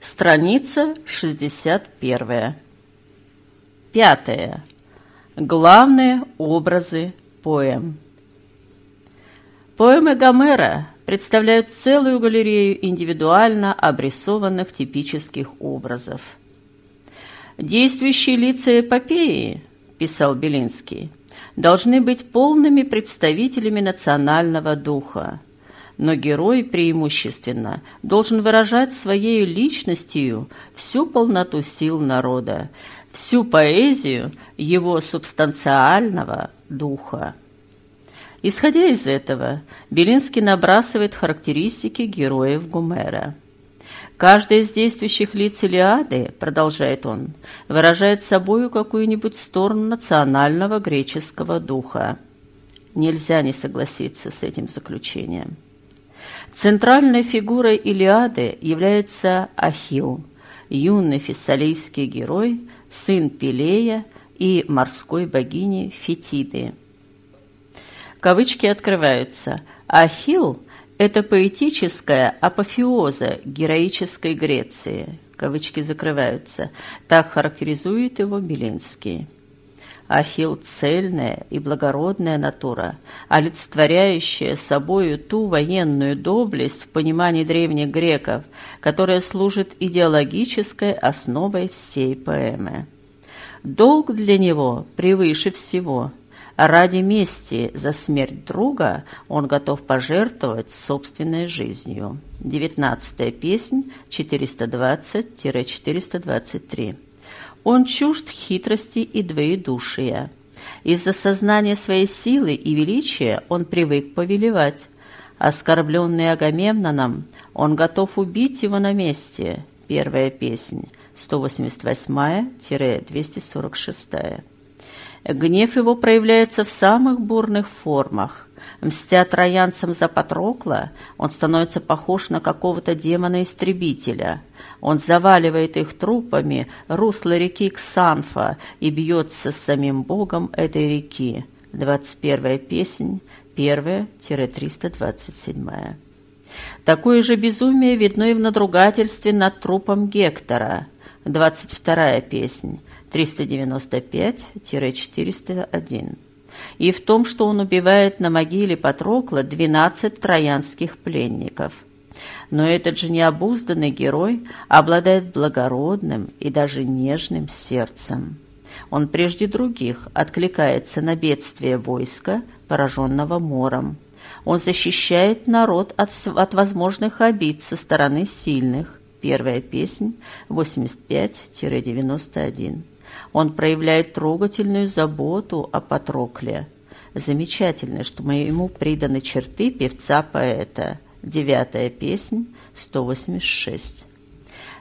Страница 61. Пятое. Главные образы поэм. Поэмы Гомера представляют целую галерею индивидуально обрисованных типических образов. Действующие лица эпопеи, писал Белинский, должны быть полными представителями национального духа, но герой преимущественно должен выражать своей личностью всю полноту сил народа, всю поэзию его субстанциального духа. Исходя из этого, Белинский набрасывает характеристики героев Гумера. Каждое из действующих лиц Илиады, продолжает он, выражает собою какую-нибудь сторону национального греческого духа. Нельзя не согласиться с этим заключением. Центральной фигурой Илиады является Ахилл, юный фессалийский герой, сын Пелея и морской богини Фетиды. Кавычки открываются. Ахилл – это поэтическая апофеоза героической Греции. Кавычки закрываются. Так характеризует его Белинский. Ахилл – цельная и благородная натура, олицетворяющая собою ту военную доблесть в понимании древних греков, которая служит идеологической основой всей поэмы. Долг для него превыше всего. Ради мести за смерть друга он готов пожертвовать собственной жизнью. Девятнадцатая песнь, 420-423. Он чужд хитрости и двоедушия. Из-за сознания своей силы и величия он привык повелевать. Оскорбленный Агамемноном, он готов убить его на месте. Первая песнь, 188-246. Гнев его проявляется в самых бурных формах. Мстя троянцам за Патрокла, он становится похож на какого-то демона-истребителя. Он заваливает их трупами русло реки Ксанфа и бьется с самим богом этой реки. 21 песнь, 1-327. Такое же безумие видно и в надругательстве над трупом Гектора. 22 песнь, 395-401 и в том, что он убивает на могиле Патрокла 12 троянских пленников. Но этот же необузданный герой обладает благородным и даже нежным сердцем. Он прежде других откликается на бедствие войска, пораженного мором. Он защищает народ от, от возможных обид со стороны сильных. Первая песнь 85-91. Он проявляет трогательную заботу о Патрокле. Замечательно, что мы ему приданы черты певца-поэта. Девятая песнь, 186.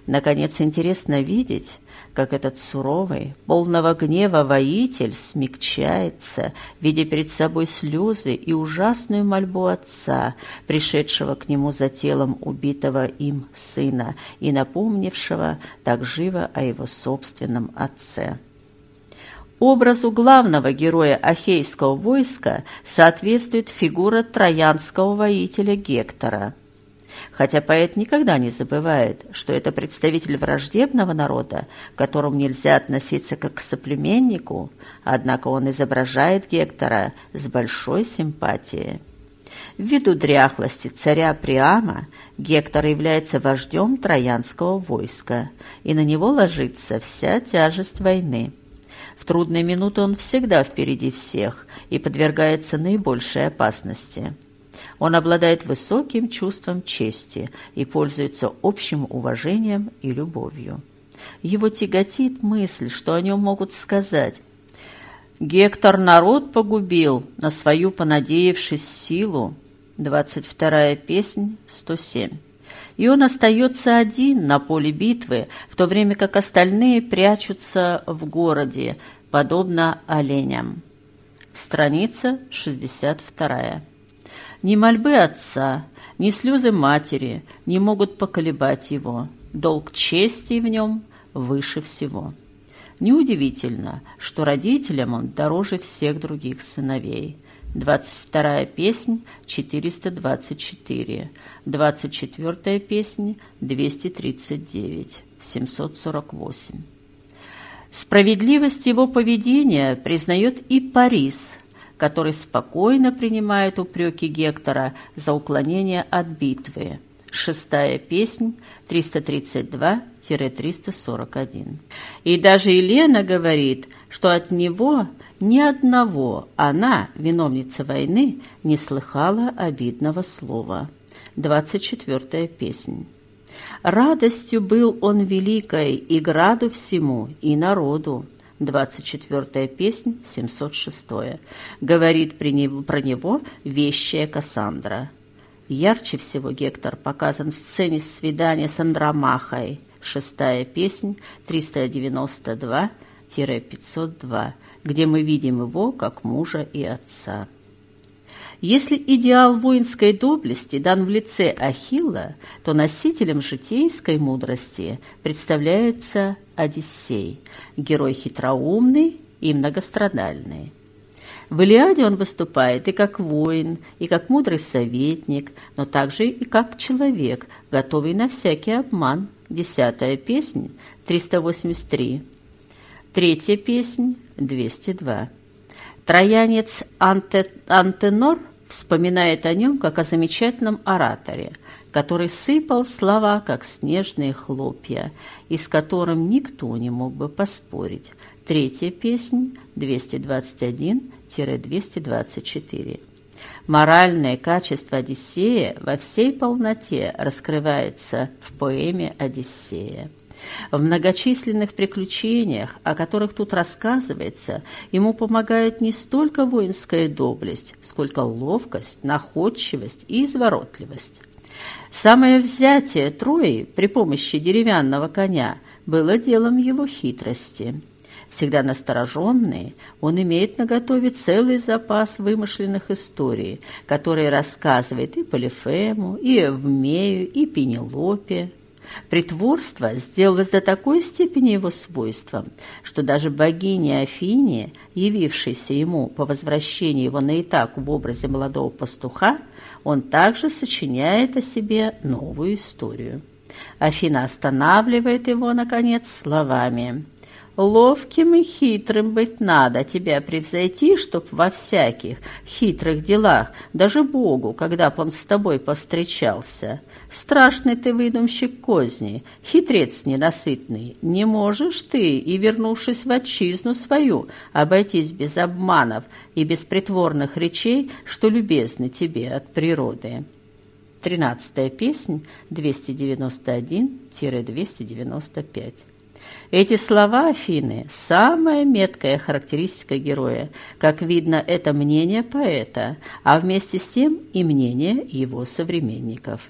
Наконец, интересно видеть, как этот суровый, полного гнева воитель смягчается, видя перед собой слезы и ужасную мольбу отца, пришедшего к нему за телом убитого им сына и напомнившего так живо о его собственном отце. Образу главного героя Ахейского войска соответствует фигура троянского воителя Гектора – Хотя поэт никогда не забывает, что это представитель враждебного народа, к которому нельзя относиться как к соплеменнику, однако он изображает Гектора с большой симпатией. Ввиду дряхлости царя Приама Гектор является вождем троянского войска, и на него ложится вся тяжесть войны. В трудные минуты он всегда впереди всех и подвергается наибольшей опасности – он обладает высоким чувством чести и пользуется общим уважением и любовью. Его тяготит мысль, что о нем могут сказать «Гектор народ погубил, на свою понадеявшись силу» 22 песнь, 107. И он остается один на поле битвы, в то время как остальные прячутся в городе, подобно оленям. Страница 62. Ни мольбы отца, ни слезы матери не могут поколебать его. Долг чести в нем выше всего. Неудивительно, что родителям он дороже всех других сыновей. 22 песнь 424, 24 песнь 239, 748. Справедливость его поведения признает и Парис, который спокойно принимает упреки Гектора за уклонение от битвы. Шестая песнь 332-341. И даже Елена говорит, что от него ни одного она, виновница войны, не слыхала обидного слова. 24 песнь. Радостью был он великой и граду всему, и народу. 24 песнь, 706. Говорит про него вещая Кассандра. Ярче всего Гектор показан в сцене свидания с Андромахой. Шестая песнь, 392-502, где мы видим его как мужа и отца. Если идеал воинской доблести дан в лице Ахилла, то носителем житейской мудрости представляется Одиссей, герой хитроумный и многострадальный. В Илиаде он выступает и как воин, и как мудрый советник, но также и как человек, готовый на всякий обман. Десятая песнь, 383. Третья песнь, 202. Троянец Анте, Антенор вспоминает о нем как о замечательном ораторе, который сыпал слова, как снежные хлопья, и с которым никто не мог бы поспорить. Третья песнь, 221-224. Моральное качество Одиссея во всей полноте раскрывается в поэме «Одиссея». В многочисленных приключениях, о которых тут рассказывается, ему помогает не столько воинская доблесть, сколько ловкость, находчивость и изворотливость. Самое взятие Трои при помощи деревянного коня было делом его хитрости – Всегда настороженный, он имеет наготове целый запас вымышленных историй, которые рассказывает и Полифему, и Эвмею, и Пенелопе. Притворство сделалось до такой степени его свойством, что даже богиня Афиния, явившаяся ему по возвращении его на Итаку в образе молодого пастуха, он также сочиняет о себе новую историю. Афина останавливает его, наконец, словами – Ловким и хитрым быть надо, тебя превзойти, чтоб во всяких хитрых делах, даже Богу, когда б он с тобой повстречался. Страшный ты выдумщик козни, хитрец ненасытный. Не можешь ты, и, вернувшись в отчизну свою, обойтись без обманов и без притворных речей, что любезны тебе от природы. Тринадцатая песнь, 291-295. Эти слова Афины – самая меткая характеристика героя. Как видно, это мнение поэта, а вместе с тем и мнение его современников.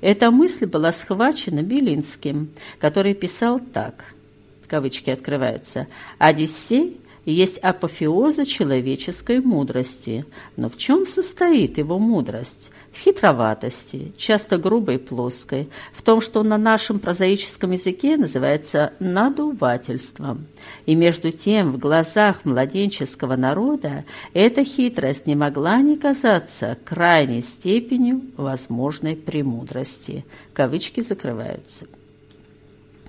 Эта мысль была схвачена Белинским, который писал так, кавычки открываются, «Одиссей есть апофеоза человеческой мудрости. Но в чем состоит его мудрость? В хитроватости, часто грубой и плоской, в том, что на нашем прозаическом языке называется надувательством. И между тем в глазах младенческого народа эта хитрость не могла не казаться крайней степенью возможной премудрости. Кавычки закрываются.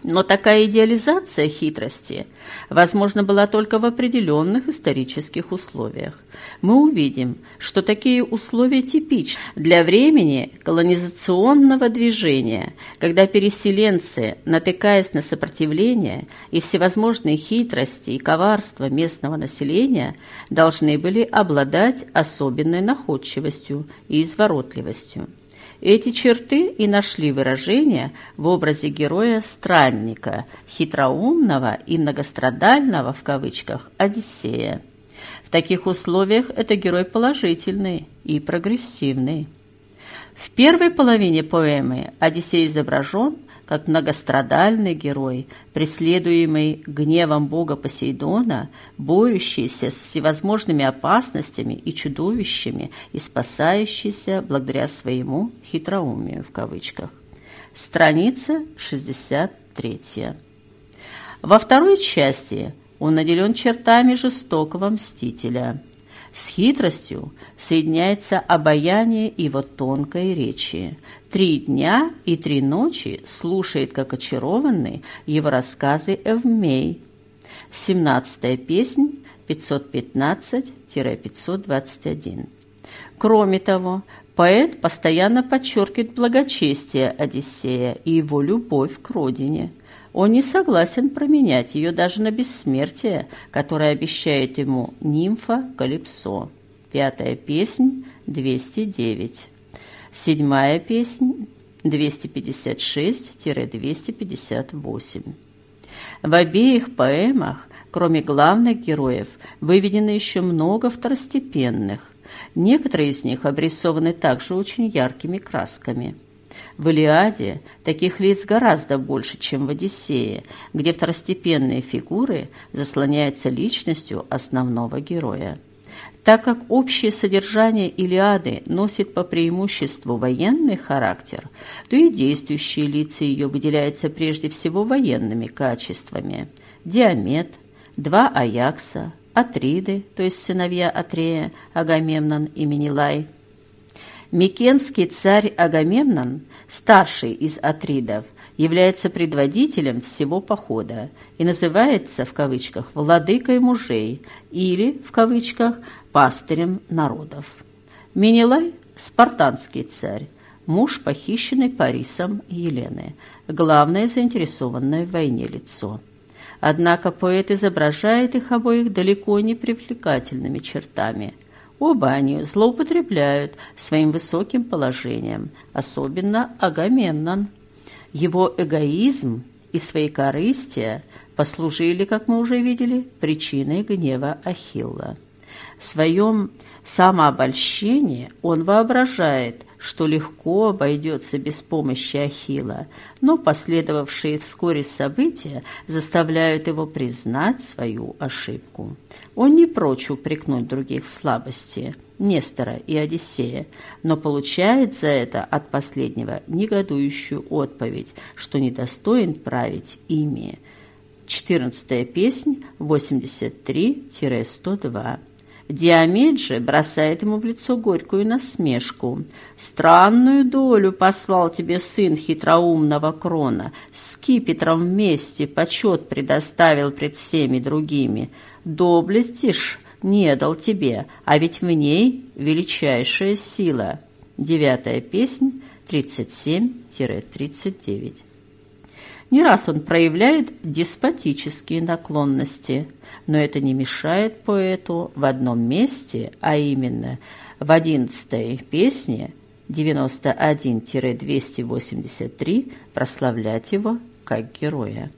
Но такая идеализация хитрости возможна была только в определенных исторических условиях. Мы увидим, что такие условия типичны для времени колонизационного движения, когда переселенцы, натыкаясь на сопротивление и всевозможные хитрости и коварства местного населения, должны были обладать особенной находчивостью и изворотливостью. Эти черты и нашли выражение в образе героя-странника, хитроумного и многострадального в кавычках Одиссея. В таких условиях это герой положительный и прогрессивный. В первой половине поэмы Одиссей изображен – как многострадальный герой, преследуемый гневом бога Посейдона, борющийся с всевозможными опасностями и чудовищами и спасающийся благодаря своему «хитроумию» в кавычках. Страница 63. Во второй части он наделен чертами жестокого мстителя. С хитростью соединяется обаяние его тонкой речи. Три дня и три ночи слушает, как очарованный, его рассказы Эвмей. Семнадцатая песнь 515-521. Кроме того, поэт постоянно подчеркивает благочестие Одиссея и его любовь к родине. Он не согласен променять ее даже на бессмертие, которое обещает ему нимфа Калипсо. Пятая песнь 209. Седьмая песнь 256-258. В обеих поэмах, кроме главных героев, выведено еще много второстепенных. Некоторые из них обрисованы также очень яркими красками. В «Илиаде» таких лиц гораздо больше, чем в «Одиссее», где второстепенные фигуры заслоняются личностью основного героя. Так как общее содержание «Илиады» носит по преимуществу военный характер, то и действующие лица ее выделяются прежде всего военными качествами. Диамет, два Аякса, Атриды, то есть сыновья Атрея, Агамемнон и Менелай. Микенский царь Агамемнон, старший из Атридов, является предводителем всего похода и называется в кавычках «владыкой мужей» или в кавычках «пастырем народов». Менелай – спартанский царь, муж похищенный Парисом Елены, главное заинтересованное в войне лицо. Однако поэт изображает их обоих далеко не привлекательными чертами. Оба они злоупотребляют своим высоким положением, особенно Агамемнон. Его эгоизм и свои корыстия послужили, как мы уже видели, причиной гнева Ахилла. В своем самообольщении он воображает, что легко обойдется без помощи Ахилла, но последовавшие вскоре события заставляют его признать свою ошибку. Он не прочь упрекнуть других в слабости, Нестора и Одиссея, но получает за это от последнего негодующую отповедь, что недостоин править ими. 14 песнь, 83-102. Диамет же бросает ему в лицо горькую насмешку. «Странную долю послал тебе сын хитроумного крона, с Кипетром вместе почет предоставил пред всеми другими. Доблести ж не дал тебе, а ведь в ней величайшая сила». Девятая песнь, 37-39. Не раз он проявляет деспотические наклонности, но это не мешает поэту в одном месте, а именно в одиннадцатой песне 91-283 прославлять его как героя.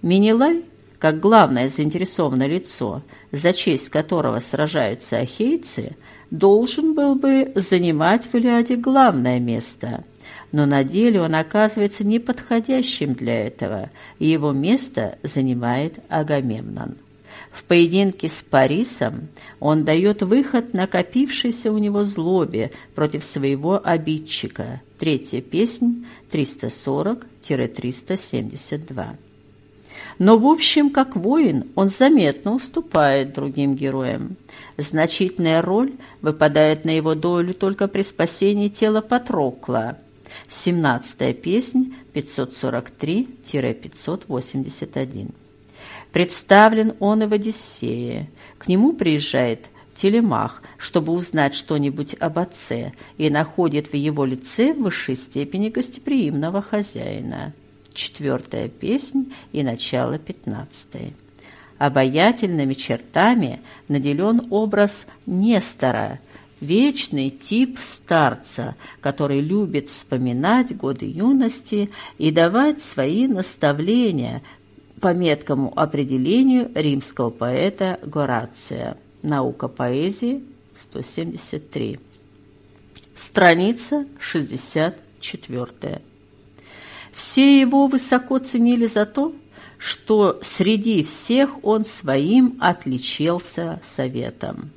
Минилай, как главное заинтересованное лицо, за честь которого сражаются ахейцы, должен был бы занимать в Илиаде главное место – но на деле он оказывается неподходящим для этого, и его место занимает Агамемнон. В поединке с Парисом он дает выход накопившейся у него злобе против своего обидчика. Третья песнь 340-372. Но, в общем, как воин, он заметно уступает другим героям. Значительная роль выпадает на его долю только при спасении тела Патрокла – 17 песнь 543-581. Представлен он и в Одиссее. К нему приезжает Телемах, чтобы узнать что-нибудь об отце, и находит в его лице высшей степени гостеприимного хозяина. Четвертая песнь и начало пятнадцатой. Обаятельными чертами наделен образ Нестора – вечный тип старца, который любит вспоминать годы юности и давать свои наставления по меткому определению римского поэта Горация. Наука поэзии, 173. Страница 64. Все его высоко ценили за то, что среди всех он своим отличился советом.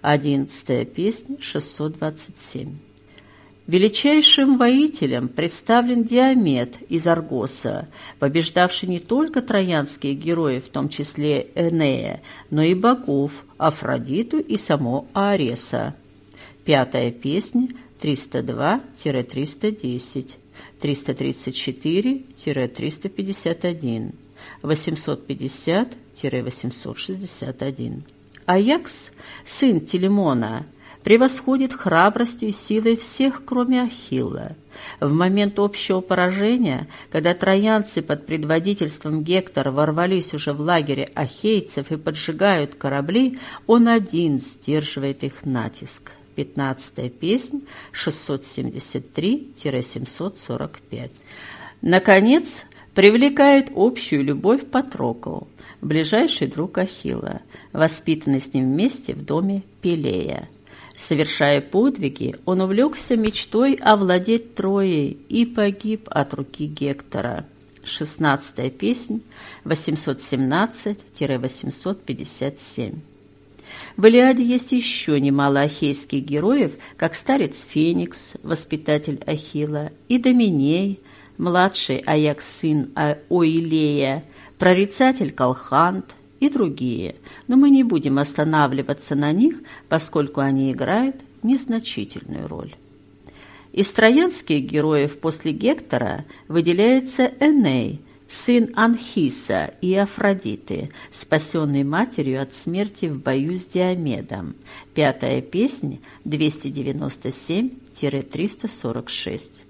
Одиннадцатая песня, 627. Величайшим воителем представлен Диамет из Аргоса, побеждавший не только троянские герои, в том числе Энея, но и богов Афродиту и само Ареса. Пятая песня 302-310, 334-351, 850-861. Аякс, сын Телемона, превосходит храбростью и силой всех, кроме Ахилла. В момент общего поражения, когда троянцы под предводительством Гектора ворвались уже в лагере ахейцев и поджигают корабли, он один сдерживает их натиск. Пятнадцатая песнь, 673-745. Наконец, привлекает общую любовь Патрокл, ближайший друг Ахилла, воспитанный с ним вместе в доме Пелея. Совершая подвиги, он увлекся мечтой овладеть Троей и погиб от руки Гектора. Шестнадцатая песнь, 817-857. В Илиаде есть еще немало ахейских героев, как старец Феникс, воспитатель Ахила, и Доминей, младший Аякс сын Оилея, прорицатель Колхант, и другие, но мы не будем останавливаться на них, поскольку они играют незначительную роль. Из троянских героев после Гектора выделяется Эней, сын Анхиса и Афродиты, спасенный матерью от смерти в бою с Диомедом. Пятая песня 297-346.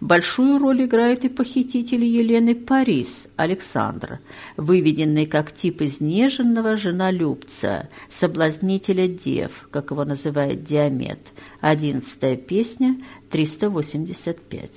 Большую роль играет и похититель Елены Парис, Александр, выведенный как тип изнеженного женолюбца, соблазнителя дев, как его называет Диамет. Одиннадцатая песня, 385.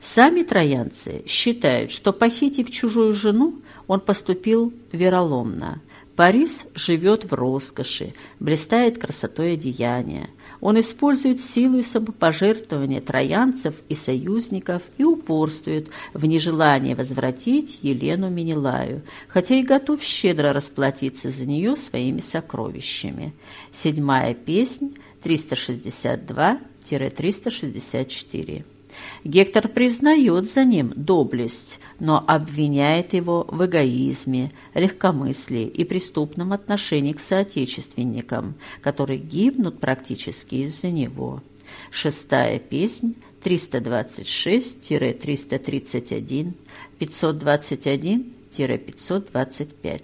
Сами троянцы считают, что, похитив чужую жену, он поступил вероломно. Парис живет в роскоши, блистает красотой одеяния. Он использует силу и самопожертвование троянцев и союзников и упорствует в нежелании возвратить Елену Менелаю, хотя и готов щедро расплатиться за нее своими сокровищами. Седьмая песнь 362-364. Гектор признает за ним доблесть, но обвиняет его в эгоизме, легкомыслии и преступном отношении к соотечественникам, которые гибнут практически из-за него. Шестая песнь 326-331, 521-525.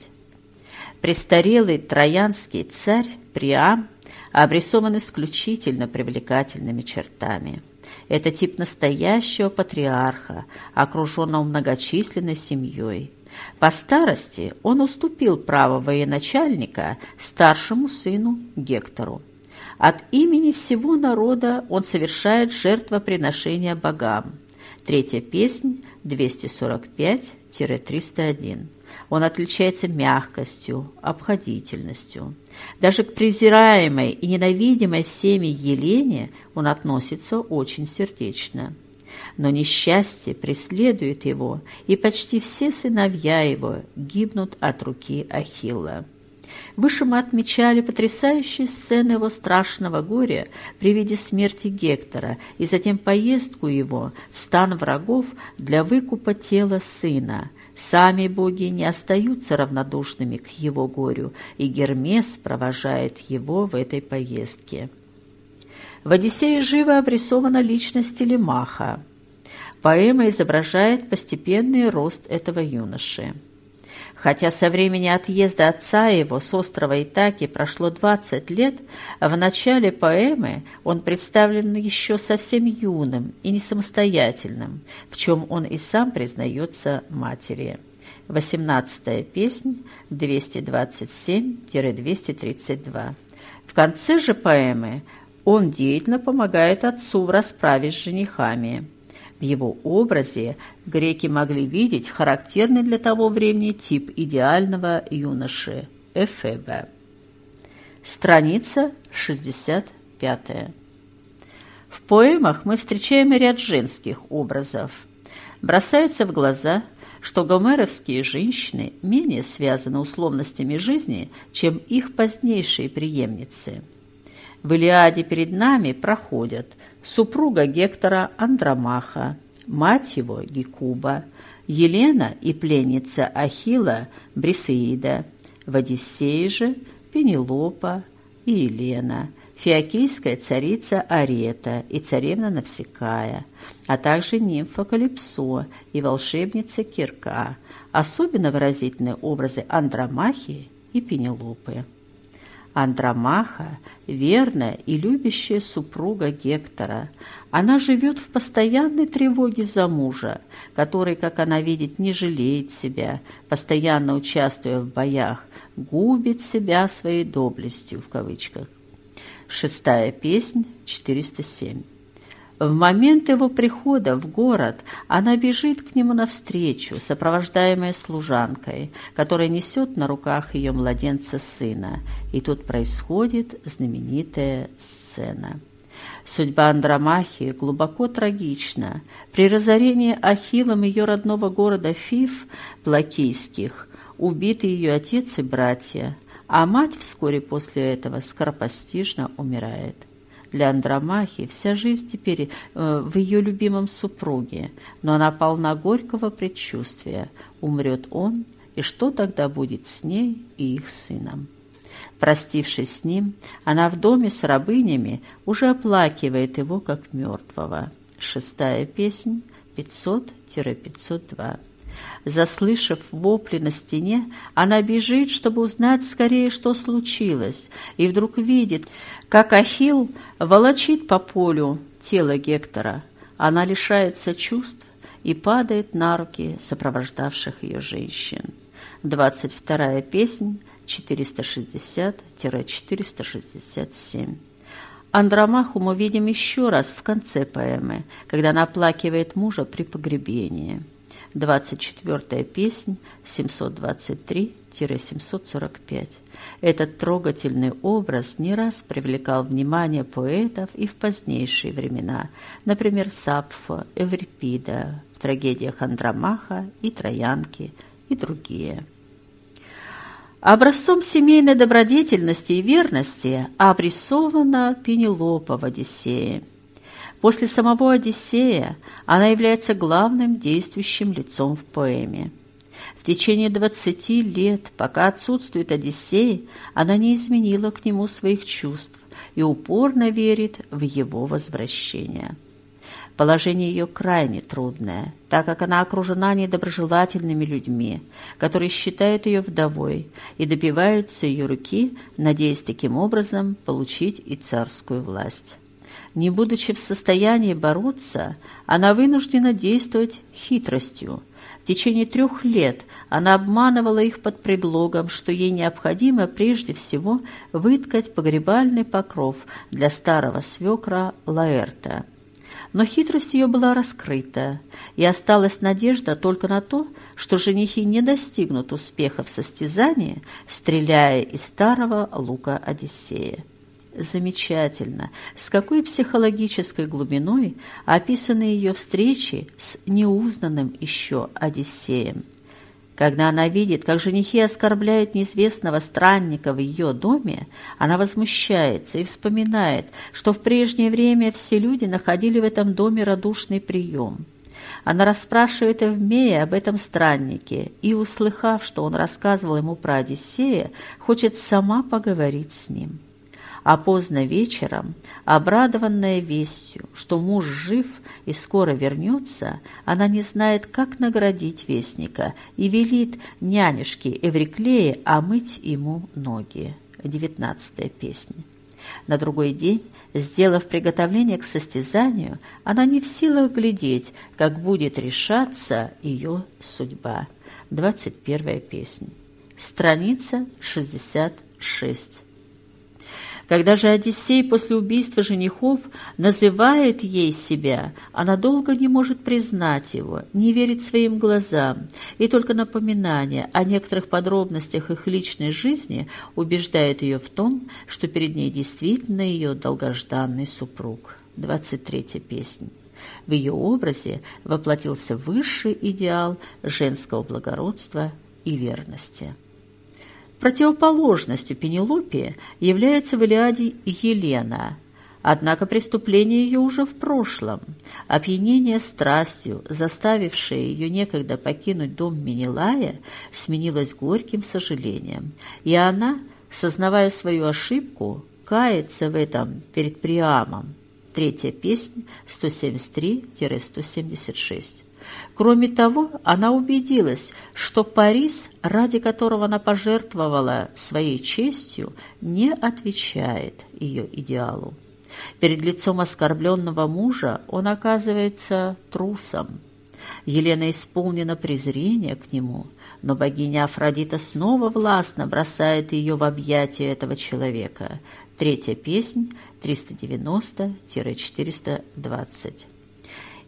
Престарелый троянский царь Приам обрисован исключительно привлекательными чертами – это тип настоящего патриарха, окруженного многочисленной семьей. По старости он уступил право военачальника старшему сыну Гектору. От имени всего народа он совершает жертвоприношение богам. Третья песнь 245-301. Он отличается мягкостью, обходительностью. Даже к презираемой и ненавидимой всеми Елене он относится очень сердечно. Но несчастье преследует его, и почти все сыновья его гибнут от руки Ахилла. Выше мы отмечали потрясающие сцены его страшного горя при виде смерти Гектора и затем поездку его в стан врагов для выкупа тела сына. Сами боги не остаются равнодушными к его горю, и Гермес провожает его в этой поездке. В «Одиссее» живо обрисована личность Телемаха. Поэма изображает постепенный рост этого юноши. Хотя со времени отъезда отца его с острова Итаки прошло 20 лет, в начале поэмы он представлен еще совсем юным и не самостоятельным, в чем он и сам признается матери. 18-я песнь 227-232. В конце же поэмы он деятельно помогает отцу в расправе с женихами. В его образе греки могли видеть характерный для того времени тип идеального юноши – Эфеба. Страница 65. В поэмах мы встречаем ряд женских образов. Бросается в глаза, что гомеровские женщины менее связаны условностями жизни, чем их позднейшие преемницы – В Илиаде перед нами проходят супруга Гектора Андромаха, мать его Гекуба, Елена и пленница Ахила Брисеида, в Одиссее же Пенелопа и Елена, фиокийская царица Арета и царевна Навсекая, а также нимфа Калипсо и волшебница Кирка, особенно выразительные образы Андромахи и Пенелопы. Андромаха – верная и любящая супруга Гектора. Она живет в постоянной тревоге за мужа, который, как она видит, не жалеет себя, постоянно участвуя в боях, губит себя своей доблестью, в кавычках. Шестая песнь, 407. В момент его прихода в город она бежит к нему навстречу, сопровождаемая служанкой, которая несет на руках ее младенца сына. И тут происходит знаменитая сцена. Судьба Андромахи глубоко трагична. При разорении Ахиллом ее родного города Фиф, Плакийских, убиты ее отец и братья, а мать вскоре после этого скоропостижно умирает. Для Андромахи вся жизнь теперь э, в ее любимом супруге, но она полна горького предчувствия. Умрет он, и что тогда будет с ней и их сыном? Простившись с ним, она в доме с рабынями уже оплакивает его как мертвого. Шестая песнь, 500-502. Заслышав вопли на стене, она бежит, чтобы узнать скорее, что случилось, и вдруг видит, как Ахилл волочит по полю тело Гектора. Она лишается чувств и падает на руки сопровождавших ее женщин. 22 песнь, 460-467. Андромаху мы видим еще раз в конце поэмы, когда она оплакивает мужа при погребении. 24-я песнь, 723-745. Этот трогательный образ не раз привлекал внимание поэтов и в позднейшие времена, например, Сапфо, Эврипида, в трагедиях Андромаха и Троянки и другие. Образцом семейной добродетельности и верности обрисована Пенелопа в «Одиссее». После самого Одиссея она является главным действующим лицом в поэме. Течение двадцати лет, пока отсутствует Одиссей, она не изменила к нему своих чувств и упорно верит в его возвращение. Положение ее крайне трудное, так как она окружена недоброжелательными людьми, которые считают ее вдовой и добиваются ее руки, надеясь таким образом получить и царскую власть. Не будучи в состоянии бороться, она вынуждена действовать хитростью. В течение трех лет она обманывала их под предлогом, что ей необходимо прежде всего выткать погребальный покров для старого свекра Лаэрта. Но хитрость ее была раскрыта, и осталась надежда только на то, что женихи не достигнут успеха в состязании, стреляя из старого лука Одиссея замечательно, с какой психологической глубиной описаны ее встречи с неузнанным еще Одиссеем. Когда она видит, как женихи оскорбляют неизвестного странника в ее доме, она возмущается и вспоминает, что в прежнее время все люди находили в этом доме радушный прием. Она расспрашивает Эвмея об этом страннике и, услыхав, что он рассказывал ему про Одиссея, хочет сама поговорить с ним а поздно вечером, обрадованная вестью, что муж жив и скоро вернется, она не знает, как наградить вестника и велит нянюшке Эвриклее омыть ему ноги. Девятнадцатая песня. На другой день, сделав приготовление к состязанию, она не в силах глядеть, как будет решаться ее судьба. Двадцать первая песня. Страница шестьдесят шесть. Когда же Одиссей после убийства женихов называет ей себя, она долго не может признать его, не верит своим глазам, и только напоминание о некоторых подробностях их личной жизни убеждает ее в том, что перед ней действительно ее долгожданный супруг. 23-я песня. В ее образе воплотился высший идеал женского благородства и верности. Противоположностью Пенелопе является в Илиаде Елена – Однако преступление ее уже в прошлом. Опьянение страстью, заставившее ее некогда покинуть дом Менелая, сменилось горьким сожалением. И она, сознавая свою ошибку, кается в этом перед Приамом. Третья песня 173-176. Кроме того, она убедилась, что Парис, ради которого она пожертвовала своей честью, не отвечает ее идеалу. Перед лицом оскорбленного мужа он оказывается трусом. Елена исполнена презрения к нему, но богиня Афродита снова властно бросает ее в объятия этого человека. Третья песнь 390-420.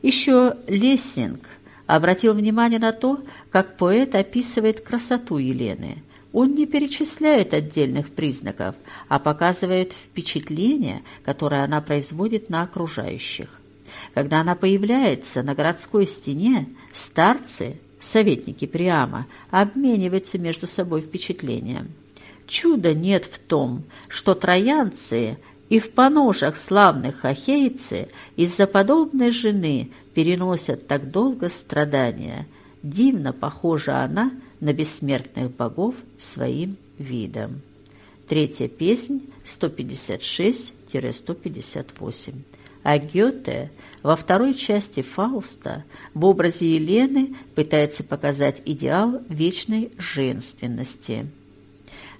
Еще Лессинг обратил внимание на то, как поэт описывает красоту Елены – он не перечисляет отдельных признаков, а показывает впечатление, которое она производит на окружающих. Когда она появляется на городской стене, старцы, советники Приама, обмениваются между собой впечатлением. Чуда нет в том, что троянцы и в поножах славных ахейцы из-за подобной жены переносят так долго страдания. Дивно похожа она на бессмертных богов своим видом. Третья песнь 156-158. А Гёте во второй части Фауста в образе Елены пытается показать идеал вечной женственности.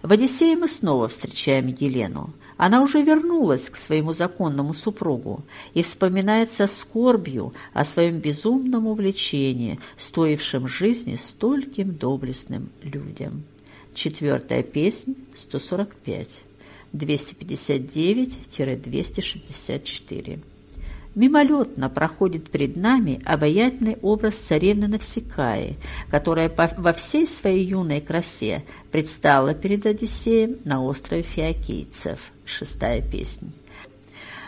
В «Одиссее» мы снова встречаем Елену. Она уже вернулась к своему законному супругу и вспоминает со скорбью о своем безумном увлечении, стоившем жизни стольким доблестным людям. Четвертая песнь, 145, 259-264. Мимолетно проходит перед нами обаятельный образ царевны Навсекаи, которая во всей своей юной красе предстала перед Одиссеем на острове Феокийцев. Шестая песня.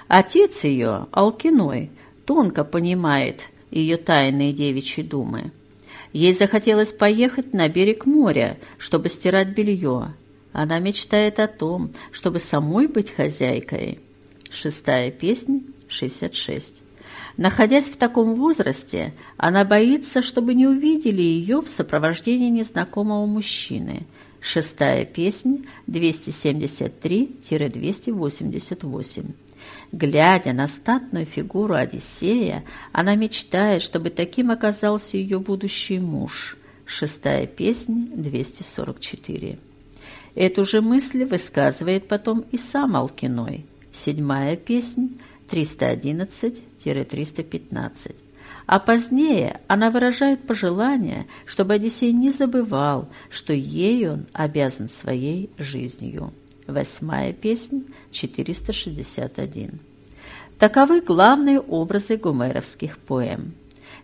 Отец ее, Алкиной, тонко понимает ее тайные девичьи думы. Ей захотелось поехать на берег моря, чтобы стирать белье. Она мечтает о том, чтобы самой быть хозяйкой. Шестая песня 66. Находясь в таком возрасте, она боится, чтобы не увидели ее в сопровождении незнакомого мужчины. Шестая песня 273-288. Глядя на статную фигуру Одиссея, она мечтает, чтобы таким оказался ее будущий муж. Шестая песня 244. Эту же мысль высказывает потом и сам Алкиной. Седьмая песня 311-315. А позднее она выражает пожелание, чтобы Одиссей не забывал, что ей он обязан своей жизнью. Восьмая песня, 461. Таковы главные образы гумеровских поэм.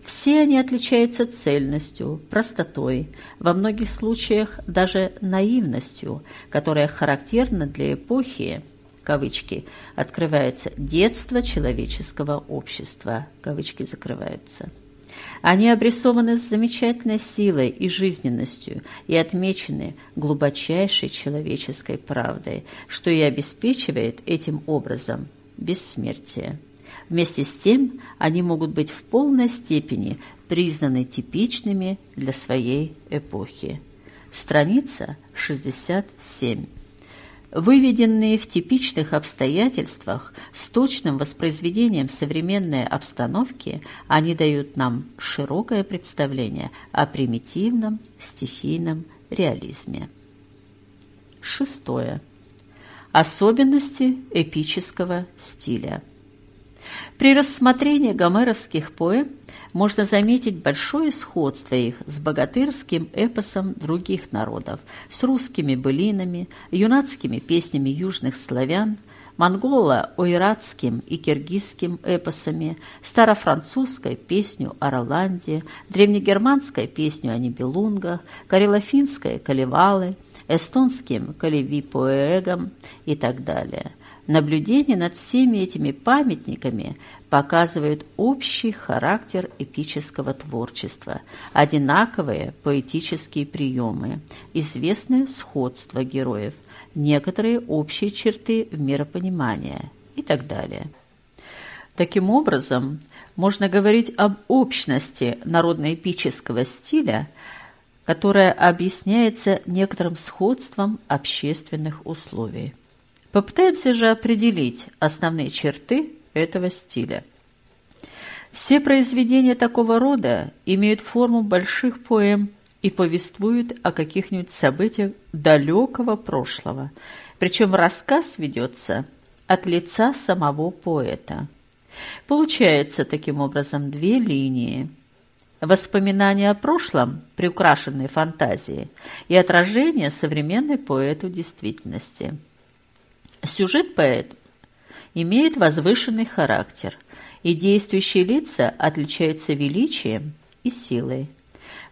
Все они отличаются цельностью, простотой, во многих случаях даже наивностью, которая характерна для эпохи, кавычки, открывается «детство человеческого общества», кавычки закрываются. Они обрисованы с замечательной силой и жизненностью и отмечены глубочайшей человеческой правдой, что и обеспечивает этим образом бессмертие. Вместе с тем они могут быть в полной степени признаны типичными для своей эпохи. Страница 67. Выведенные в типичных обстоятельствах с точным воспроизведением современной обстановки, они дают нам широкое представление о примитивном стихийном реализме. Шестое. Особенности эпического стиля. При рассмотрении гомеровских поэм можно заметить большое сходство их с богатырским эпосом других народов, с русскими былинами, юнацкими песнями южных славян, монголо-ойратским и киргизским эпосами, старофранцузской песню о Роланде, древнегерманской песню о Нибелунгах, карелофинской «Калевалы», эстонским «Калевипоэгом» и так далее – Наблюдение над всеми этими памятниками показывает общий характер эпического творчества, одинаковые поэтические приемы, известное сходство героев, некоторые общие черты в миропонимании и так далее. Таким образом, можно говорить об общности народно-эпического стиля, которая объясняется некоторым сходством общественных условий. Попытаемся же определить основные черты этого стиля. Все произведения такого рода имеют форму больших поэм и повествуют о каких-нибудь событиях далекого прошлого, причем рассказ ведется от лица самого поэта. Получается таким образом две линии. Воспоминания о прошлом, приукрашенные фантазией, и отражение современной поэту действительности – Сюжет поэт имеет возвышенный характер, и действующие лица отличаются величием и силой.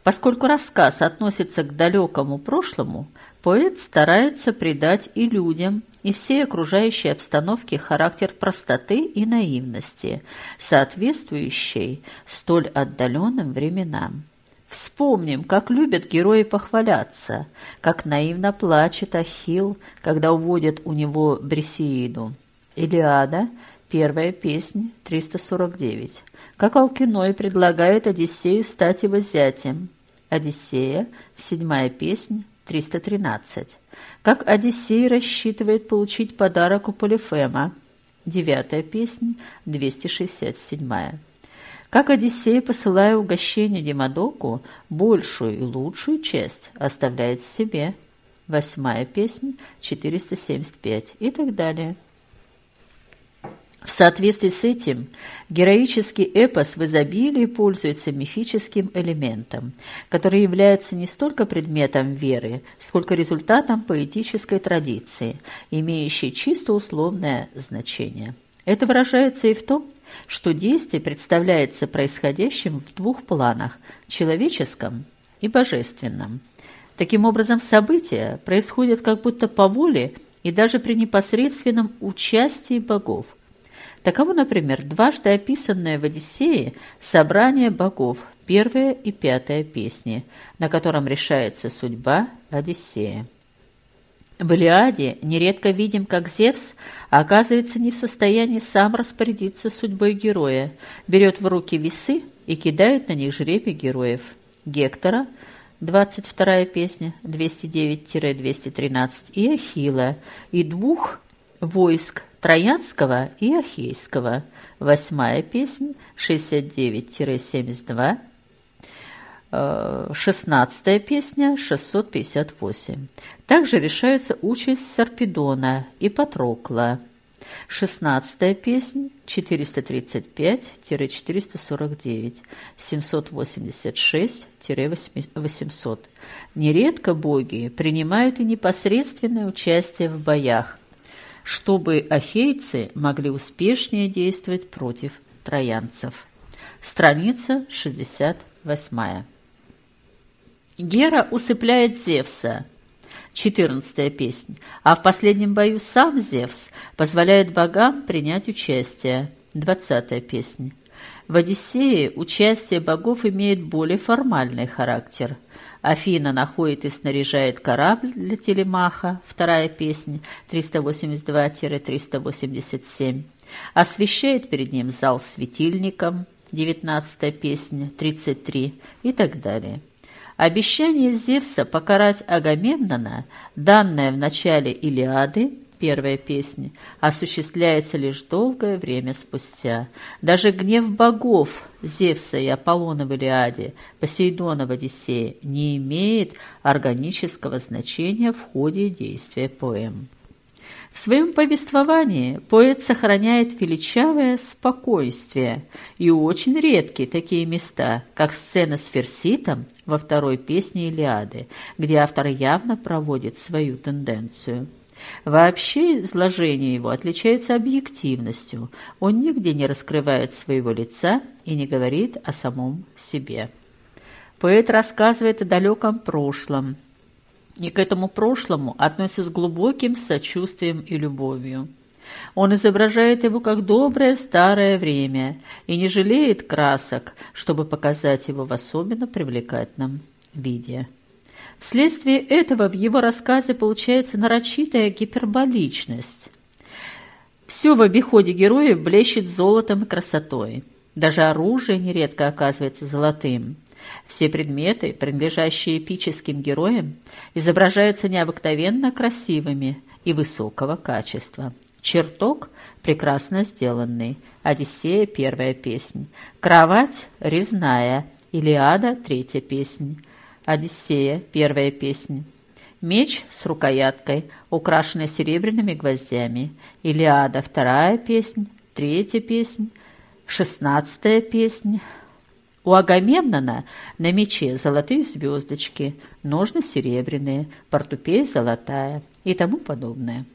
Поскольку рассказ относится к далекому прошлому, поэт старается придать и людям, и всей окружающей обстановке характер простоты и наивности, соответствующей столь отдаленным временам. Вспомним, как любят герои похваляться, как наивно плачет Ахилл, когда уводят у него Брисеиду. Илиада, первая песня, 349. Как Алкиной предлагает Одиссею стать его зятем. Одиссея, седьмая песня, 313. Как Одиссей рассчитывает получить подарок у Полифема. Девятая песня, 267. Как Одиссей, посылая угощение Демодоку, большую и лучшую часть оставляет себе. Восьмая песня, 475 и так далее. В соответствии с этим героический эпос в изобилии пользуется мифическим элементом, который является не столько предметом веры, сколько результатом поэтической традиции, имеющей чисто условное значение. Это выражается и в том, что действие представляется происходящим в двух планах – человеческом и божественном. Таким образом, события происходят как будто по воле и даже при непосредственном участии богов. Таково, например, дважды описанное в «Одиссее» собрание богов, первая и пятая песни, на котором решается судьба Одиссея. В Илиаде нередко видим, как Зевс оказывается не в состоянии сам распорядиться судьбой героя, берет в руки весы и кидает на них жребий героев. Гектора, 22 песня, 209-213, и Ахила, и двух войск Троянского и Ахейского, 8 песня, 69-72, 16 песня, 658. Также решается участь Сарпедона и Патрокла. 16 песня, 435-449, 786-800. Нередко боги принимают и непосредственное участие в боях, чтобы ахейцы могли успешнее действовать против троянцев. Страница 68. Гера усыпляет Зевса. Четырнадцатая песня. А в последнем бою сам Зевс позволяет богам принять участие. Двадцатая песня. В «Одиссее» участие богов имеет более формальный характер. Афина находит и снаряжает корабль для Телемаха, вторая песня, 382-387. Освещает перед ним зал светильником, девятнадцатая песня, 33 и так далее. Обещание Зевса покарать Агамемнона, данное в начале Илиады, первая песня, осуществляется лишь долгое время спустя. Даже гнев богов Зевса и Аполлона в Илиаде, Посейдона в Одиссее не имеет органического значения в ходе действия поэм. В своем повествовании поэт сохраняет величавое спокойствие и очень редкие такие места, как сцена с Ферситом во второй песне Илиады, где автор явно проводит свою тенденцию. Вообще изложение его отличается объективностью, он нигде не раскрывает своего лица и не говорит о самом себе. Поэт рассказывает о далеком прошлом, и к этому прошлому относятся с глубоким сочувствием и любовью. Он изображает его как доброе старое время и не жалеет красок, чтобы показать его в особенно привлекательном виде. Вследствие этого в его рассказе получается нарочитая гиперболичность. Все в обиходе героев блещет золотом и красотой. Даже оружие нередко оказывается золотым. Все предметы, принадлежащие эпическим героям, изображаются необыкновенно красивыми и высокого качества. Чертог прекрасно сделанный. Одиссея – первая песня. Кровать – резная. Илиада – третья песня. Одиссея – первая песня. Меч с рукояткой, украшенный серебряными гвоздями. Илиада – вторая песня. Третья песня. Шестнадцатая песня. У Агамемнона на мече золотые звездочки, ножны серебряные, портупея золотая и тому подобное.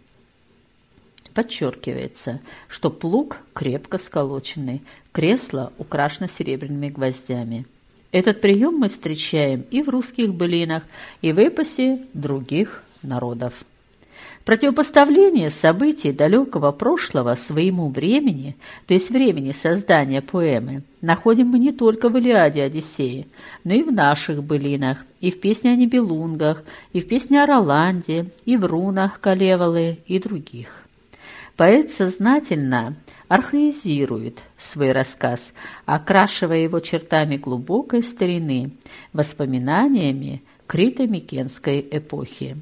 Подчеркивается, что плуг крепко сколоченный, кресло украшено серебряными гвоздями. Этот прием мы встречаем и в русских былинах, и в эпосе других народов. Противопоставление событий далекого прошлого своему времени, то есть времени создания поэмы, находим мы не только в Илиаде Одиссеи, но и в наших былинах, и в песне о Нибелунгах, и в песне о Роланде, и в рунах Калевалы и других. Поэт сознательно архаизирует свой рассказ, окрашивая его чертами глубокой старины, воспоминаниями крито-микенской эпохи.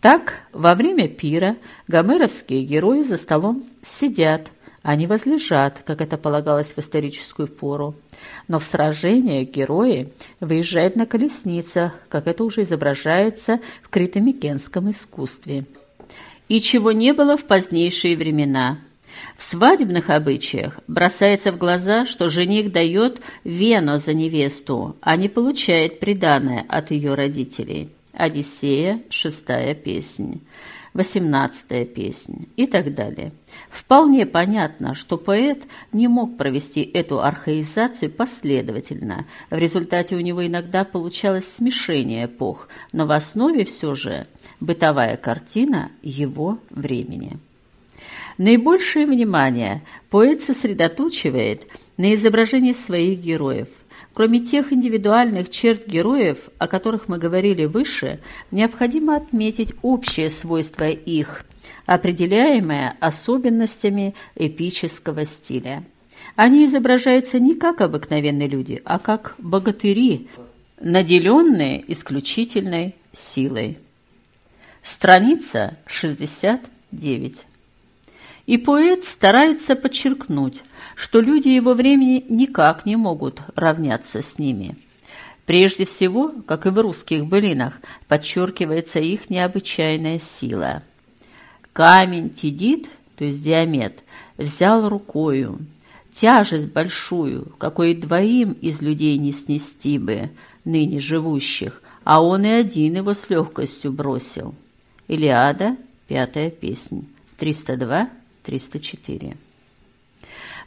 Так, во время пира гомеровские герои за столом сидят, не возлежат, как это полагалось в историческую пору. Но в сражениях герои выезжают на колесницах, как это уже изображается в критомикенском искусстве и чего не было в позднейшие времена. В свадебных обычаях бросается в глаза, что жених дает вену за невесту, а не получает приданое от ее родителей. Одиссея, шестая песня, восемнадцатая песня и так далее. Вполне понятно, что поэт не мог провести эту архаизацию последовательно. В результате у него иногда получалось смешение эпох, но в основе все же бытовая картина его времени. Наибольшее внимание поэт сосредоточивает на изображении своих героев – Кроме тех индивидуальных черт героев, о которых мы говорили выше, необходимо отметить общее свойство их, определяемое особенностями эпического стиля. Они изображаются не как обыкновенные люди, а как богатыри, наделенные исключительной силой. Страница 69. И поэт старается подчеркнуть – что люди его времени никак не могут равняться с ними. Прежде всего, как и в русских былинах, подчеркивается их необычайная сила. Камень Тидит, то есть Диамет, взял рукою, тяжесть большую, какой двоим из людей не снести бы, ныне живущих, а он и один его с легкостью бросил. Илиада, пятая песня, 302-304.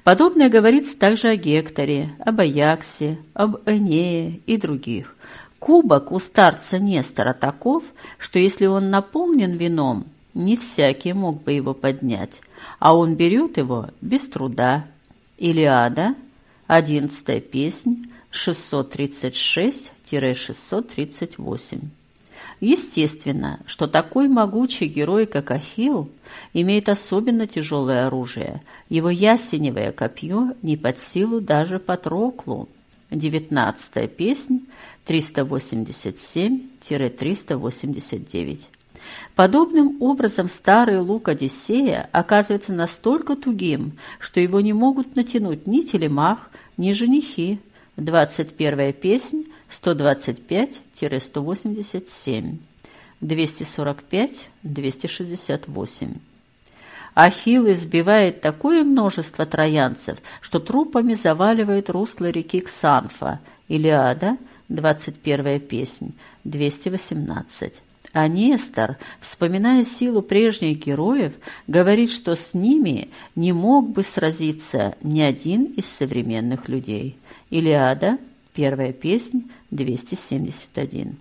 Подобное говорится также о Гекторе, об Аяксе, об Энее и других. Кубок у старца Нестора таков, что если он наполнен вином, не всякий мог бы его поднять, а он берет его без труда. Илиада, одиннадцатая песнь, 636-638. Естественно, что такой могучий герой, как Ахилл, имеет особенно тяжелое оружие. Его ясеневое копье не под силу даже Патроклу. Девятнадцатая песнь, 387-389. Подобным образом старый лук Одиссея оказывается настолько тугим, что его не могут натянуть ни телемах, ни женихи. Двадцать первая песнь, 125-187, 245-268. Ахилл избивает такое множество троянцев, что трупами заваливает русло реки Ксанфа. Илиада, 21 песнь, 218. А Нестор, вспоминая силу прежних героев, говорит, что с ними не мог бы сразиться ни один из современных людей. Илиада, первая песня, 271.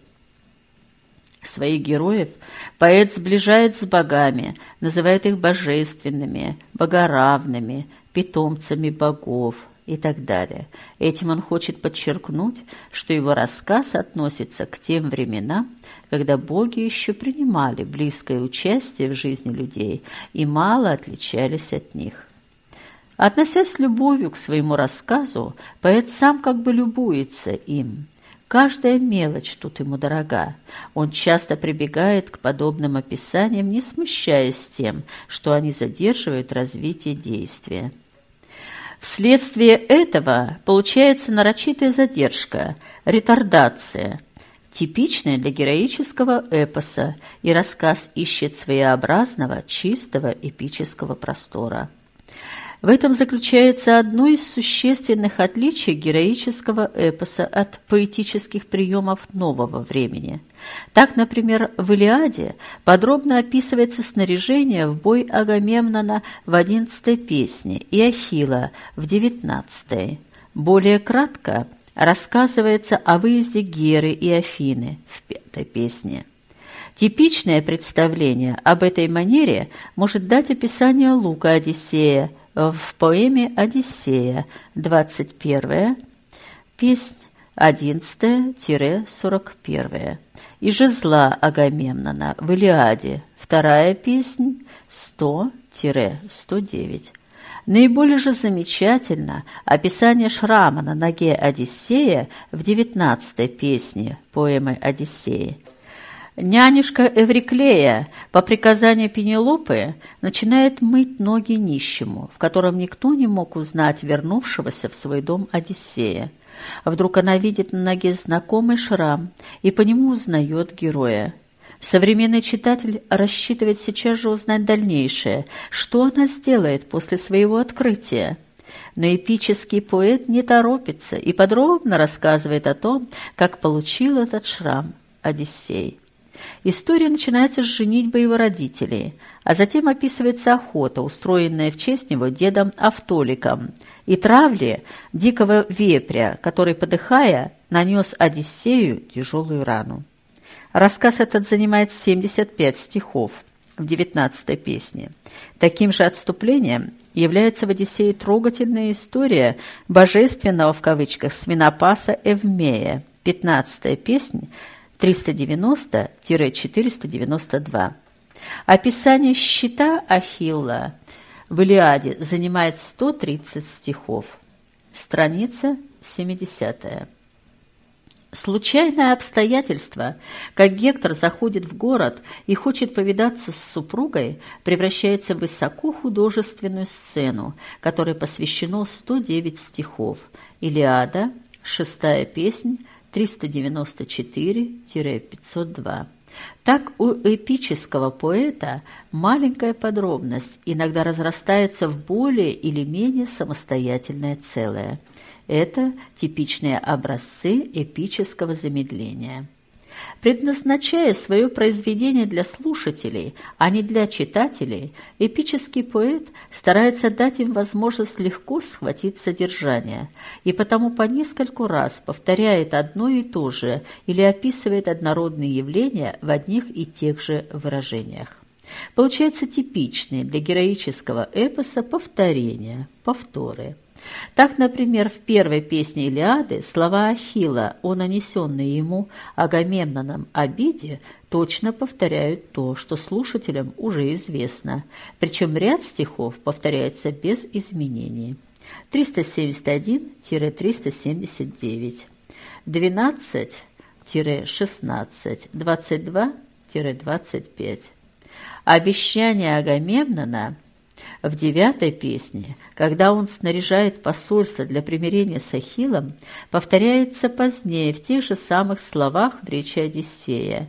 Своих героев поэт сближает с богами, называет их божественными, богоравными, питомцами богов и так далее. Этим он хочет подчеркнуть, что его рассказ относится к тем временам, когда боги еще принимали близкое участие в жизни людей и мало отличались от них. Относясь с любовью к своему рассказу, поэт сам как бы любуется им. Каждая мелочь тут ему дорога. Он часто прибегает к подобным описаниям, не смущаясь тем, что они задерживают развитие действия. Вследствие этого получается нарочитая задержка, ретардация, типичная для героического эпоса, и рассказ ищет своеобразного, чистого эпического простора. В этом заключается одно из существенных отличий героического эпоса от поэтических приемов нового времени. Так, например, в «Илиаде» подробно описывается снаряжение в бой Агамемнона в одиннадцатой песне и Ахила в девятнадцатой. Более кратко рассказывается о выезде Геры и Афины в пятой песне. Типичное представление об этой манере может дать описание лука Одиссея в поэме «Одиссея», 21 песнь 11-41, и жезла Агамемнона в «Илиаде», вторая песнь 100-109. Наиболее же замечательно описание шрама на ноге Одиссея в девятнадцатой песне поэмы «Одиссеи», Нянюшка Эвриклея по приказанию Пенелопы начинает мыть ноги нищему, в котором никто не мог узнать вернувшегося в свой дом Одиссея. Вдруг она видит на ноге знакомый шрам и по нему узнает героя. Современный читатель рассчитывает сейчас же узнать дальнейшее, что она сделает после своего открытия. Но эпический поэт не торопится и подробно рассказывает о том, как получил этот шрам Одиссей. История начинается с женитьбы его родителей, а затем описывается охота, устроенная в честь него дедом Автоликом, и травли дикого вепря, который, подыхая, нанес Одиссею тяжелую рану. Рассказ этот занимает 75 стихов в 19 песне. Таким же отступлением является в «Одиссее» трогательная история божественного в кавычках свинопаса Эвмея, 15 песня, 390-492. Описание щита Ахилла в Илиаде занимает 130 стихов. Страница 70. Случайное обстоятельство, как Гектор заходит в город и хочет повидаться с супругой, превращается в высокохудожественную сцену, которой посвящено 109 стихов. Илиада, шестая песнь, 394-502. Так у эпического поэта маленькая подробность иногда разрастается в более или менее самостоятельное целое. Это типичные образцы эпического замедления. Предназначая свое произведение для слушателей, а не для читателей, эпический поэт старается дать им возможность легко схватить содержание, и потому по нескольку раз повторяет одно и то же или описывает однородные явления в одних и тех же выражениях. Получается типичные для героического эпоса повторения, повторы – так, например, в первой песне Илиады слова Ахилла о нанесенной ему Агамемноном обиде точно повторяют то, что слушателям уже известно, причем ряд стихов повторяется без изменений. 371-379, 12-16, 22-25. Обещание Агамемнона – в девятой песне, когда он снаряжает посольство для примирения с Ахиллом, повторяется позднее в тех же самых словах в речи Одиссея.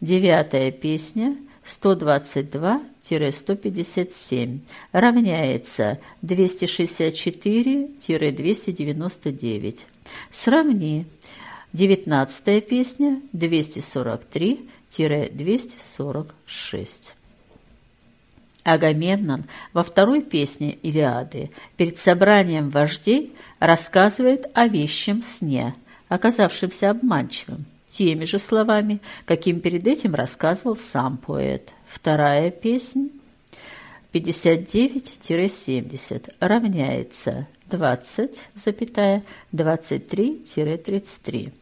Девятая песня 122-157 равняется 264-299. Сравни. Девятнадцатая песня 243-246. Агамемнон во второй песне Илиады перед собранием вождей рассказывает о вещем сне, оказавшемся обманчивым. теми же словами, каким перед этим рассказывал сам поэт. Вторая песня 59-70 равняется 20,23-33.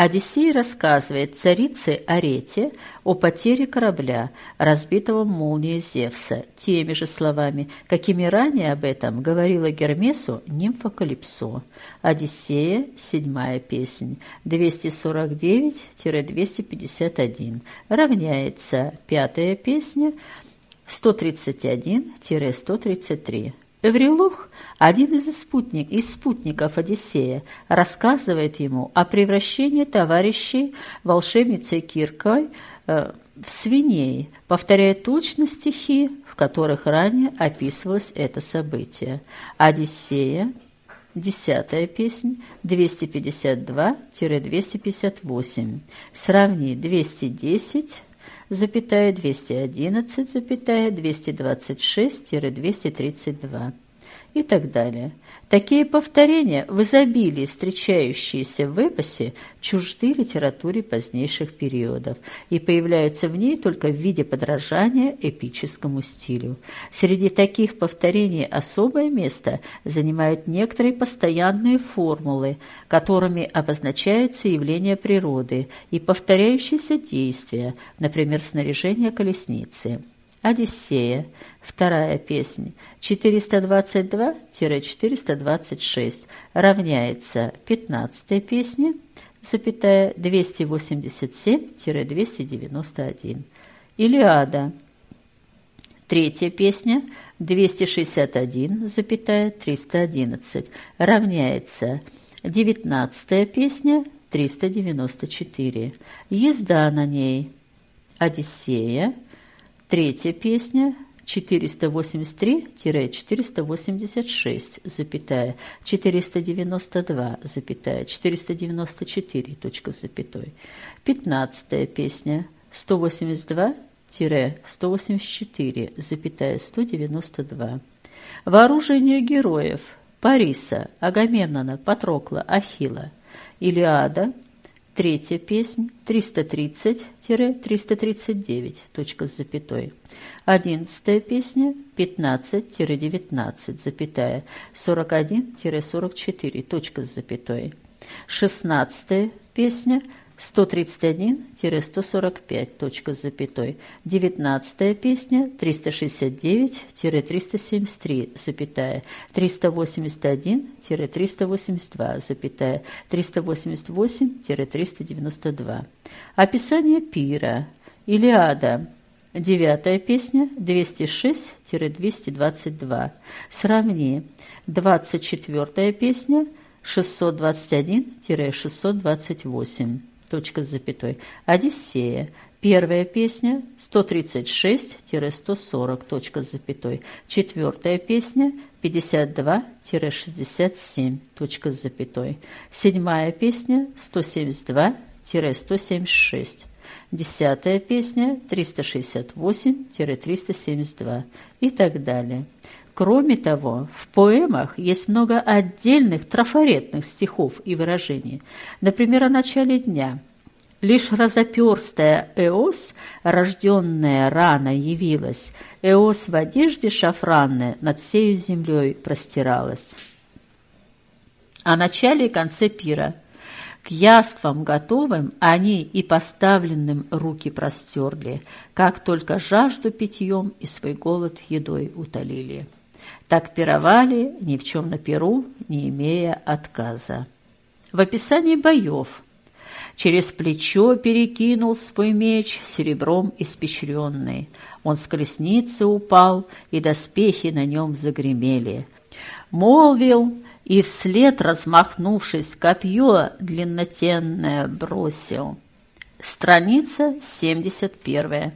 Одиссей рассказывает царице Арете о потере корабля, разбитого молнией Зевса, теми же словами, какими ранее об этом говорила Гермесу нимфа Калипсо. Одиссея, седьмая песнь, 249-251, равняется пятая песня, 131-133. Эврилух, один из, спутник, из спутников Одиссея, рассказывает ему о превращении товарищей волшебницы Киркой э, в свиней, повторяя точно стихи, в которых ранее описывалось это событие. Одиссея, десятая песня, 252-258. Сравни 210 запятая 211, запятая 226-232 и так далее. Такие повторения в изобилии, встречающиеся в эпосе, чужды литературе позднейших периодов и появляются в ней только в виде подражания эпическому стилю. Среди таких повторений особое место занимают некоторые постоянные формулы, которыми обозначаются явления природы и повторяющиеся действия, например, снаряжение колесницы. Одиссея, вторая песня, 422-426, равняется 15 песне, запятая 287-291. Илиада, третья песня, 261, запятая 311, равняется 19 песня, 394. Езда на ней. Одиссея, Третья песня 483-486, запятая, 492, запятая, 494, точка с запятой. Пятнадцатая песня 182-184, запятая, 192. Вооружение героев Париса, Агамемнона, Патрокла, Ахила, Илиада – Третья песня 330-339, точка с запятой. Одиннадцатая песня 15-19, запятая, 41-44, точка с запятой. Шестнадцатая песня 131-145, точка с запятой. Девятнадцатая песня 369-373, запятая. 381-382, запятая. 388-392. Описание пира. Илиада. Девятая песня 206-222. Сравни. Двадцать четвертая песня 621-628 точка с запятой. Одиссея. Первая песня 136-140, точка с запятой. Четвертая песня 52-67, точка с запятой. Седьмая песня 172-176. Десятая песня 368-372 и так далее. Кроме того, в поэмах есть много отдельных трафаретных стихов и выражений. Например, о начале дня. Лишь разоперстая Эос, рожденная рано, явилась. Эос в одежде шафранной над всею землей простиралась. О начале и конце пира. К яствам готовым они и поставленным руки простерли, как только жажду питьем и свой голод едой утолили. Так пировали ни в чем на перу, не имея отказа. В описании боев через плечо перекинул свой меч серебром испещренный. Он с колесницы упал, и доспехи на нем загремели. Молвил, и вслед, размахнувшись, копье длиннотенное бросил. Страница 71.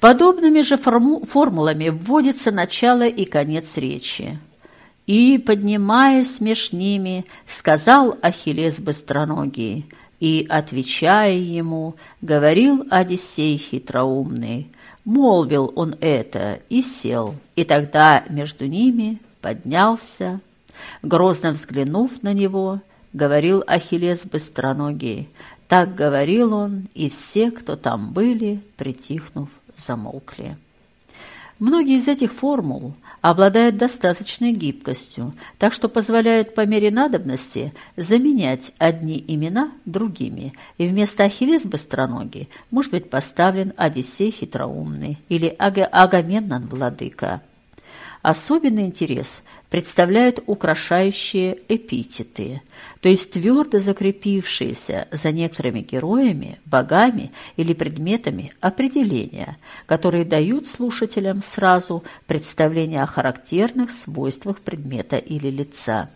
Подобными же форму формулами вводится начало и конец речи. «И, поднимаясь меж ними, сказал Ахиллес быстроногий, и, отвечая ему, говорил Одиссей хитроумный. Молвил он это и сел, и тогда между ними поднялся. Грозно взглянув на него, говорил Ахиллес быстроногий, Так говорил он, и все, кто там были, притихнув, замолкли. Многие из этих формул обладают достаточной гибкостью, так что позволяют по мере надобности заменять одни имена другими, и вместо Ахиллес быстроногий может быть поставлен Одиссей хитроумный или Агамемнон владыка. Особенный интерес представляют украшающие эпитеты, то есть твердо закрепившиеся за некоторыми героями, богами или предметами определения, которые дают слушателям сразу представление о характерных свойствах предмета или лица.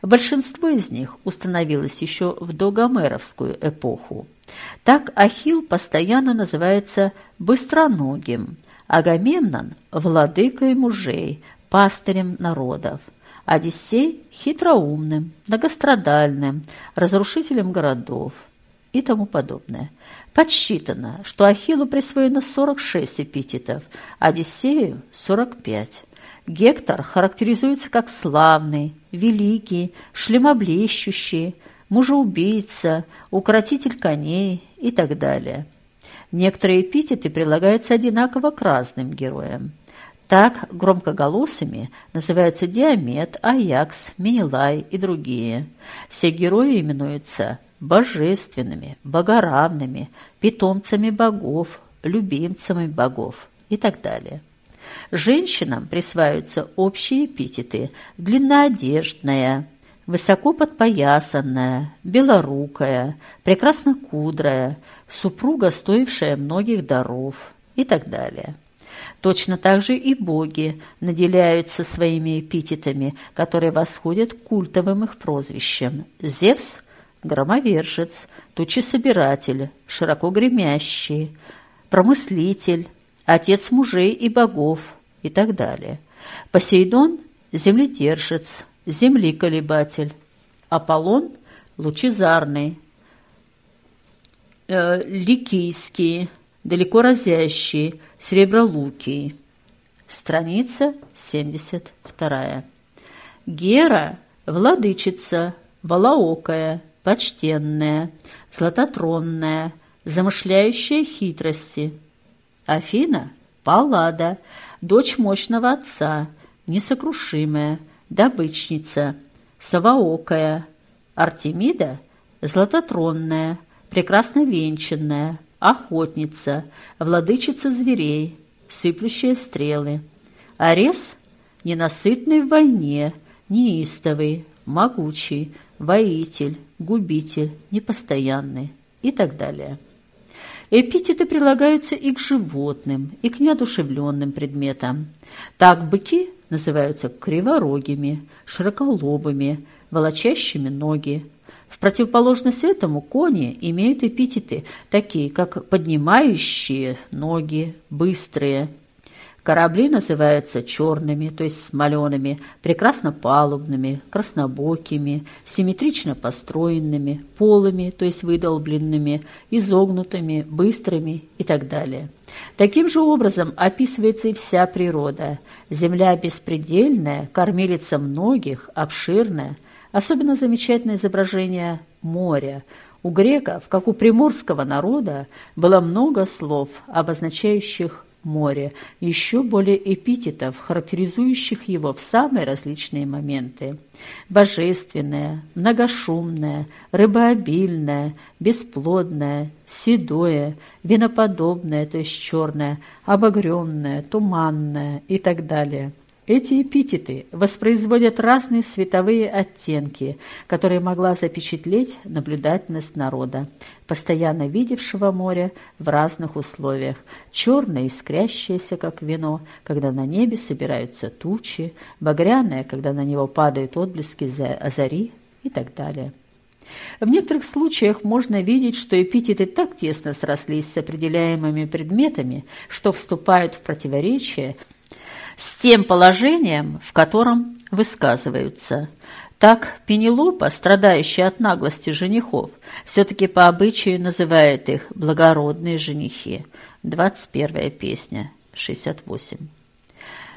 Большинство из них установилось еще в догомеровскую эпоху. Так Ахилл постоянно называется «быстроногим», Агамемнон – владыкой мужей, пастырем народов. Одиссей – хитроумным, многострадальным, разрушителем городов и тому подобное. Подсчитано, что Ахиллу присвоено 46 эпитетов, Одиссею – 45. Гектор характеризуется как славный, великий, шлемоблещущий, мужеубийца, укротитель коней и так далее. Некоторые эпитеты прилагаются одинаково к разным героям. Так громкоголосыми называются Диамет, Аякс, Менелай и другие. Все герои именуются божественными, богоравными, питомцами богов, любимцами богов и так далее. Женщинам присваиваются общие эпитеты длинноодеждная, высоко подпоясанная, белорукая, прекраснокудрая, супруга, стоившая многих даров и так далее. Точно так же и боги наделяются своими эпитетами, которые восходят к культовым их прозвищам. Зевс – громовержец, тучесобиратель, широко гремящий, промыслитель, отец мужей и богов и так далее. Посейдон – земледержец, земли-колебатель, Аполлон – лучезарный, э, ликийский, далеко разящий, сребролукий. Страница 72. Гера – владычица, волоокая, почтенная, златотронная, замышляющая хитрости. Афина – Паллада, дочь мощного отца, несокрушимая, добычница, совоокая. Артемида – златотронная, прекрасно венчанная, охотница, владычица зверей, сыплющая стрелы. Арес – ненасытный в войне, неистовый, могучий, воитель, губитель, непостоянный и так далее. Эпитеты прилагаются и к животным, и к неодушевленным предметам. Так быки называются криворогими, широколобыми, волочащими ноги, в противоположность этому кони имеют эпитеты, такие как поднимающие ноги, быстрые. Корабли называются черными, то есть смолеными, прекрасно палубными, краснобокими, симметрично построенными, полыми, то есть выдолбленными, изогнутыми, быстрыми и так далее. Таким же образом описывается и вся природа. Земля беспредельная, кормилица многих, обширная – Особенно замечательно изображение моря. У греков, как у приморского народа, было много слов, обозначающих море, еще более эпитетов, характеризующих его в самые различные моменты. Божественное, многошумное, рыбообильное, бесплодное, седое, виноподобное, то есть черное, обогренное, туманное и так далее – эти эпитеты воспроизводят разные световые оттенки, которые могла запечатлеть наблюдательность народа, постоянно видевшего море в разных условиях, черное искрящееся, как вино, когда на небе собираются тучи, багряное, когда на него падают отблески зари и так далее. В некоторых случаях можно видеть, что эпитеты так тесно срослись с определяемыми предметами, что вступают в противоречие – с тем положением, в котором высказываются. Так Пенелопа, страдающая от наглости женихов, все-таки по обычаю называет их «благородные женихи». 21 песня, 68.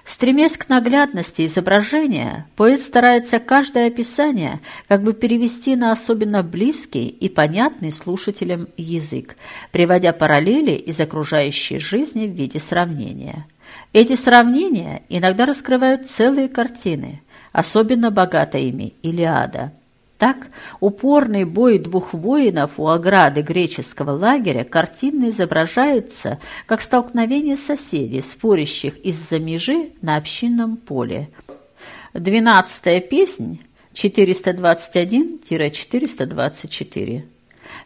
Стремясь к наглядности изображения, поэт старается каждое описание как бы перевести на особенно близкий и понятный слушателям язык, приводя параллели из окружающей жизни в виде сравнения. Эти сравнения иногда раскрывают целые картины, особенно богата ими «Илиада». Так, упорный бой двух воинов у ограды греческого лагеря картинно изображается как столкновение соседей, спорящих из-за межи на общинном поле. Двенадцатая песнь 421-424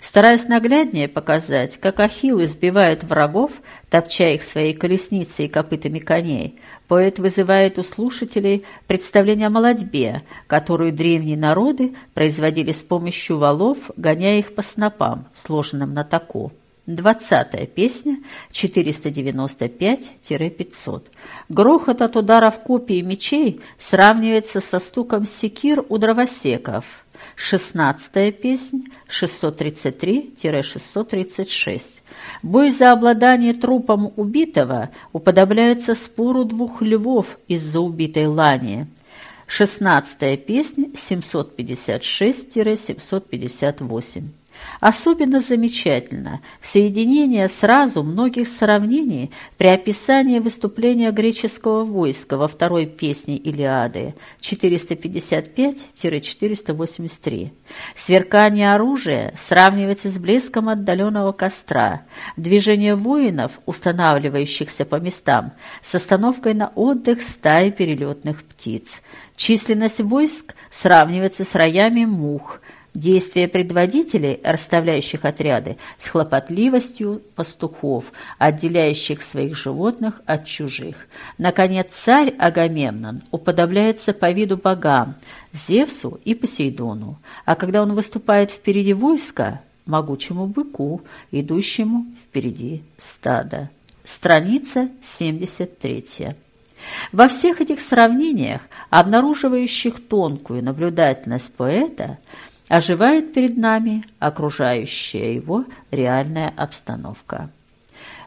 стараясь нагляднее показать, как Ахилл избивает врагов, топча их своей колесницей и копытами коней, поэт вызывает у слушателей представление о молодьбе, которую древние народы производили с помощью валов, гоняя их по снопам, сложенным на таку. Двадцатая песня, 495-500. Грохот от ударов копий и мечей сравнивается со стуком секир у дровосеков – Шестнадцатая песнь, 633-636. Бой за обладание трупом убитого уподобляется спору двух львов из-за убитой лани. Шестнадцатая песня, 756-758. Особенно замечательно соединение сразу многих сравнений при описании выступления греческого войска во второй песне Илиады 455-483. Сверкание оружия сравнивается с блеском отдаленного костра, движение воинов, устанавливающихся по местам, с остановкой на отдых стаи перелетных птиц. Численность войск сравнивается с роями мух – Действия предводителей, расставляющих отряды, с хлопотливостью пастухов, отделяющих своих животных от чужих. Наконец, царь Агамемнон уподобляется по виду богам Зевсу и Посейдону, а когда он выступает впереди войска, могучему быку, идущему впереди стада. Страница 73. Во всех этих сравнениях, обнаруживающих тонкую наблюдательность поэта, оживает перед нами окружающая его реальная обстановка.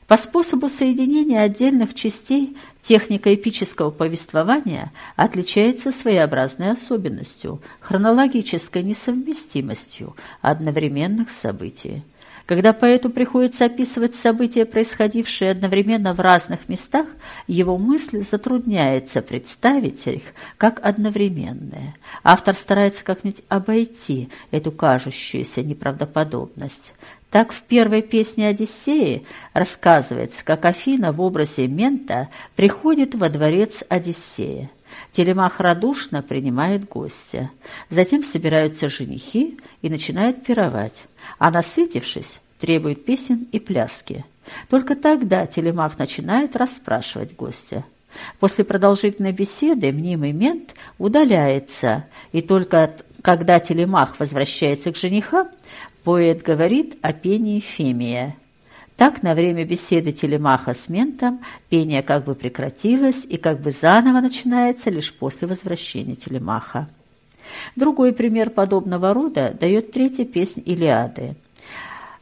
По способу соединения отдельных частей техника эпического повествования отличается своеобразной особенностью, хронологической несовместимостью одновременных событий. Когда поэту приходится описывать события, происходившие одновременно в разных местах, его мысль затрудняется представить их как одновременные. Автор старается как-нибудь обойти эту кажущуюся неправдоподобность. Так в первой песне Одиссеи рассказывается, как Афина в образе Мента приходит во дворец Одиссея. Телемах радушно принимает гостя. Затем собираются женихи и начинают пировать, а насытившись, требует песен и пляски. Только тогда Телемах начинает расспрашивать гостя. После продолжительной беседы мнимый мент удаляется, и только когда Телемах возвращается к женихам, поэт говорит о пении Фемия – так, на время беседы телемаха с ментом пение как бы прекратилось и как бы заново начинается лишь после возвращения телемаха. Другой пример подобного рода дает третья песнь Илиады.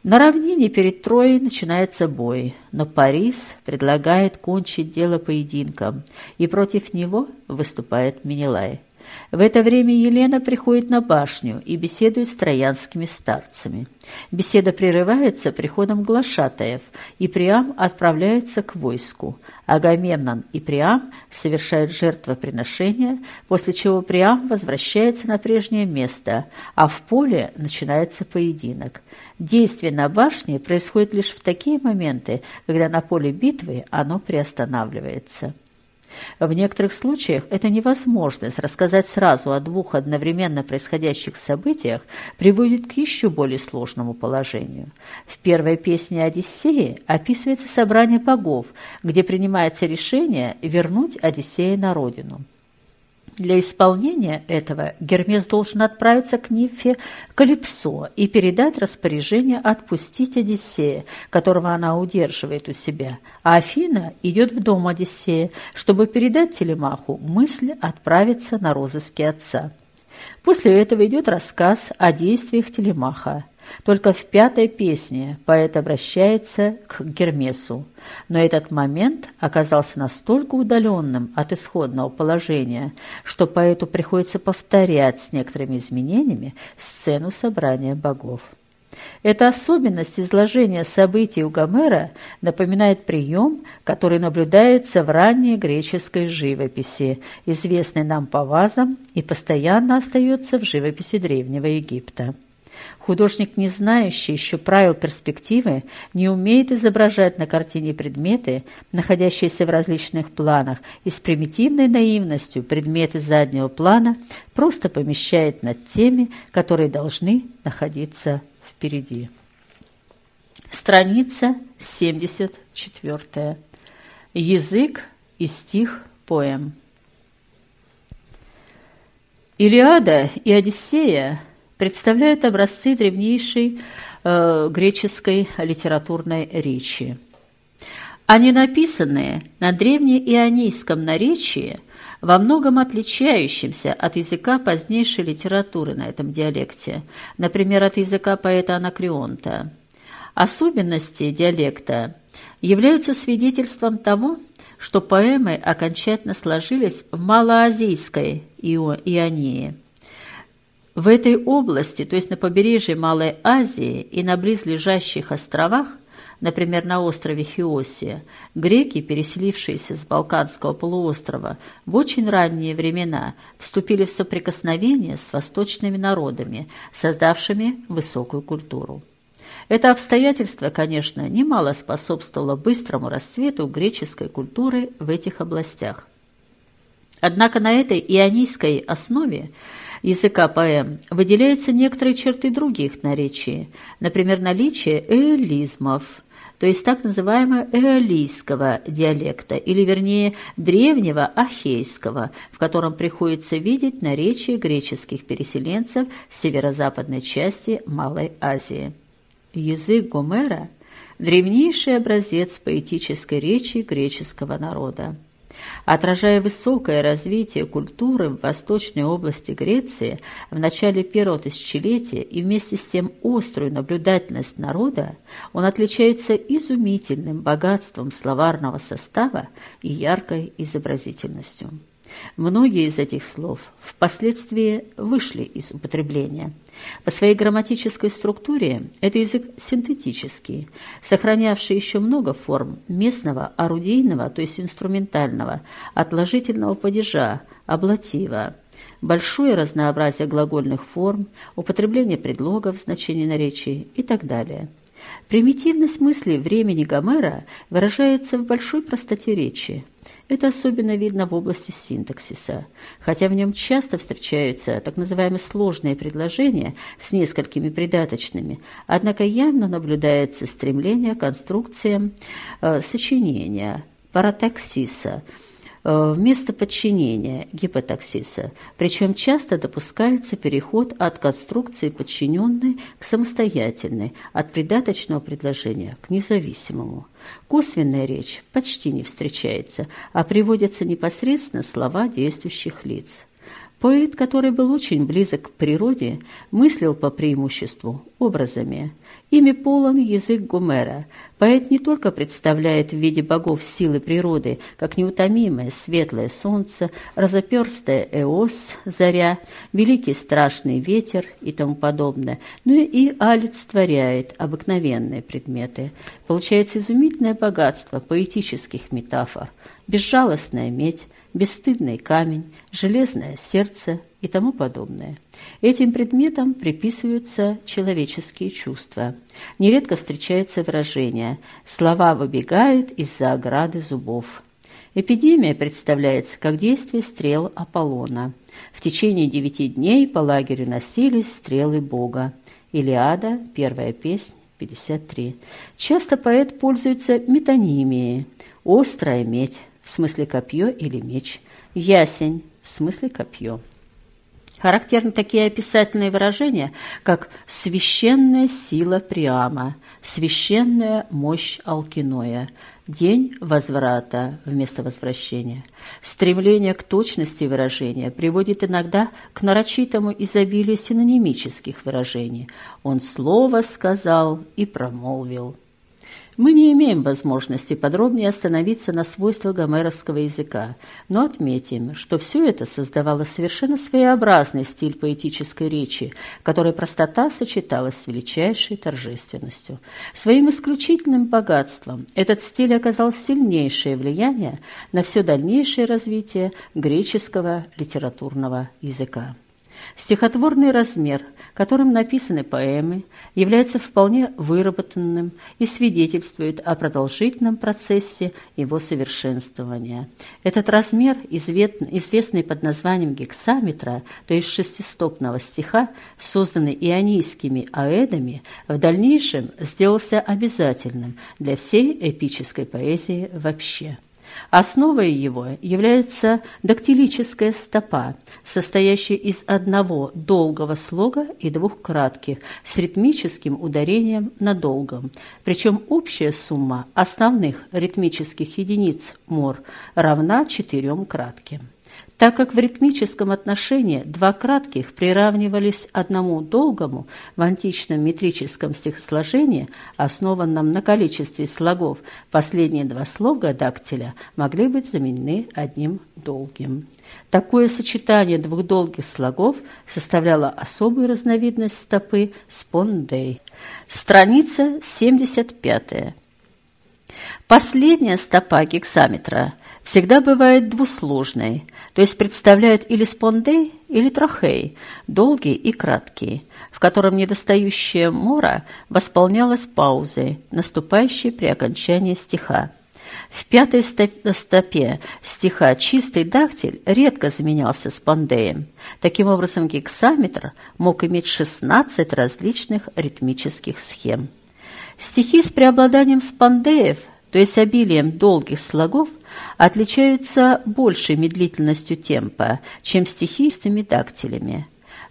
На равнине перед Троей начинается бой, но Парис предлагает кончить дело поединком, и против него выступает Менелай. В это время Елена приходит на башню и беседует с троянскими старцами. Беседа прерывается приходом глашатаев, и Приам отправляется к войску. Агамемнон и Приам совершают жертвоприношение, после чего Приам возвращается на прежнее место, а в поле начинается поединок. Действие на башне происходит лишь в такие моменты, когда на поле битвы оно приостанавливается. В некоторых случаях эта невозможность рассказать сразу о двух одновременно происходящих событиях приводит к еще более сложному положению. В первой песне Одиссеи описывается собрание богов, где принимается решение вернуть Одиссея на родину. Для исполнения этого Гермес должен отправиться к Нимфе Калипсо и передать распоряжение отпустить Одиссея, которого она удерживает у себя, а Афина идет в дом Одиссея, чтобы передать Телемаху мысль отправиться на розыски отца. После этого идет рассказ о действиях Телемаха. Только в пятой песне поэт обращается к Гермесу, но этот момент оказался настолько удаленным от исходного положения, что поэту приходится повторять с некоторыми изменениями сцену собрания богов. Эта особенность изложения событий у Гомера напоминает прием, который наблюдается в ранней греческой живописи, известной нам по вазам и постоянно остается в живописи Древнего Египта. Художник, не знающий еще правил перспективы, не умеет изображать на картине предметы, находящиеся в различных планах, и с примитивной наивностью предметы заднего плана просто помещает над теми, которые должны находиться впереди. Страница 74. Язык и стих поэм. Илиада и Одиссея представляют образцы древнейшей э, греческой литературной речи. Они написаны на древнеионийском наречии – во многом отличающимся от языка позднейшей литературы на этом диалекте, например, от языка поэта Анакреонта. Особенности диалекта являются свидетельством того, что поэмы окончательно сложились в малоазийской Ионии. В этой области, то есть на побережье Малой Азии и на близлежащих островах, Например, на острове Хиосия греки, переселившиеся с Балканского полуострова, в очень ранние времена вступили в соприкосновение с восточными народами, создавшими высокую культуру. Это обстоятельство, конечно, немало способствовало быстрому расцвету греческой культуры в этих областях. Однако на этой ионийской основе языка поэм выделяются некоторые черты других наречий, например, наличие эллизмов, то есть так называемого эолийского диалекта, или вернее древнего ахейского, в котором приходится видеть наречие греческих переселенцев северо-западной части Малой Азии. Язык Гомера – древнейший образец поэтической речи греческого народа. Отражая высокое развитие культуры в восточной области Греции в начале первого тысячелетия и вместе с тем острую наблюдательность народа, он отличается изумительным богатством словарного состава и яркой изобразительностью. Многие из этих слов впоследствии вышли из употребления. По своей грамматической структуре это язык синтетический, сохранявший еще много форм местного, орудийного, то есть инструментального, отложительного падежа, аблатива, большое разнообразие глагольных форм, употребление предлогов в значении наречий и так далее – Примитивность мысли времени Гомера выражается в большой простоте речи. Это особенно видно в области синтаксиса, хотя в нем часто встречаются так называемые сложные предложения с несколькими придаточными, однако явно наблюдается стремление к конструкциям э, сочинения, паратаксиса – вместо подчинения гипотаксиса, причем часто допускается переход от конструкции подчиненной к самостоятельной, от придаточного предложения к независимому. Косвенная речь почти не встречается, а приводятся непосредственно слова действующих лиц. Поэт, который был очень близок к природе, мыслил по преимуществу образами. Ими полон язык Гомера. Поэт не только представляет в виде богов силы природы, как неутомимое светлое солнце, разоперстая Эос, заря, великий страшный ветер и тому подобное, но и олицетворяет обыкновенные предметы. Получается изумительное богатство поэтических метафор, безжалостная медь, бесстыдный камень, железное сердце и тому подобное. Этим предметам приписываются человеческие чувства. Нередко встречается выражение «слова выбегают из-за ограды зубов». Эпидемия представляется как действие стрел Аполлона. В течение девяти дней по лагерю носились стрелы Бога. Илиада, первая песня, 53. Часто поэт пользуется метонимией. Острая медь, в смысле копье или меч, ясень, в смысле копье. Характерны такие описательные выражения, как «священная сила Приама», «священная мощь Алкиноя», «день возврата» вместо возвращения. Стремление к точности выражения приводит иногда к нарочитому изобилию синонимических выражений. «Он слово сказал и промолвил». Мы не имеем возможности подробнее остановиться на свойствах гомеровского языка, но отметим, что все это создавало совершенно своеобразный стиль поэтической речи, которой простота сочеталась с величайшей торжественностью. Своим исключительным богатством этот стиль оказал сильнейшее влияние на все дальнейшее развитие греческого литературного языка. Стихотворный размер, которым написаны поэмы, является вполне выработанным и свидетельствует о продолжительном процессе его совершенствования. Этот размер, известный под названием гексаметра, то есть шестистопного стиха, созданный ионийскими аэдами, в дальнейшем сделался обязательным для всей эпической поэзии вообще. Основой его является дактилическая стопа, состоящая из одного долгого слога и двух кратких, с ритмическим ударением на долгом. Причем общая сумма основных ритмических единиц мор равна четырем кратким. Так как в ритмическом отношении два кратких приравнивались одному долгому в античном метрическом стихосложении, основанном на количестве слогов, последние два слога дактиля могли быть заменены одним долгим. Такое сочетание двух долгих слогов составляло особую разновидность стопы спондей. Страница 75. Последняя стопа гексаметра всегда бывает двусложной, то есть представляет или спондей, или трахей, долгий и краткий, в котором недостающая мора восполнялась паузой, наступающей при окончании стиха. В пятой стопе стиха чистый дактиль редко заменялся спондеем. Таким образом, гексаметр мог иметь 16 различных ритмических схем. Стихи с преобладанием спондеев – то есть обилием долгих слогов, отличаются большей медлительностью темпа, чем стихи с дактилями.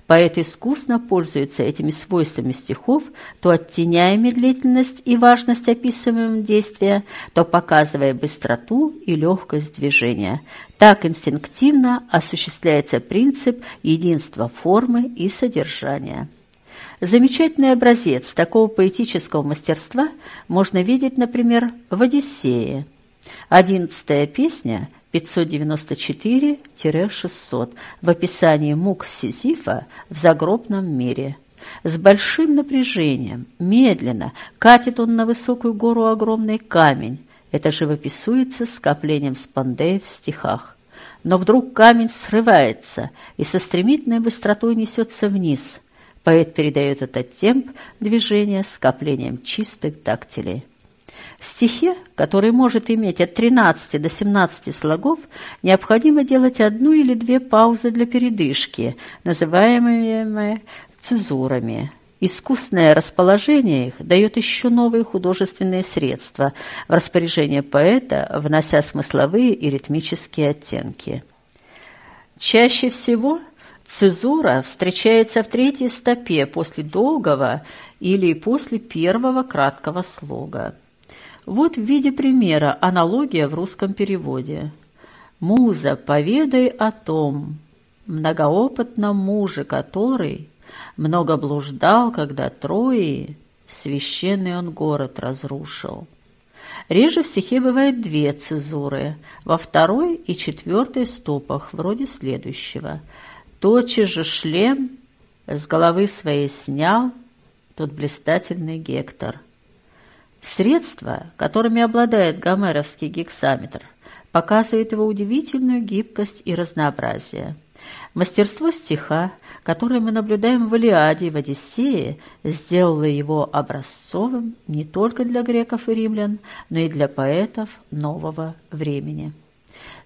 Поэт искусно пользуется этими свойствами стихов, то оттеняя медлительность и важность описываемого действия, то показывая быстроту и легкость движения. Так инстинктивно осуществляется принцип единства формы и содержания. Замечательный образец такого поэтического мастерства можно видеть, например, в «Одиссее». Одиннадцатая песня 594-600 в описании мук Сизифа в загробном мире. С большим напряжением, медленно, катит он на высокую гору огромный камень. Это живописуется скоплением спандеев в стихах. Но вдруг камень срывается и со стремительной быстротой несется вниз – Поэт передает этот темп движения скоплением чистых дактилей. В стихе, который может иметь от 13 до 17 слогов, необходимо делать одну или две паузы для передышки, называемые цезурами. Искусное расположение их дает еще новые художественные средства в распоряжение поэта, внося смысловые и ритмические оттенки. Чаще всего – Цезура встречается в третьей стопе после долгого или после первого краткого слога. Вот в виде примера аналогия в русском переводе. «Муза, поведай о том, многоопытном муже, который много блуждал, когда Трои, священный он город разрушил». Реже в стихе бывает две цезуры, во второй и четвертой стопах, вроде следующего – Тотчас же шлем с головы своей снял тот блистательный Гектор. Средства, которыми обладает гомеровский гексаметр, показывает его удивительную гибкость и разнообразие. Мастерство стиха, которое мы наблюдаем в Илиаде и в Одиссее, сделало его образцовым не только для греков и римлян, но и для поэтов нового времени.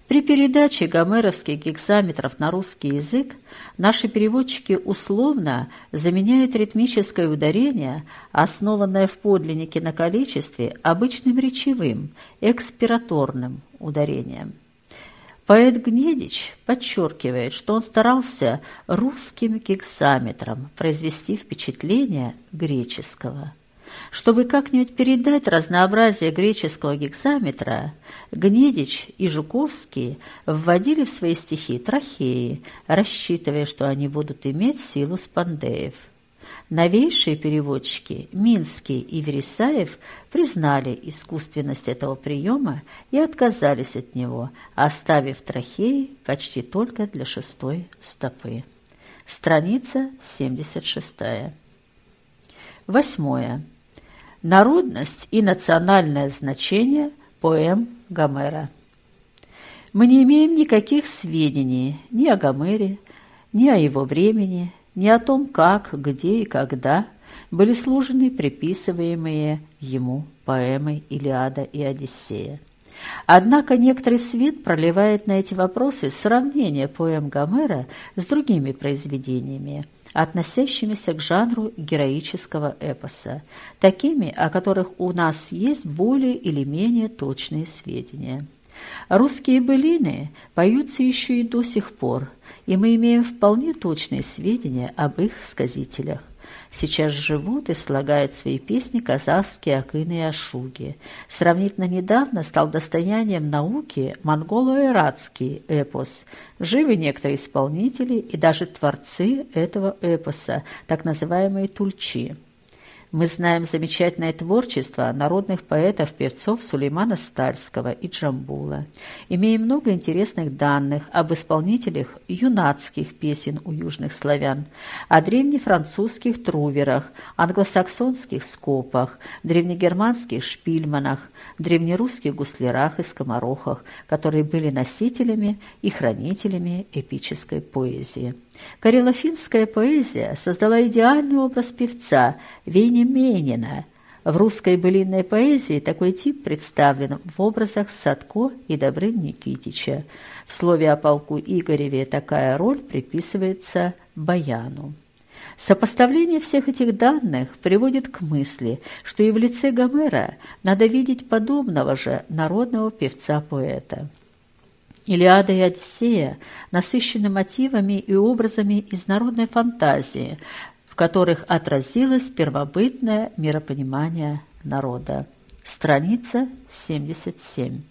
При передаче гомеровских гексаметров на русский язык наши переводчики условно заменяют ритмическое ударение, основанное в подлиннике на количестве, обычным речевым, экспираторным ударением. Поэт Гнедич подчеркивает, что он старался русским гексаметром произвести впечатление греческого. Чтобы как-нибудь передать разнообразие греческого гексаметра, Гнедич и Жуковский вводили в свои стихи трахеи, рассчитывая, что они будут иметь силу спандеев. Новейшие переводчики Минский и Вересаев признали искусственность этого приема и отказались от него, оставив трахеи почти только для шестой стопы. Страница 76. Восьмое. Народность и национальное значение поэм Гомера. Мы не имеем никаких сведений ни о Гомере, ни о его времени, ни о том, как, где и когда были сложены приписываемые ему поэмы «Илиада» и «Одиссея». Однако некоторый свет проливает на эти вопросы сравнение поэм Гомера с другими произведениями – относящимися к жанру героического эпоса, такими, о которых у нас есть более или менее точные сведения. Русские былины поются еще и до сих пор, и мы имеем вполне точные сведения об их сказителях. Сейчас живут и слагают свои песни казахские акины и ашуги. Сравнительно недавно стал достоянием науки монголо-иратский эпос. Живы некоторые исполнители и даже творцы этого эпоса, так называемые тульчи. Мы знаем замечательное творчество народных поэтов-певцов Сулеймана Стальского и Джамбула. Имеем много интересных данных об исполнителях юнацких песен у южных славян, о древнефранцузских труверах, англосаксонских скопах, древнегерманских шпильманах, древнерусских гуслярах и скоморохах, которые были носителями и хранителями эпической поэзии. Карелофинская поэзия создала идеальный образ певца Вени Менина. В русской былинной поэзии такой тип представлен в образах Садко и Добрын Никитича. В слове о полку Игореве такая роль приписывается Баяну. Сопоставление всех этих данных приводит к мысли, что и в лице Гомера надо видеть подобного же народного певца-поэта. Илиада и Одиссея насыщены мотивами и образами из народной фантазии, в которых отразилось первобытное миропонимание народа. Страница 77.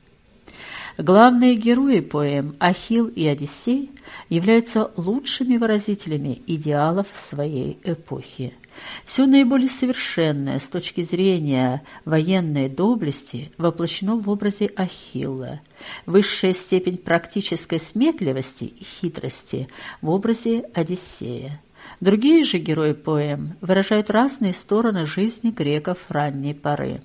Главные герои поэм Ахилл и Одиссей являются лучшими выразителями идеалов своей эпохи. Все наиболее совершенное с точки зрения военной доблести воплощено в образе Ахилла, высшая степень практической сметливости и хитрости в образе Одиссея. Другие же герои поэм выражают разные стороны жизни греков ранней поры.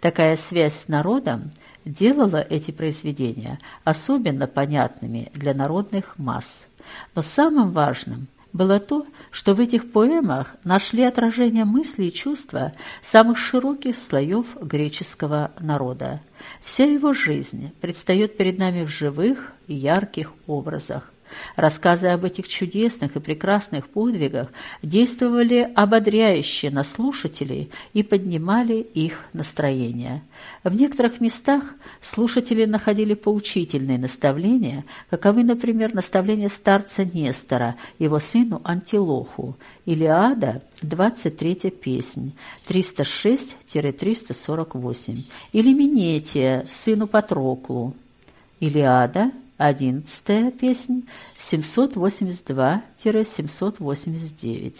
Такая связь с народом делала эти произведения особенно понятными для народных масс. Но самым важным было то, что в этих поэмах нашли отражение мысли и чувства самых широких слоев греческого народа. Вся его жизнь предстает перед нами в живых и ярких образах. Рассказы об этих чудесных и прекрасных подвигах действовали ободряюще на слушателей и поднимали их настроение. В некоторых местах слушатели находили поучительные наставления, каковы, например, наставления старца Нестора, его сыну Антилоху, Илиада, 23 песнь, 306-348, или Минетия, сыну Патроклу, Илиада, Одиннадцатая песнь 782-789.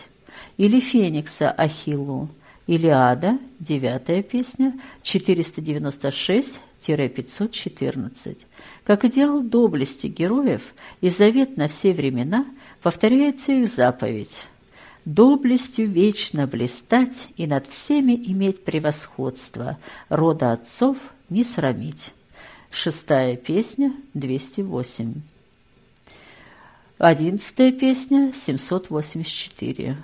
Или Феникса Ахиллу. Илиада, девятая песня, 496-514. Как идеал доблести героев и завет на все времена повторяется их заповедь. Доблестью вечно блистать и над всеми иметь превосходство, рода отцов не срамить. Шестая песня, 208. Одиннадцатая песня, 784.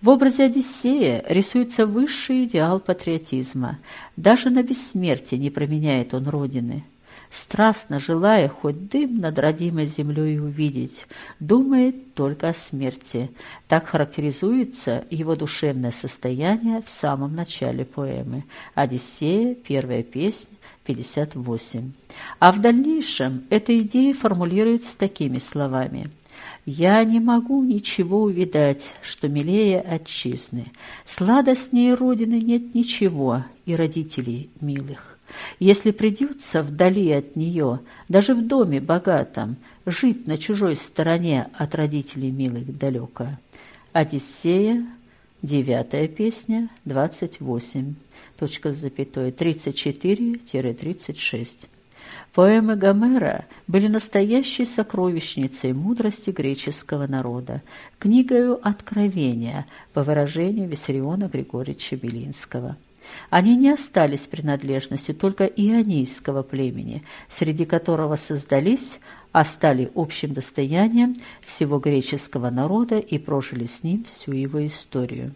В образе Одиссея рисуется высший идеал патриотизма. Даже на бессмертие не променяет он родины. страстно желая хоть дым над родимой землей увидеть, думает только о смерти. Так характеризуется его душевное состояние в самом начале поэмы. «Одиссея», первая песня, 58. А в дальнейшем эта идея формулируется такими словами – я не могу ничего увидать, что милее отчизны. Сладостнее Родины нет ничего и родителей милых. Если придется вдали от нее, даже в доме богатом, жить на чужой стороне от родителей милых далеко. Одиссея, девятая песня, двадцать восемь, точка с запятой, тридцать четыре-тридцать шесть. Поэмы Гомера были настоящей сокровищницей мудрости греческого народа, книгою «Откровения», по выражению Виссариона Григорьевича Белинского. Они не остались принадлежностью только ионийского племени, среди которого создались, а стали общим достоянием всего греческого народа и прожили с ним всю его историю.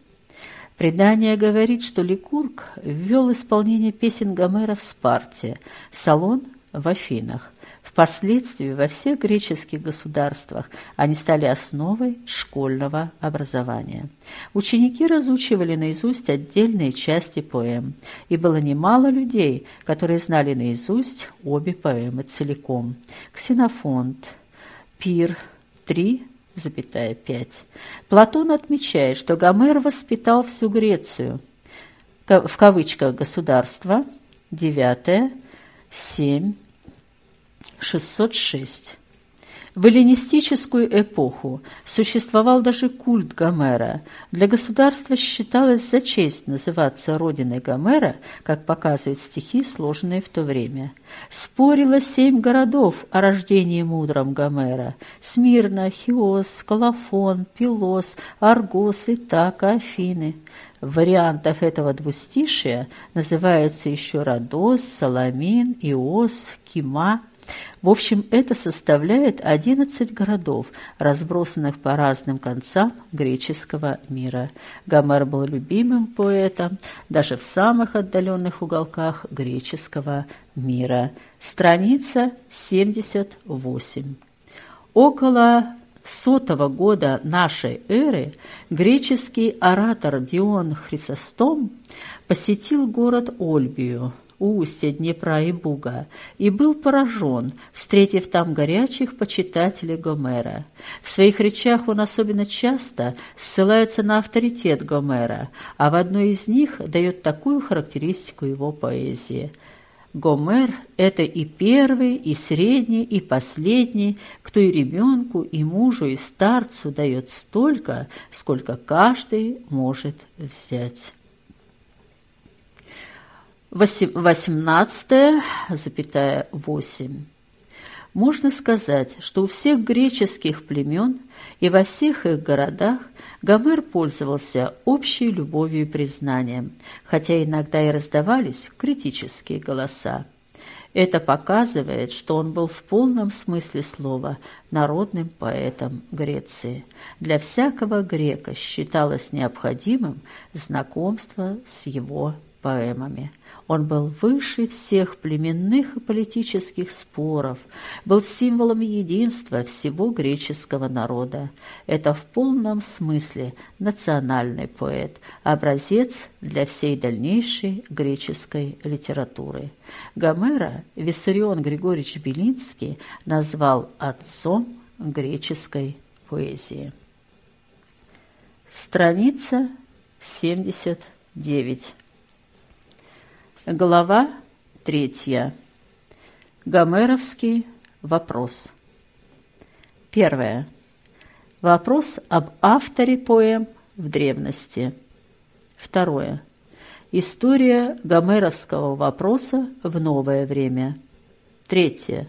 Предание говорит, что Ликург ввел исполнение песен Гомера в Спарте, Салон – в Афинах. Впоследствии во всех греческих государствах они стали основой школьного образования. Ученики разучивали наизусть отдельные части поэм, и было немало людей, которые знали наизусть обе поэмы целиком. Ксенофонт, Пир, Три 1,5. Платон отмечает, что Гомер воспитал всю Грецию, в кавычках «государство», 9, 7, 606. В эллинистическую эпоху существовал даже культ Гомера. Для государства считалось за честь называться родиной Гомера, как показывают стихи, сложенные в то время. Спорило семь городов о рождении мудром Гомера – Смирна, Хиос, Колофон, Пилос, Аргос, Итака, Афины. Вариантов этого двустишия называются еще Родос, Саламин, Иос, Кима – в общем, это составляет 11 городов, разбросанных по разным концам греческого мира. Гомер был любимым поэтом даже в самых отдаленных уголках греческого мира. Страница 78. Около сотого года нашей эры греческий оратор Дион Хрисостом посетил город Ольбию – у устья Днепра и Буга, и был поражен, встретив там горячих почитателей Гомера. В своих речах он особенно часто ссылается на авторитет Гомера, а в одной из них дает такую характеристику его поэзии – Гомер – это и первый, и средний, и последний, кто и ребенку, и мужу, и старцу дает столько, сколько каждый может взять. 18, запятая 8. Можно сказать, что у всех греческих племен и во всех их городах Гомер пользовался общей любовью и признанием, хотя иногда и раздавались критические голоса. Это показывает, что он был в полном смысле слова народным поэтом Греции. Для всякого грека считалось необходимым знакомство с его поэмами. Он был выше всех племенных и политических споров, был символом единства всего греческого народа. Это в полном смысле национальный поэт, образец для всей дальнейшей греческой литературы. Гомера Виссарион Григорьевич Белинский назвал отцом греческой поэзии. Страница 79. Глава третья. Гомеровский вопрос. Первое. Вопрос об авторе поэм в древности. Второе. История гомеровского вопроса в новое время. Третье.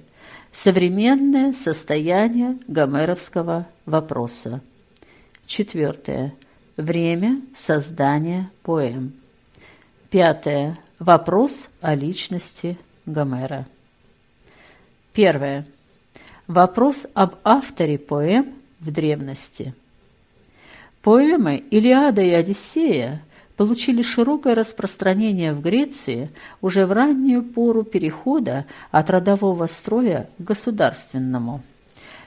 Современное состояние гомеровского вопроса. Четвертое. Время создания поэм. Пятое. Вопрос о личности Гомера. Первое. Вопрос об авторе поэм в древности. Поэмы «Илиада» и «Одиссея» получили широкое распространение в Греции уже в раннюю пору перехода от родового строя к государственному.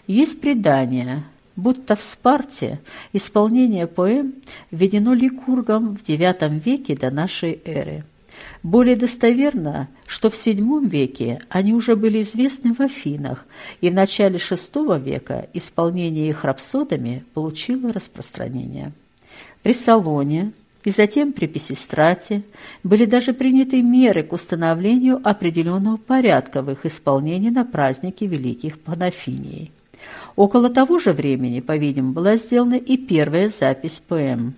Есть предание, будто в Спарте исполнение поэм введено Ликургом в IX веке до нашей эры. Более достоверно, что в VII веке они уже были известны в Афинах, и в начале VI века исполнение их рапсодами получило распространение. При Салоне и затем при Песистрате были даже приняты меры к установлению определенного порядка в их исполнении на празднике Великих Панафиний. Около того же времени, по-видимому, была сделана и первая запись поэм.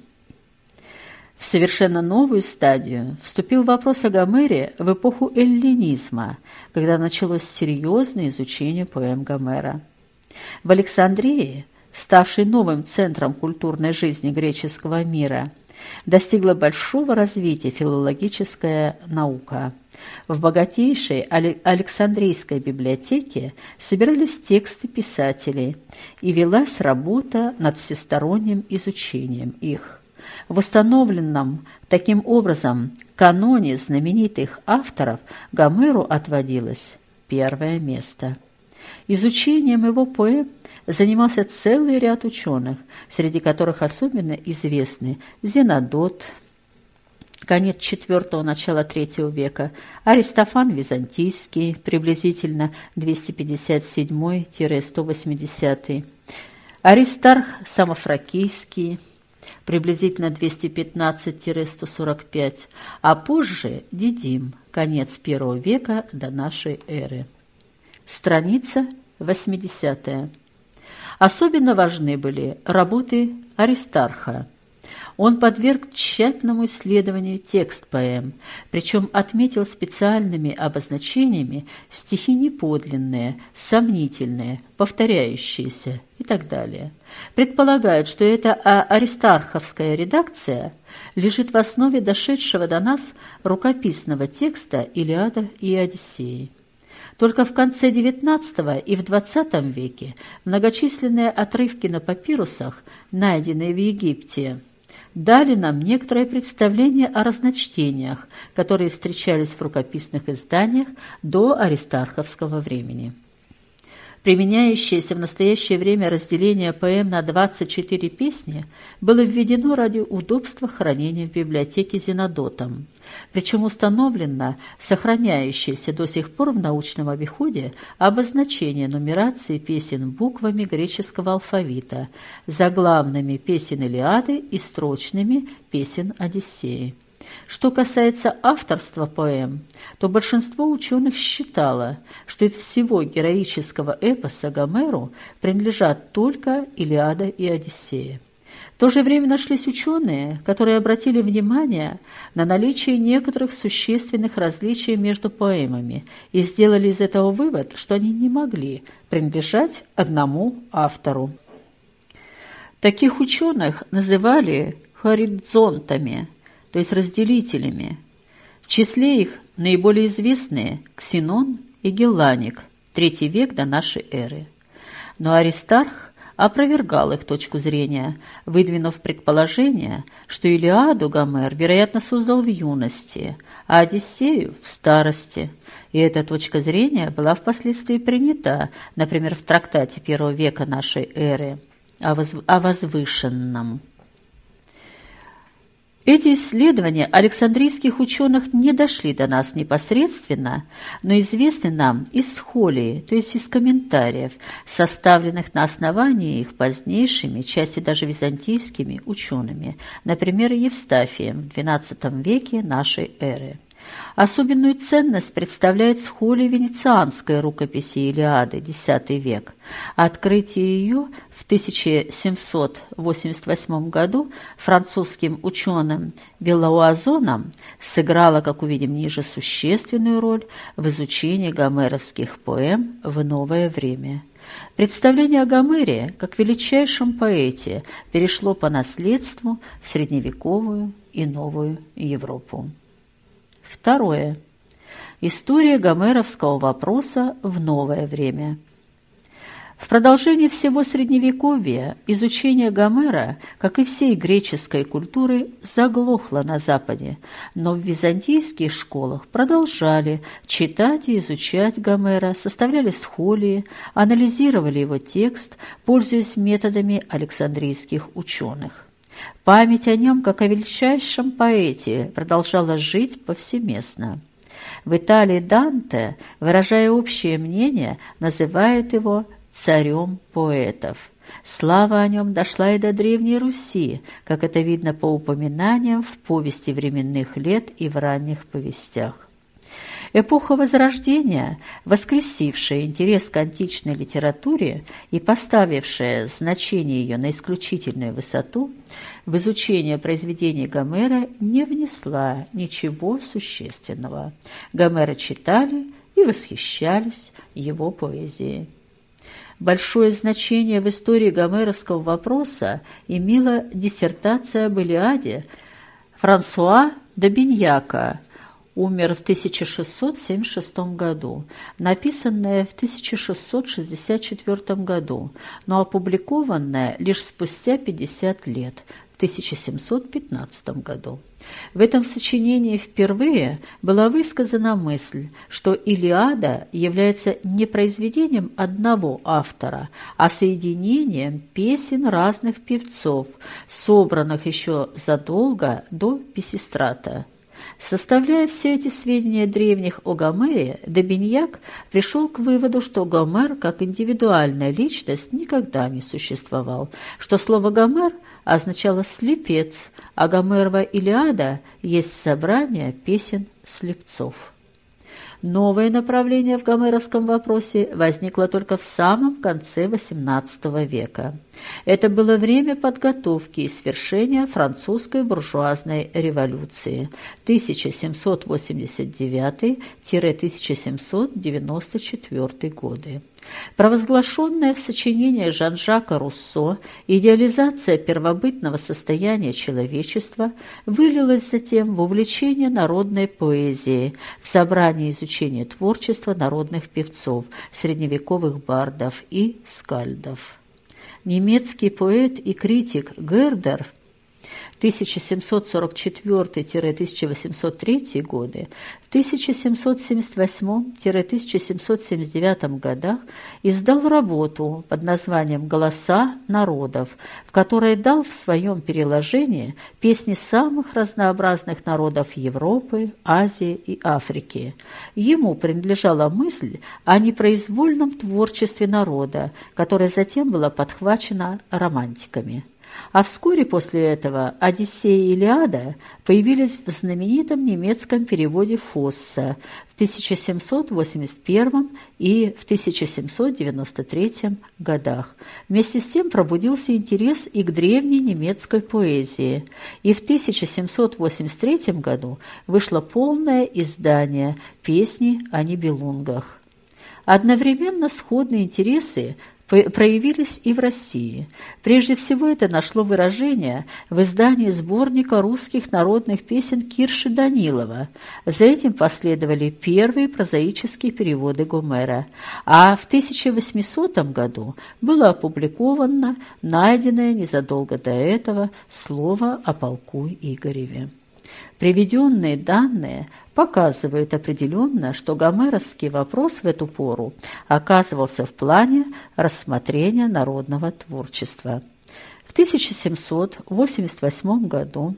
В совершенно новую стадию вступил вопрос о Гомере в эпоху эллинизма, когда началось серьезное изучение поэм Гомера. В Александрии, ставшей новым центром культурной жизни греческого мира, достигла большого развития филологическая наука – в богатейшей Александрийской библиотеке собирались тексты писателей и велась работа над всесторонним изучением их. В установленном таким образом каноне знаменитых авторов Гомеру отводилось первое место. Изучением его поэм занимался целый ряд ученых, среди которых особенно известны Зенодот, конец IV – начало III века, Аристофан Византийский, приблизительно 257-180, Аристарх Самофракийский, приблизительно 215-145, а позже Дидим, конец I века до нашей эры. Страница 80 Особенно важны были работы Аристарха – он подверг тщательному исследованию текст поэм, причем отметил специальными обозначениями стихи неподлинные, сомнительные, повторяющиеся и так далее. Предполагают, что эта аристарховская редакция лежит в основе дошедшего до нас рукописного текста «Илиада» и «Одиссеи». Только в конце XIX и в XX веке многочисленные отрывки на папирусах, найденные в Египте, дали нам некоторое представление о разночтениях, которые встречались в рукописных изданиях до аристарховского времени. Применяющееся в настоящее время разделение поэм на 24 песни было введено ради удобства хранения в библиотеке Зенодотом. Причем установлено сохраняющееся до сих пор в научном обиходе обозначение нумерации песен буквами греческого алфавита, заглавными песен Илиады и строчными песен Одиссеи. Что касается авторства поэм, то большинство ученых считало, что из всего героического эпоса Гомеру принадлежат только Илиада и Одиссея. В то же время нашлись ученые, которые обратили внимание на наличие некоторых существенных различий между поэмами и сделали из этого вывод, что они не могли принадлежать одному автору. Таких ученых называли хоризонтами – то есть разделителями. В числе их наиболее известные Ксенон и Гелланик, третий век до нашей эры. Но Аристарх опровергал их точку зрения, выдвинув предположение, что Илиаду Гомер, вероятно, создал в юности, а Одиссею – в старости. И эта точка зрения была впоследствии принята, например, в трактате первого века нашей эры о возвышенном. Эти исследования Александрийских ученых не дошли до нас непосредственно, но известны нам из схолии, то есть из комментариев, составленных на основании их позднейшими, частью даже византийскими учеными, например, Евстафием в XII веке нашей эры. Особенную ценность представляет схоле венецианской рукописи Илиады, X век. Открытие ее в 1788 году французским ученым Белауазоном сыграло, как увидим ниже, существенную роль в изучении гомеровских поэм в новое время. Представление о Гомере, как величайшем поэте, перешло по наследству в средневековую и новую Европу. Второе. История гомеровского вопроса в новое время. В продолжении всего Средневековья изучение Гомера, как и всей греческой культуры, заглохло на Западе, но в византийских школах продолжали читать и изучать Гомера, составляли схолии, анализировали его текст, пользуясь методами александрийских ученых. Память о нем, как о величайшем поэте, продолжала жить повсеместно. В Италии Данте, выражая общее мнение, называет его царем поэтов. Слава о нем дошла и до Древней Руси, как это видно по упоминаниям в повести временных лет и в ранних повестях. Эпоха Возрождения, воскресившая интерес к античной литературе и поставившая значение ее на исключительную высоту, в изучение произведений Гомера не внесла ничего существенного. Гомера читали и восхищались его поэзией. Большое значение в истории гомеровского вопроса имела диссертация об Илиаде Франсуа де Беньяка, умер в 1676 году, написанная в 1664 году, но опубликованная лишь спустя 50 лет, в 1715 году. В этом сочинении впервые была высказана мысль, что «Илиада» является не произведением одного автора, а соединением песен разных певцов, собранных еще задолго до Песистрата. Составляя все эти сведения древних о Гомере, Добиньяк пришел к выводу, что Гомер как индивидуальная личность никогда не существовал, что слово «Гомер» означало «слепец», а Гомерова «Илиада» есть собрание песен слепцов. Новое направление в гомеровском вопросе возникло только в самом конце XVIII века. Это было время подготовки и свершения французской буржуазной революции 1789-1794 годы. Провозглашенная в сочинении Жан-Жака Руссо идеализация первобытного состояния человечества вылилась затем в увлечение народной поэзией, в собрание изучения творчества народных певцов, средневековых бардов и скальдов. Немецкий поэт и критик Гердер – 1744-1803 годы, в 1778-1779 годах издал работу под названием «Голоса народов», в которой дал в своем переложении песни самых разнообразных народов Европы, Азии и Африки. Ему принадлежала мысль о непроизвольном творчестве народа, которая затем была подхвачена романтиками. А вскоре после этого «Одиссея» и «Илиада» появились в знаменитом немецком переводе Фосса в 1781 и в 1793 годах. Вместе с тем пробудился интерес и к древней немецкой поэзии, и в 1783 году вышло полное издание «Песни о Нибелунгах». Одновременно сходные интересы проявились и в России. Прежде всего это нашло выражение в издании сборника русских народных песен Кирши Данилова. За этим последовали первые прозаические переводы Гомера. А в 1800 году было опубликовано найденное незадолго до этого слово о полку Игореве. Приведенные данные показывают определенно, что гомеровский вопрос в эту пору оказывался в плане рассмотрения народного творчества. В 1788 году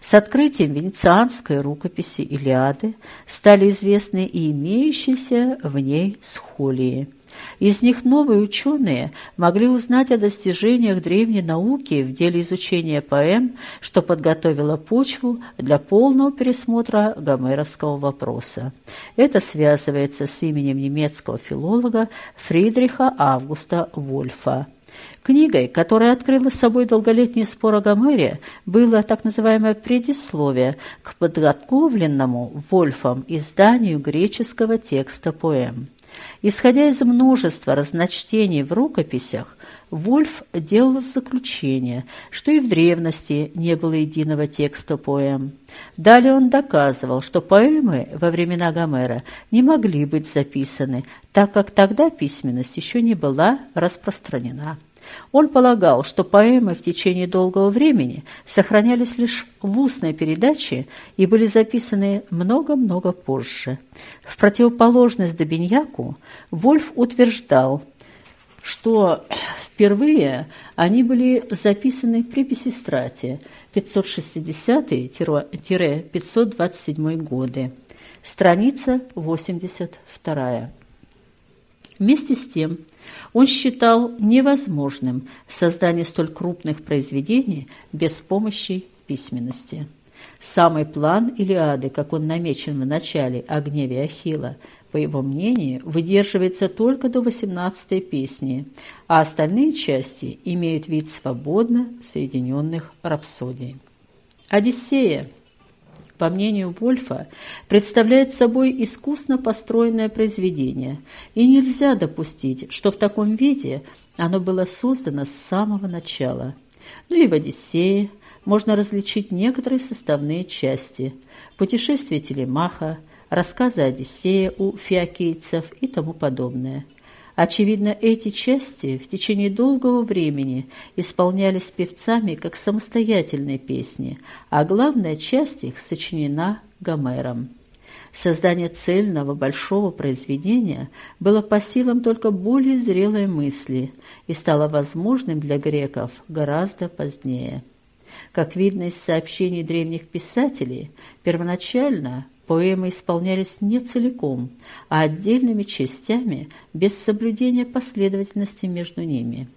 с открытием венецианской рукописи «Илиады» стали известны и имеющиеся в ней схолии – из них новые ученые могли узнать о достижениях древней науки в деле изучения поэм, что подготовило почву для полного пересмотра гомеровского вопроса. Это связывается с именем немецкого филолога Фридриха Августа Вольфа. Книгой, которая открыла собой долголетний спор о Гомере, было так называемое предисловие к подготовленному Вольфом изданию греческого текста поэм. Исходя из множества разночтений в рукописях, Вольф делал заключение, что и в древности не было единого текста поэм. Далее он доказывал, что поэмы во времена Гомера не могли быть записаны, так как тогда письменность еще не была распространена. Он полагал, что поэмы в течение долгого времени сохранялись лишь в устной передаче и были записаны много-много позже. В противоположность Добиньяку Вольф утверждал, что впервые они были записаны при Песистрате 560-527 годы, страница 82. Вместе с тем, он считал невозможным создание столь крупных произведений без помощи письменности. Самый план Илиады, как он намечен в начале о гневе Ахилла, по его мнению, выдерживается только до 18-й песни, а остальные части имеют вид свободно соединенных рапсодий. Одиссея, по мнению Вольфа, представляет собой искусно построенное произведение, и нельзя допустить, что в таком виде оно было создано с самого начала. Ну и в «Одиссее» можно различить некоторые составные части – путешествие Телемаха, рассказы Одиссея у фиокийцев и тому подобное. Очевидно, эти части в течение долгого времени исполнялись певцами как самостоятельные песни, а главная часть их сочинена Гомером. Создание цельного большого произведения было по силам только более зрелой мысли и стало возможным для греков гораздо позднее. Как видно из сообщений древних писателей, первоначально Поэмы исполнялись не целиком, а отдельными частями, без соблюдения последовательности между ними.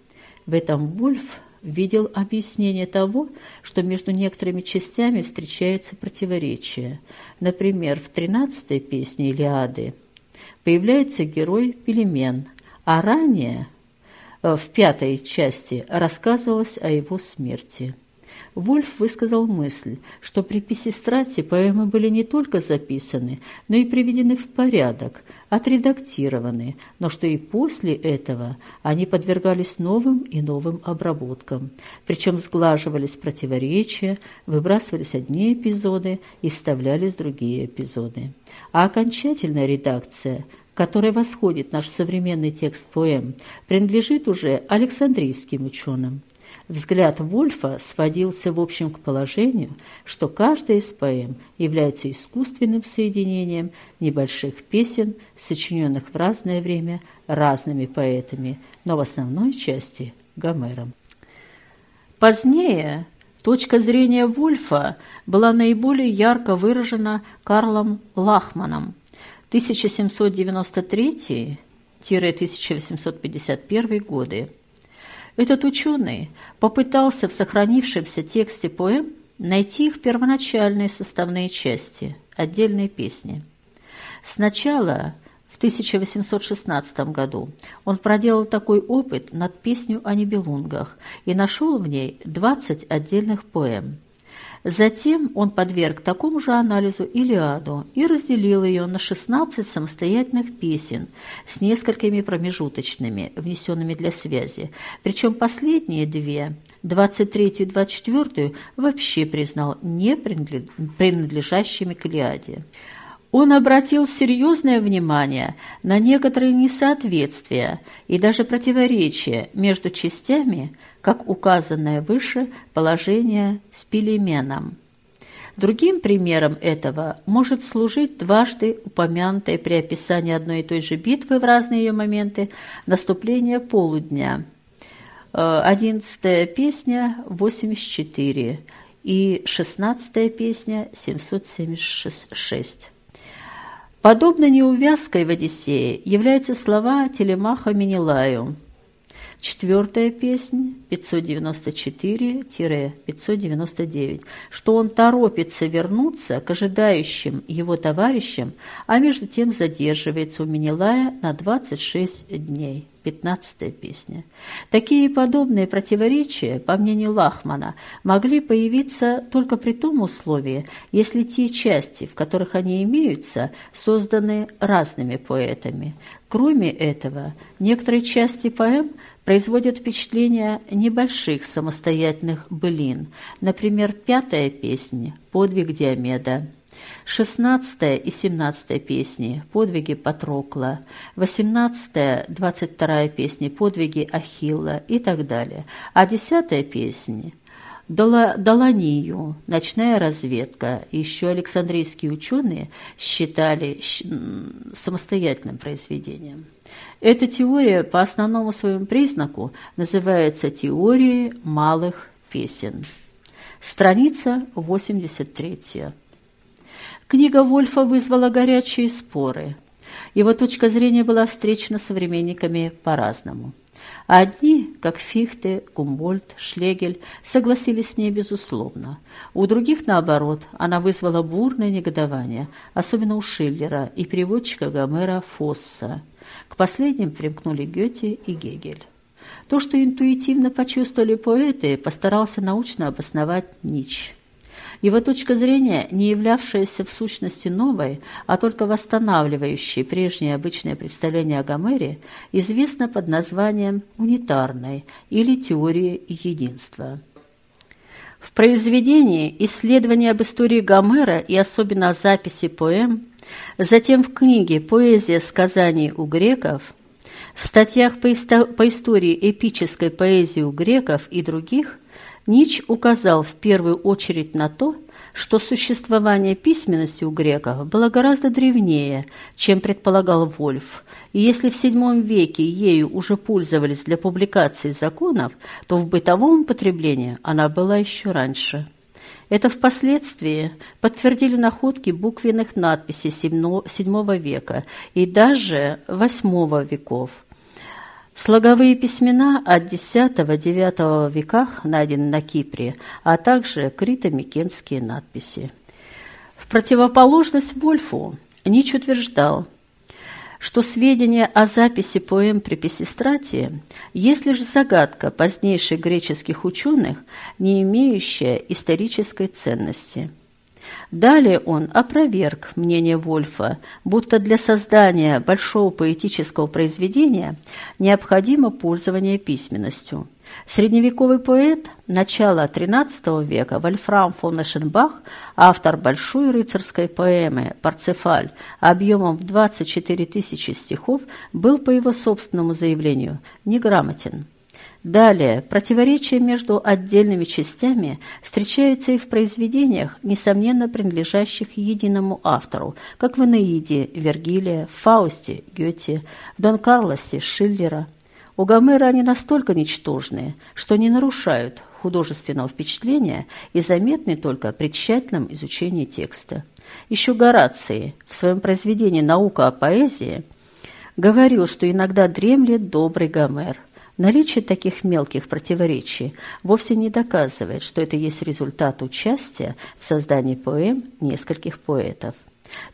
В этом Вульф видел объяснение того, что между некоторыми частями встречаются противоречия. Например, в 13-й песне Илиады появляется герой Пелемен, а ранее, э, в пятой части, рассказывалось о его смерти. Вольф высказал мысль, что при Писистрате поэмы были не только записаны, но и приведены в порядок, отредактированы, но что и после этого они подвергались новым и новым обработкам, причем сглаживались противоречия, выбрасывались одни эпизоды и вставлялись другие эпизоды. А окончательная редакция – которой восходит наш современный текст поэм, принадлежит уже Александрийским ученым. Взгляд Вольфа сводился в общем к положению, что каждая из поэм является искусственным соединением небольших песен, сочиненных в разное время разными поэтами, но в основной части – Гомером. Позднее точка зрения Вольфа была наиболее ярко выражена Карлом Лахманом 1793-1851 годы этот ученый попытался в сохранившемся тексте поэм найти их первоначальные составные части, отдельные песни. Сначала, в 1816 году, он проделал такой опыт над песню о Нибелунгах и нашел в ней 20 отдельных поэм – Затем он подверг такому же анализу Илиаду и разделил ее на 16 самостоятельных песен с несколькими промежуточными, внесенными для связи. Причем последние две, 23 и 24, вообще признал не принадлежащими к Илиаде. Он обратил серьезное внимание на некоторые несоответствия и даже противоречия между частями – как указанное выше положение с пелеменом. Другим примером этого может служить дважды упомянутое при описании одной и той же битвы в разные ее моменты наступление полудня. Э, одиннадцатая песня 84 и шестнадцатая песня 776. Подобно неувязкой в Одиссее являются слова Телемаха Менелаю – Четвертая песня 594-599, что он торопится вернуться к ожидающим его товарищам, а между тем задерживается у Менелая на 26 дней. Пятнадцатая песня. Такие подобные противоречия, по мнению Лахмана, могли появиться только при том условии, если те части, в которых они имеются, созданы разными поэтами. Кроме этого, некоторые части поэм производят впечатление небольших самостоятельных былин, например, пятая песня «Подвиг Диомеда», Шестнадцатая и семнадцатая песни «Подвиги Патрокла», восемнадцатая, двадцать вторая песни «Подвиги Ахилла» и так далее. А десятая песня Доланию, ночная разведка, еще Александрийские ученые считали самостоятельным произведением. Эта теория по основному своему признаку называется теорией малых песен. Страница 83. Книга Вольфа вызвала горячие споры. Его точка зрения была встречена современниками по-разному. Одни, как Фихте, Гумбольд, Шлегель, согласились с ней безусловно. У других, наоборот, она вызвала бурное негодование, особенно у Шиллера и переводчика Гомера Фосса. Последним примкнули Гёте и Гегель. То, что интуитивно почувствовали поэты, постарался научно обосновать Ницше. Его точка зрения, не являвшаяся в сущности новой, а только восстанавливающей прежние обычные представления о Гомере, известна под названием унитарной или теории единства. В произведении «Исследование об истории Гомера» и особенно о записи поэм, затем в книге «Поэзия сказаний у греков», в статьях по, истории эпической поэзии у греков и других Нич указал в первую очередь на то, что существование письменности у греков было гораздо древнее, чем предполагал Вольф, и если в VII веке ею уже пользовались для публикации законов, то в бытовом употреблении она была еще раньше. Это впоследствии подтвердили находки буквенных надписей VII века и даже VIII веков – Слоговые письмена от X-IX веках найдены на Кипре, а также крито-микенские надписи. В противоположность Вольфу Нич утверждал, что сведения о записи поэм при Песистратии есть лишь загадка позднейших греческих ученых, не имеющая исторической ценности – Далее он опроверг мнение Вольфа, будто для создания большого поэтического произведения необходимо пользование письменностью. Средневековый поэт начала XIII века Вольфрам фон Эшенбах, автор большой рыцарской поэмы «Парцефаль» объемом в 24 тысячи стихов, был, по его собственному заявлению, неграмотен. Далее, противоречия между отдельными частями встречаются и в произведениях, несомненно принадлежащих единому автору, как в Энеиде Вергилия, Фаусте Гёте, в Дон Карлосе Шиллера. У Гомера они настолько ничтожные, что не нарушают художественного впечатления и заметны только при тщательном изучении текста. Еще Гораций в своем произведении «Наука о поэзии» говорил, что иногда дремлет добрый Гомер – Наличие таких мелких противоречий вовсе не доказывает, что это есть результат участия в создании поэм нескольких поэтов.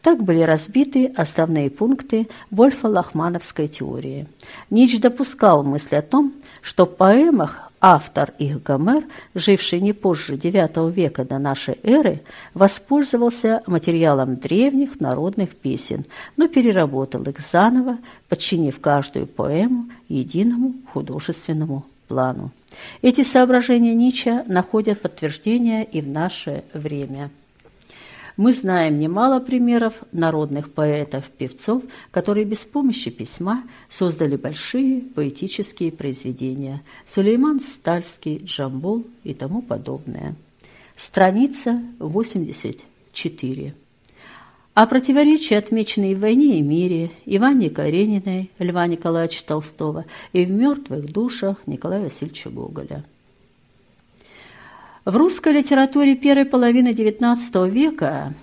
Так были разбиты основные пункты Вольфа-Лахмановской теории. Ницше допускал мысль о том, что в поэмах Автор их Гомер, живший не позже IX века до нашей эры, воспользовался материалом древних народных песен, но переработал их заново, подчинив каждую поэму единому художественному плану. Эти соображения Ницше находят подтверждение и в наше время. Мы знаем немало примеров народных поэтов, певцов, которые без помощи письма создали большие поэтические произведения. Сулейман Стальский, Джамбул и тому подобное. Страница 84. О противоречии, отмеченные в «Войне и мире» Иване Карениной, Льва Николаевича Толстого и в «Мертвых душах» Николая Васильевича Гоголя. В русской литературе первой половины XIX века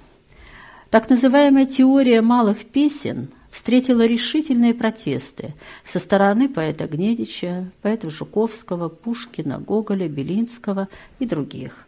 так называемая теория малых песен встретила решительные протесты со стороны поэта Гнедича, поэтов Жуковского, Пушкина, Гоголя, Белинского и других.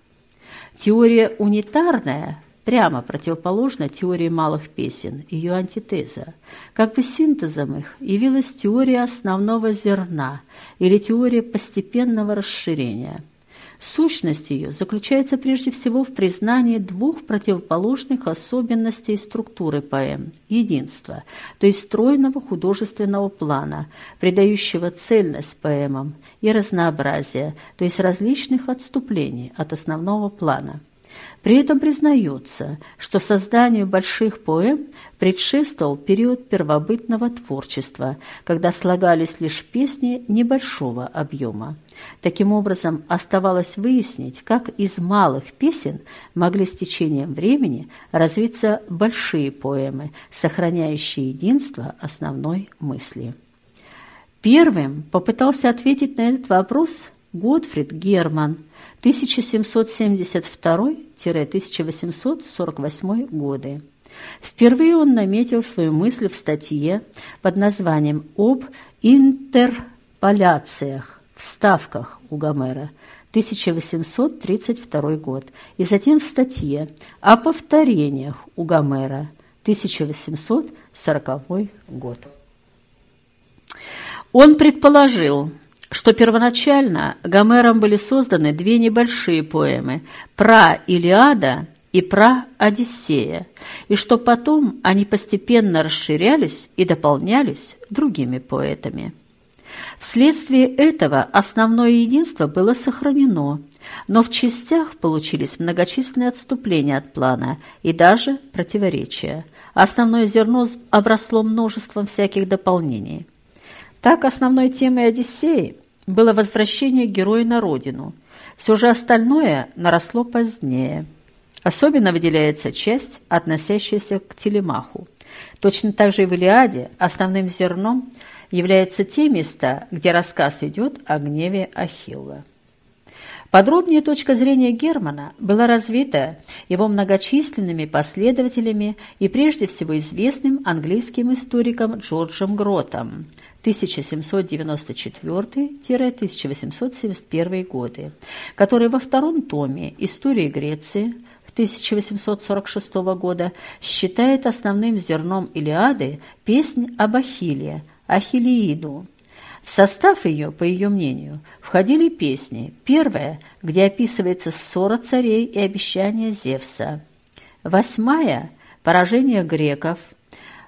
Теория унитарная прямо противоположна теории малых песен, ее антитеза. Как бы синтезом их явилась теория основного зерна или теория постепенного расширения – Сущность ее заключается прежде всего в признании двух противоположных особенностей структуры поэм – единства, то есть стройного художественного плана, придающего цельность поэмам, и разнообразия, то есть различных отступлений от основного плана – при этом признается, что созданию больших поэм предшествовал период первобытного творчества, когда слагались лишь песни небольшого объема. Таким образом, оставалось выяснить, как из малых песен могли с течением времени развиться большие поэмы, сохраняющие единство основной мысли. Первым попытался ответить на этот вопрос Готфрид Герман 1772-1848 годы. Впервые он наметил свою мысль в статье под названием «Об интерполяциях, вставках у Гомера» 1832 год, и затем в статье «О повторениях у Гомера» 1840 год. Он предположил, что первоначально Гомером были созданы две небольшие поэмы «Про Илиада» и «Про Одиссея», и что потом они постепенно расширялись и дополнялись другими поэтами. Вследствие этого основное единство было сохранено, но в частях получились многочисленные отступления от плана и даже противоречия. Основное зерно обросло множеством всяких дополнений – так основной темой «Одиссеи» было возвращение героя на родину. Все же остальное наросло позднее. Особенно выделяется часть, относящаяся к Телемаху. Точно так же и в «Илиаде» основным зерном являются те места, где рассказ идет о гневе Ахилла. Подробнее точка зрения Германа была развита его многочисленными последователями и прежде всего известным английским историком Джорджем Гротом 1794-1871 годы, который во втором томе «Истории Греции» 1846 года считает основным зерном Илиады песнь об Ахилле, Ахиллеиду, в состав ее, по ее мнению, входили песни. Первая, где описывается ссора царей и обещание Зевса. Восьмая – поражение греков.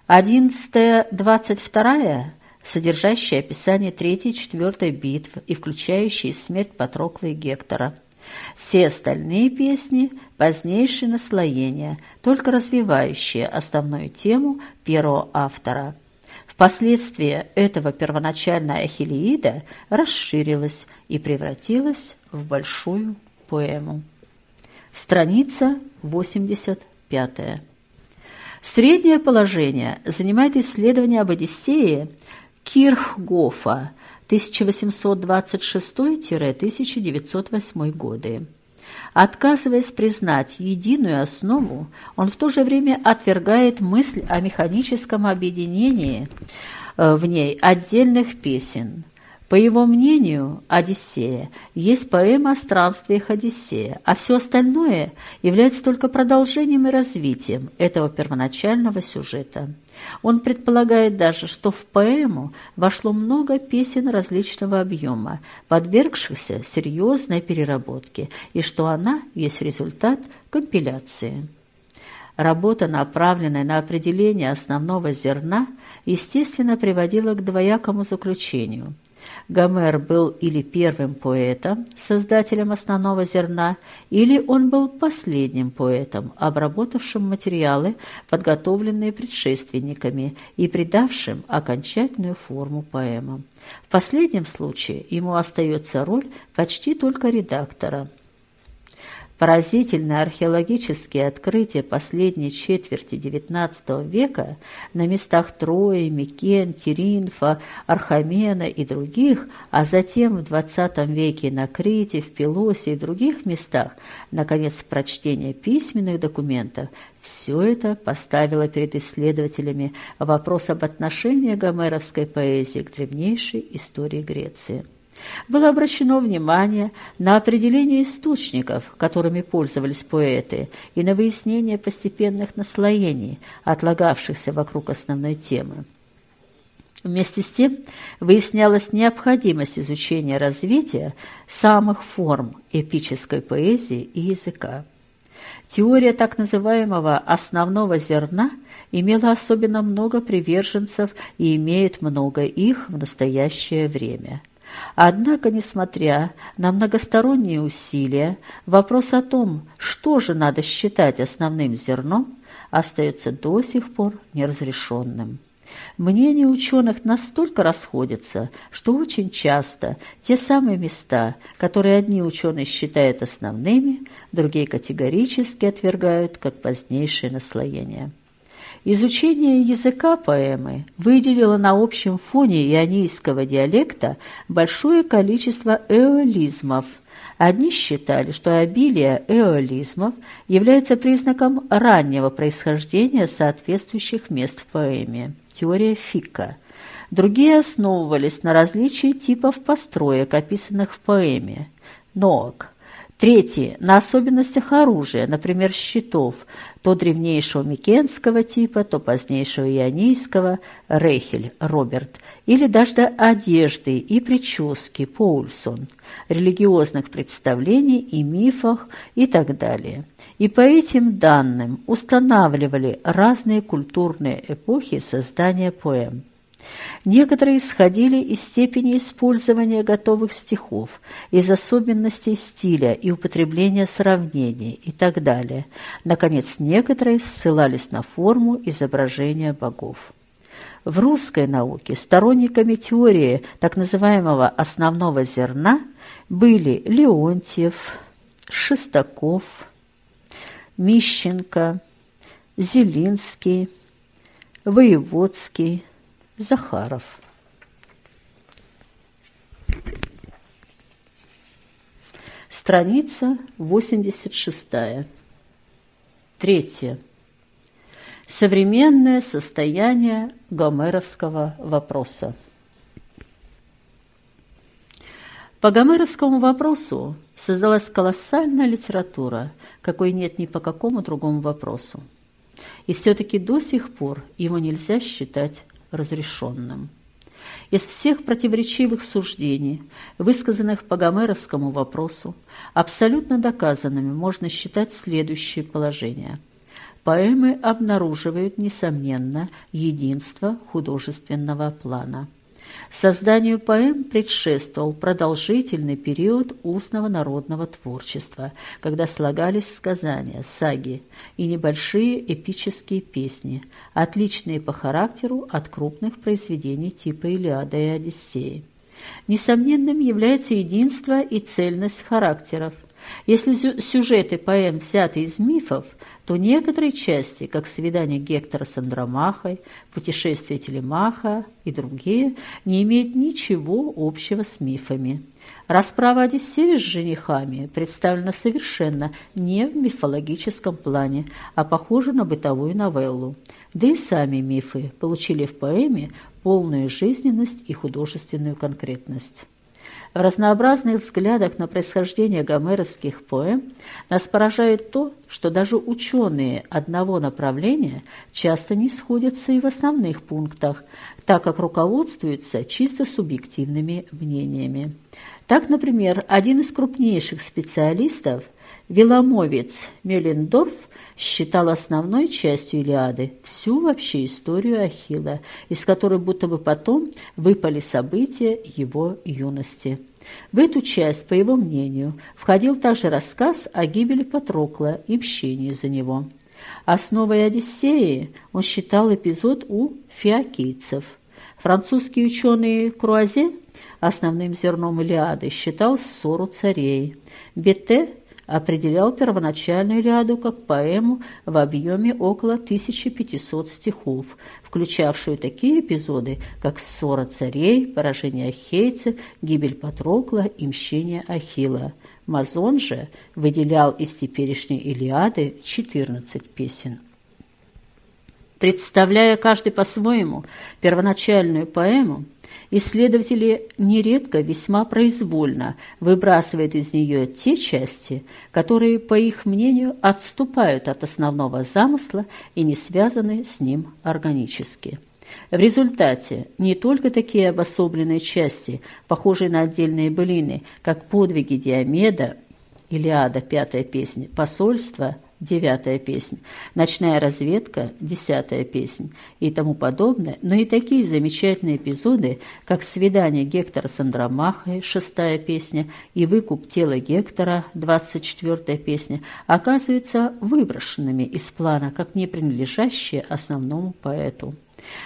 Одиннадцатая, двадцать вторая – содержащая описание третьей и четвертой битв и включающие смерть Патрокла и Гектора. Все остальные песни – позднейшие наслоения, только развивающие основную тему первого автора – Впоследствии этого первоначальная Ахиллеида расширилась и превратилась в большую поэму. Страница 85. Среднее положение занимает исследование об Одиссее Кирхгофа 1826-1908 годы. Отказываясь признать единую основу, он в то же время отвергает мысль о механическом объединении э, в ней отдельных песен. По его мнению, «Одиссея» есть поэма о странствиях Одиссея, а все остальное является только продолжением и развитием этого первоначального сюжета. Он предполагает даже, что в поэму вошло много песен различного объема, подвергшихся серьезной переработке, и что она есть результат компиляции. Работа, направленная на определение основного зерна, естественно, приводила к двоякому заключению – Гомер был или первым поэтом, создателем основного зерна, или он был последним поэтом, обработавшим материалы, подготовленные предшественниками, и придавшим окончательную форму поэмам. В последнем случае ему остается роль почти только редактора. Поразительные археологические открытия последней четверти XIX века на местах Трои, Микен, Теринфа, Архамена и других, а затем в XX веке на Крите, в Пелосе и других местах, наконец, прочтение письменных документов, все это поставило перед исследователями вопрос об отношении гомеровской поэзии к древнейшей истории Греции было обращено внимание на определение источников, которыми пользовались поэты, и на выяснение постепенных наслоений, отлагавшихся вокруг основной темы. Вместе с тем выяснялась необходимость изучения развития самых форм эпической поэзии и языка. Теория так называемого «основного зерна» имела особенно много приверженцев и имеет много их в настоящее время – Однако, несмотря на многосторонние усилия, вопрос о том, что же надо считать основным зерном, остается до сих пор неразрешенным. Мнения ученых настолько расходятся, что очень часто те самые места, которые одни ученые считают основными, другие категорически отвергают как позднейшее наслоение. Изучение языка поэмы выделило на общем фоне ионийского диалекта большое количество эолизмов. Одни считали, что обилие эолизмов является признаком раннего происхождения соответствующих мест в поэме. Теория Фика. Другие основывались на различии типов построек, описанных в поэме. Ноак. Третьи – на особенностях оружия, например, щитов, то древнейшего микенского типа, то позднейшего ионийского, Рейхель, Роберт, или даже одежды и прически, Поульсон, религиозных представлений и мифах и так далее. И по этим данным устанавливали разные культурные эпохи создания поэм. Некоторые исходили из степени использования готовых стихов, из особенностей стиля и употребления сравнений и так далее. Наконец, некоторые ссылались на форму изображения богов. В русской науке сторонниками теории так называемого основного зерна были Леонтьев, Шестаков, Мищенко, Зелинский, Воеводский, Захаров. Страница 86. Третье. Современное состояние гомеровского вопроса. По гомеровскому вопросу создалась колоссальная литература, какой нет ни по какому другому вопросу. И все-таки до сих пор его нельзя считать разрешенным. Из всех противоречивых суждений, высказанных по гомеровскому вопросу, абсолютно доказанными можно считать следующее положение. Поэмы обнаруживают, несомненно, единство художественного плана – Созданию поэм предшествовал продолжительный период устного народного творчества, когда слагались сказания, саги и небольшие эпические песни, отличные по характеру от крупных произведений типа «Илиада» и «Одиссеи». Несомненным является единство и цельность характеров – если сюжеты поэм взяты из мифов, то некоторые части, как «Свидание Гектора с Андромахой», «Путешествие Телемаха» и другие, не имеют ничего общего с мифами. Расправа Одиссея с женихами представлена совершенно не в мифологическом плане, а похожа на бытовую новеллу. Да и сами мифы получили в поэме полную жизненность и художественную конкретность. В разнообразных взглядах на происхождение гомеровских поэм нас поражает то, что даже ученые одного направления часто не сходятся и в основных пунктах, так как руководствуются чисто субъективными мнениями. Так, например, один из крупнейших специалистов, Веломовец Меллендорф, считал основной частью Илиады всю вообще историю Ахилла, из которой будто бы потом выпали события его юности. В эту часть, по его мнению, входил также рассказ о гибели Патрокла и мщении за него. Основой Одиссеи он считал эпизод у фиокийцев. Французский ученый Круазе основным зерном Илиады считал ссору царей. Бете определял первоначальную Илиаду как поэму в объеме около 1500 стихов, включавшую такие эпизоды, как ссора царей, поражение ахейцев, гибель Патрокла и мщение Ахилла. Мазон же выделял из теперешней Илиады 14 песен. Представляя каждый по-своему первоначальную поэму, Исследователи нередко весьма произвольно выбрасывают из нее те части, которые, по их мнению, отступают от основного замысла и не связаны с ним органически. В результате не только такие обособленные части, похожие на отдельные былины, как подвиги Диомеда, Илиада, пятая песня, посольство – девятая песня, ночная разведка, десятая песня и тому подобное, но и такие замечательные эпизоды, как свидание Гектора с Андромахой, шестая песня, и выкуп тела Гектора, двадцать четвертая песня, оказываются выброшенными из плана, как не принадлежащие основному поэту.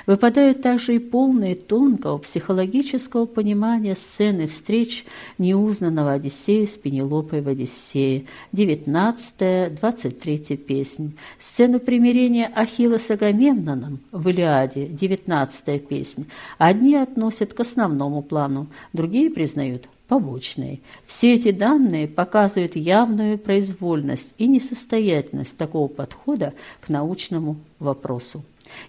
Выпадают также и полные тонкого психологического понимания сцены встреч неузнанного Одиссея с Пенелопой в Одиссее, 19-23 песнь, сцену примирения Ахилла с Агамемноном в Илиаде, 19 песнь. Одни относят к основному плану, другие признают побочные. Все эти данные показывают явную произвольность и несостоятельность такого подхода к научному вопросу.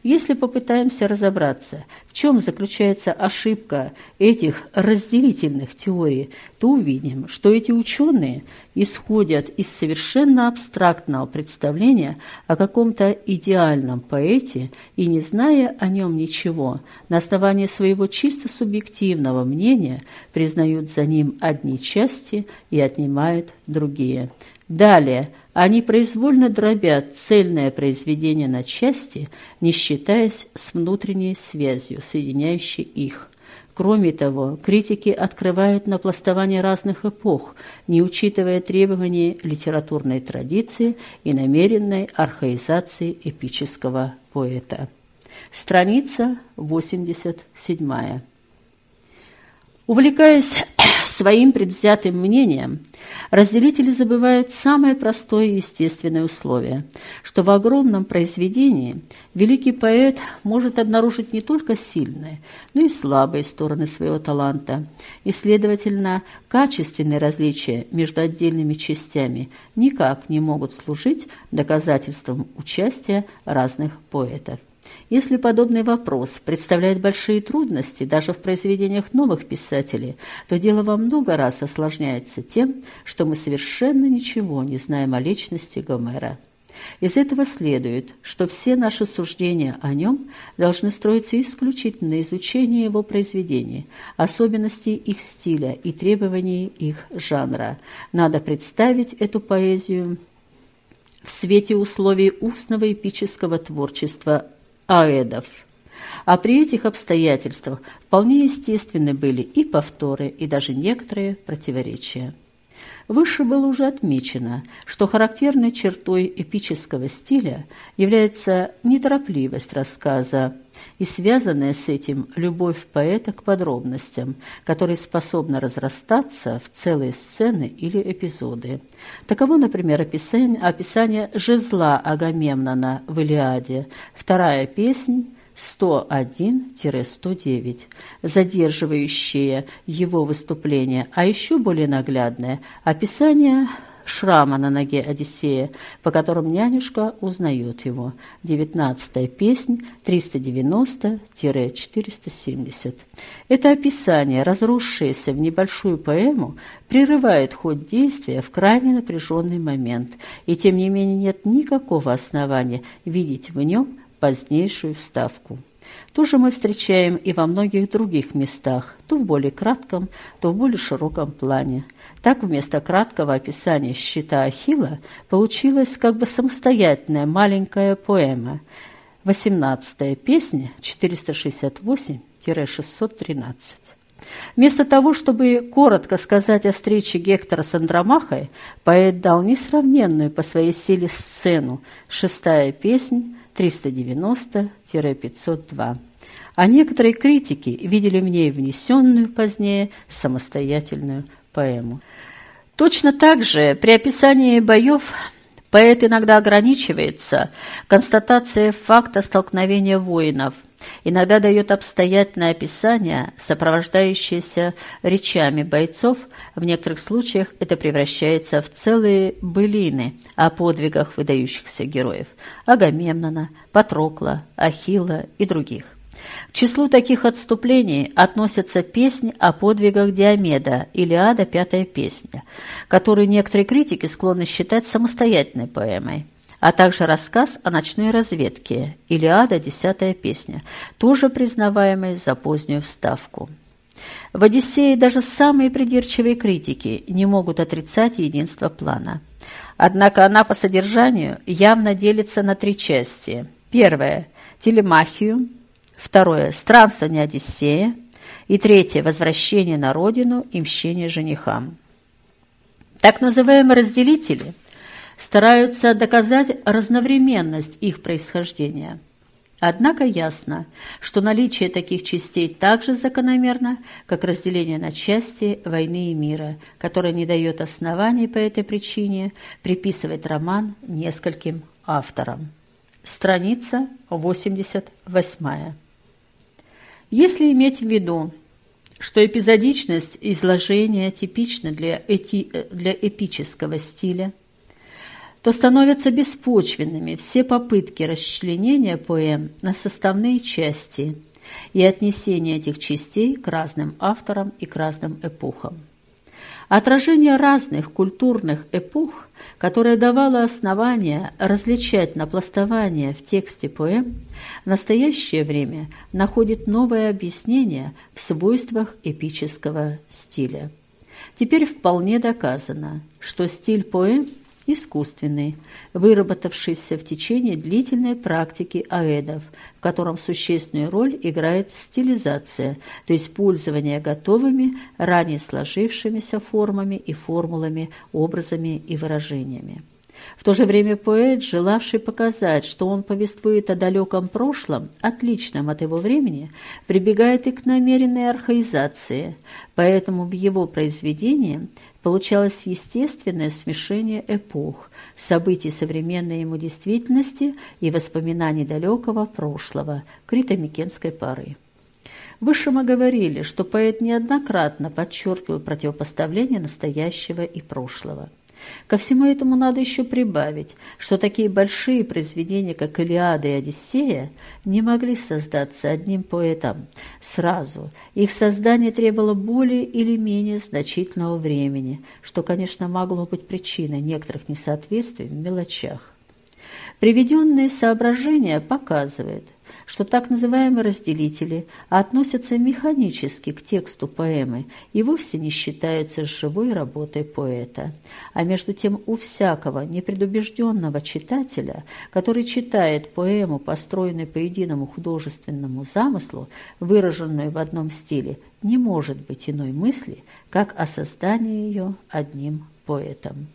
Если попытаемся разобраться, в чем заключается ошибка этих разделительных теорий, то увидим, что эти ученые исходят из совершенно абстрактного представления о каком-то идеальном поэте и, не зная о нем ничего, на основании своего чисто субъективного мнения признают за ним одни части и отнимают другие. Далее – они произвольно дробят цельное произведение на части, не считаясь с внутренней связью, соединяющей их. Кроме того, критики открывают напластование разных эпох, не учитывая требований литературной традиции и намеренной архаизации эпического поэта. Страница 87. Увлекаясь своим предвзятым мнением, разделители забывают самое простое и естественное условие, что в огромном произведении великий поэт может обнаружить не только сильные, но и слабые стороны своего таланта, и, следовательно, качественные различия между отдельными частями никак не могут служить доказательством участия разных поэтов. Если подобный вопрос представляет большие трудности даже в произведениях новых писателей, то дело во много раз осложняется тем, что мы совершенно ничего не знаем о личности Гомера. Из этого следует, что все наши суждения о нем должны строиться исключительно на его произведений, особенностей их стиля и требований их жанра. Надо представить эту поэзию в свете условий устного эпического творчества аэдов. А при этих обстоятельствах вполне естественны были и повторы, и даже некоторые противоречия. Выше было уже отмечено, что характерной чертой эпического стиля является неторопливость рассказа и связанная с этим любовь поэта к подробностям, которые способны разрастаться в целые сцены или эпизоды. Таково, например, описание, описание жезла Агамемнона в Илиаде, вторая песнь 101-109, задерживающие его выступление, а еще более наглядное – описание шрама на ноге Одиссея, по которым нянюшка узнает его. 19 песнь, 390-470. Это описание, разросшееся в небольшую поэму, прерывает ход действия в крайне напряженный момент, и тем не менее нет никакого основания видеть в нем позднейшую вставку. То же мы встречаем и во многих других местах, то в более кратком, то в более широком плане. Так вместо краткого описания щита Ахилла получилась как бы самостоятельная маленькая поэма. 18 песня 468-613. Вместо того, чтобы коротко сказать о встрече Гектора с Андромахой, поэт дал несравненную по своей силе сцену, шестая песнь 390-502. А некоторые критики видели в ней внесенную позднее самостоятельную поэму. Точно так же при описании боев поэт иногда ограничивается констатацией факта столкновения воинов, иногда дает обстоятельное описание, сопровождающееся речами бойцов, в некоторых случаях это превращается в целые былины о подвигах выдающихся героев – Агамемнона, Патрокла, Ахилла и других. К числу таких отступлений относятся песни о подвигах Диомеда, Илиада, пятая песня, которую некоторые критики склонны считать самостоятельной поэмой, а также рассказ о ночной разведке, Илиада, десятая песня, тоже признаваемой за позднюю вставку. В «Одиссее» даже самые придирчивые критики не могут отрицать единство плана. Однако она по содержанию явно делится на три части. Первое – телемахию – Второе – странствование Одиссея. И третье – возвращение на родину и мщение женихам. Так называемые разделители стараются доказать разновременность их происхождения. Однако ясно, что наличие таких частей так же закономерно, как разделение на части войны и мира, которое не дает оснований по этой причине приписывать роман нескольким авторам. Страница 88. Если иметь в виду, что эпизодичность изложения типична для, эти, для эпического стиля, то становятся беспочвенными все попытки расчленения поэм на составные части и отнесения этих частей к разным авторам и к разным эпохам. Отражение разных культурных эпох, которое давало основание различать напластование в тексте поэм, в настоящее время находит новое объяснение в свойствах эпического стиля. Теперь вполне доказано, что стиль поэм – искусственный, выработавшийся в течение длительной практики аэдов, в котором существенную роль играет стилизация, то есть пользование готовыми, ранее сложившимися формами и формулами, образами и выражениями. В то же время поэт, желавший показать, что он повествует о далеком прошлом, отличном от его времени, прибегает и к намеренной архаизации, поэтому в его произведении получалось естественное смешение эпох, событий современной ему действительности и воспоминаний далекого прошлого, критомикенской поры. Выше мы говорили, что поэт неоднократно подчеркивал противопоставление настоящего и прошлого. Ко всему этому надо еще прибавить, что такие большие произведения, как «Илиада» и «Одиссея», не могли создаться одним поэтом сразу. Их создание требовало более или менее значительного времени, что, конечно, могло быть причиной некоторых несоответствий в мелочах. Приведенные соображения показывают, что так называемые разделители относятся механически к тексту поэмы и вовсе не считаются живой работой поэта. А между тем у всякого непредубежденного читателя, который читает поэму, построенную по единому художественному замыслу, выраженную в одном стиле, не может быть иной мысли, как о создании ее одним поэтом.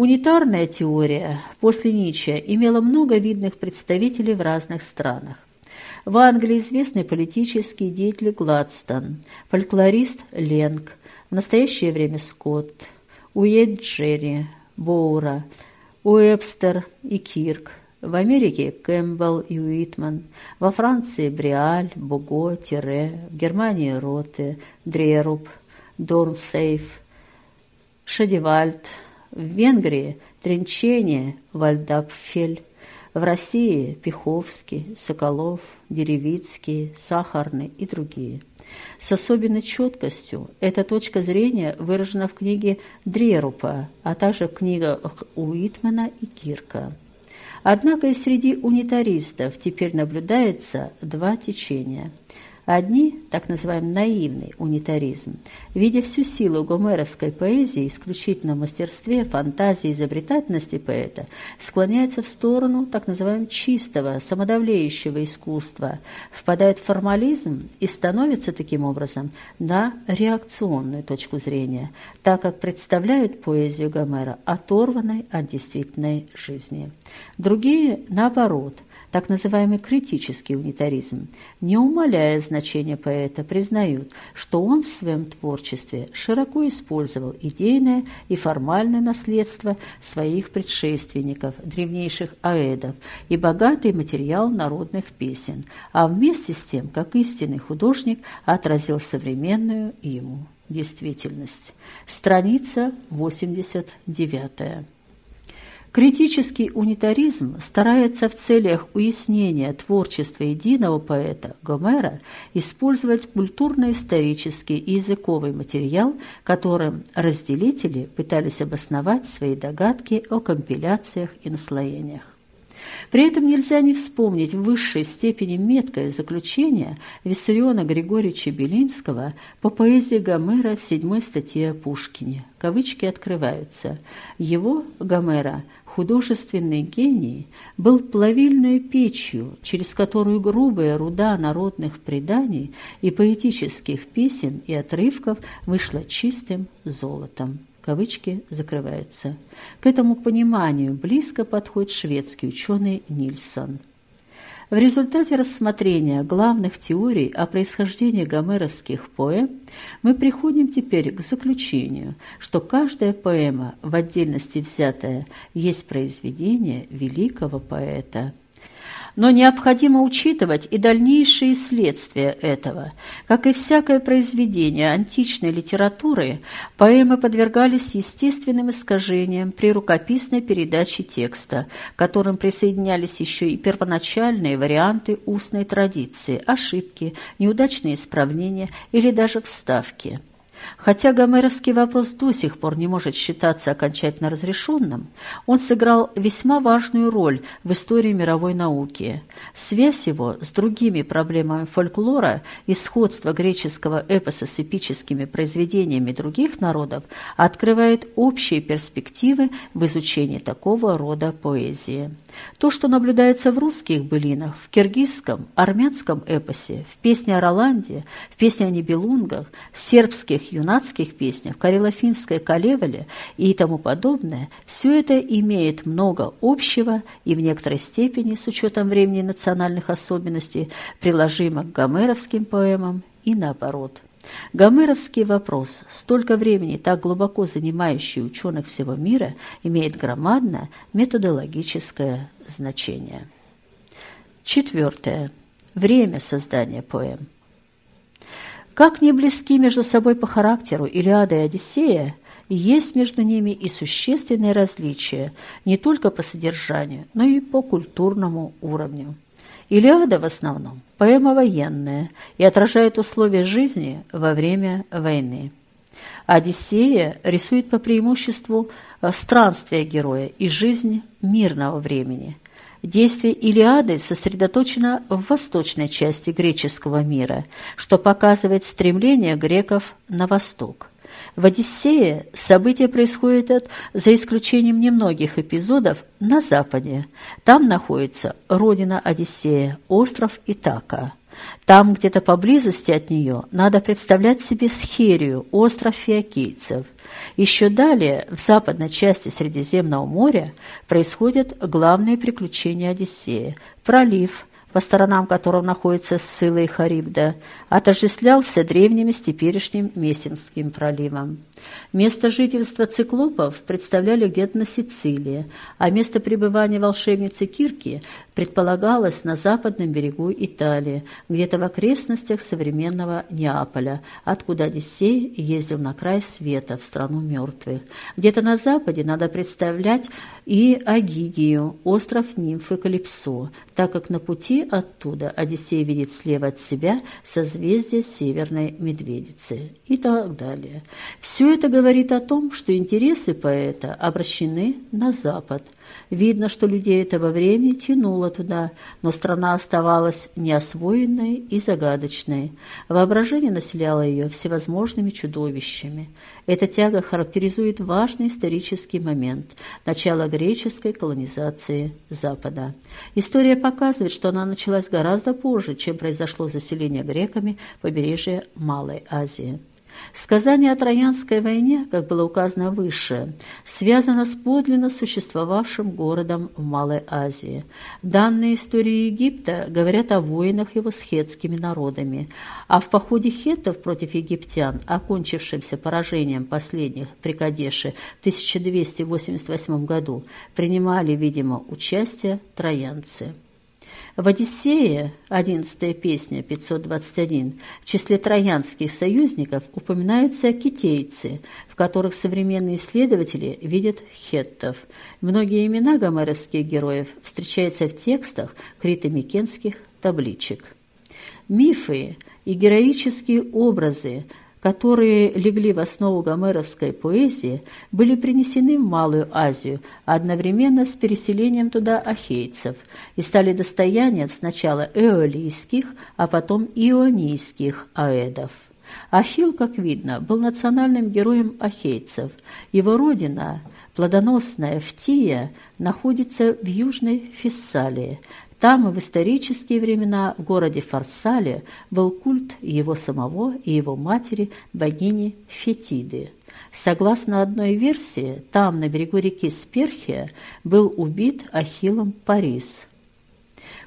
Унитарная теория после Ницше имела много видных представителей в разных странах. В Англии известный политический деятель Гладстон, фольклорист Ленг, в настоящее время Скотт, Уэйд Джерри, Боура, Уэбстер и Кирк, в Америке Кэмпбелл и Уитман, во Франции Бриаль, Буго, Тире, в Германии Роте, Дреруб, Дорнсейф, Шадивальд, в Венгрии – Тренчение, Вальдапфель, в России – Пиховский, Соколов, Деревицкий, Сахарный и другие. С особенной четкостью эта точка зрения выражена в книге Дрерупа, а также в книгах Уитмана и Кирка. Однако и среди унитаристов теперь наблюдается два течения – Одни, так называемый наивный унитаризм, видя всю силу гомеровской поэзии, исключительно в мастерстве, фантазии, изобретательности поэта, склоняются в сторону так называемого чистого, самодавлеющего искусства, впадают в формализм и становятся таким образом на реакционную точку зрения, так как представляют поэзию Гомера оторванной от действительной жизни. Другие, наоборот – так называемый критический унитаризм, не умаляя значения поэта, признают, что он в своем творчестве широко использовал идейное и формальное наследство своих предшественников, древнейших аэдов, и богатый материал народных песен, а вместе с тем, как истинный художник, отразил современную ему действительность. Страница 89. Критический унитаризм старается в целях уяснения творчества единого поэта Гомера использовать культурно-исторический и языковый материал, которым разделители пытались обосновать свои догадки о компиляциях и наслоениях. При этом нельзя не вспомнить в высшей степени меткое заключение Виссариона Григорьевича Белинского по поэзии Гомера в седьмой статье о Пушкине. Кавычки открываются. Его, Гомера, художественный гений был плавильной печью, через которую грубая руда народных преданий и поэтических песен и отрывков вышла чистым золотом. Кавычки закрываются. К этому пониманию близко подходит шведский ученый Нильсон. В результате рассмотрения главных теорий о происхождении гомеровских поэм мы приходим теперь к заключению, что каждая поэма, в отдельности взятая, есть произведение великого поэта – но необходимо учитывать и дальнейшие следствия этого. Как и всякое произведение античной литературы, поэмы подвергались естественным искажениям при рукописной передаче текста, к которым присоединялись еще и первоначальные варианты устной традиции, ошибки, неудачные исправления или даже вставки. Хотя гомеровский вопрос до сих пор не может считаться окончательно разрешенным, он сыграл весьма важную роль в истории мировой науки. Связь его с другими проблемами фольклора и сходство греческого эпоса с эпическими произведениями других народов открывает общие перспективы в изучении такого рода поэзии. То, что наблюдается в русских былинах, в киргизском, армянском эпосе, в песне о Роланде, в песне о Нибелунгах, в сербских юнацких песнях, карело-финской калевале и тому подобное, все это имеет много общего и в некоторой степени, с учетом времени национальных особенностей, приложимо к гомеровским поэмам и наоборот. Гомеровский вопрос, столько времени так глубоко занимающий ученых всего мира, имеет громадное методологическое значение. Четвертое. Время создания поэм. Как не близки между собой по характеру Илиада и Одиссея, есть между ними и существенные различия не только по содержанию, но и по культурному уровню. Илиада в основном поэма военная и отражает условия жизни во время войны. Одиссея рисует по преимуществу странствия героя и жизнь мирного времени. Действие Илиады сосредоточено в восточной части греческого мира, что показывает стремление греков на восток. В «Одиссее» события происходят, за исключением немногих эпизодов, на Западе. Там находится родина Одиссея, остров Итака. Там, где-то поблизости от нее, надо представлять себе Схерию, остров фиокийцев. Еще далее, в западной части Средиземного моря, происходят главные приключения Одиссея – пролив, по сторонам которого находится Сцилла и Харибда, отождествлялся древними с теперешним Мессинским проливом. Место жительства циклопов представляли где-то на Сицилии, а место пребывания волшебницы Кирки предполагалось на западном берегу Италии, где-то в окрестностях современного Неаполя, откуда Одиссей ездил на край света, в страну мертвых. Где-то на западе надо представлять и Агигию, остров нимфы Калипсо, так как на пути оттуда Одиссей видит слева от себя созвездие Северной Медведицы и так далее. Все это говорит о том, что интересы поэта обращены на Запад – Видно, что людей этого времени тянуло туда, но страна оставалась неосвоенной и загадочной. Воображение населяло ее всевозможными чудовищами. Эта тяга характеризует важный исторический момент – начало греческой колонизации Запада. История показывает, что она началась гораздо позже, чем произошло заселение греками побережья Малой Азии. Сказание о Троянской войне, как было указано выше, связано с подлинно существовавшим городом в Малой Азии. Данные истории Египта говорят о войнах его с хетскими народами, а в походе хеттов против египтян, окончившемся поражением последних при Кадеше в 1288 году, принимали, видимо, участие троянцы. В «Одиссее» 11 песня 521 в числе троянских союзников упоминаются китейцы, в которых современные исследователи видят хеттов. Многие имена гомеровских героев встречаются в текстах критомикенских табличек. Мифы и героические образы которые легли в основу гомеровской поэзии, были принесены в Малую Азию одновременно с переселением туда ахейцев и стали достоянием сначала эолийских, а потом ионийских аэдов. Ахилл, как видно, был национальным героем ахейцев. Его родина, плодоносная Фтия, находится в Южной Фессалии, там в исторические времена в городе Фарсале был культ его самого и его матери, богини Фетиды. Согласно одной версии, там, на берегу реки Сперхия, был убит Ахиллом Парис.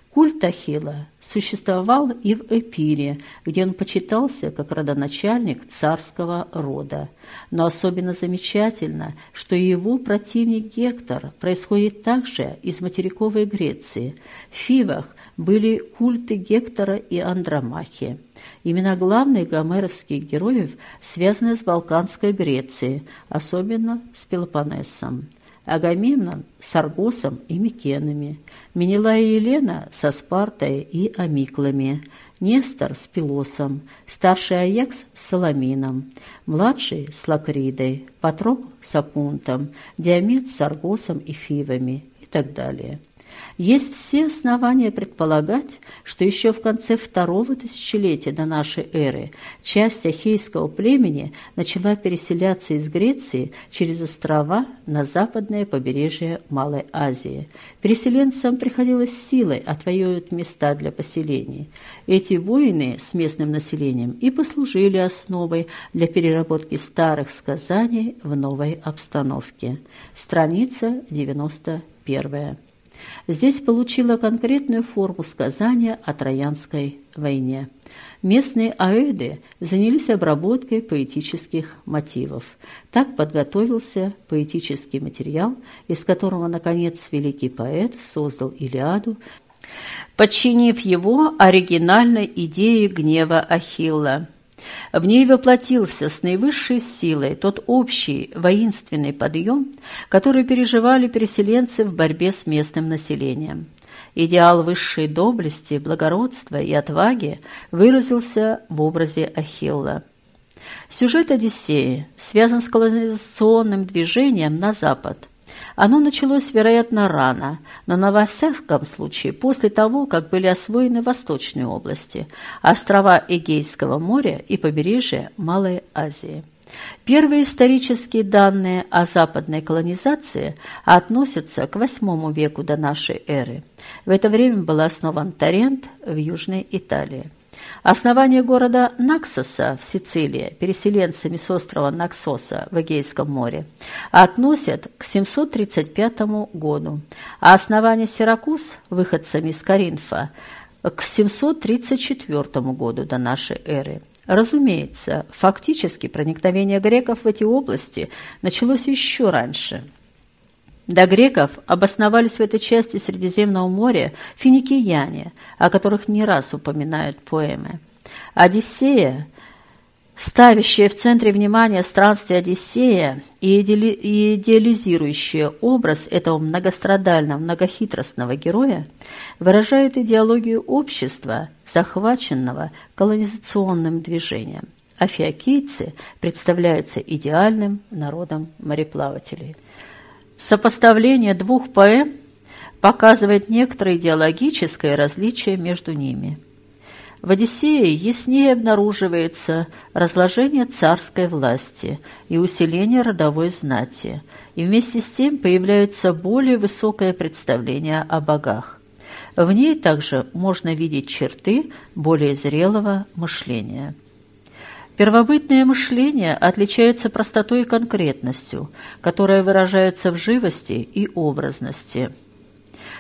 Культ Ахилла существовал и в Эпире, где он почитался как родоначальник царского рода. Но особенно замечательно, что его противник Гектор происходит также из материковой Греции. В Фивах были культы Гектора и Андромахи. Имена главных гомеровских героев связаны с Балканской Грецией, особенно с Пелопоннесом. Агамемнон с Аргосом и Микенами, Менелай и Елена со Спартой и Амиклами, Нестор с Пилосом, старший Аякс с Соломином, младший с Лакридой, Патрокл с Апунтом, Диамет с Аргосом и Фивами и так далее. Есть все основания предполагать, что еще в конце второго тысячелетия до нашей эры часть ахейского племени начала переселяться из Греции через острова на западное побережье Малой Азии. Переселенцам приходилось силой отвоевывать места для поселений. Эти войны с местным населением и послужили основой для переработки старых сказаний в новой обстановке. Страница 91. Здесь получила конкретную форму сказания о Троянской войне. Местные аэды занялись обработкой поэтических мотивов. Так подготовился поэтический материал, из которого, наконец, великий поэт создал Илиаду, подчинив его оригинальной идее гнева Ахилла. В ней воплотился с наивысшей силой тот общий воинственный подъем, который переживали переселенцы в борьбе с местным населением. Идеал высшей доблести, благородства и отваги выразился в образе Ахилла. Сюжет Одиссеи связан с колонизационным движением на запад – оно началось, вероятно, рано, но на во всяком случае после того, как были освоены восточные области, острова Эгейского моря и побережья Малой Азии. Первые исторические данные о западной колонизации относятся к VIII веку до нашей эры. В это время был основан Тарент в Южной Италии. Основание города Наксоса в Сицилии переселенцами с острова Наксоса в Эгейском море относят к 735 году, а основание Сиракуз выходцами из Каринфа к 734 году до нашей эры. Разумеется, фактически проникновение греков в эти области началось еще раньше – до греков обосновались в этой части Средиземного моря финикияне, о которых не раз упоминают поэмы. Одиссея, ставящая в центре внимания странствия Одиссея и идеализирующая образ этого многострадального, многохитростного героя, выражает идеологию общества, захваченного колонизационным движением. А фиокийцы представляются идеальным народом мореплавателей – Сопоставление двух поэм показывает некоторое идеологическое различие между ними. В «Одиссее» яснее обнаруживается разложение царской власти и усиление родовой знати, и вместе с тем появляется более высокое представление о богах. В ней также можно видеть черты более зрелого мышления. Первобытное мышление отличается простотой и конкретностью, которая выражается в живости и образности.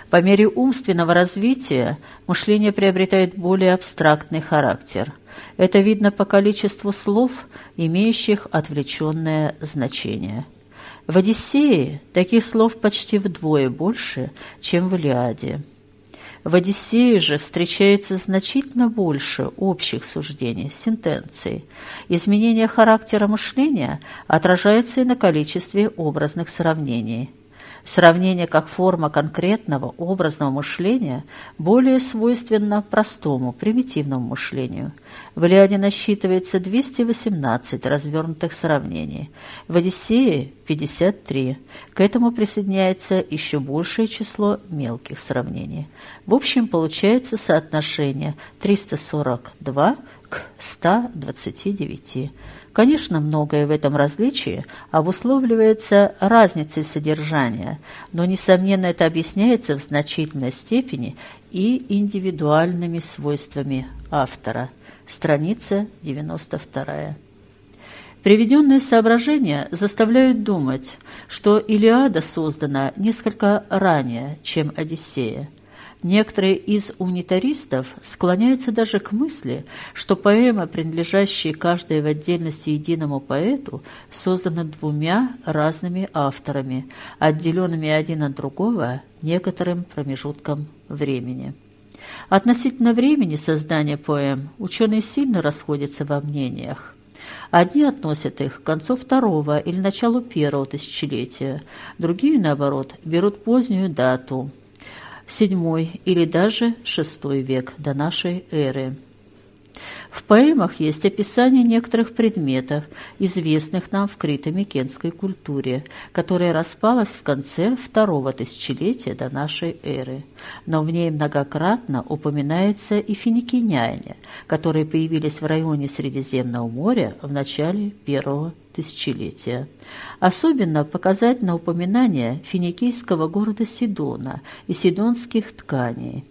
По мере умственного развития мышление приобретает более абстрактный характер. Это видно по количеству слов, имеющих отвлеченное значение. В «Одиссее» таких слов почти вдвое больше, чем в «Илиаде». В «Одиссее» же встречается значительно больше общих суждений, сентенций. Изменение характера мышления отражается и на количестве образных сравнений – Сравнение как форма конкретного образного мышления более свойственно простому, примитивному мышлению. В Илиаде насчитывается 218 развернутых сравнений, в Одиссее – 53. К этому присоединяется еще большее число мелких сравнений. В общем, получается соотношение 342 к 129. Конечно, многое в этом различии обусловливается разницей содержания, но, несомненно, это объясняется в значительной степени и индивидуальными свойствами автора. Страница 92. Приведенные соображения заставляют думать, что Илиада создана несколько ранее, чем Одиссея – Некоторые из унитаристов склоняются даже к мысли, что поэма, принадлежащая каждой в отдельности единому поэту, создана двумя разными авторами, отделенными один от другого некоторым промежутком времени. Относительно времени создания поэм ученые сильно расходятся во мнениях. Одни относят их к концу второго или началу первого тысячелетия, другие, наоборот, берут позднюю дату – VII или даже VI век до нашей эры. В поэмах есть описание некоторых предметов, известных нам в крито-микенской культуре, которая распалась в конце второго тысячелетия до нашей эры. Но в ней многократно упоминается и финикиняне, которые появились в районе Средиземного моря в начале первого тысячелетия. Особенно показательно упоминание финикийского города Сидона и сидонских тканей.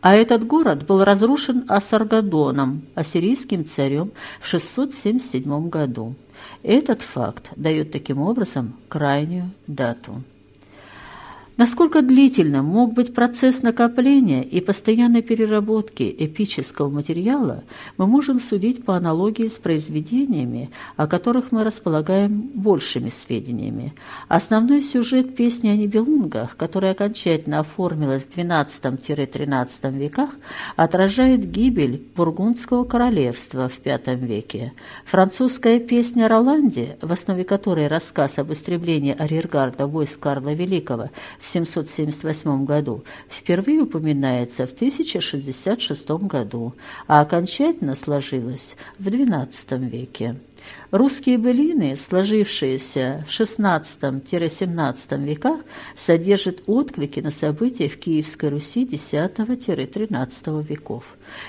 А этот город был разрушен Асаргадоном, ассирийским царем, в 677 году. Этот факт дает таким образом крайнюю дату. Насколько длительным мог быть процесс накопления и постоянной переработки эпического материала, мы можем судить по аналогии с произведениями, о которых мы располагаем большими сведениями. Основной сюжет песни о Нибелунгах, которая окончательно оформилась в XII-XIII веках, отражает гибель Бургундского королевства в V веке. Французская песня Роланде, в основе которой рассказ об истреблении арьергарда войск Карла Великого 778 году, впервые упоминается в 1066 году, а окончательно сложилась в XII веке. Русские былины, сложившиеся в XVI-XVII веках, содержат отклики на события в Киевской Руси X-XIII веков.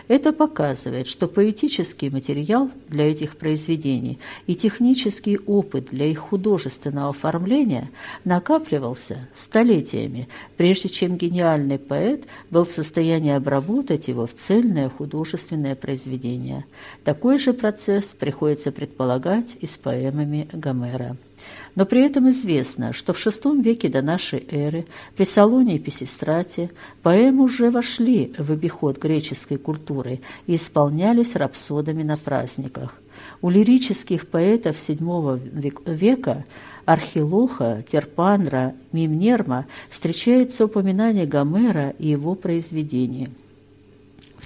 Это показывает, что поэтический материал для этих произведений и технический опыт для их художественного оформления накапливался столетиями, прежде чем гениальный поэт был в состоянии обработать его в цельное художественное произведение. Такой же процесс приходится предполагать и с поэмами Гомера. Но при этом известно, что в VI веке до нашей эры при Салоне и Песистрате поэмы уже вошли в обиход греческой культуры и исполнялись рапсодами на праздниках. У лирических поэтов VII века Архилоха, Терпанра, Мимнерма встречается упоминание Гомера и его произведений –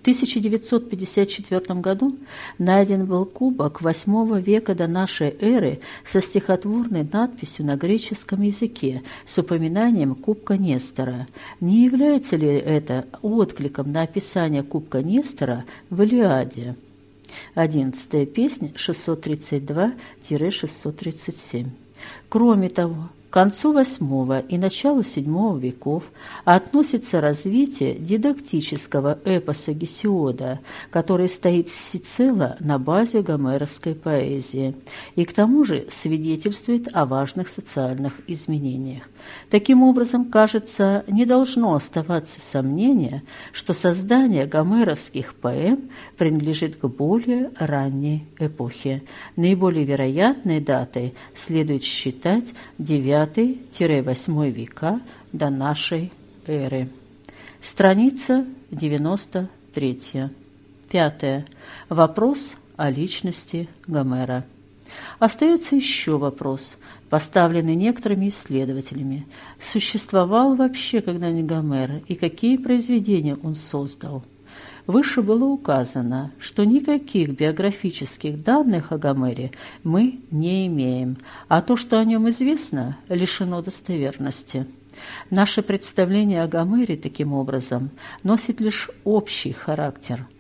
1954 году найден был кубок VIII века до нашей эры со стихотворной надписью на греческом языке с упоминанием кубка Нестора. Не является ли это откликом на описание кубка Нестора в Илиаде? Одиннадцатая песня 632-637. Кроме того, концу VIII и началу VII веков относится развитие дидактического эпоса Гесиода, который стоит всецело на базе гомеровской поэзии и к тому же свидетельствует о важных социальных изменениях. Таким образом, кажется, не должно оставаться сомнения, что создание гомеровских поэм принадлежит к более ранней эпохе. Наиболее вероятной датой следует считать 9 9-8 века до нашей эры. Страница 93. Пятое. Вопрос о личности Гомера. Остается еще вопрос, поставленный некоторыми исследователями. Существовал вообще когда-нибудь Гомер и какие произведения он создал? Выше было указано, что никаких биографических данных о Гомере мы не имеем, а то, что о нем известно, лишено достоверности. Наше представление о Гомере, таким образом, носит лишь общий характер –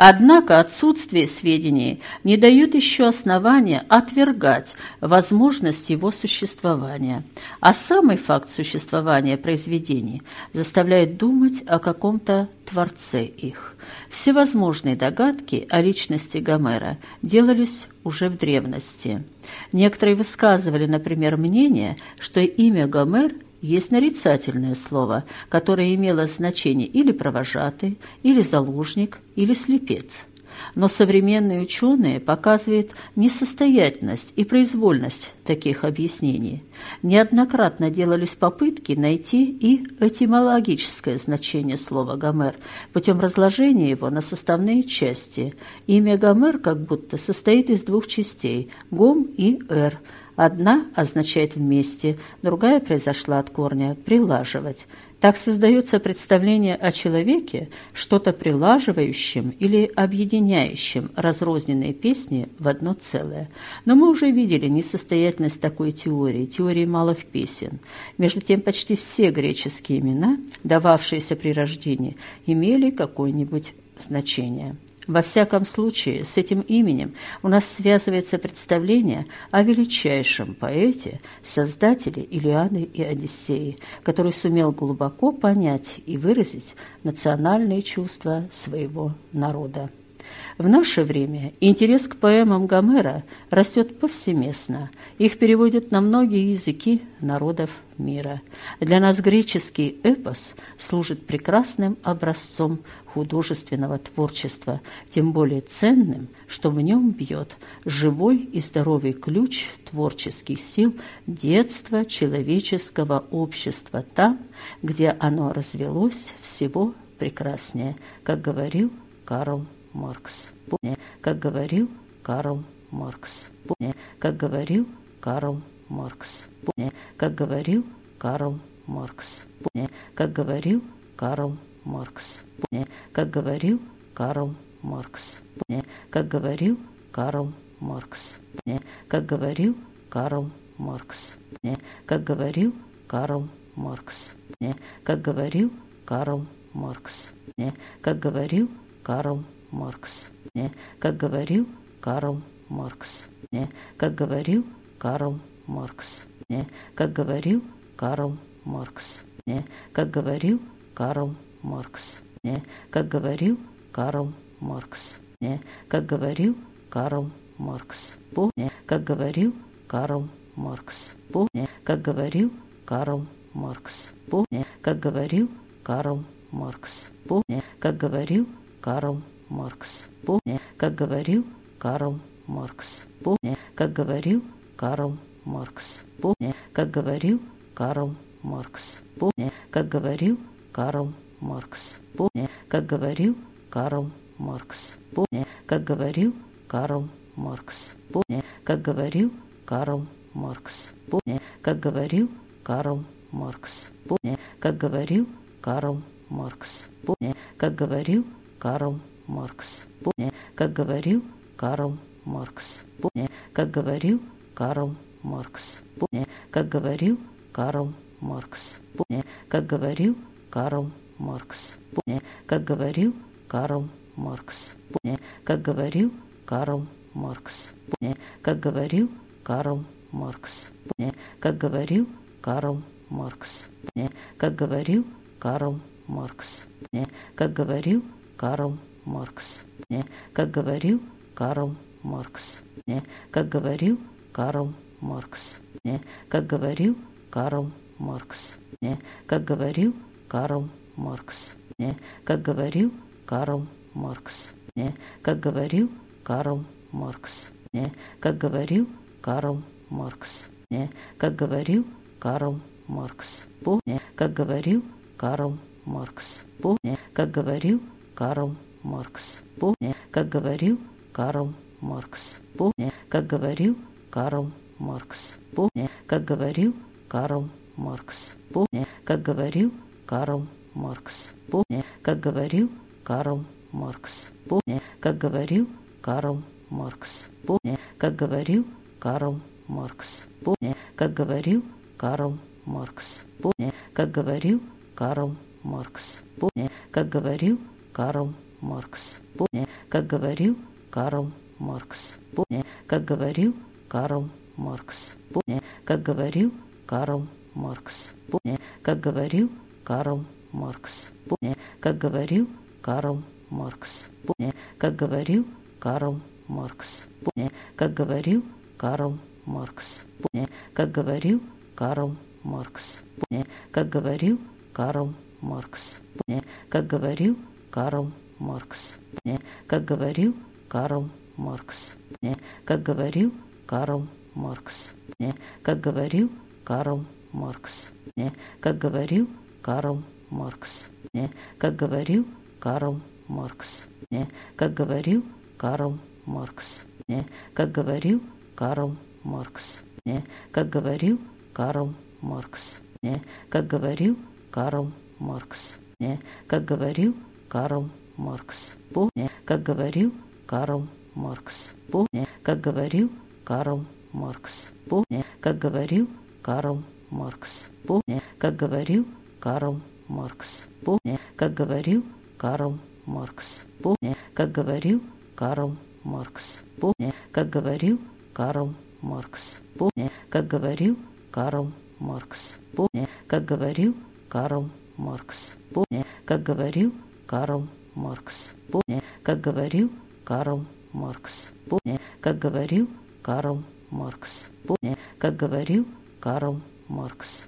Однако отсутствие сведений не дает еще основания отвергать возможность его существования, а самый факт существования произведений заставляет думать о каком-то творце их. Всевозможные догадки о личности Гомера делались уже в древности. Некоторые высказывали, например, мнение, что имя Гомер – есть нарицательное слово, которое имело значение или провожатый, или заложник, или слепец. Но современные ученые показывают несостоятельность и произвольность таких объяснений. Неоднократно делались попытки найти и этимологическое значение слова «гомер» путем разложения его на составные части. Имя «гомер» как будто состоит из двух частей – «гом» и «эр», Одна означает «вместе», другая произошла от корня «прилаживать». Так создается представление о человеке, что-то прилаживающем или объединяющем разрозненные песни в одно целое. Но мы уже видели несостоятельность такой теории, теории малых песен. Между тем, почти все греческие имена, дававшиеся при рождении, имели какое-нибудь значение. Во всяком случае, с этим именем у нас связывается представление о величайшем поэте, создателе Илиады и Одиссеи, который сумел глубоко понять и выразить национальные чувства своего народа. В наше время интерес к поэмам Гомера растет повсеместно. Их переводят на многие языки народов мира. Для нас греческий эпос служит прекрасным образцом художественного творчества, тем более ценным, что в нем бьет живой и здоровый ключ творческих сил детства человеческого общества там, где оно развелось всего прекраснее, как говорил Карл Маркс. Как говорил Карл Маркс. Как говорил Карл Маркс. Как говорил Карл Маркс. Как говорил Карл Маркс. Как говорил Карл Маркс. Как говорил Карл Маркс. Как говорил Карл Маркс. Как говорил Карл Маркс. Как говорил Карл Маркс. Как говорил Карл Маркс. Как говорил Карл Маркс. Как говорил Карл Маркс. Как говорил Карл Маркс. Как говорил Карл Маркс. Как говорил Карл Маркс. Как говорил Карл Маркс. Как говорил Карл Маркс. Как говорил Карл Маркс. Как говорил Карл Маркс. Как говорил Карл Маркс. Как говорил Карл Маркс. Как говорил Карл Маркс. Как говорил Карл Маркс. Как говорил Карл Маркс. Как говорил Карл Маркс. Как говорил Карл Маркс. Как говорил Карл Маркс. Как говорил Карл Маркс. Как говорил Карл Маркс. Как говорил Карл Маркс. Как говорил Карл Маркс. Как говорил Карл Маркс. Как говорил Карл Маркс. Как говорил Карл Маркс. Как говорил Карл Маркс. Как говорил Карл Маркс. Как говорил Карл Маркс. Как говорил Карл Маркс. Как говорил Карл Маркс. Как говорил Карл Маркс. Как говорил Карл Маркс. Как говорил Карл Маркс. Как говорил Карл Маркс. Как говорил Карл Маркс. Маркс. Не, как говорил Карл Маркс. Не, как говорил Карл Маркс. Не, как говорил Карл Маркс. Не, как говорил Карл Маркс. Помни, как говорил Карл Маркс. Помни, как говорил Карл Маркс. Помни, как говорил Карл Маркс. Помни, как говорил Карл Маркс. Помни, как говорил Карл Маркс. Помни, как говорил Карл Маркс. Как говорил Карл Маркс. Как говорил Карл Маркс. Как говорил Карл Маркс. Как говорил Карл Маркс. Как говорил Карл Маркс. Как говорил Карл Маркс. Как говорил Карл Маркс. Как говорил Карл Маркс. Как говорил Карл Маркс. Как говорил Карл Маркс. Как говорил Карл Маркс. Как говорил Карл Маркс. Как говорил Карл Маркс. Как говорил Карл Маркс. Как говорил Карл Маркс. Как говорил Карл Маркс. Как говорил Карл Маркс. Как говорил Карл Маркс. Как говорил Карл Маркс. Как говорил Карл Маркс. Маркс. Как говорил Карл Маркс. Как говорил Карл Маркс. Как говорил Карл Маркс. Как говорил Карл Маркс. Как говорил Карл Маркс. Как говорил Карл Маркс. Помни, как говорил Карл Маркс. Помни, как говорил Карл Маркс. Помни, как говорил Карл Маркс. Помни, как говорил Карл Маркс. Как говорил Карл Маркс. Как говорил Карл Маркс. Как говорил Карл Маркс. Как говорил Карл Маркс. Как говорил Карл Маркс. Как говорил Карл Маркс. Как говорил Карл Маркс. Как говорил Карл Маркс. Как говорил Карл Маркс.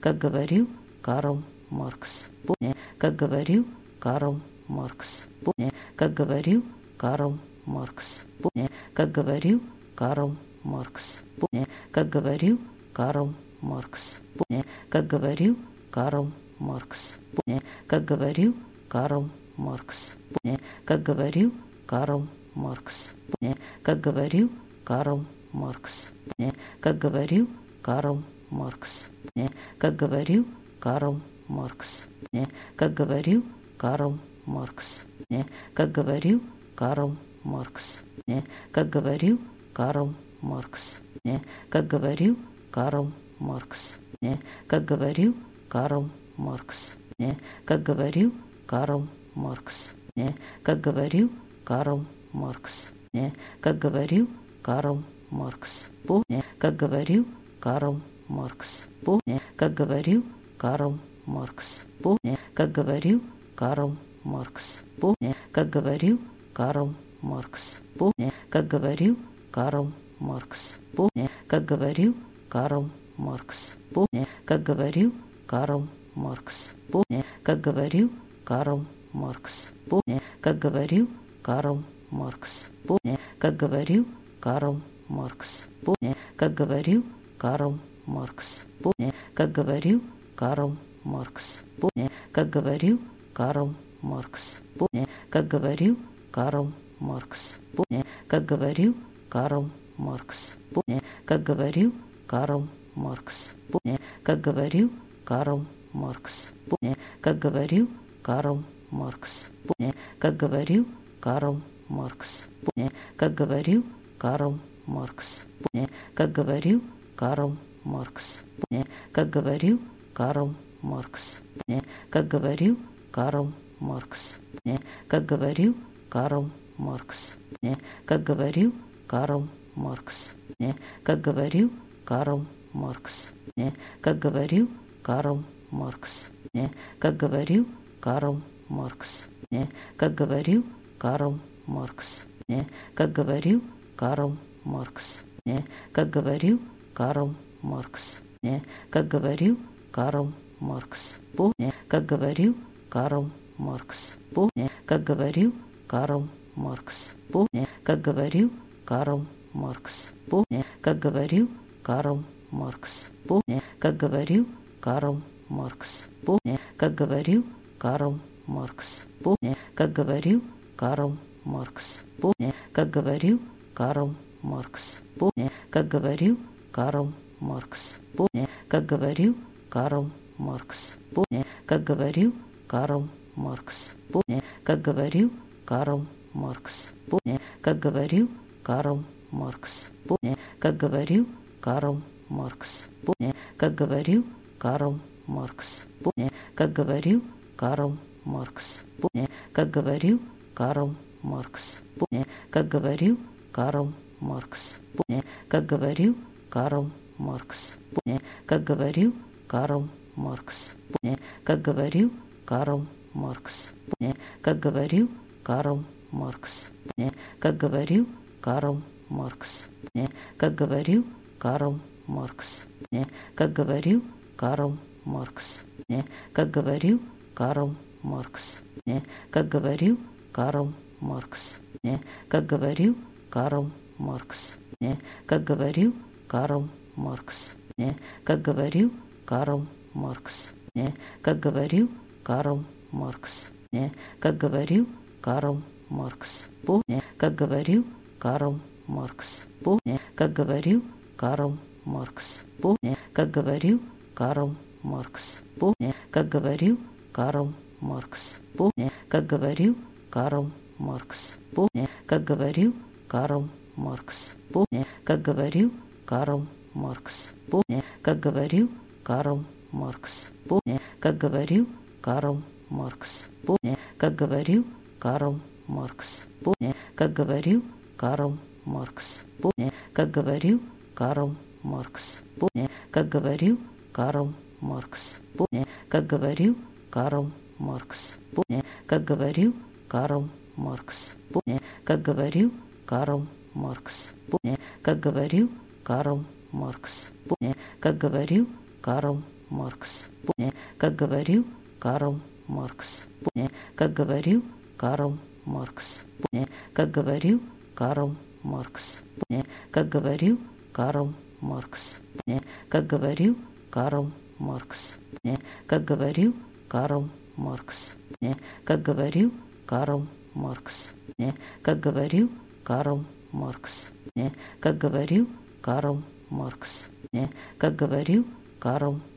Как говорил Карл Маркс. Как говорил Карл Маркс. Как говорил Карл Маркс. Как говорил Карл Маркс. Как говорил Карл Маркс. Как говорил Карл Маркс. Как говорил Карл Маркс. Как говорил Карл Маркс. Как говорил Карл Маркс. Как говорил Карл Маркс. Как говорил Карл Маркс. Как говорил Карл Маркс. Как говорил Карл Маркс. Как говорил Карл Маркс. Как говорил Карл Маркс. Как говорил Карл Маркс. Как говорил Карл Маркс. Как говорил Карл Маркс. Как говорил Карл Маркс. Как говорил Карл Маркс. Как говорил Карл Маркс. Как говорил Карл Маркс. Как говорил Карл Маркс. Как говорил Карл Маркс. Как говорил Карл Маркс. Как говорил Карл Маркс. Как говорил Карл Маркс. Как говорил Карл Маркс. Как говорил Карл Маркс. Как говорил Карл Маркс. Как говорил Карл Маркс. Как говорил Карл Маркс. Как говорил Карл Маркс. Как говорил Карл Маркс. Как говорил Карл Маркс. Как говорил Карл Маркс. Как говорил Карл Маркс. Как говорил Карл Маркс. Как говорил Карл Маркс. Как говорил Карл Маркс. Как говорил Карл Маркс. Как говорил Карл Маркс. Как говорил Карл Маркс. Как говорил Карл Маркс. Как говорил Карл Маркс. Как говорил Карл Маркс. Как говорил Карл Маркс. Как говорил Карл Маркс. Как говорил Карл Маркс. Как говорил Карл Маркс. Как говорил Карл Маркс. Помни, как говорил Карл Маркс. Помни, как говорил Карл Маркс. Помни, как говорил Карл Маркс. Помни, как говорил Карл Маркс. Помни, как говорил Карл Маркс. Помни, как говорил Карл Маркс. Помни, как говорил Карл Маркс. Помни, как говорил Карл Маркс. Помни, как говорил Карл Маркс. Помни, как говорил Карл Маркс. Помни, как говорил Карл Маркс. Помни, как говорил Карл Маркс. Помни, как говорил Карл Маркс. Помни, как говорил Карл Маркс. Помни, как говорил Карл Маркс. Помни, как говорил Карл Маркс. Помни, как говорил Карл Маркс. Помни, как говорил Карл Маркс. Помни, как говорил Карл Маркс. Помни, как говорил Карл Маркс. Помни, как говорил Карл Маркс. Как говорил Карл Маркс. Как говорил Карл Маркс. Как говорил Карл Маркс. Как говорил Карл Маркс. Как говорил Карл Маркс. Как говорил Карл Маркс. Как говорил Карл Маркс. Как говорил Карл Маркс. Как говорил Карл Маркс. Не, как говорил Карл Маркс. Не, как говорил Карл Маркс. Помни, как говорил Карл Маркс. Помни, как говорил Карл Маркс. Помни, как говорил Карл Маркс. Помни, как говорил Карл Маркс. Помни, как говорил Карл Маркс. Помни, как говорил Карл Маркс. Помни, как говорил Карл Маркс. Помни, как говорил Карл Маркс. Помни, как говорил Карл Маркс. Помни, как говорил Карл Маркс. Помни, как говорил Карл Маркс. Помни, как говорил Карл Маркс. Помни, как говорил Карл Маркс. Помни, как говорил Карл Маркс. Помни, как говорил Карл Маркс. Помни, как говорил Карл Маркс. Помни, как говорил Карл Маркс. Помни, как говорил Карл Маркс. Помни, как говорил Карл Маркс. Помни, как говорил Карл Маркс. Помни, как говорил Карл Маркс. Помни, как говорил Карл Маркс. Помни, как говорил Карл Маркс. Помни, как говорил Карл Маркс. Помни, как говорил Карл Маркс. Помни, как говорил Карл Маркс. Помни, как говорил Карл Маркс. Помни, как говорил Карл Маркс.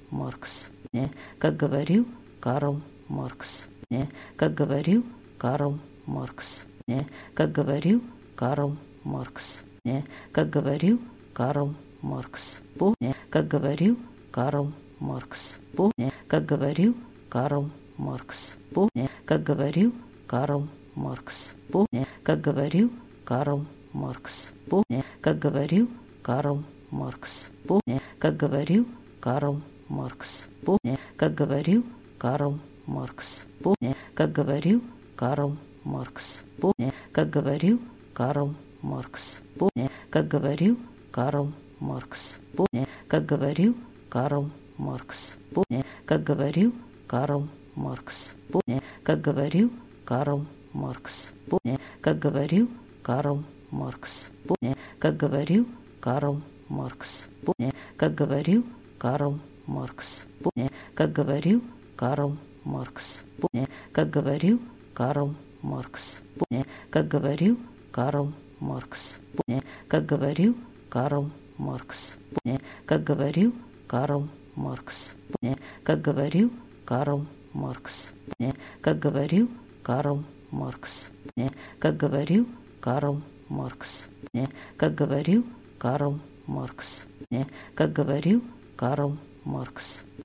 Не, как говорил Карл Маркс. Не, как говорил Карл Маркс. Не, как говорил Карл Маркс. Не, как говорил Карл Маркс. Помни, как говорил Карл Маркс. Помни, как говорил Карл Маркс. Помни, как говорил Карл Маркс. Помни, как говорил Карл Маркс. Помни, как говорил Карл Маркс. Помни, как говорил Карл Маркс. Помни, как говорил Карл Маркс. Помни, как говорил Карл Маркс. Помни, как говорил Карл Маркс. Помни, как говорил Карл Маркс. Помни, как говорил Карл Маркс. Помни, как говорил Карл Маркс. Помни, как говорил Карл Маркс. Помни, как говорил Карл Маркс. Помни, как говорил Карл Маркс. Помни, как говорил Карл Маркс. Помни, как говорил Карл Маркс. Помни, как говорил Карл Маркс. Помни, как говорил Карл Маркс. Помни, как говорил Карл Маркс. Помни, как говорил Карл Маркс. Помни, как говорил Карл Маркс. Помни, как говорил Карл Маркс. Помни, как говорил Карл Маркс. Помни, как говорил Карл Маркс. Помни, как говорил Карл Маркс.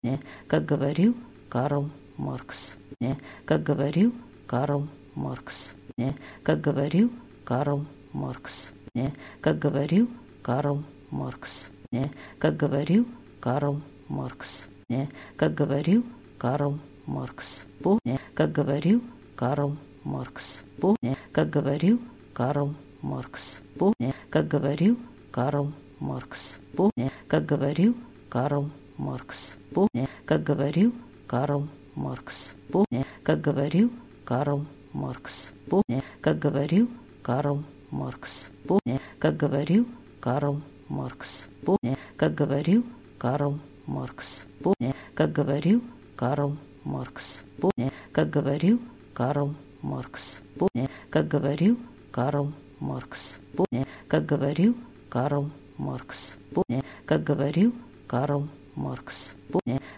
Не, как говорил Карл Маркс. Не, как говорил Карл Маркс. Не, как говорил Карл Маркс. Не, как говорил Карл Маркс. как говорил Карл Маркс, как говорил Карл Маркс, как говорил Карл Маркс, как говорил Карл Маркс, как говорил Карл Маркс, как говорил Карл Маркс, как говорил Карл Маркс, как говорил Карл Маркс, как говорил Карл Маркс, как говорил Карл Маркс, как говорил Карл Маркс, как говорил Карл Маркс, как говорил Карл Маркс, как говорил Карл Маркс, как говорил Карл Маркс, как говорил Карл Маркс,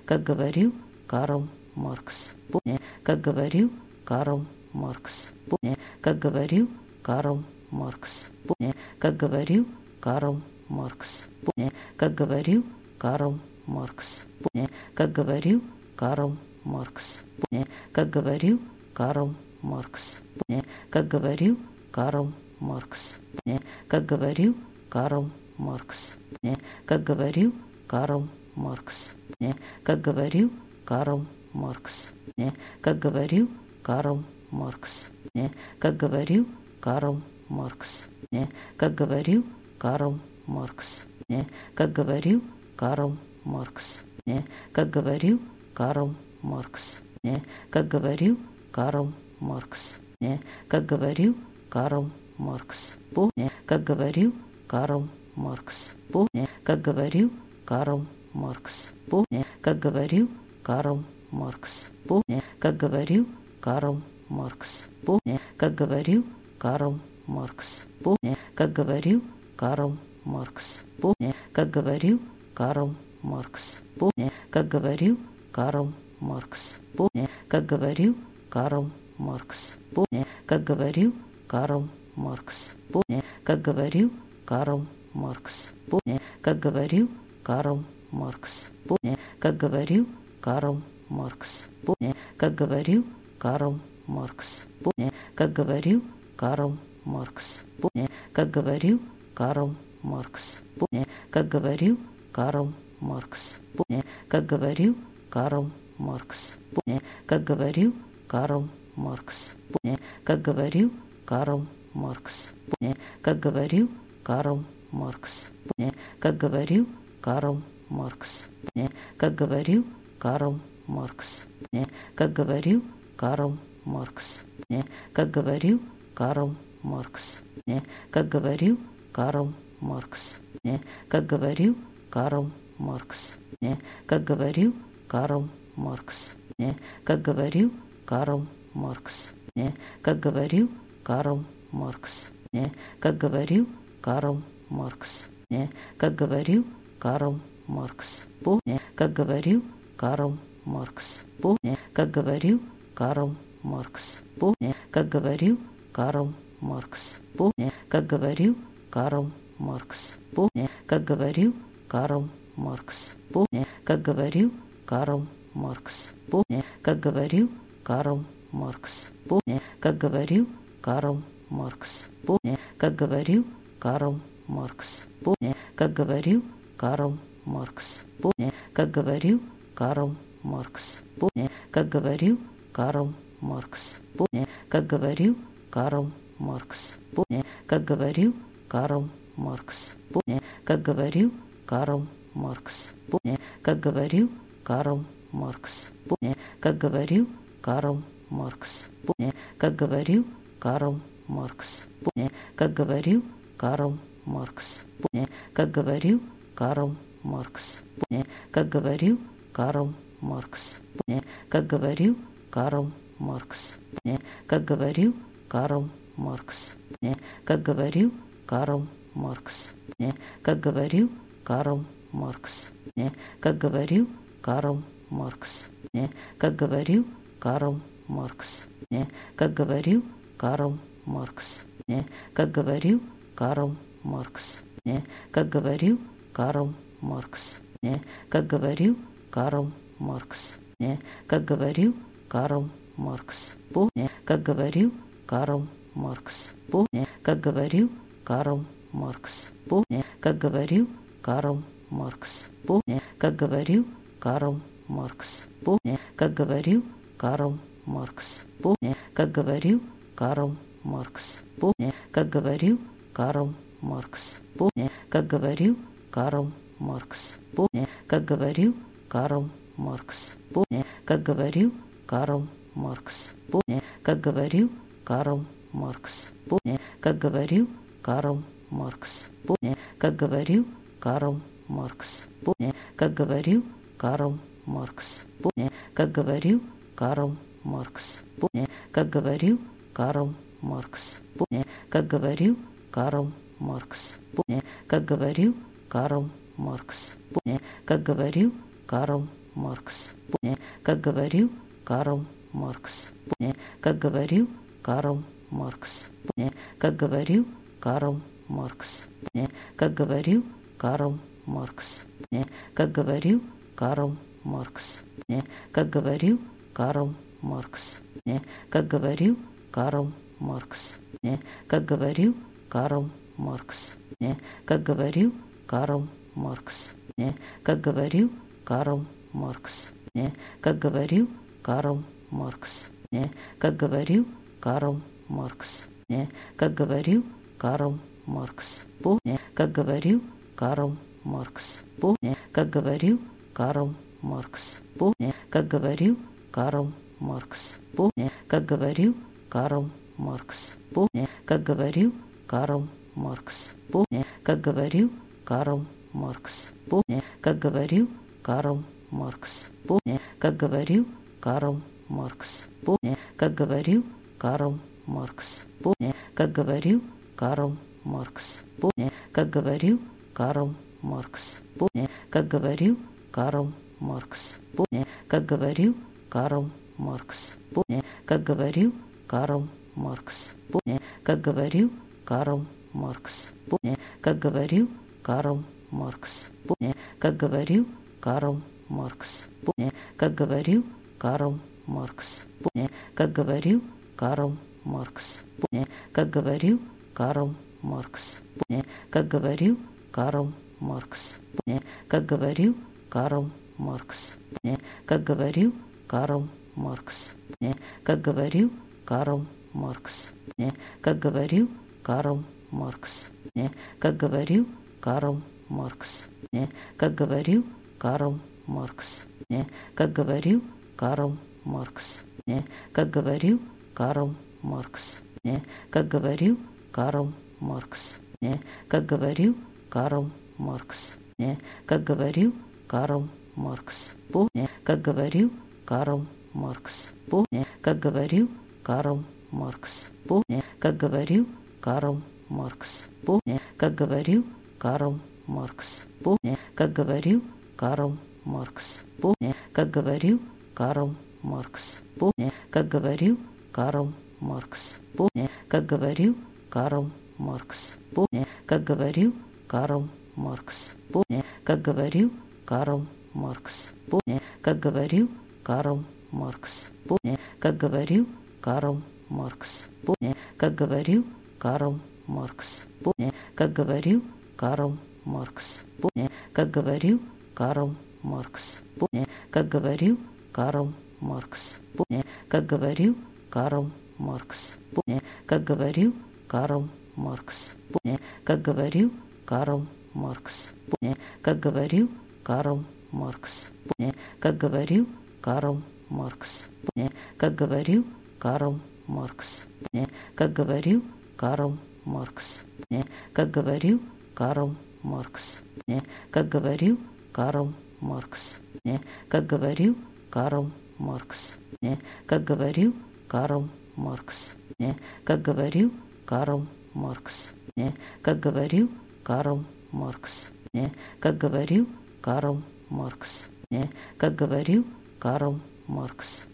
как говорил Карл Маркс, как говорил Карл Маркс, как говорил Карл Маркс, как говорил Карл Маркс, как говорил Карл Маркс, как говорил Карл Маркс, как говорил Карл Маркс, как говорил Карл Маркс, как говорил Карл Маркс, как говорил Карл Маркс, как говорил Карл Маркс, как говорил Карл Маркс, как говорил Карл Маркс, как говорил Карл Маркс, как говорил Карл Маркс, как говорил Карл Маркс, как говорил Карл Маркс, как говорил Карл Маркс, как говорил Карл Маркс, как говорил Карл Маркс, как говорил Карл Маркс, как говорил Карл Маркс, как говорил Карл Маркс, как говорил Карл Маркс, как говорил Карл Маркс, как говорил Карл Маркс, как говорил Карл Маркс, как говорил Карл Маркс, как говорил Карл Маркс, как говорил Карл Маркс, как говорил Карл Маркс, как говорил Карл Маркс, как говорил Карл Маркс, как говорил Карл Маркс, как говорил Карл Маркс, как говорил Карл Маркс, как говорил Карл Маркс, как говорил Карл Маркс, как говорил Карл Маркс, как говорил Карл Маркс, как говорил Карл Маркс, как говорил Карл Маркс, как говорил Карл Маркс, как говорил Карл Маркс, как говорил Карл Маркс, как говорил Карл Маркс, как говорил Карл Маркс, как говорил Карл Маркс, как говорил Карл Маркс, как говорил Карл Маркс, как говорил Карл Маркс, как говорил Карл Маркс, как говорил Карл Маркс, как говорил Карл Маркс, как говорил Карл Маркс, как говорил Карл Маркс, как говорил Карл Маркс, как говорил Карл Маркс, как говорил Карл Маркс, как говорил Карл Маркс, как говорил Карл Маркс, как говорил Карл Маркс, как говорил Карл Маркс, как говорил Карл Маркс, как говорил Карл Маркс, как говорил Карл Маркс, как говорил Карл Маркс, как говорил Карл Маркс, как говорил Карл Маркс, как говорил Карл Маркс, как говорил Карл Маркс, как говорил Карл Маркс, как говорил Карл Маркс, как говорил Карл Маркс, как говорил Карл Маркс, как говорил Карл Маркс, как говорил Карл Маркс, как говорил Карл Маркс, как говорил Карл Маркс, как говорил Карл Маркс, как говорил Карл Маркс, как говорил Карл Маркс, как говорил Карл Маркс, как говорил Карл Маркс, как говорил Карл Маркс. Помни, как говорил Карл Маркс. Помни, как говорил Карл Маркс. Помни, как говорил Карл Маркс. Помни, как говорил Карл Маркс. Помни, как говорил Карл Маркс. Помни, как говорил Карл Маркс. Помни, как говорил Карл Маркс. Помни, как говорил Карл Маркс. Помни, как говорил Карл Маркс. Помни, как говорил Карл Маркс. Помни, как говорил Карл Маркс. Помни, как говорил Карл Маркс. Помни, как говорил Карл Маркс. Помни, как говорил Карл Маркс. Помни, как говорил Карл Маркс. Помни, как говорил Карл Маркс. Как говорил Карл Маркс. Как говорил Карл Маркс. Как говорил Карл Маркс. Как говорил Карл Маркс. Как говорил Карл Маркс. Как говорил Карл Маркс. Как говорил Карл Маркс. Как говорил Карл Маркс. Как говорил Карл Маркс. Маркс. Не, как говорил Карл Маркс. Не, как говорил Карл Маркс. Не, как говорил Карл Маркс. Не, как говорил Карл Маркс. Помни, как говорил Карл Маркс. Помни, как говорил Карл Маркс. Помни, как говорил Карл Маркс. Помни, как говорил Карл Маркс. Помни, как говорил Карл Маркс. Помни, как говорил Карл Маркс. Помни, как говорил Карл Маркс. Помни, как говорил Карл Маркс. Помни, как говорил Карл Маркс. Помни, как говорил Карл Маркс. Помни, как говорил Карл Маркс. Помни, как говорил Карл Маркс. Помни, как говорил Карл Маркс. Помни, как говорил Карл Маркс. Помни, как говорил Карл Маркс. Помни, как говорил Карл Маркс. Помни, как говорил Карл Маркс. Помни, как говорил Карл Маркс. Помни, как говорил Карл Маркс. Помни, как говорил Карл Маркс. Помни, как говорил Карл Маркс. Помни, как говорил Карл Маркс. Помни, как говорил Карл Маркс. Помни, как говорил Карл Маркс. Помни, как говорил Карл Маркс. Помни, как говорил Карл Маркс. Маркс. Не, как говорил Карл Маркс. Не, как говорил Карл Маркс. Не, как говорил Карл Маркс. Не, как говорил Карл Маркс. Не, как говорил Карл Маркс. Не, как говорил Карл Маркс. Помни, как говорил Карл Маркс. Помни, как говорил Карл Маркс. Помни, как говорил Карл Маркс. Помни, как говорил Карл Маркс. Помни, как говорил Карл Маркс. Помни, как говорил Карл Маркс. Помни, как говорил Карл Маркс. Помни, как говорил Карл Маркс. Помни, как говорил Карл Маркс. Помни, как говорил Карл Маркс. Помни, как говорил Карл Маркс. Помни, как говорил Карл Маркс. Помни, как говорил Карл Маркс. Помни, как говорил Карл Маркс. Помни, как говорил Карл Маркс. Помни, как говорил Карл Маркс. Помни, как говорил Карл Маркс. Помни, как говорил Карл Маркс. Помни, как говорил Карл Маркс. Помни, как говорил Карл Маркс. Помни, как говорил Карл Маркс. Помни, как говорил Карл Маркс. Помни, как говорил Карл Маркс. Помни, как говорил Карл Маркс. Помни, как говорил Карл Маркс. Как говорил Карл Маркс. Как говорил Карл Маркс. Как говорил Карл Маркс. Как говорил Карл Маркс. Как говорил Карл Маркс. Как говорил Карл Маркс.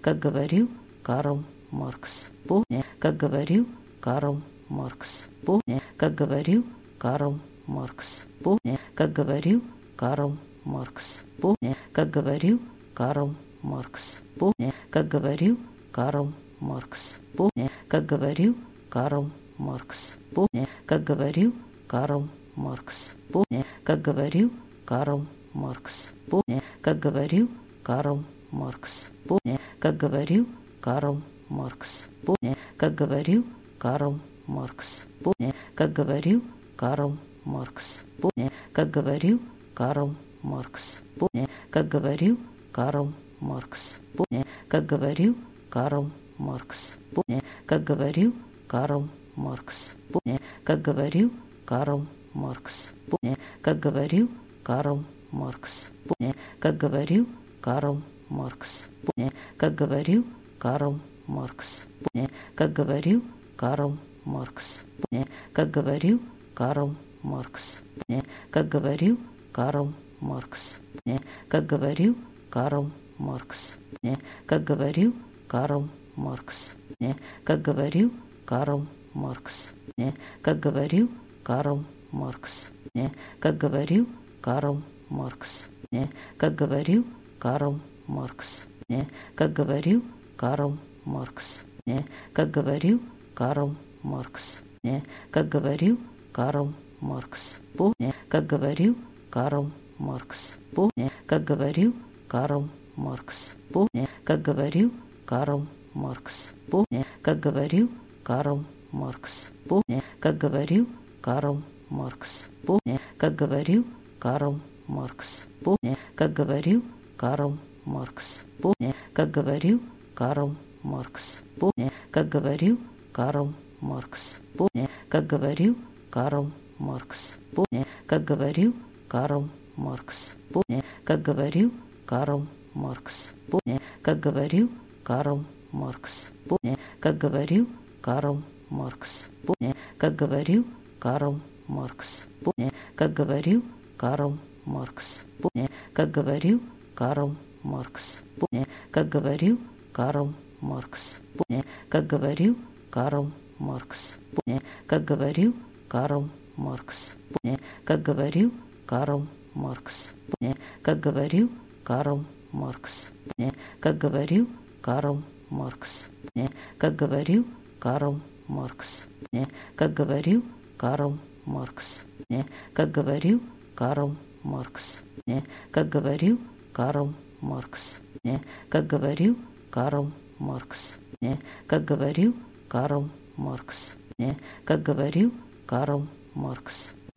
Как говорил Карл Маркс. Помни, как говорил Карл Маркс. Помни, как говорил Карл Маркс. Помни, как говорил Карл Маркс. Помни, как говорил Карл Маркс. Помни, как говорил Карл Маркс. Помни, как говорил Карл Маркс. Помни, как говорил Карл Маркс. Помни, как говорил Карл Маркс. Помни, как говорил Карл Маркс. Помни, как говорил Карл Маркс. Помни, как говорил Карл Маркс. Помни, как говорил Карл Маркс. Помни, как говорил Карл Маркс. Помни, как говорил Карл Маркс. Помни, как говорил Карл Маркс. Помни, как говорил Карл Маркс. Помни, как говорил Карл Маркс. Помни, как говорил Карл Маркс. Помни, как говорил Карл Маркс. Помни, как говорил Карл Маркс. Помни, как говорил Карл Маркс. Помни, как говорил Карл Маркс. Помни, как говорил Карл Маркс. Как говорил Карл Маркс. Как говорил Карл Маркс. Как говорил Карл Маркс. Как говорил Карл Маркс. Как говорил Карл Маркс. Как говорил Карл Маркс. Как говорил Карл Маркс. Как говорил Карл Маркс. Как говорил Карл Маркс. Помни, как говорил Карл Маркс. Помни, как говорил Карл Маркс. Помни, как говорил Карл Маркс. Помни, как говорил Карл Маркс. Помни, как говорил Карл Маркс. Помни, как говорил Карл Маркс. Помни, как говорил Карл Маркс. Помни, как говорил Карл Маркс. Помни, как говорил Карл Маркс. Помни, как говорил Карл Маркс. Помни, как говорил Карл Маркс. Помни, как говорил Карл Маркс. Помни, как говорил Карл Маркс. Помни, как говорил Карл Маркс. Помни, как говорил Карл Маркс. Помни, как говорил Карл Маркс. Помни, как говорил Карл Маркс. Помни, как говорил Карл Маркс. Помни, как говорил Карл Маркс. Помни, как говорил Карл Маркс. Как говорил Карл Маркс. Как говорил Карл Маркс. Как говорил Карл Маркс. Как говорил Карл Маркс. Как говорил Карл Маркс. Как говорил Карл Маркс. Как говорил Карл Маркс. Как говорил Карл Маркс. Как говорил Карл Маркс. Как говорил Карл Маркс.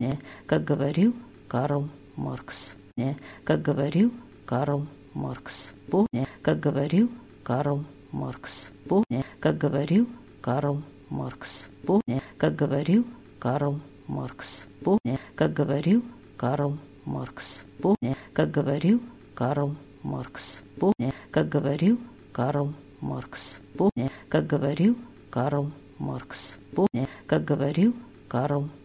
Не, как говорил Карл Маркс. Не, как говорил Карл Маркс. Помни, как говорил Карл Маркс. Помни, как говорил Карл Маркс. Помни, как говорил Карл Маркс. Помни, как говорил Карл Маркс. Помни, как говорил Карл Маркс. Помни, как говорил Карл Маркс. Помни, как говорил Карл Маркс. Помни, как говорил Карл Маркс.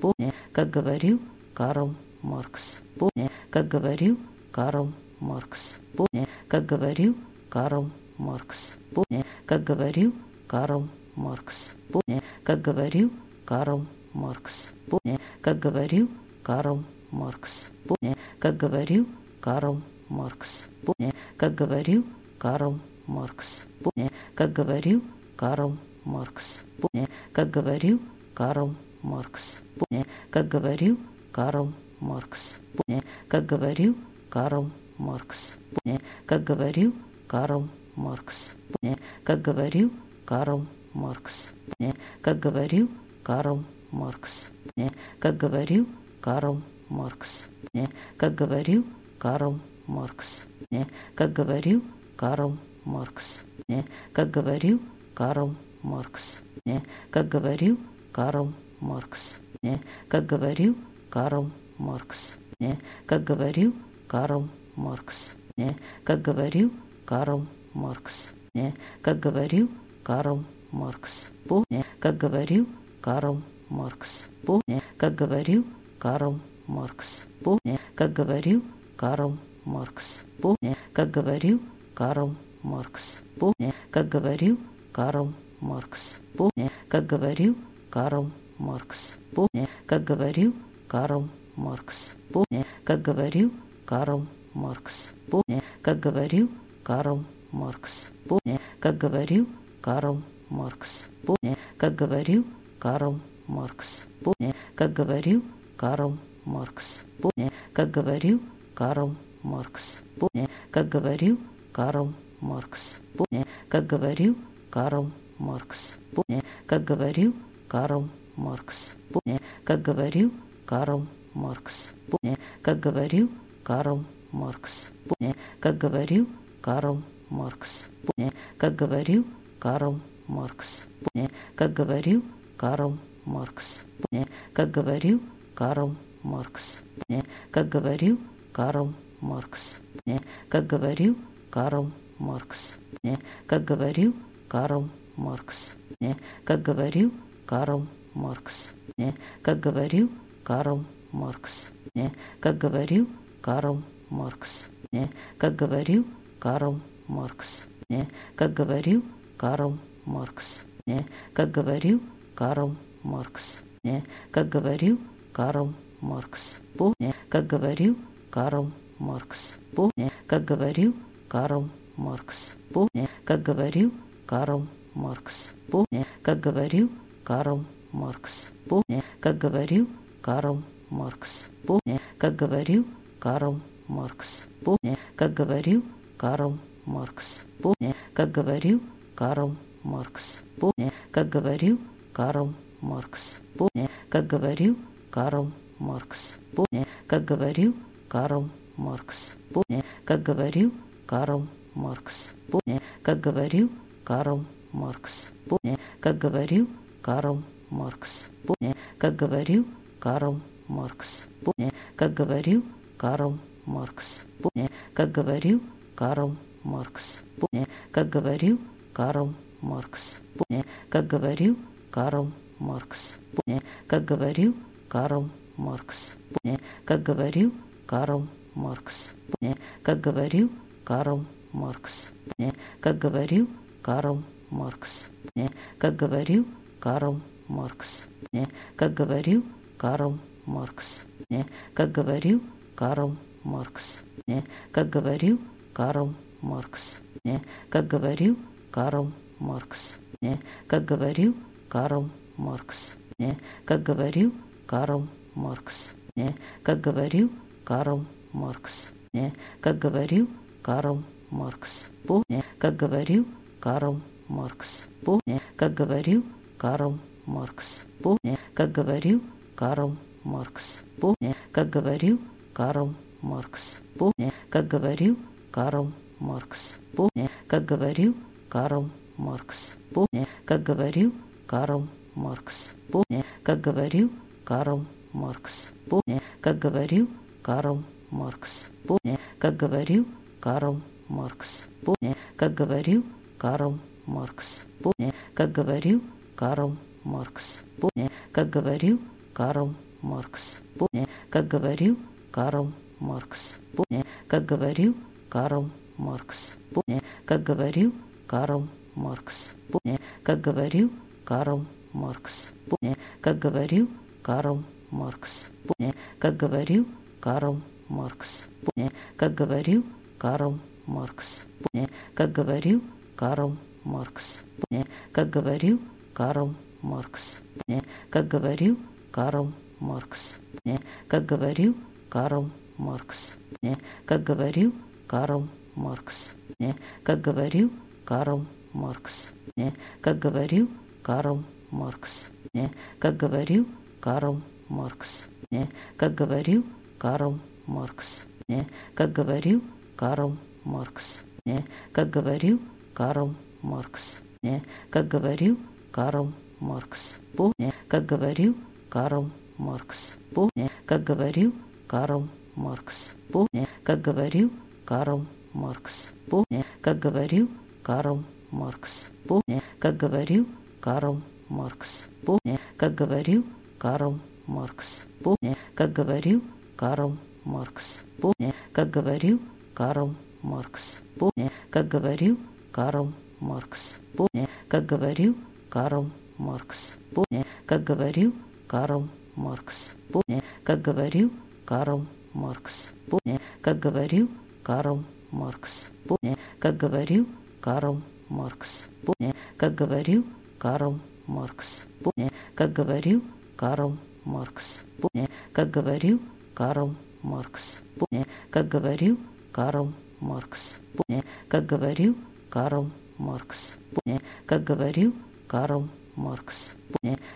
Помни, как говорил Карл Маркс. Помни, как говорил Карл Маркс. Помни, как говорил Карл Маркс. Помни, как говорил Карл Маркс. Помни, как говорил Карл Маркс. Помни, как говорил Карл Маркс. Помни, как говорил Карл Маркс. Помни, как говорил Карл Маркс. Помни, как говорил Карл Маркс. Помни, как говорил Карл Маркс. Помни, как говорил Карл Маркс. Как говорил Карл Маркс. Как говорил Карл Маркс. Как говорил Карл Маркс. Как говорил Карл Маркс. Как говорил Карл Маркс. Как говорил Карл Маркс. Как говорил Карл Маркс. Как говорил Карл Маркс. Как говорил Карл Маркс. Не, как говорил Карл Маркс. Не, как говорил Карл Маркс. Не, как говорил Карл Маркс. Не, как говорил Карл Маркс. Помни, как говорил Карл Маркс. Помни, как говорил Карл Маркс. Помни, как говорил Карл Маркс. Помни, как говорил Карл Маркс. Помни, как говорил Карл Маркс. Помни, как говорил Карл Маркс. Помни, как говорил Карл Маркс. Помни, как говорил Карл Маркс. Помни, как говорил Карл Маркс. Помни, как говорил Карл Маркс. Помни, как говорил Карл Маркс. Помни, как говорил Карл Маркс. Как говорил Карл Маркс. Как говорил Карл Маркс. Как говорил Карл Маркс. Как говорил Карл Маркс. Как говорил Карл Маркс. Как говорил Карл Маркс. Как говорил Карл Маркс. Как говорил Карл Маркс. Как говорил Карл Маркс. Как говорил Карл Маркс. Как говорил Карл Маркс. Как говорил Карл Маркс. Как говорил Карл Маркс. Как говорил Карл Маркс. Маркс. Как говорил Карл Маркс. Как говорил Карл Маркс. Как говорил Карл Маркс. Как говорил Карл Маркс. Как говорил Карл Маркс. Как говорил Карл Маркс. Помни, как говорил Карл Маркс. Помни, как говорил Карл Маркс. Помни, как говорил Карл Маркс. Помни, как говорил Карл Маркс. Как говорил Карл Маркс. Как говорил Карл Маркс. Как говорил Карл Маркс. Как говорил Карл Маркс. Как говорил Карл Маркс. Как говорил Карл Маркс. Как говорил Карл Маркс. Как говорил Карл Маркс. Как говорил Карл Маркс. Как говорил Карл Маркс. Как говорил Карл Маркс. Как говорил Карл Маркс. Как говорил Карл Маркс. Как говорил Карл Маркс. Как говорил Карл Маркс. Как говорил Карл Маркс. Как говорил Карл Маркс. Как говорил Карл Маркс. Как говорил Карл Маркс. Как говорил Карл Маркс. Как говорил Карл Маркс. Как говорил Карл Маркс. Как говорил Карл Маркс. Как говорил Карл Маркс. Как говорил Карл Маркс. Как говорил Карл Маркс. Как говорил Карл Маркс. Как говорил Карл Маркс. Как говорил Карл Маркс. Как говорил Карл Маркс. Как говорил Карл Маркс. Как говорил Карл Маркс. Как говорил Карл Маркс. Как говорил Карл Маркс. Как говорил Карл Маркс. Как говорил Карл Маркс. Как говорил Карл Маркс. Как говорил Карл Маркс. Как говорил Карл Маркс. Как говорил Карл Маркс. Как говорил Карл Маркс. Как говорил Карл Маркс. Как говорил Карл Маркс. Как говорил Карл Маркс. Как говорил Карл Маркс. Как говорил Карл Маркс. Как говорил Карл Маркс. Как говорил Карл Маркс. Как говорил Карл Маркс. Как говорил Карл Маркс. Как говорил Карл Маркс. Как говорил Карл Маркс. Как говорил Карл Маркс. Как говорил Карл Маркс. Как говорил Карл Маркс. Как говорил Карл Маркс. Как говорил Карл Маркс. Как говорил Карл Маркс. Как говорил Карл Маркс. Как говорил Карл Маркс. Как говорил Карл Маркс. Как говорил Карл Маркс. Как говорил Карл Маркс. Как говорил Карл Маркс. Как говорил Карл Маркс. Как говорил Карл Маркс. Как говорил Карл Маркс. Как говорил Карл Маркс. Как говорил Карл Маркс. Как говорил Карл Маркс. Как говорил Карл Маркс. Как говорил Карл Маркс. Как говорил Карл Маркс. Как говорил Карл Маркс. Как говорил Карл Маркс. Как говорил Карл Маркс. Как говорил Карл Маркс. Как говорил Карл Маркс. Как говорил Карл Маркс. Как говорил Карл Маркс.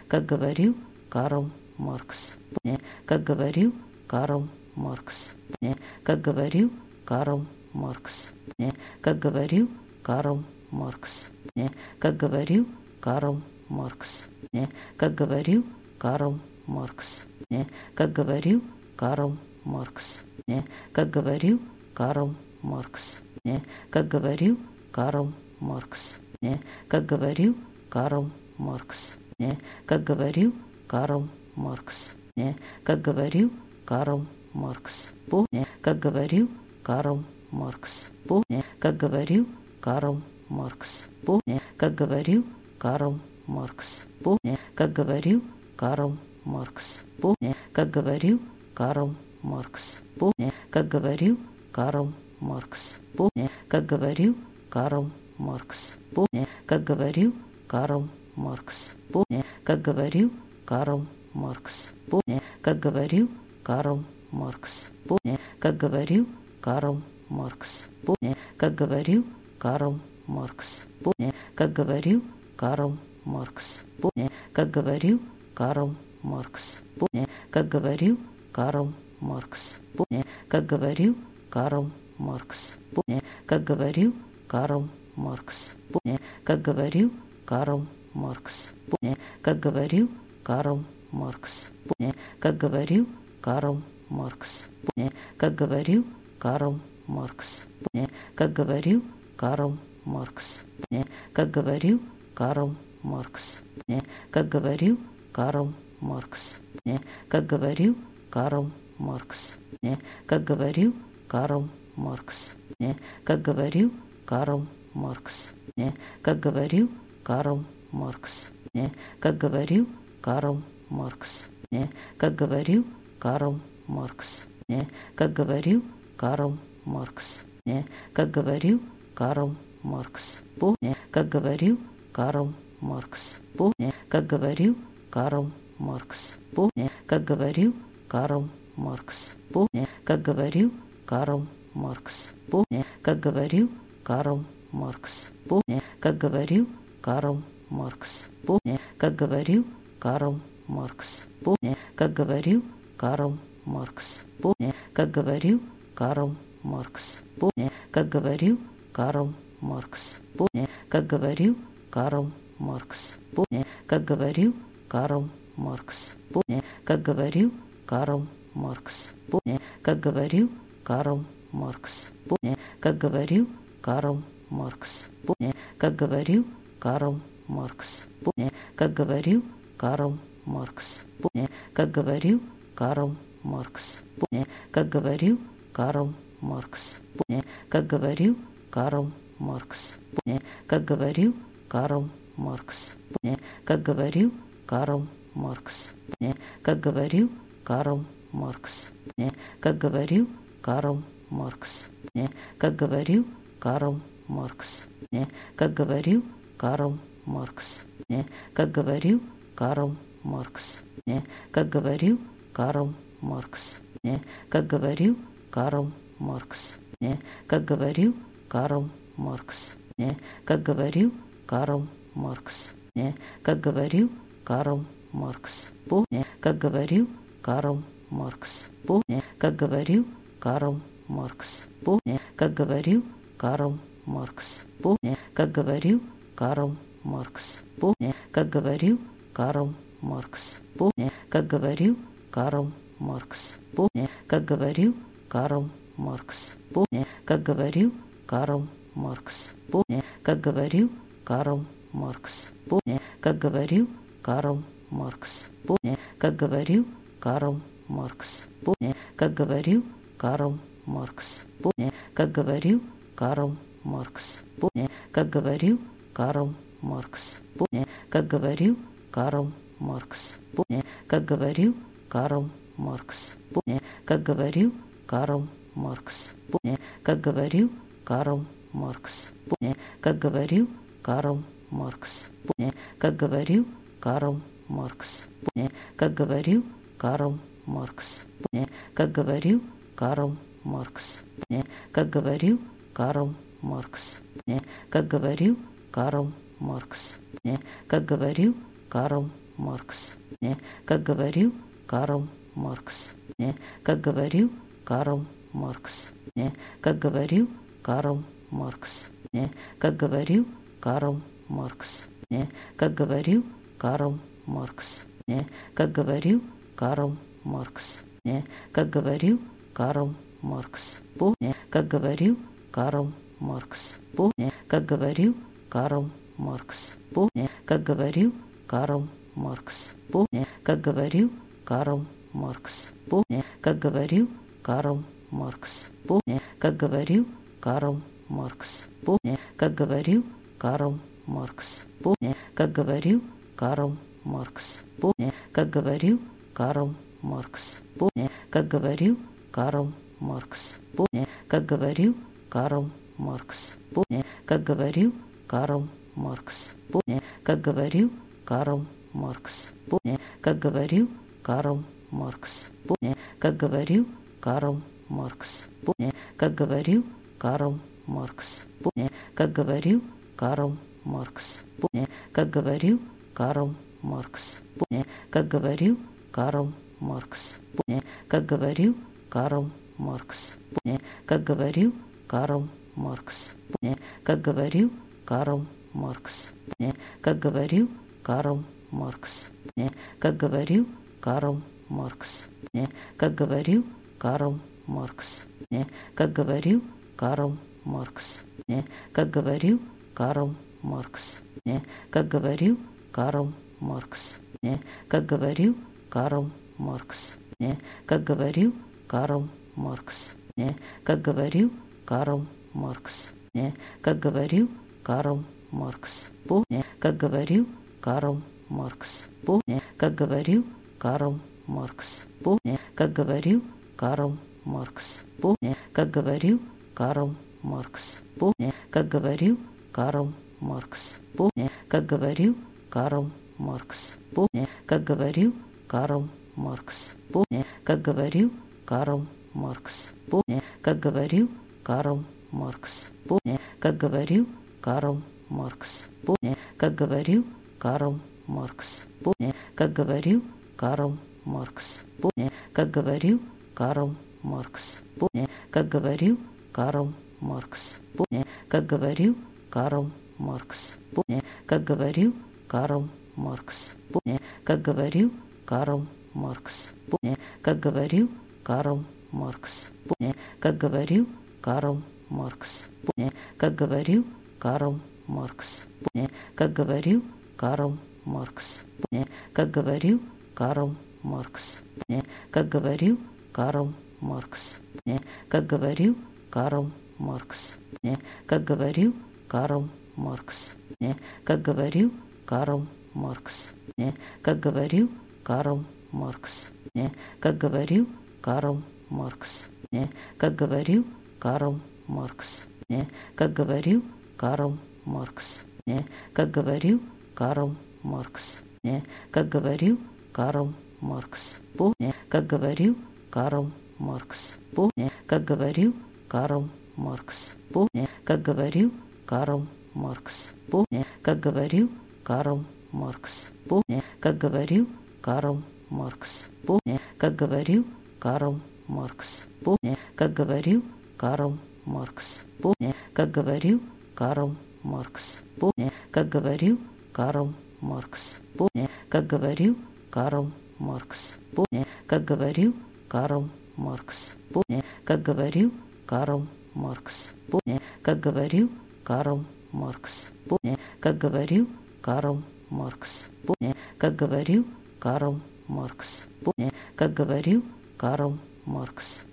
Как говорил Карл Маркс. Как говорил Карл Маркс. Как говорил Карл Маркс. Как говорил Карл Маркс. Как говорил Карл Маркс. Как говорил Карл Маркс. Как говорил Карл Маркс. Как говорил Карл Маркс. Как говорил Карл Маркс. Как говорил Карл Маркс. Как говорил Карл Маркс. Как говорил Карл Маркс. Как говорил Карл Маркс. Как говорил Карл Маркс. Как говорил Карл Маркс. Как говорил Карл Маркс. Как говорил Карл Маркс. Как говорил Карл Маркс. Как говорил Карл Маркс. Как говорил Карл Маркс. Как говорил Карл Маркс. Как говорил Карл Маркс. Как говорил Карл Маркс. Как говорил Карл Маркс. Как говорил Карл Маркс. Как говорил Карл Маркс. Как говорил Карл Маркс. Как говорил Карл Маркс. Как говорил Карл Маркс. Как говорил Карл Маркс. Как говорил Карл Маркс. Как говорил Карл Маркс. Как говорил Карл Маркс. Как говорил Карл Маркс. Как говорил Карл Маркс. Как говорил Карл Маркс. Как говорил Карл Маркс. Как говорил Карл Маркс. Как говорил Карл Маркс. Как говорил Карл Маркс. Не, как говорил Карл Маркс. Не, как говорил Карл Маркс. Не, как говорил Карл Маркс. Не, как говорил Карл Маркс. Помни, как говорил Карл Маркс. Помни, как говорил Карл Маркс. Помни, как говорил Карл Маркс. Помни, как говорил Карл Маркс. Помни, как говорил Карл Маркс. Помни, как говорил Карл Маркс. Как говорил Карл Маркс. Как говорил Карл Маркс. Как говорил Карл Маркс. Как говорил Карл Маркс. Как говорил Карл Маркс. Как говорил Карл Маркс. Как говорил Карл Маркс. Как говорил Карл Маркс. Как говорил Карл Маркс. Как говорил Карл Маркс. Как говорил Карл Маркс. Как говорил Карл Маркс. Как говорил Карл Маркс. Как говорил Карл Маркс. Как говорил Карл Маркс. Как говорил Карл Маркс. Как говорил Карл Маркс. Как говорил Карл Маркс. Как говорил Карл Маркс. Как говорил Карл Маркс. Маркс. Как говорил Карл Маркс. Как говорил Карл Маркс. Как говорил Карл Маркс. Как говорил Карл Маркс. Как говорил Карл Маркс. Как говорил Карл Маркс. Помни, как говорил Карл Маркс. Помни, как говорил Карл Маркс. Помни, как говорил Карл Маркс. Помни, как говорил Карл Маркс. Как говорил Карл Маркс. Как говорил Карл Маркс. Как говорил Карл Маркс. Как говорил Карл Маркс. Как говорил Карл Маркс. Как говорил Карл Маркс. Как говорил Карл Маркс. Как говорил Карл Маркс. Как говорил Карл Маркс. Как говорил Карл Маркс. Как говорил Карл Маркс. Как говорил Карл Маркс. Как говорил Карл Маркс. Как говорил Карл Маркс. Как говорил Карл Маркс. Как говорил Карл Маркс. Как говорил Карл Маркс. Как говорил Карл Маркс. Как говорил Карл Маркс. Как говорил Карл Маркс. Как говорил Карл Маркс. Как говорил Карл Маркс. Как говорил Карл Маркс. Как говорил Карл Маркс. Как говорил Карл Маркс. Как говорил Карл Маркс. Как говорил Карл Маркс. Как говорил Карл Маркс. Как говорил Карл Маркс. Как говорил Карл Маркс. Как говорил Карл Маркс. Как говорил Карл Маркс. Как говорил Карл Маркс. Как говорил Карл Маркс. Как говорил Карл Маркс. Как говорил Карл Маркс. Как говорил Карл Маркс. Как говорил Карл Маркс. Как говорил Карл Маркс. Как говорил Карл Маркс. Как говорил Карл Маркс. Как говорил Карл Маркс. Как говорил Карл Маркс. Как говорил Карл Маркс. Как говорил Карл Маркс. Как говорил Карл Маркс. Как говорил Карл Маркс. Как говорил Карл Маркс. Как говорил Карл Маркс. Как говорил Карл Маркс. Как говорил Карл Маркс. Как говорил Карл Маркс. Как говорил Карл Маркс. Как говорил Карл Маркс. Как говорил Карл Маркс. Как говорил Карл Маркс. Как говорил Карл Маркс. Как говорил Карл Маркс. Как говорил Карл Маркс. Как говорил Карл Маркс. Как говорил Карл Маркс. Как говорил Карл Маркс. Как говорил Карл Маркс. Как говорил Карл Маркс. Как говорил Карл Маркс. Как говорил Карл Маркс. Как говорил Карл Маркс. Как говорил Карл Маркс. Как говорил Карл Маркс. Как говорил Карл Маркс. Как говорил Карл Маркс. Как говорил Карл Маркс. Как говорил Карл Маркс. Как говорил Карл Маркс. Как говорил Карл Маркс. Как говорил Карл Маркс. Как говорил Карл Маркс. Как говорил Карл Маркс. Как говорил Карл Маркс. Как говорил Карл Маркс. Как говорил Карл Маркс. Как говорил Карл Маркс. Как говорил Карл Маркс. Как говорил Карл Маркс. Как говорил Карл Маркс. Как говорил Карл Маркс. Как говорил Карл Маркс. Как говорил Карл Маркс. Как говорил Карл Маркс. Как говорил Карл Маркс. Как говорил Карл Маркс. Как говорил Карл Маркс. Как говорил Карл Маркс. Как говорил Карл Маркс. Как говорил Карл Маркс. Как говорил Карл Маркс. Как говорил Карл Маркс. Как говорил Карл Маркс. Как говорил Карл Маркс. Как говорил Карл Маркс. Как говорил Карл Маркс. Как говорил Карл Маркс. Как говорил Карл Маркс. Как говорил Карл Маркс. Как говорил Карл Маркс. Как говорил Карл Маркс. Как говорил Карл Маркс. Как говорил Карл Маркс.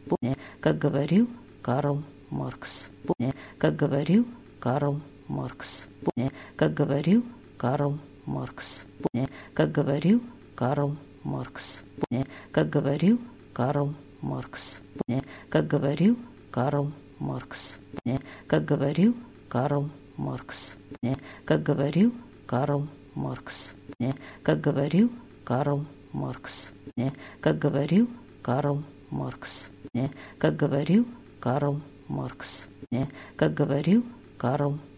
Как говорил Карл Маркс. Как говорил Карл Маркс. Как говорил Карл Маркс. Как говорил Карл Маркс. Как говорил Карл Маркс. Как говорил Карл Маркс. Как говорил Карл Маркс. Как говорил Карл Маркс. Как говорил Карл Маркс. Как говорил Карл Маркс. Не, как говорил Карл Маркс. Не, как говорил Карл Маркс.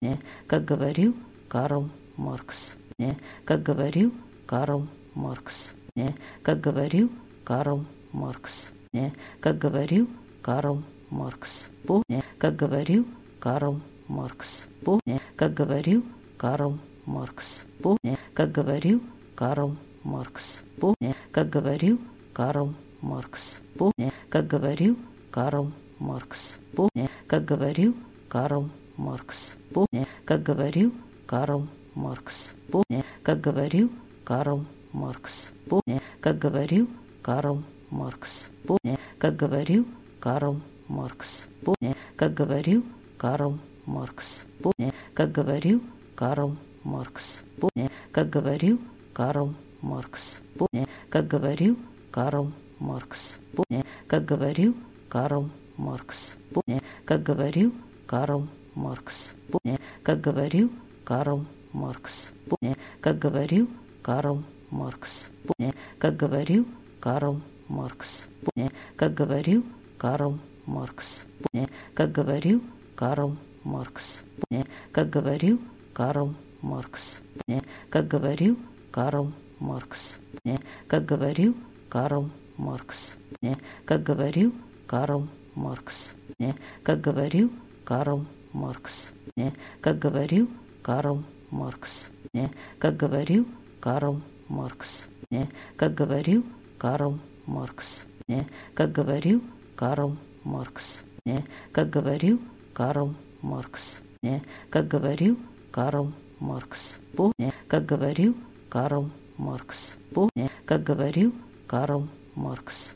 Не, как говорил Карл Маркс. Не, как говорил Карл Маркс. Не, как говорил Карл Маркс. Не, как говорил Карл Маркс. Помни, как говорил Карл Маркс. Помни, как говорил Карл Маркс. Помни, как говорил Карл Маркс. Помни, как говорил Карл Маркс. Помни, как говорил Карл Маркс. Помни, как говорил Карл Маркс. Помни, как говорил Карл Маркс. Помни, как говорил Карл Маркс. Помни, как говорил Карл Маркс. Помни, как говорил Карл Маркс. Помни, как говорил Карл Маркс. Помни, как говорил Карл Маркс. Помни, как говорил Карл Маркс. Помни, как говорил Карл Маркс. Помни, как говорил Карл Маркс. Помни, как говорил Карл Маркс. Помни, как говорил Карл Маркс. Помни, как говорил Карл Маркс. Помни, как говорил Карл Маркс. Помни, как говорил Карл Маркс. Помни, как говорил Карл Маркс. Помни, как говорил Карл Маркс. Помни, как говорил Карл Маркс. Помни, как говорил Карл Маркс. Помни, как говорил Карл Маркс. Помни, как говорил Карл Маркс. Помни, как говорил Карл Маркс. Помни, как говорил Карл Маркс. Помни, как говорил Карл Маркс. Помни, как говорил Карл Маркс. Не, как говорил Карл Маркс. Не, как говорил Карл Маркс. Помни, как говорил Карл Маркс. Помни, как говорил Карл Маркс.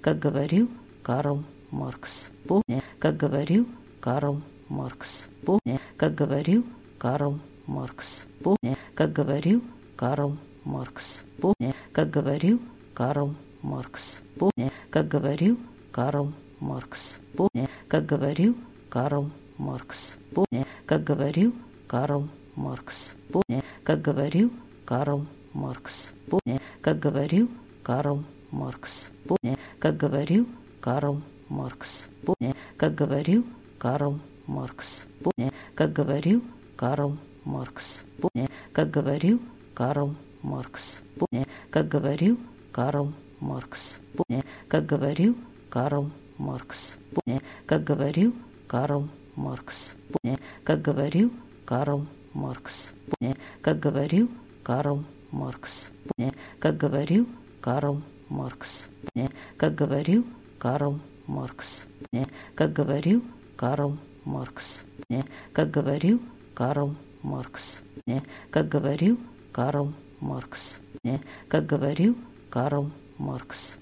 Как говорил Карл Маркс. Как говорил Карл Маркс. Помни, как говорил Карл Маркс. Помни, как говорил Карл Маркс. Помни, как говорил Карл Маркс. Помни, как говорил Карл Маркс. Помни, как говорил Карл Маркс. Помни, как говорил Карл Маркс. Помни, как говорил Карл Маркс. Помни, как говорил Карл Маркс. Помни, как говорил Карл Маркс. Помни, как говорил Карл Маркс. Помни, как говорил Карл Маркс. Помни, как говорил Карл Маркс. Помни, как говорил Карл Маркс. Помни, как говорил Карл Маркс. Помни, как говорил Карл Маркс. Помни, как говорил Карл Маркс. Помни, как говорил Карл Маркс. Помни, как говорил Карл Маркс. Помни, как говорил Карл Маркс. Помни, как говорил Карл Маркс. Помни, как говорил Карл Маркс. Как говорил Карл Маркс. Как говорил Карл Маркс.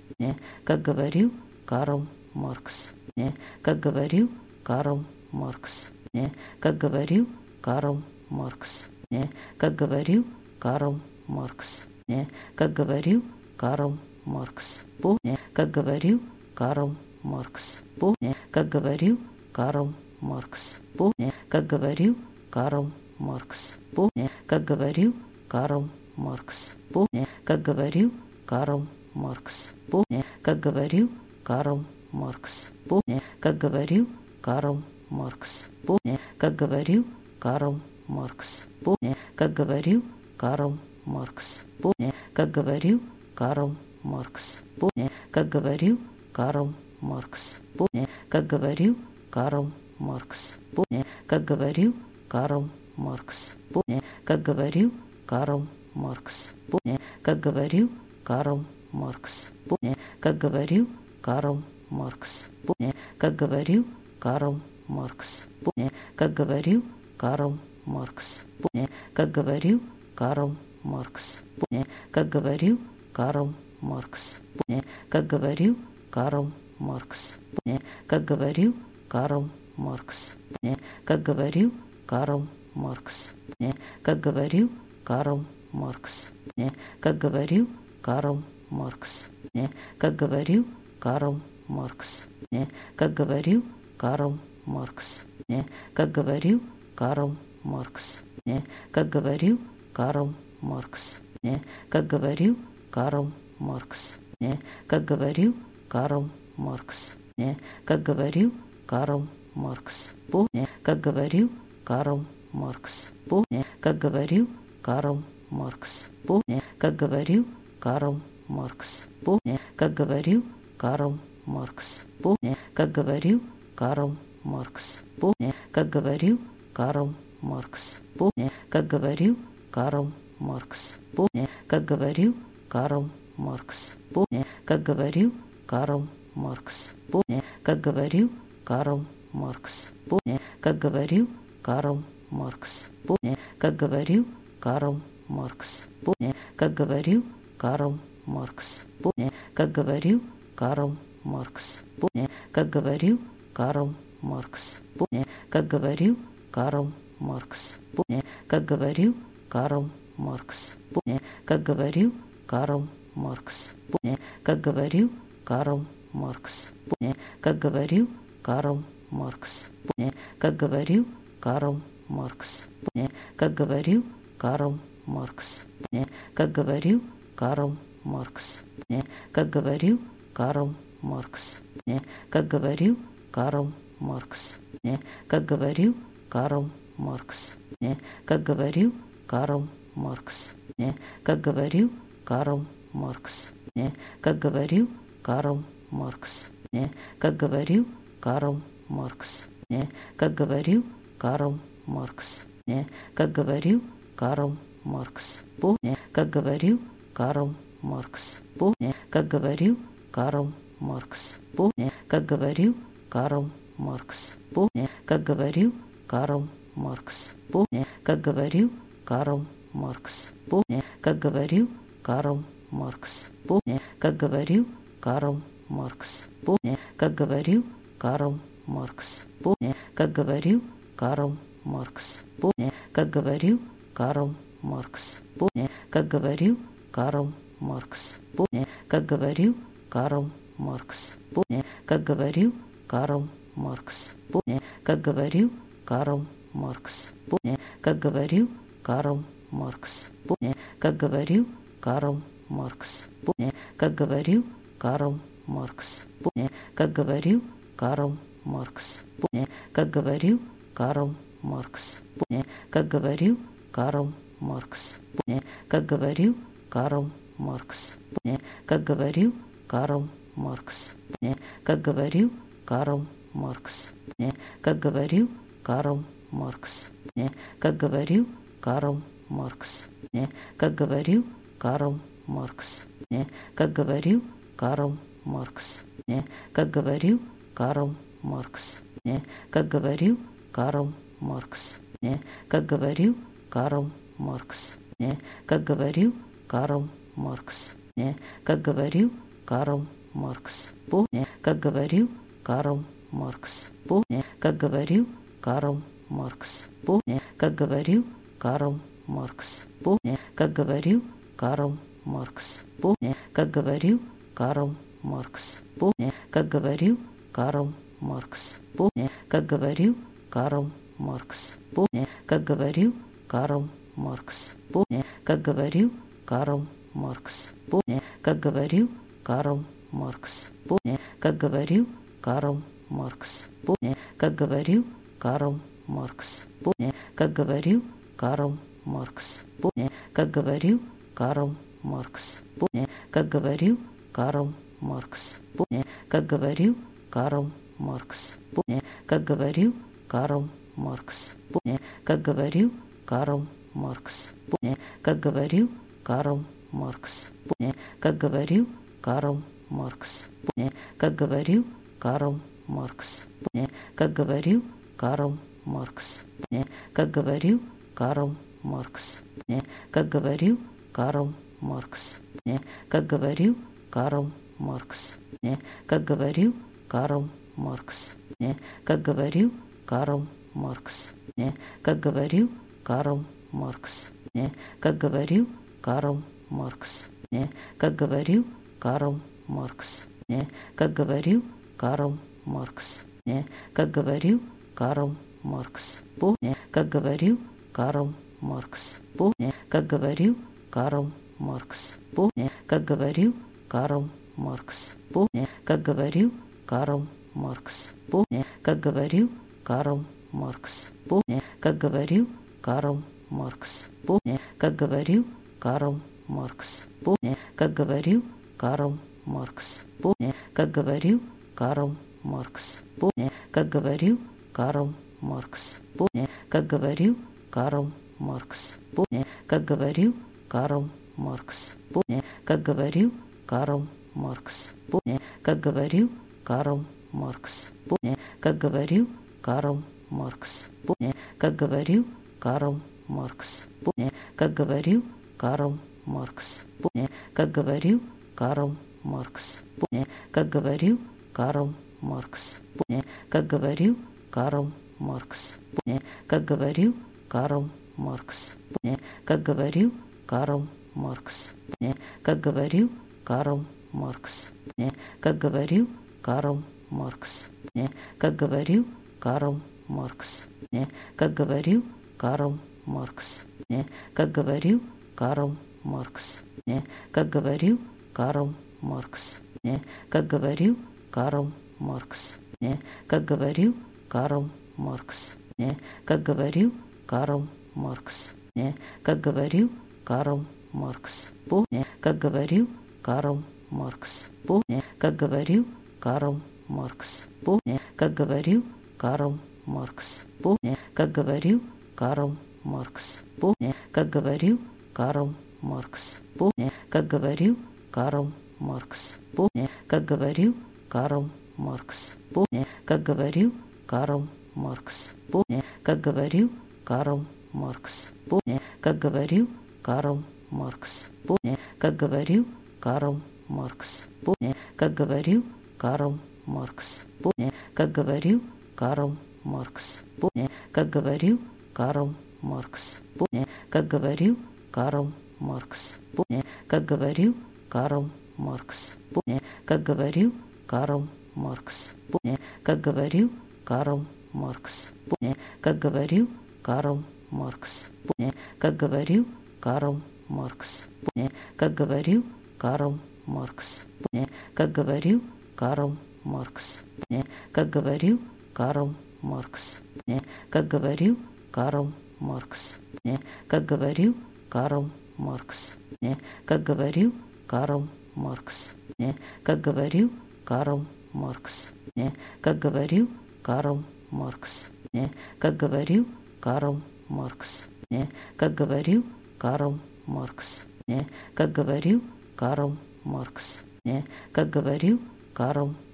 Как говорил Карл Маркс. Как говорил Карл Маркс. Как говорил Карл Маркс. Как говорил Карл Маркс. Как говорил Карл Маркс. Как говорил Карл Маркс. Как говорил Карл Маркс. Помни, как говорил Карл Маркс. Помни, как говорил Карл Маркс. Помни, как говорил Карл Маркс. Помни, как говорил Карл Маркс. Помни, как говорил Карл Маркс. Помни, как говорил Карл Маркс. Помни, как говорил Карл Маркс. Помни, как говорил Карл Маркс. Помни, как говорил Карл Маркс. Помни, как говорил Карл Маркс. Помни, как говорил Карл Маркс. Помни, как говорил Карл Маркс. Помни, как говорил Карл Маркс. Помни, как говорил Карл Маркс. Помни, как говорил Карл Маркс. Помни, как говорил Карл Маркс. Помни, как говорил Карл Маркс. Помни, как говорил Карл Маркс. Помни, как говорил Карл Маркс. Помни, как говорил Карл Маркс. Помни, как говорил Карл Маркс. Как говорил Карл Маркс. Как говорил Карл Маркс. Как говорил Карл Маркс. Как говорил Карл Маркс. Как говорил Карл Маркс. Как говорил Карл Маркс. Как говорил Карл Маркс. как говорил Карл Маркс, как говорил Карл Маркс, как говорил Карл Маркс, как говорил Карл Маркс, как говорил Карл Маркс, как говорил Карл Маркс, как говорил Карл Маркс, как говорил Карл Маркс, как говорил Карл Маркс, как говорил Карл Маркс, как говорил Карл Маркс, как говорил Карл Маркс, как говорил Карл Маркс, как говорил Карл Маркс, как говорил Карл Маркс, как говорил Карл Маркс, как говорил Карл Маркс, как говорил Карл Маркс, как говорил Карл Маркс, как говорил Карл Маркс, как говорил Карл Маркс, как говорил Карл Маркс, как говорил Карл Маркс, как говорил Карл Маркс, как говорил Карл Маркс, как говорил Карл Маркс, как говорил Карл Маркс, как говорил Карл Маркс, как говорил Карл Маркс, как говорил Карл Маркс, как говорил Карл Маркс, как говорил Карл Маркс, как говорил Карл Маркс, как говорил Карл Маркс, как говорил Карл Маркс, как говорил Карл Маркс, как говорил Карл Маркс, как говорил Карл Маркс, как говорил Карл Маркс, как говорил Карл Маркс, как говорил Карл Маркс, как говорил Карл Маркс, как говорил Карл Маркс, как говорил Карл Маркс, как говорил Карл Маркс, как говорил Карл Маркс, как говорил Карл Маркс, как говорил Карл Маркс, как говорил Карл Маркс, как говорил Карл Маркс, как говорил Карл Маркс, как говорил Карл Маркс, как говорил Карл Маркс, как говорил Карл Маркс, как говорил Карл Маркс, как говорил Карл Маркс, как говорил Карл Маркс, как говорил Карл Маркс, как говорил Карл Маркс, как говорил Карл Маркс, как говорил Карл Маркс, как говорил Карл Маркс, Маркс. Не, как говорил Карл Маркс. Не, как говорил Карл Маркс. Не, как говорил Карл Маркс. Не, как говорил Карл Маркс. Помни, как говорил Карл Маркс. Помни, как говорил Карл Маркс. Помни, как говорил Карл Маркс. Помни, как говорил Карл Маркс. Помни, как говорил Карл Маркс. Помни, как говорил Карл Маркс, как говорил Карл Маркс, как говорил Карл Маркс, как говорил Карл Маркс, как говорил Карл Маркс, как говорил Карл Маркс, как говорил Карл Маркс, как говорил Карл Маркс, как говорил Карл Маркс, как говорил Карл Маркс, как говорил Карл Маркс, как говорил Карл Маркс, как говорил Карл Маркс, как говорил Карл Маркс, как говорил Карл Маркс, как говорил Карл Маркс, как говорил Карл Маркс, как говорил Карл Маркс, как говорил Карл Маркс, как говорил Карл Маркс, как говорил Карл Маркс, Маркс. Не, как говорил Карл Маркс. Не, как говорил Карл Маркс. Не, как говорил Карл Маркс. Не, как говорил Карл Маркс. Не, как говорил Карл Маркс. Не, как говорил Карл Маркс. Помни, как говорил Карл Маркс. Помни, как говорил Карл Маркс. Помни, как говорил Карл Маркс. Помни, как говорил Карл Маркс. Помни, как говорил Карл Маркс. Помни, как говорил Карл Маркс. Помни, как говорил Карл Маркс. Помни, как говорил Карл Маркс. Помни, как говорил Карл Маркс. Помни, как говорил Карл Маркс. Помни, как говорил Карл Маркс. Помни, как говорил Карл Маркс. Помни, как говорил Карл Маркс. Помни, как говорил Карл Маркс. Помни, как говорил Карл Маркс. Помни, как говорил Карл Маркс. Помни, как говорил Карл Маркс. Помни, как говорил Карл Маркс. Помни, как говорил Карл Маркс. Помни, как говорил Карл Маркс. Помни, как говорил Карл Маркс. Помни, как говорил Карл Маркс. Помни, как говорил Карл Маркс. Помни, как говорил Карл Маркс. Помни, как говорил Карл Маркс. Как говорил Карл Маркс. Как говорил Карл Маркс. Как говорил Карл Маркс. Как говорил Карл Маркс. Как говорил Карл Маркс. Как говорил Карл Маркс. Как говорил Карл Маркс. Помни, как говорил Карл Маркс. Помни, как говорил Карл Маркс. Помни, как говорил Карл Маркс. Помни, как говорил Карл Маркс. Помни, как говорил Карл Маркс. Помни, как говорил Карл Маркс. Помни, как говорил Карл Маркс. Помни, как говорил Карл Маркс. Помни, как говорил Карл Маркс. Помни, как говорил Карл Маркс. Помни, как говорил Карл Маркс. Помни, как говорил Карл Маркс. Помни, как говорил Карл Маркс. Помни, как говорил Карл Маркс. Помни, как говорил Карл Маркс. Помни, как говорил Карл Маркс. Помни, как говорил Карл Маркс. Помни, как говорил Карл Маркс. Помни, как говорил Карл Маркс. Помни, как говорил Карл Маркс. Помни, как говорил Карл Маркс. Помни, как говорил Карл Маркс. Помни, как говорил Карл Маркс. Как говорил Карл Маркс. Как говорил Карл Маркс. Как говорил Карл Маркс. Как говорил Карл Маркс. Как говорил Карл Маркс. Как говорил Карл Маркс. Как говорил Карл Маркс. Как говорил Карл Маркс. Как говорил Карл Маркс.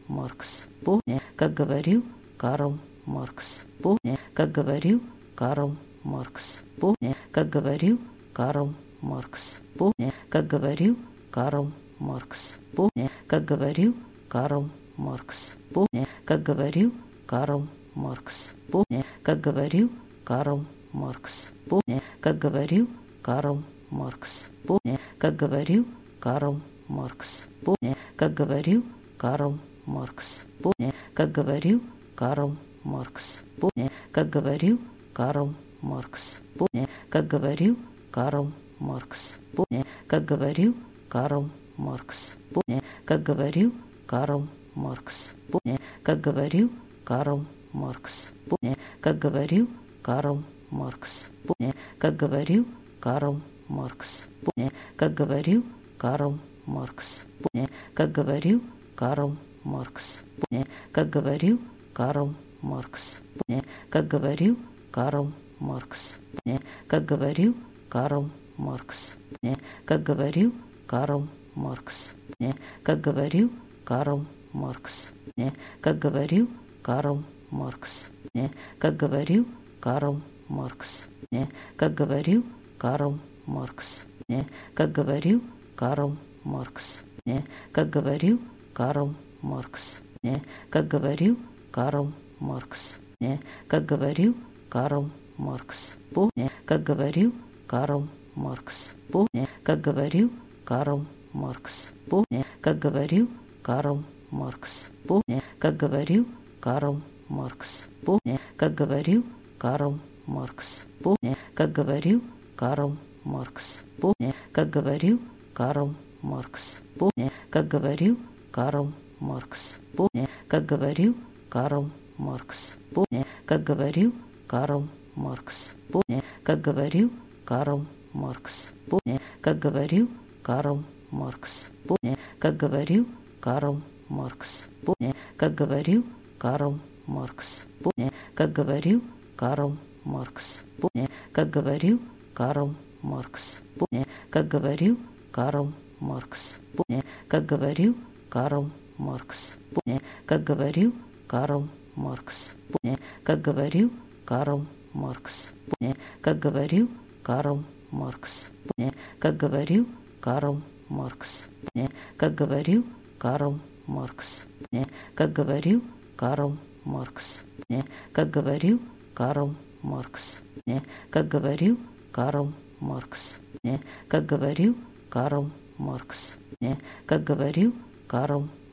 Помни, как говорил Карл Маркс. Помни, как говорил Карл Маркс. Помни, как говорил Карл Маркс. Помни, как говорил Карл Маркс. Помни, как говорил Карл Маркс. Помни, как говорил Карл Маркс. Помни, как говорил Карл Маркс. Помни, как говорил Карл Маркс. Помни, как говорил Карл Маркс. Помни, как говорил Карл Маркс. Помни, как говорил Карл Маркс. Помни, как говорил Карл Маркс. Помни, как говорил Карл Маркс. Помни, как говорил Карл Маркс. Помни, как говорил Карл Маркс. Помни, как говорил Карл Маркс. Помни, как говорил Карл Маркс. Помни, как говорил Карл Маркс. Помни, как говорил Карл Маркс. Помни, как говорил Карл Маркс. Как говорил Карл Маркс. Как говорил Карл Маркс. Как говорил Карл Маркс. Как говорил Карл Маркс. Как говорил Карл Маркс. Как говорил Карл Маркс. Как говорил Карл Маркс. Как говорил Карл Маркс. Как говорил Карл Маркс. Как говорил Карл Маркс. Помни, как говорил Карл Маркс. Помни, как говорил Карл Маркс. Помни, как говорил Карл Маркс. Помни, как говорил Карл Маркс. Помни, как говорил Карл Маркс. Помни, как говорил Карл Маркс. Помни, как говорил Карл Маркс. Помни, как говорил Карл Маркс. Помни, как говорил Карл Маркс. Помни, как говорил Карл Маркс. Помни, как говорил Карл Маркс. Помни, как говорил Карл Маркс. Помни, как говорил Карл Маркс. Помни, как говорил Карл Маркс. Помни, как говорил Карл Маркс. Помни, как говорил Карл Маркс. Помни, как говорил Карл Маркс. Помни, как говорил Карл Маркс. Помни, как говорил Карл Маркс. Помни, как говорил Карл Маркс. Помни, как говорил Карл Маркс. Как говорил Карл Маркс. Как говорил Карл Маркс. Как говорил Карл Маркс. Как говорил Карл Маркс. Как говорил Карл Маркс. Как говорил Карл Маркс. Как говорил Карл Маркс. Как говорил Карл Маркс. Как говорил Карл Маркс.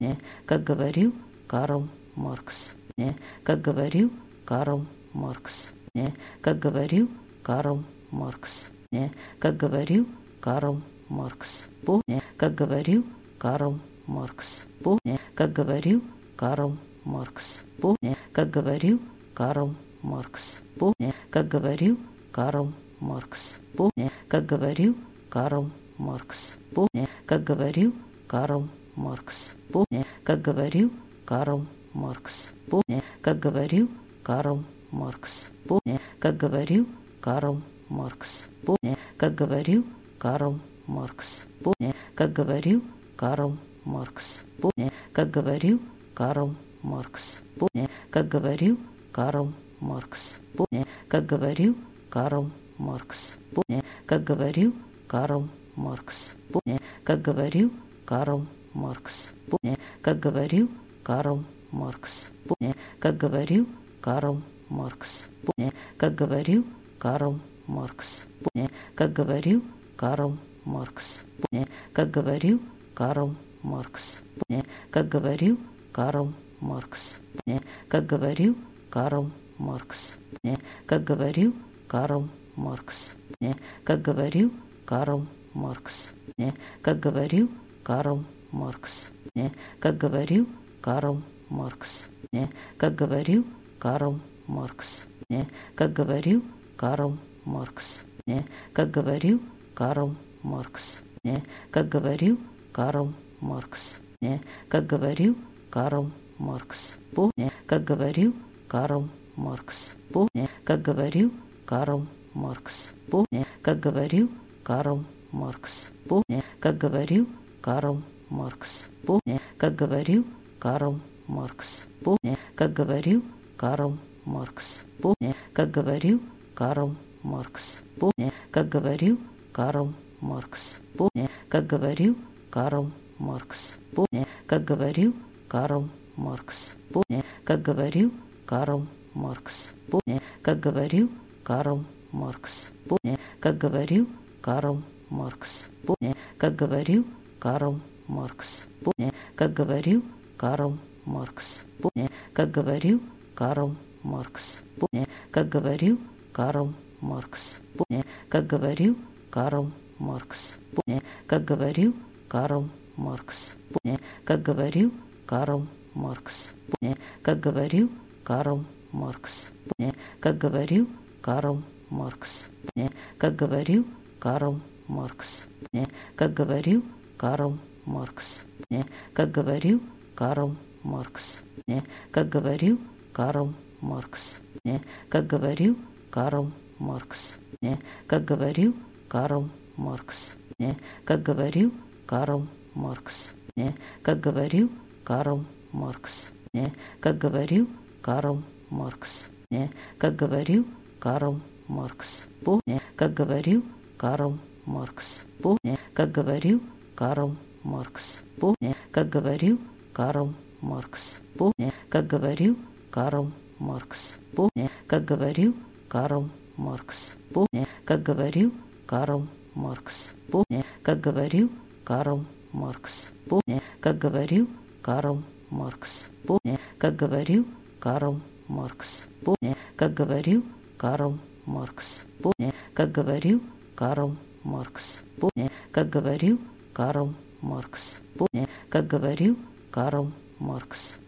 Не, как говорил Карл Маркс. Не, как говорил Карл Маркс. Не, как говорил Карл Маркс. Не, как говорил Карл Маркс. Помни, как говорил Карл Маркс. Помни, как говорил Карл Маркс. Помни, как говорил Карл Маркс. Помни, как говорил Карл Маркс. Помни, как говорил Карл Маркс. Помни, как говорил Карл Маркс. Помни, как говорил Карл Маркс. Помни, как говорил Карл Маркс. Помни, как говорил Карл Маркс. Помни, как говорил Карл Маркс. Помни, как говорил Карл Маркс. Помни, как говорил Карл Маркс. Помни, как говорил Карл Маркс. Помни, как говорил Карл Маркс. Помни, как говорил Карл Маркс. Помни, как говорил Карл Маркс. Помни, как говорил Карл Маркс. Помни, как говорил Карл Маркс. Помни, как говорил Карл Маркс. Помни, как говорил Карл Маркс. Помни, как говорил Карл Маркс. Помни, как говорил Карл Маркс. Помни, как говорил Карл Маркс. Помни, как говорил Карл Маркс. Помни, как говорил Карл Маркс. Помни, как говорил Карл Маркс. Не, как говорил Карл Маркс. Как говорил Карл Маркс. Как говорил Карл Маркс. Как говорил Карл Маркс. Как говорил Карл Маркс. Как говорил Карл Маркс. Помни, как говорил Карл Маркс. Помни, как говорил Карл Маркс. Помни, как говорил Карл Маркс. Помни, как говорил Карл Маркс. Помни, как говорил Карл Маркс. Помни, как говорил Карл Маркс. Помни, как говорил Карл Маркс. Помни, как говорил Карл Маркс. Помни, как говорил Карл Маркс. Помни, как говорил Карл Маркс. Помни, как говорил Карл Маркс. Помни, как говорил Карл Маркс. Помни, как говорил Карл Маркс. Помни, как говорил Карл Маркс. Помни, как говорил Карл Маркс. Помни, как говорил Карл Маркс. Помни, как говорил Карл Маркс. Помни, как говорил Карл Маркс. Помни, как говорил Карл Маркс. Помни, как говорил Карл Маркс. Помни, как говорил Карл Маркс. Помни, как говорил Карл Маркс. Помни, как говорил Карл Маркс. Помни, как говорил Карл Маркс. Не, как говорил Карл Маркс. Как говорил Карл Маркс. Как говорил Карл Маркс. Как говорил Карл Маркс. Как говорил Карл Маркс. Как говорил Карл Маркс. Как говорил Карл Маркс. Как говорил Карл Маркс. Как говорил Карл Маркс. Как говорил Карл Маркс. Помни, как говорил Карл Маркс. Помни, как говорил Карл Маркс. Помни, как говорил Карл Маркс. Помни, как говорил Карл Маркс. Помни, как говорил Карл Маркс. Помни, как говорил Карл Маркс. Помни, как говорил Карл Маркс. Помни, как говорил Карл Маркс. Помни, как говорил Карл Маркс. Помни, как говорил Карл Маркс. Как говорил Карл Маркс,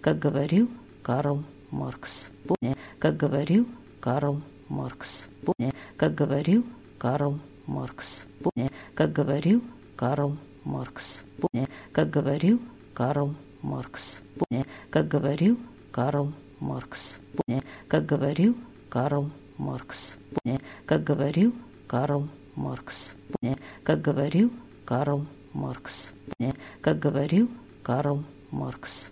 как говорил Карл Маркс, как говорил Карл Маркс, как говорил Карл Маркс, как говорил Карл Маркс, как говорил Карл Маркс, как говорил Карл Маркс, как говорил Карл Маркс, как говорил Карл Маркс, как говорил Карл Маркс, как говорил Карл Маркс,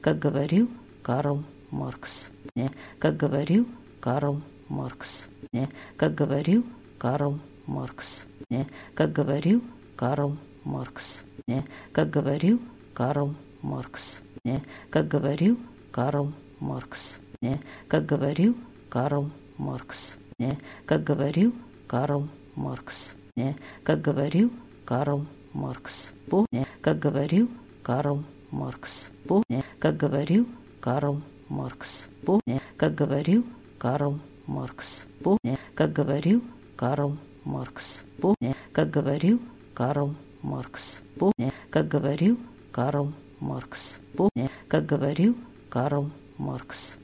как говорил Карл Маркс, как говорил Карл Маркс, как говорил Карл Маркс, как говорил Карл Маркс, как говорил Карл Маркс, как говорил Карл Маркс, как говорил Карл Маркс, как говорил Карл Маркс, как говорил Карл Маркс, как говорил Карл Маркс, как говорил Карл Маркс, как говорил Карл Маркс, как говорил Карл Маркс, как говорил Карл Маркс, как говорил Карл Маркс, как говорил Карл Маркс,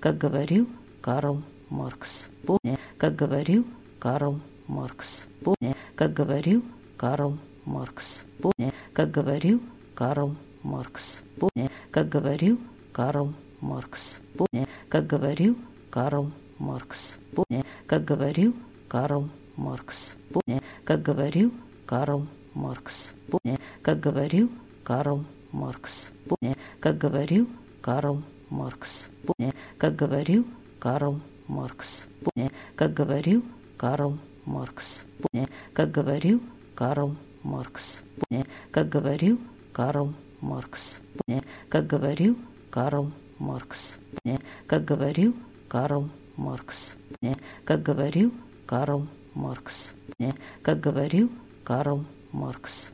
как говорил Карл Маркс, как говорил Карл Маркс, как говорил Карл Маркс, как говорил Карл Маркс, как говорил Карл Маркс, как говорил Карл Маркс, как говорил Карл Маркс, как говорил Карл Маркс, как говорил Карл Маркс, как говорил Карл Маркс, как говорил Карл Маркс, как говорил Карл Маркс, как говорил Карл Маркс, как говорил Карл Маркс, как говорил Карл Маркс, как говорил Карл Маркс, как говорил Карл Маркс, как говорил Карл Маркс,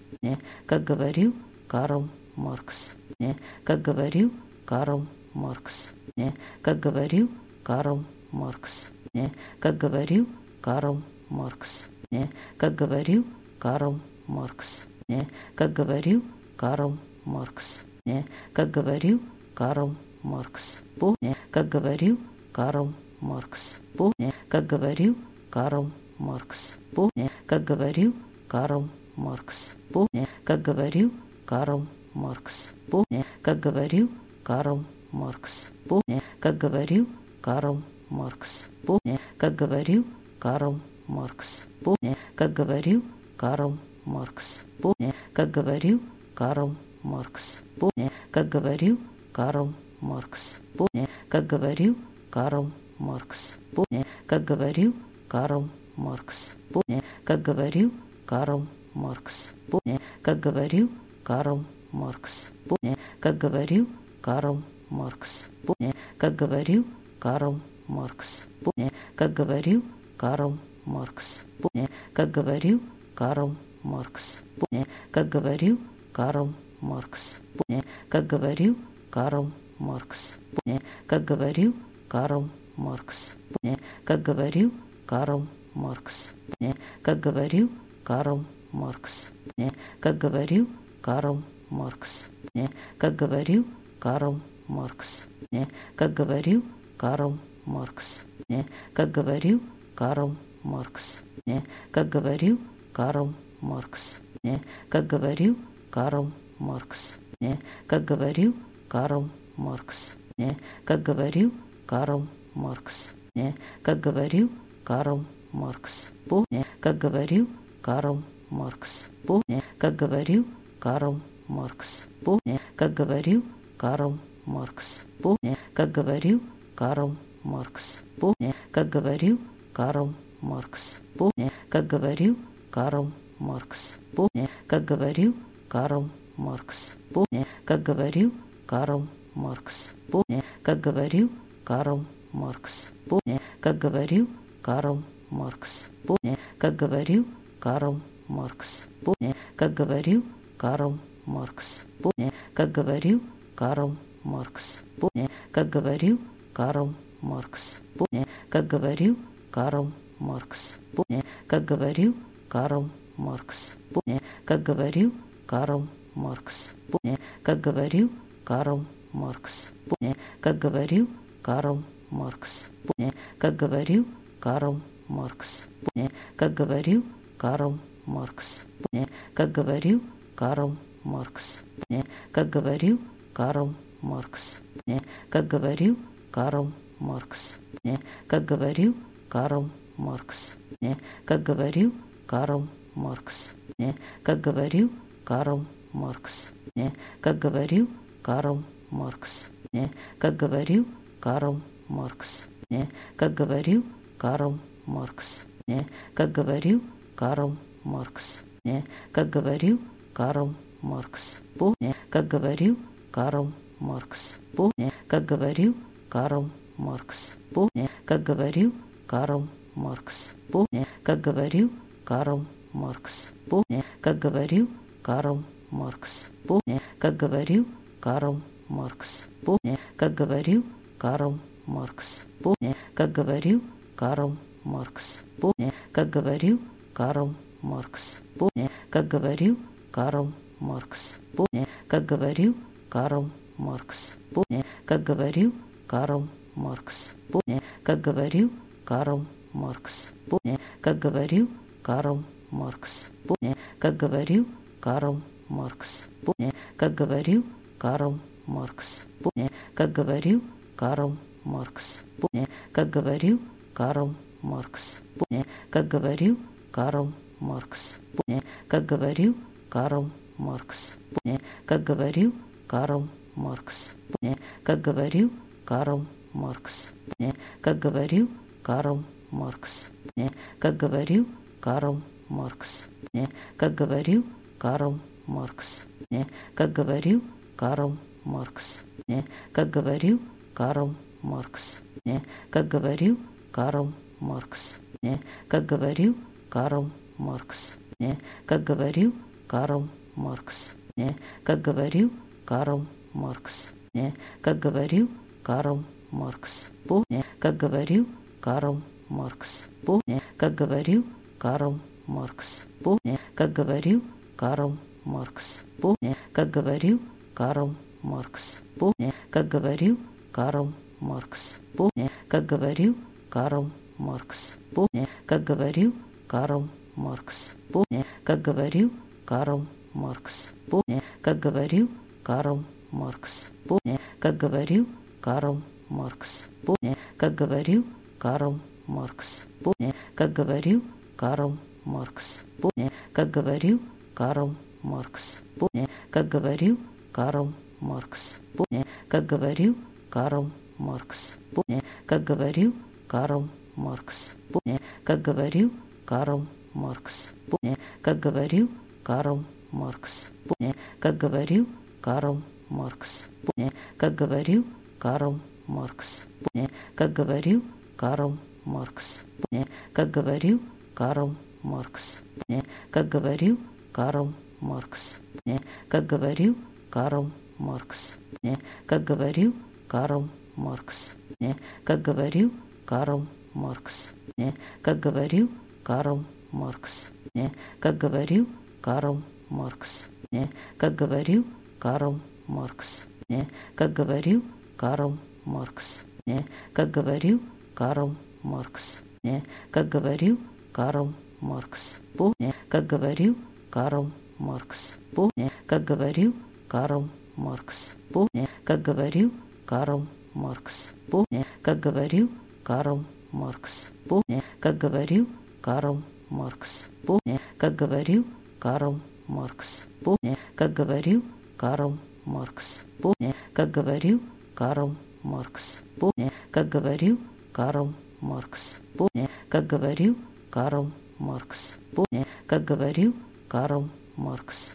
как говорил Карл Маркс, как говорил Карл Маркс, как говорил Карл Маркс, как говорил Карл Маркс, как говорил Карл Маркс, как говорил Карл Маркс, как говорил Карл Маркс, как говорил Карл Маркс, как говорил Карл Маркс, как говорил Карл Маркс, как говорил Карл Маркс, как говорил Карл Маркс, как говорил Карл Маркс, как говорил Карл Маркс, как говорил Карл Маркс, как говорил Карл Маркс, как говорил Карл Маркс, как говорил Карл Маркс, как говорил Карл Маркс, как говорил Карл Маркс, как говорил Карл Маркс, как говорил Карл Маркс, как говорил Карл Маркс, как говорил Карл Маркс, как говорил Карл Маркс, как говорил Карл Маркс, как говорил Карл Маркс, как говорил Карл Маркс, как говорил Карл Маркс, как говорил Карл Маркс, как говорил Карл Маркс, как говорил Карл Маркс, как говорил Карл Маркс, как говорил Карл Маркс, как говорил Карл Маркс, Маркс. Не, как говорил Карл Маркс. Не, как говорил Карл Маркс. Не, как говорил Карл Маркс. Не, как говорил Карл Маркс. Помни, как говорил Карл Маркс. Помни, как говорил Карл Маркс. Помни, как говорил Карл Маркс. Помни, как говорил Карл Маркс. Помни, как говорил Карл Маркс. Помни, как говорил Карл Маркс как говорил Карл Маркс, как говорил Карл Маркс, как говорил Карл Маркс, как говорил Карл Маркс, как говорил Карл Маркс, как говорил Карл Маркс, как говорил Карл Маркс, как говорил Карл Маркс, как говорил Карл Маркс, как говорил Карл Маркс, как говорил Карл Маркс. Как говорил Карл Маркс. Как говорил Карл Маркс. Как говорил Карл Маркс. Как говорил Карл Маркс. Как говорил Карл Маркс. Как говорил Карл Маркс. Как говорил Карл Маркс. Как говорил Карл Маркс. Как говорил Карл Маркс. Как говорил Карл Маркс. Как говорил Карл Маркс. Как говорил Карл Маркс. Как говорил Карл Маркс. Как говорил Карл Маркс. Как говорил Карл Маркс. Как говорил Карл Маркс. Как говорил Карл Маркс. Как говорил Карл Маркс. Как говорил Карл Маркс. Как говорил Карл Маркс. Как говорил Карл Маркс. Как говорил Карл Маркс. Как говорил Карл Маркс. Как говорил Карл Маркс. Как говорил Карл Маркс. Как говорил Карл Маркс. Как говорил Карл Маркс. Как говорил Карл Маркс. Как говорил Карл Маркс. Как говорил Карл Маркс. Как говорил Карл Маркс. Как говорил Карл Маркс. Как говорил Карл Маркс. Как говорил Карл Маркс. Как говорил Карл Маркс. Как говорил Карл Маркс. Как говорил Карл Маркс. Как говорил Карл Маркс. Как говорил Карл Маркс. Как говорил Карл Маркс. Как говорил Карл Маркс. Как говорил Карл Маркс. Как говорил Карл Маркс. Как говорил Карл Маркс. Как говорил Карл Маркс. Как говорил Карл Маркс. Как говорил Карл Маркс. Как говорил Карл Маркс. Как говорил Карл Маркс. Как говорил Карл Маркс. Как говорил Карл Маркс. Как говорил Карл Маркс. Как говорил Карл Маркс. Как говорил Карл Маркс. Как говорил Карл Маркс. Как говорил Карл Маркс. Как говорил Карл Маркс. Как говорил Карл Маркс. Как говорил Карл Маркс. Как говорил Карл Маркс. Как говорил Карл Маркс. Как говорил Карл Маркс. Как говорил Карл Маркс. Как говорил Карл Маркс. Как говорил Карл Маркс. Как говорил Карл Маркс. Как говорил Карл Маркс. Как говорил Карл Маркс. Как говорил Карл Маркс. Как говорил Карл Маркс. Как говорил Карл Маркс. Как говорил Карл Маркс. Как говорил Карл Маркс. Как говорил Карл Маркс. Как говорил Карл Маркс. Как говорил Карл Маркс. Как говорил Карл Маркс. Как говорил Карл Маркс. Как говорил Карл Маркс. Как говорил Карл Маркс. Как говорил Карл Маркс. Как говорил Карл Маркс. Как говорил Карл Маркс. Как говорил Карл Маркс. Как говорил Карл Маркс. Как говорил Карл Маркс. Как говорил Карл Маркс. Как говорил Карл Маркс. Как говорил Карл Маркс. Как говорил Карл Маркс.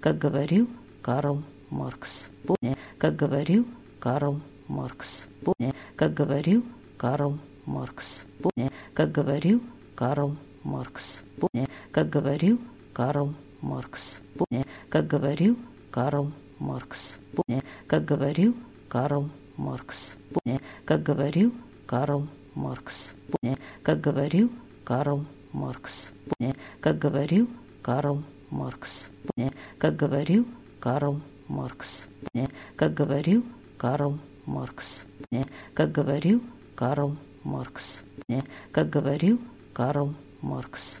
Как говорил Карл Маркс. Как говорил Карл Маркс. Как говорил Карл Маркс. Как говорил Карл Маркс. Как говорил Карл Маркс. Как говорил Карл Маркс. Как говорил Карл Маркс. Как говорил Карл Маркс. Как говорил Карл Маркс. Как говорил Карл Маркс. Как говорил Карл Маркс. Как говорил Карл Маркс. Как говорил Карл Маркс. Как говорил Карл Маркс.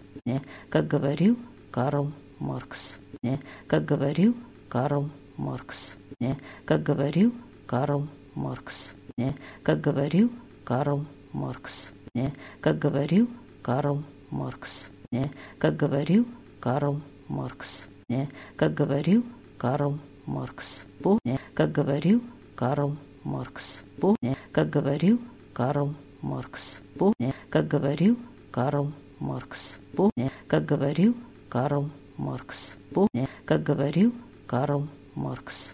Как говорил Карл Маркс. Как говорил Карл Маркс. Как говорил Карл Маркс. Как говорил Карл Маркс. Как говорил Карл Маркс. Как говорил Карл Маркс. Как говорил Карл Маркс. Как говорил Карл Маркс. Как говорил Карл Маркс. Как говорил Карл Маркс. Как говорил Карл Маркс. Как говорил Карл Маркс.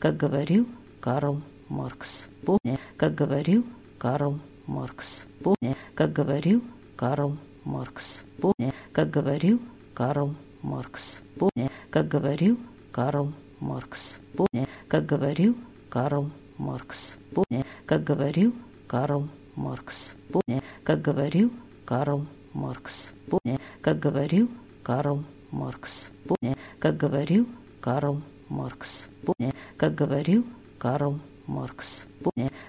Как говорил Карл Маркс. Как говорил Карл Маркс. Как говорил Карл Маркс. Как говорил Карл Маркс. Как говорил Карл Маркс. Как говорил Карл Маркс. Как говорил Карл Маркс. Как говорил Карл Маркс. Как говорил Карл Маркс. Как говорил Карл Маркс. Как говорил Карл Маркс.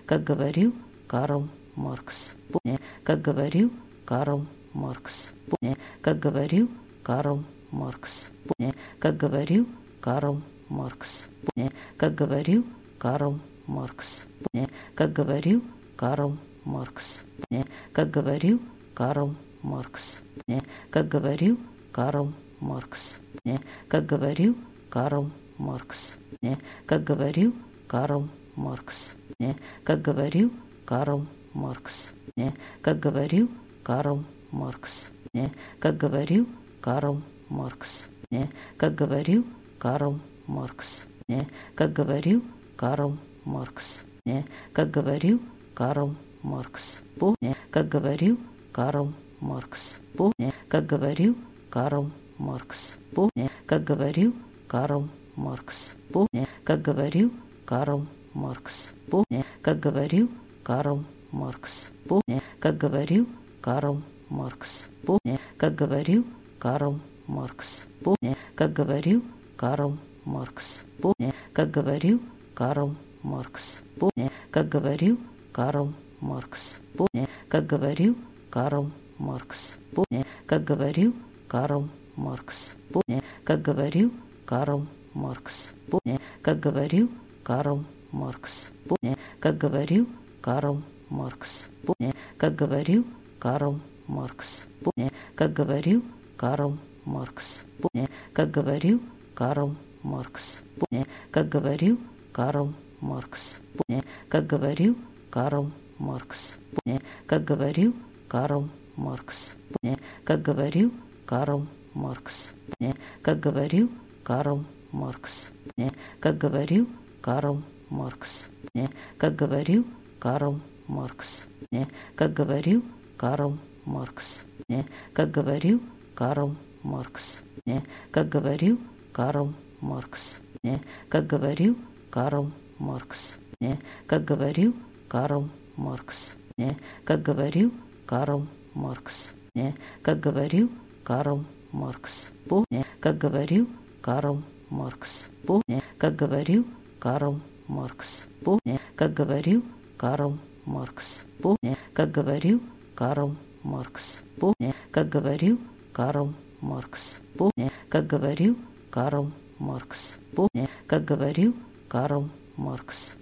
Как говорил Карл Маркс. Как говорил Карл Маркс. Как говорил Карл Маркс. Как говорил Карл Маркс. Как говорил Карл Маркс. Как говорил Карл Маркс. Как говорил Карл Маркс. Как говорил Карл Маркс. Как говорил Карл Маркс. Как говорил Карл Маркс. Как говорил Карл Маркс. Как говорил Карл Маркс. Маркс. Как говорил Карл Маркс. Как говорил Карл Маркс. Как говорил Карл Маркс. Как говорил Карл Маркс. Помни, как говорил Карл Маркс. Помни, как говорил Карл Маркс. Помни, как говорил Карл Маркс. Помни, как говорил Карл Маркс. Помни, как говорил Карл Маркс. Помни, как говорил Карл Маркс. Как говорил Карл Маркс. Как говорил Карл Маркс. Как говорил Карл Маркс. Как говорил Карл Маркс. Как говорил Карл Маркс. Как говорил Карл Маркс. Как говорил Карл Маркс. Как говорил Карл Маркс. Как говорил Карл Маркс. Как говорил Карл Маркс. Как говорил Карл Маркс. Как говорил Карл Маркс. Как говорил Карл Маркс. Как говорил Карл Маркс. Как говорил Карл Маркс. Как говорил Карл Маркс. Как говорил Карл Маркс. Как говорил Карл Маркс. Как говорил Карл Маркс. Как говорил Карл Маркс. Маркс. Не, как говорил Карл Маркс. Не, как говорил Карл Маркс. Не, как говорил Карл Маркс. Не, как говорил Карл Маркс. Не, как говорил Карл Маркс. Не, как говорил Карл Маркс. Помни, как говорил Карл Маркс. Помни, как говорил Карл Маркс. Помни, как говорил Карл Маркс. Помни, как говорил Карл Маркс. Как говорил Карл Маркс. Как говорил Карл Маркс. Как говорил Карл Маркс.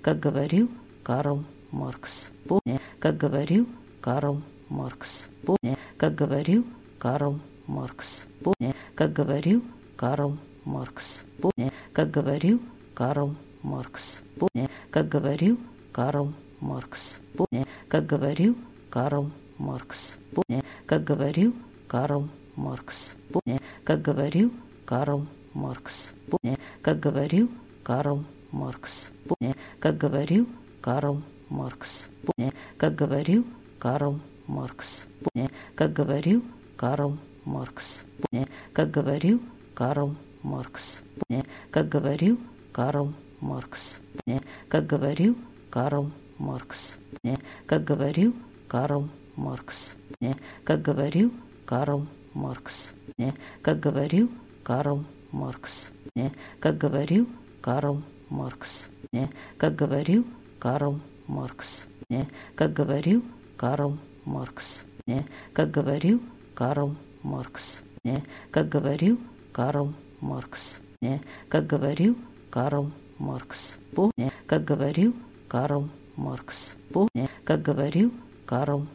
Как говорил Карл Маркс. Как говорил Карл Маркс. Как говорил Карл Маркс. Как говорил Карл Маркс. Как говорил Карл Маркс. Как говорил Карл Маркс. Как говорил Карл Маркс. Как говорил Карл Маркс. Как говорил Карл Маркс. Как говорил Карл Маркс. Как говорил Карл Маркс. Как говорил Карл Маркс. Как говорил Карл Маркс. Как говорил Карл Маркс. Как говорил Карл Маркс. Как говорил Карл Маркс. Как говорил Карл Маркс. Как говорил Карл Маркс. Как говорил Карл Маркс, как говорил Карл Маркс, как говорил Карл Маркс, как говорил Карл Маркс, как говорил Карл Маркс, как говорил Карл Маркс, как говорил Карл Маркс, не, как говорил Карл Маркс, не, как говорил Карл Маркс,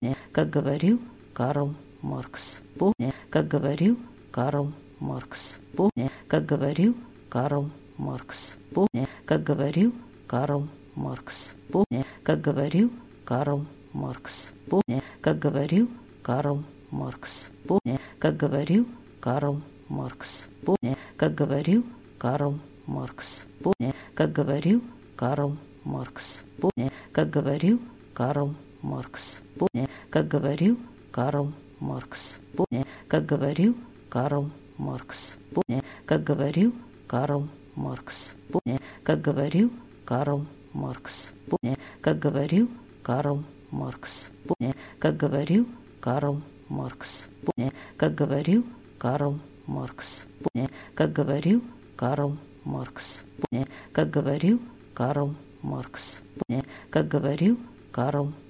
не, как говорил Карл Маркс, не, как говорил Карл Маркс, не, как говорил Карл Маркс, не, как говорил Карл Маркс, не, как говорил Карл Маркс, не, как говорил Карл Маркс, не, как говорил Карл Маркс, не, как говорил Карл Маркс, не, как говорил Карл Маркс, не, как говорил Карл Маркс, не, как говорил Карл Маркс, не, как говорил Карл Маркс, не, как говорил Карл Маркс, не, как говорил Карл Маркс, не, как говорил Карл Маркс, не, как говорил Карл Маркс, не, как говорил Карл Маркс, не, как говорил Карл Маркс, не, как говорил Карл Маркс, не, как говорил Карл Маркс,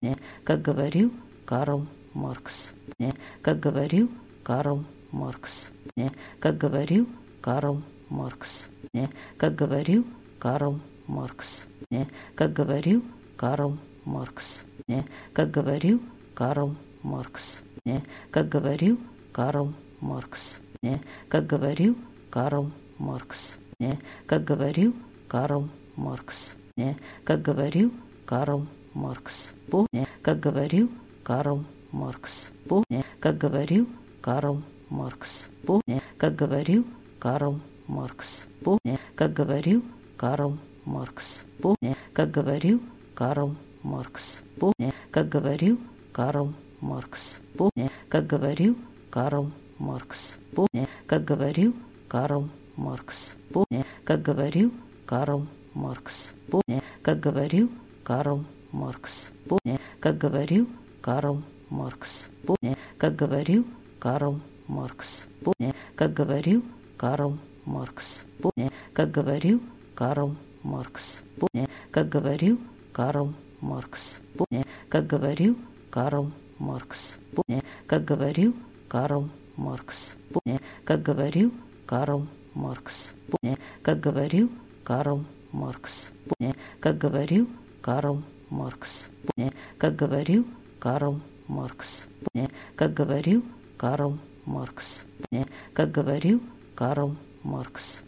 не, как говорил Карл Маркс, как говорил Карл Маркс, как говорил Карл Маркс, как говорил Карл Маркс, как говорил Карл Маркс, как говорил Карл Маркс, как говорил Карл Маркс, как говорил Карл Маркс, как говорил Карл Маркс, как говорил Карл Маркс, не, как говорил Карл Маркс, не, как говорил Карл Маркс, не, как говорил Карл Маркс, не, как говорил Карл Маркс, не, как говорил Карл Маркс, не, как говорил Карл Маркс, не, как говорил Карл Маркс, не, как говорил Карл Маркс, не, как говорил Карл Маркс, не, как говорил Карл Маркс, не, как говорил Карл Маркс, не, как говорил Карл Маркс, не, как говорил Карл Маркс, не, как говорил Карл Маркс, не, как говорил Карл Маркс, не, как говорил Карл Маркс, не, как говорил Карл Маркс, не, как говорил Карл Маркс, не, как говорил Карл Маркс, не, как говорил Карл Маркс, не, как говорил Карл Маркс, как говорил Карл Маркс, как говорил Карл Маркс,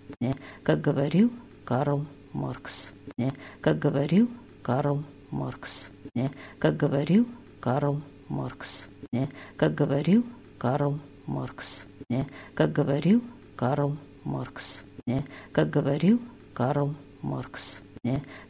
как говорил Карл Маркс, как говорил Карл Маркс, как говорил Карл Маркс, как говорил Карл Маркс, как говорил Карл Маркс, как говорил Карл Маркс,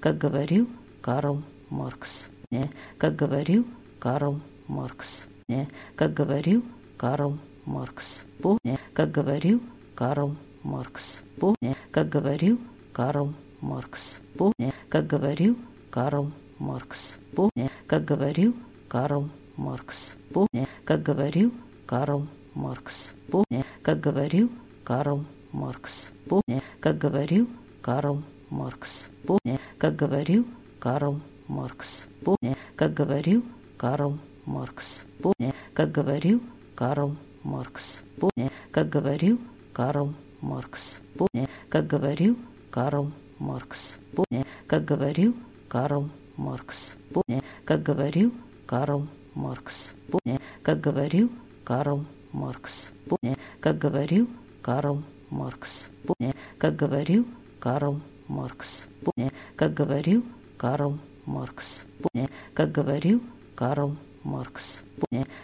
как говорил Карл Маркс, не, как говорил Карл Маркс, не, как говорил Карл Маркс, не, как говорил Карл Маркс, не, как говорил Карл Маркс, не, как говорил Карл Маркс, не, как говорил Карл Маркс, не, как говорил Карл Маркс, не, как говорил Карл Маркс, не, как говорил Карл Маркс, не, как говорил Карл Маркс, не, как говорил Карл Маркс, не, как говорил Карл Маркс, не, как говорил Карл Маркс, не, как говорил Карл Маркс, не, как говорил Карл Маркс, не, как говорил Карл Маркс, не, как говорил Карл Маркс, не, как говорил Карл Маркс, не, как говорил Карл Маркс, не, как говорил Карл Маркс, не, как говорил Карл Маркс,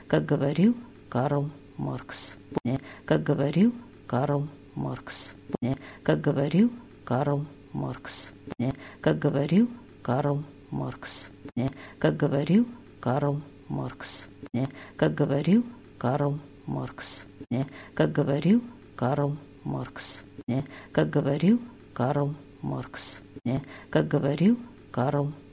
как говорил Карл Маркс, как говорил Карл Маркс, как говорил Карл Маркс, как говорил Карл Маркс, как говорил Карл Маркс, как говорил Карл Маркс, как говорил Карл Маркс, как говорил Карл Маркс, как говорил Карл Маркс,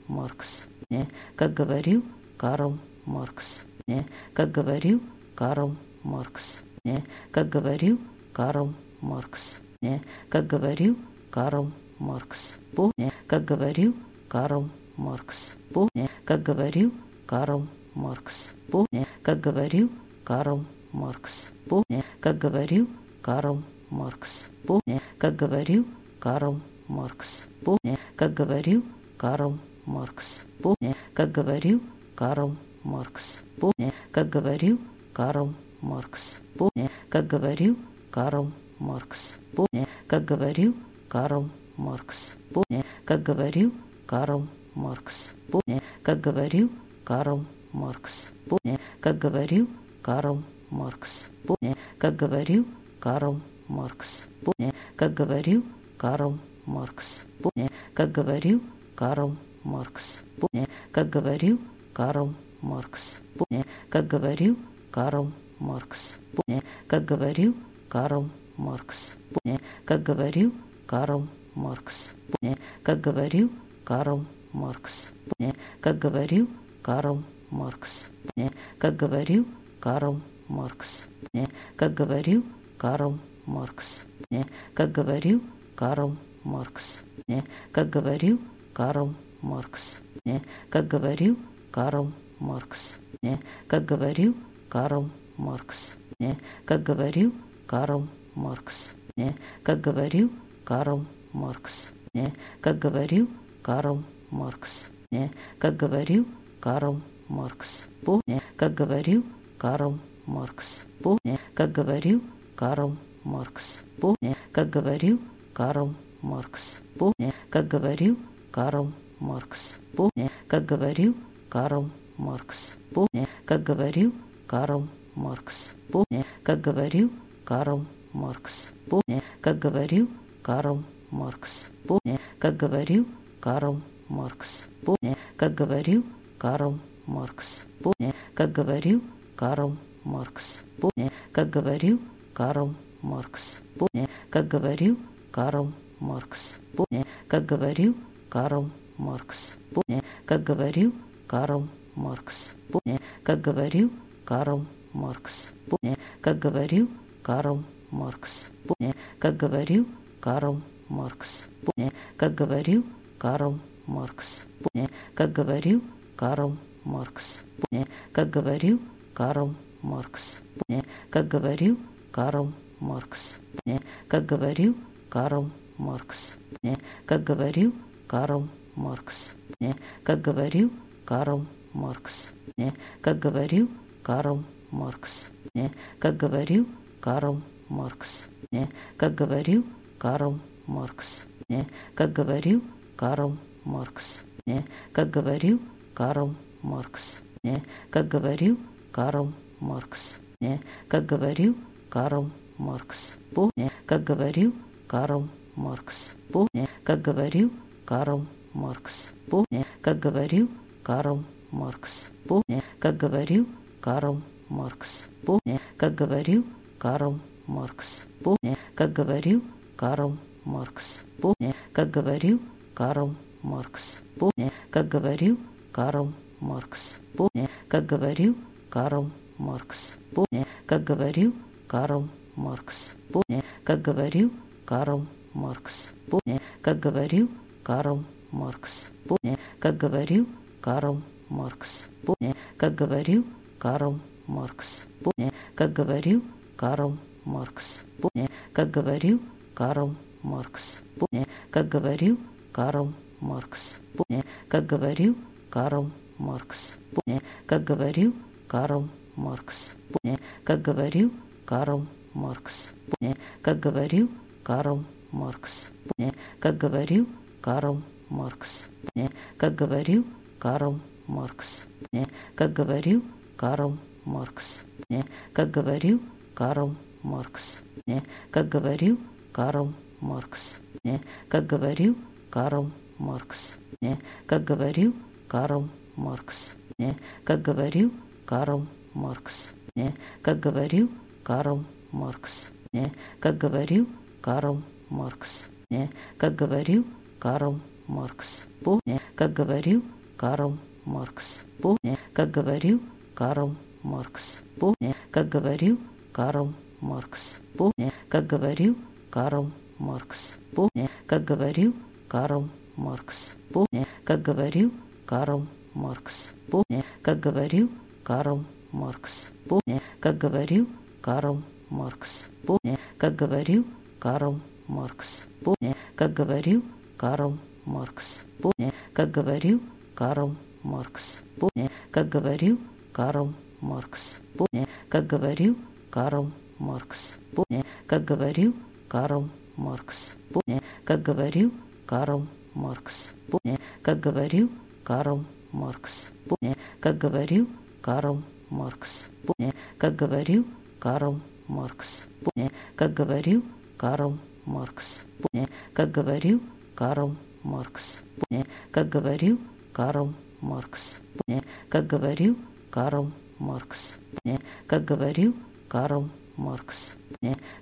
не, как говорил Карл Маркс, не, как говорил Карл Маркс, не, как говорил Карл Маркс. Не, как говорил Карл Маркс. Помни, как говорил Карл Маркс. Помни, как говорил Карл Маркс. Помни, как говорил Карл Маркс. Помни, как говорил Карл Маркс. Помни, как говорил Карл Маркс. Помни, как говорил Карл Маркс. Помни, как говорил Карл Маркс. Помни, как говорил Карл Маркс. Помни, как говорил Карл Маркс. Помни, как говорил Карл Маркс. Помни, как говорил Карл Маркс. Помни, как говорил Карл Маркс. Помни, как говорил Карл Маркс. Помни, как говорил Карл Маркс. Помни, как говорил Карл Маркс. Помни, как говорил Карл Маркс. Помни, как говорил Карл Маркс. Помни, как говорил Карл Маркс. Помни, как говорил Карл Маркс. Помни, как говорил Карл Маркс. Помни, как говорил Карл Маркс. Помни, как говорил Карл Маркс. Помни, как говорил Карл Маркс. Помни, как говорил Карл Маркс. Помни, как говорил Карл Маркс. Помни, как говорил Карл Маркс. Маркс. Как говорил Карл Маркс. Как говорил Карл Маркс. Как говорил Карл Маркс. Как говорил Карл Маркс. Как говорил Карл Маркс. Как говорил Карл Маркс. Помни, как говорил Карл Маркс. Помни, как говорил Карл Маркс. Помни, как говорил Карл Маркс. Помни, как говорил Карл Маркс. Помни, как говорил Карл Маркс. Помни, как говорил Карл Маркс. Помни, как говорил Карл Маркс. Помни, как говорил Карл Маркс. Помни, как говорил Карл Маркс. Помни, как говорил Карл Маркс. Помни, как говорил Карл Маркс. Помни, как говорил Карл Маркс. Помни, как говорил Карл Маркс. Помни, как говорил Карл Маркс. Помни, как говорил Карл Маркс. Помни, как говорил Карл Маркс. Помни, как говорил Карл Маркс. Помни, как говорил Карл Маркс. Помни, как говорил Карл Маркс. Помни, как говорил Карл Маркс. Помни, как говорил Карл Маркс. Помни, как говорил Карл Маркс. Помни, как говорил Карл Маркс. Помни, как говорил Карл Маркс. Помни, как говорил Карл Маркс. Как говорил Карл Маркс. Как говорил Карл Маркс. Как говорил Карл Маркс. Как говорил Карл Маркс. Как говорил Карл Маркс. Как говорил Карл Маркс. Как говорил Карл Маркс. Помни, как говорил Карл Маркс. Помни, как говорил Карл Маркс. Помни, как говорил Карл Маркс. Помни, как говорил Карл Маркс. Помни, как говорил Карл Маркс. Помни, как говорил Карл Маркс. Помни, как говорил Карл Маркс. Помни, как говорил Карл Маркс. Помни, как говорил Карл Маркс. Помни, как говорил Карл Маркс. Помни, как говорил Карл Маркс. Помни, как говорил Карл Маркс. Помни, как говорил Карл Маркс. Помни, как говорил Карл Маркс. Помни, как говорил Карл Маркс. Помни, как говорил Карл Маркс. Помни, как говорил Карл Маркс. Помни, как говорил Карл Маркс. Помни, как говорил Карл Маркс. Помни, как говорил Карл Маркс. Помни, как говорил Карл Маркс. Помни, как говорил Карл Маркс. Помни, как говорил Карл Маркс. Как говорил Карл Маркс. Как говорил Карл Маркс. Как говорил Карл Маркс. Как говорил Карл Маркс. Как говорил Карл Маркс. Как говорил Карл Маркс. Как говорил Карл Маркс. Как говорил Карл Маркс. Как говорил Карл Маркс. Помни, как говорил Карл Маркс. Помни, как говорил Карл Маркс. Помни, как говорил Карл Маркс. Помни, как говорил Карл Маркс. Помни, как говорил Карл Маркс. Помни, как говорил Карл Маркс. Помни, как говорил Карл Маркс. Помни, как говорил Карл Маркс. Помни, как говорил Карл Маркс. Помни, как говорил Карл Маркс. Помни, как говорил Карл Маркс. Помни, как говорил Карл Маркс. Помни, как говорил Карл Маркс. Помни, как говорил Карл Маркс. Помни, как говорил Карл Маркс. Помни, как говорил Карл Маркс. Помни, как говорил Карл Маркс. Помни, как говорил Карл Маркс. Помни, как говорил Карл Маркс. Помни, как говорил Карл Маркс. Помни, как говорил Карл Маркс. Как говорил Карл Маркс. Как говорил Карл Маркс.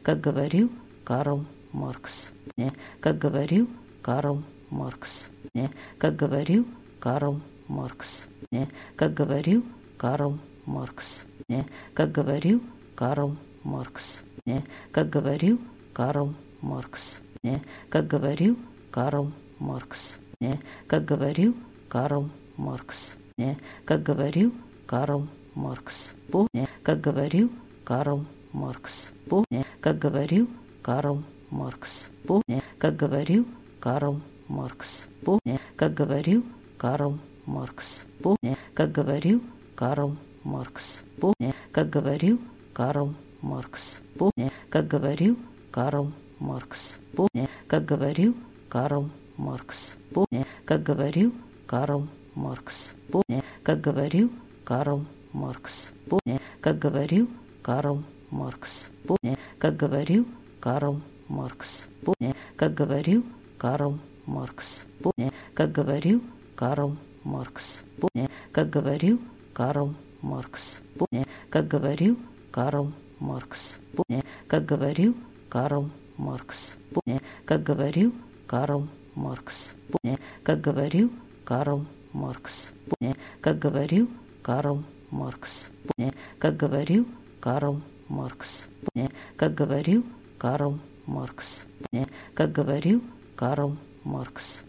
Как говорил Карл Маркс. Как говорил Карл Маркс. Как говорил Карл Маркс. Как говорил Карл Маркс. Как говорил Карл Маркс. Как говорил Карл Маркс. Как говорил Карл Маркс. Помни, как говорил Карл Маркс. Помни, как говорил Карл Маркс. Помни, как говорил Карл Маркс. Помни, как говорил Карл Маркс. Помни, как говорил Карл Маркс. Помни, как говорил Карл Маркс. Помни, как говорил Карл Маркс. Помни, как говорил Карл Маркс. Помни, как говорил Карл Маркс. Помни, как говорил Карл Маркс. Помни, как говорил Карл Маркс. Помни, как говорил Карл Маркс. Помни, как говорил Карл Маркс. Помни, как говорил Карл Маркс. Помни, как говорил Карл Маркс. Помни, как говорил Карл Маркс. Помни, как говорил Карл Маркс. Помни, как говорил Карл Маркс. Помни, как говорил Карл Маркс. Помни, как говорил Карл Маркс. Помни, как говорил Карл Маркс. Как говорил Карл Маркс. Как говорил Карл Маркс. Как говорил Карл Маркс. Как говорил Карл Маркс.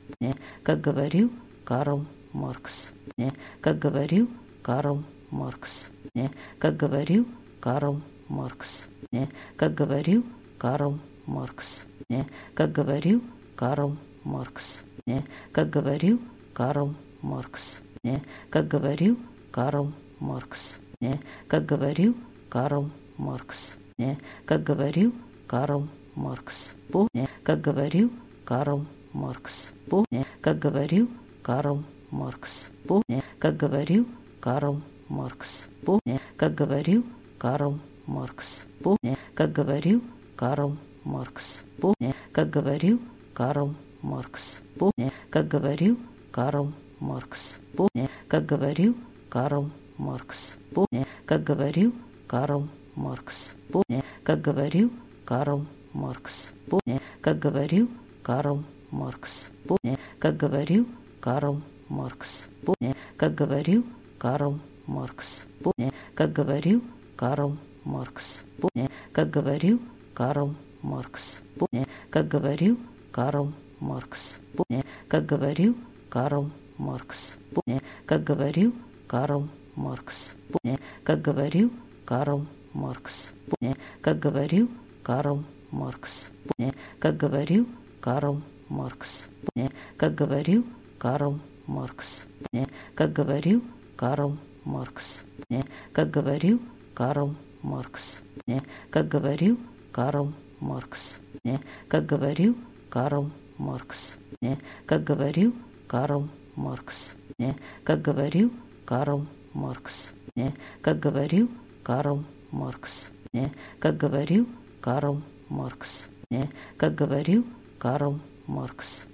Как говорил Карл Маркс. Как говорил Карл Маркс. Как говорил Карл Маркс. Как говорил Карл Маркс. Как говорил Карл Маркс. Маркс. Не, как говорил Карл Маркс. Не, как говорил Карл Маркс. Не, как говорил Карл Маркс. Не, как говорил Карл Маркс. Помни, как говорил Карл Маркс. Помни, как говорил Карл Маркс. Помни, как говорил Карл Маркс. Помни, как говорил Карл Маркс. Помни, как говорил Карл Маркс. Помни, как говорил Карл Маркс. Помни, как говорил Карл Маркс. Помни, как говорил Карл Маркс. Помни, как говорил Карл Маркс. Помни, как говорил Карл Маркс. Помни, как говорил Карл Маркс. Помни, как говорил Карл Маркс. Помни, как говорил Карл Маркс. Помни, как говорил Карл Маркс. Помни, как говорил Карл Маркс. Помни, как говорил Карл Маркс. Помни, как говорил Карл Маркс. Помни, как говорил Карл Маркс. Помни, как говорил Карл Маркс. Помни, как говорил Карл Маркс. Помни, как говорил Карл Маркс. Помни, как говорил Карл Маркс. Помни, как говорил Карл Маркс. Помни, как говорил Карл Маркс. Помни, как говорил Карл Маркс. Помни, как говорил Карл Маркс. Маркс. Как говорил Карл Маркс. Как говорил Карл Маркс. Как говорил Карл Маркс. Как говорил Карл Маркс. Как говорил Карл Маркс.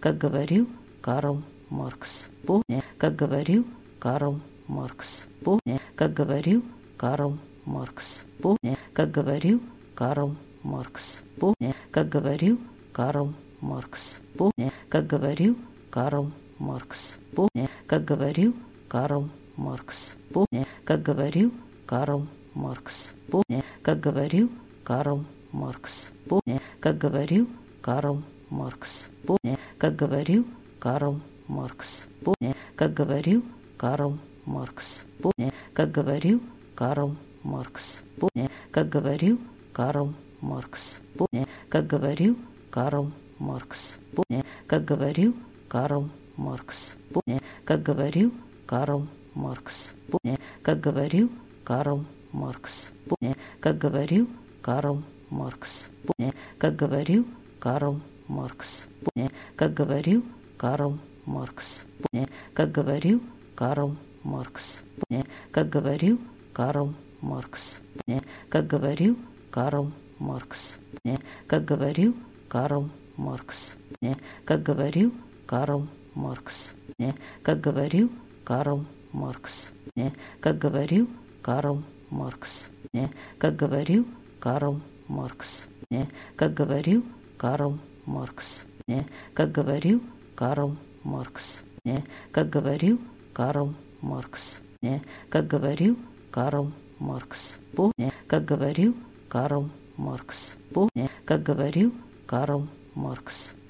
Как говорил Карл Маркс. Помни, как говорил Карл Маркс. Помни, как говорил Карл Маркс. Помни, как говорил Карл Маркс. Помни, как говорил Карл Маркс. Помни, как говорил Карл Маркс. Помни, как говорил Карл Маркс. Помни, как говорил Карл Маркс. Помни, как говорил Карл Маркс. Помни, как говорил Карл Маркс. Помни, как говорил Карл Маркс. Помни, как говорил Карл Маркс. Помни, как говорил Карл Маркс. Помни, как говорил Карл Маркс. Помни, как говорил Карл Маркс. Помни, как говорил Карл Маркс. Помни, как говорил Карл Маркс. Помни, как говорил Карл Маркс. Помни, как говорил Карл Маркс. Помни, как говорил Карл Маркс. Помни, как говорил Карл Маркс. Помни, как говорил Карл Маркс. Помни, как говорил Карл Маркс. Помни, как говорил Карл Маркс. Помни, как говорил Карл Маркс. Помни, как говорил Карл Маркс. Как говорил Карл Маркс. Как говорил Карл Маркс. Как говорил Карл Маркс. Как говорил Карл Маркс. Как говорил Карл Маркс. Как говорил Карл Маркс. Как говорил Карл Маркс. Как говорил Карл Маркс. Как говорил Карл Маркс.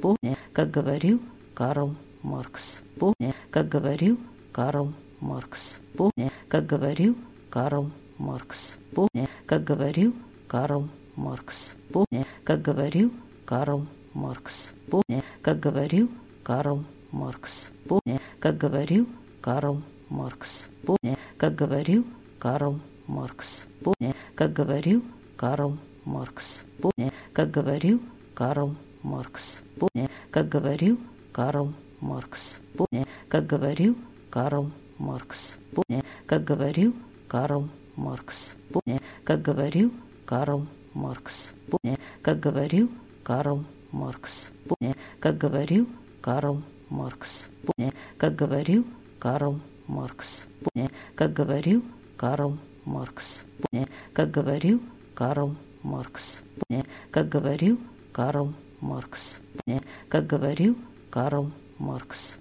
Помни, как говорил Карл Маркс. Помни, как говорил Карл Маркс. Помни, как говорил Карл Маркс. Помни, как говорил Карл Маркс. Помни, как говорил Карл Маркс. Помни, как говорил Карл Маркс. Помни, как говорил Карл Маркс. Помни, как говорил Карл Маркс. Помни, как говорил Карл Маркс. Помни, как говорил Карл Маркс. Помни, как говорил Карл Маркс. Помни, как говорил Карл Маркс. Помни, как говорил Карл Маркс. Помни, как говорил Карл Маркс. Помни, как говорил Карл Маркс. Помни, как говорил Карл Маркс. Помни, как говорил Карл Маркс. Помни, как говорил Карл Маркс. Помни, как говорил Карл Маркс. Помни, как говорил Карл Маркс. Помни, как говорил Карл Маркс.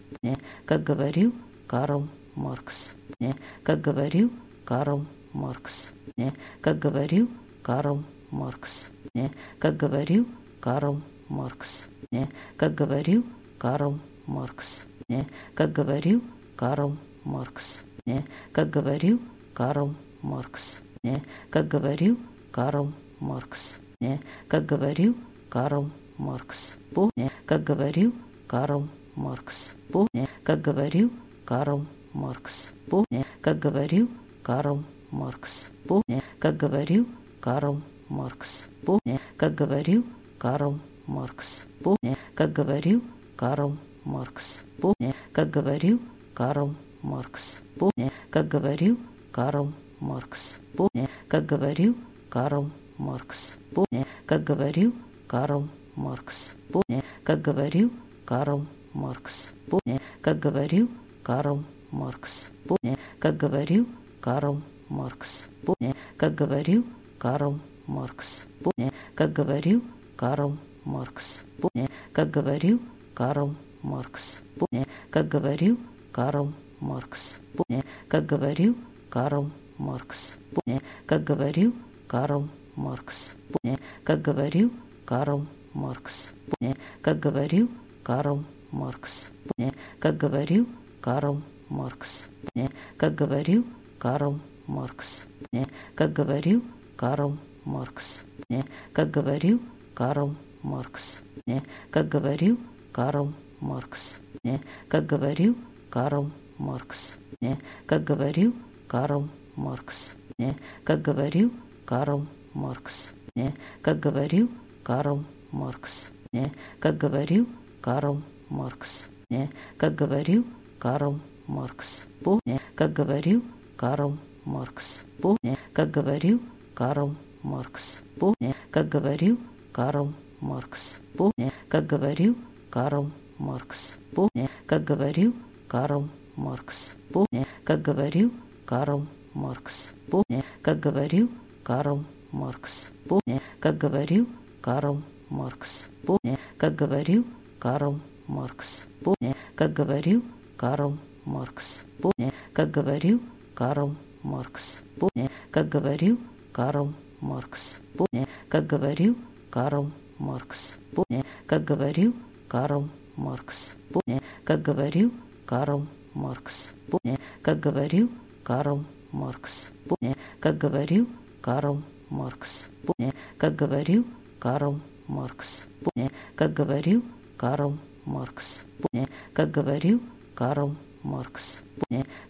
Как говорил Карл Маркс. Как говорил Карл Маркс. Как говорил Карл Маркс. Как говорил Карл Маркс. Как говорил Карл Маркс. Как говорил Карл Маркс. Как говорил Карл Маркс. Как говорил Карл Маркс. Как говорил Карл Маркс. Помни, как говорил Карл Маркс. Помни, как говорил Карл Маркс. Помни, как говорил Карл Маркс. Помни, как говорил Карл Маркс. Помни, как говорил Карл Маркс. Помни, как говорил Карл Маркс. Помни, как говорил Карл Маркс. Помни, как говорил Карл Маркс. Помни, как говорил Карл Маркс. Помни, как говорил Карл Маркс. Помни, как говорил Карл Маркс. Помни, как говорил Карл Маркс. Помни, как говорил Карл Маркс. Помни, как говорил Карл Маркс. Помни, как говорил Карл Маркс. Помни, как говорил Карл Маркс. Помни, как говорил Карл Маркс. Помни, как говорил Карл Маркс. Помни, как говорил Карл Маркс. Помни, как говорил Карл Маркс. Помни, как говорил Карл Маркс. Как говорил Карл Маркс. Как говорил Карл Маркс. Как говорил Карл Маркс. Как говорил Карл Маркс. Как говорил Карл Маркс. Как говорил Карл Маркс. Как говорил Карл Маркс. Как говорил Карл Маркс. Как говорил Карл Маркс. Не, как говорил Карл Маркс. Не, как говорил Карл Маркс. Помни, как говорил Карл Маркс. Помни, как говорил Карл Маркс. Помни, как говорил Карл Маркс. Помни, как говорил Карл Маркс. Помни, как говорил Карл Маркс. Помни, как говорил Карл Маркс. Помни, как говорил Карл Маркс. Помни, как говорил Карл Маркс. Помни, как говорил Карл Маркс. Помни, как говорил Карл Маркс. Помни, как говорил Карл Маркс. Помни, как говорил Карл Маркс. Как говорил Карл Маркс. Как говорил Карл Маркс. Как говорил Карл Маркс. Как говорил Карл Маркс. Как говорил Карл Маркс. Как говорил Карл Маркс. Как говорил Карл Маркс. Как говорил Карл Маркс.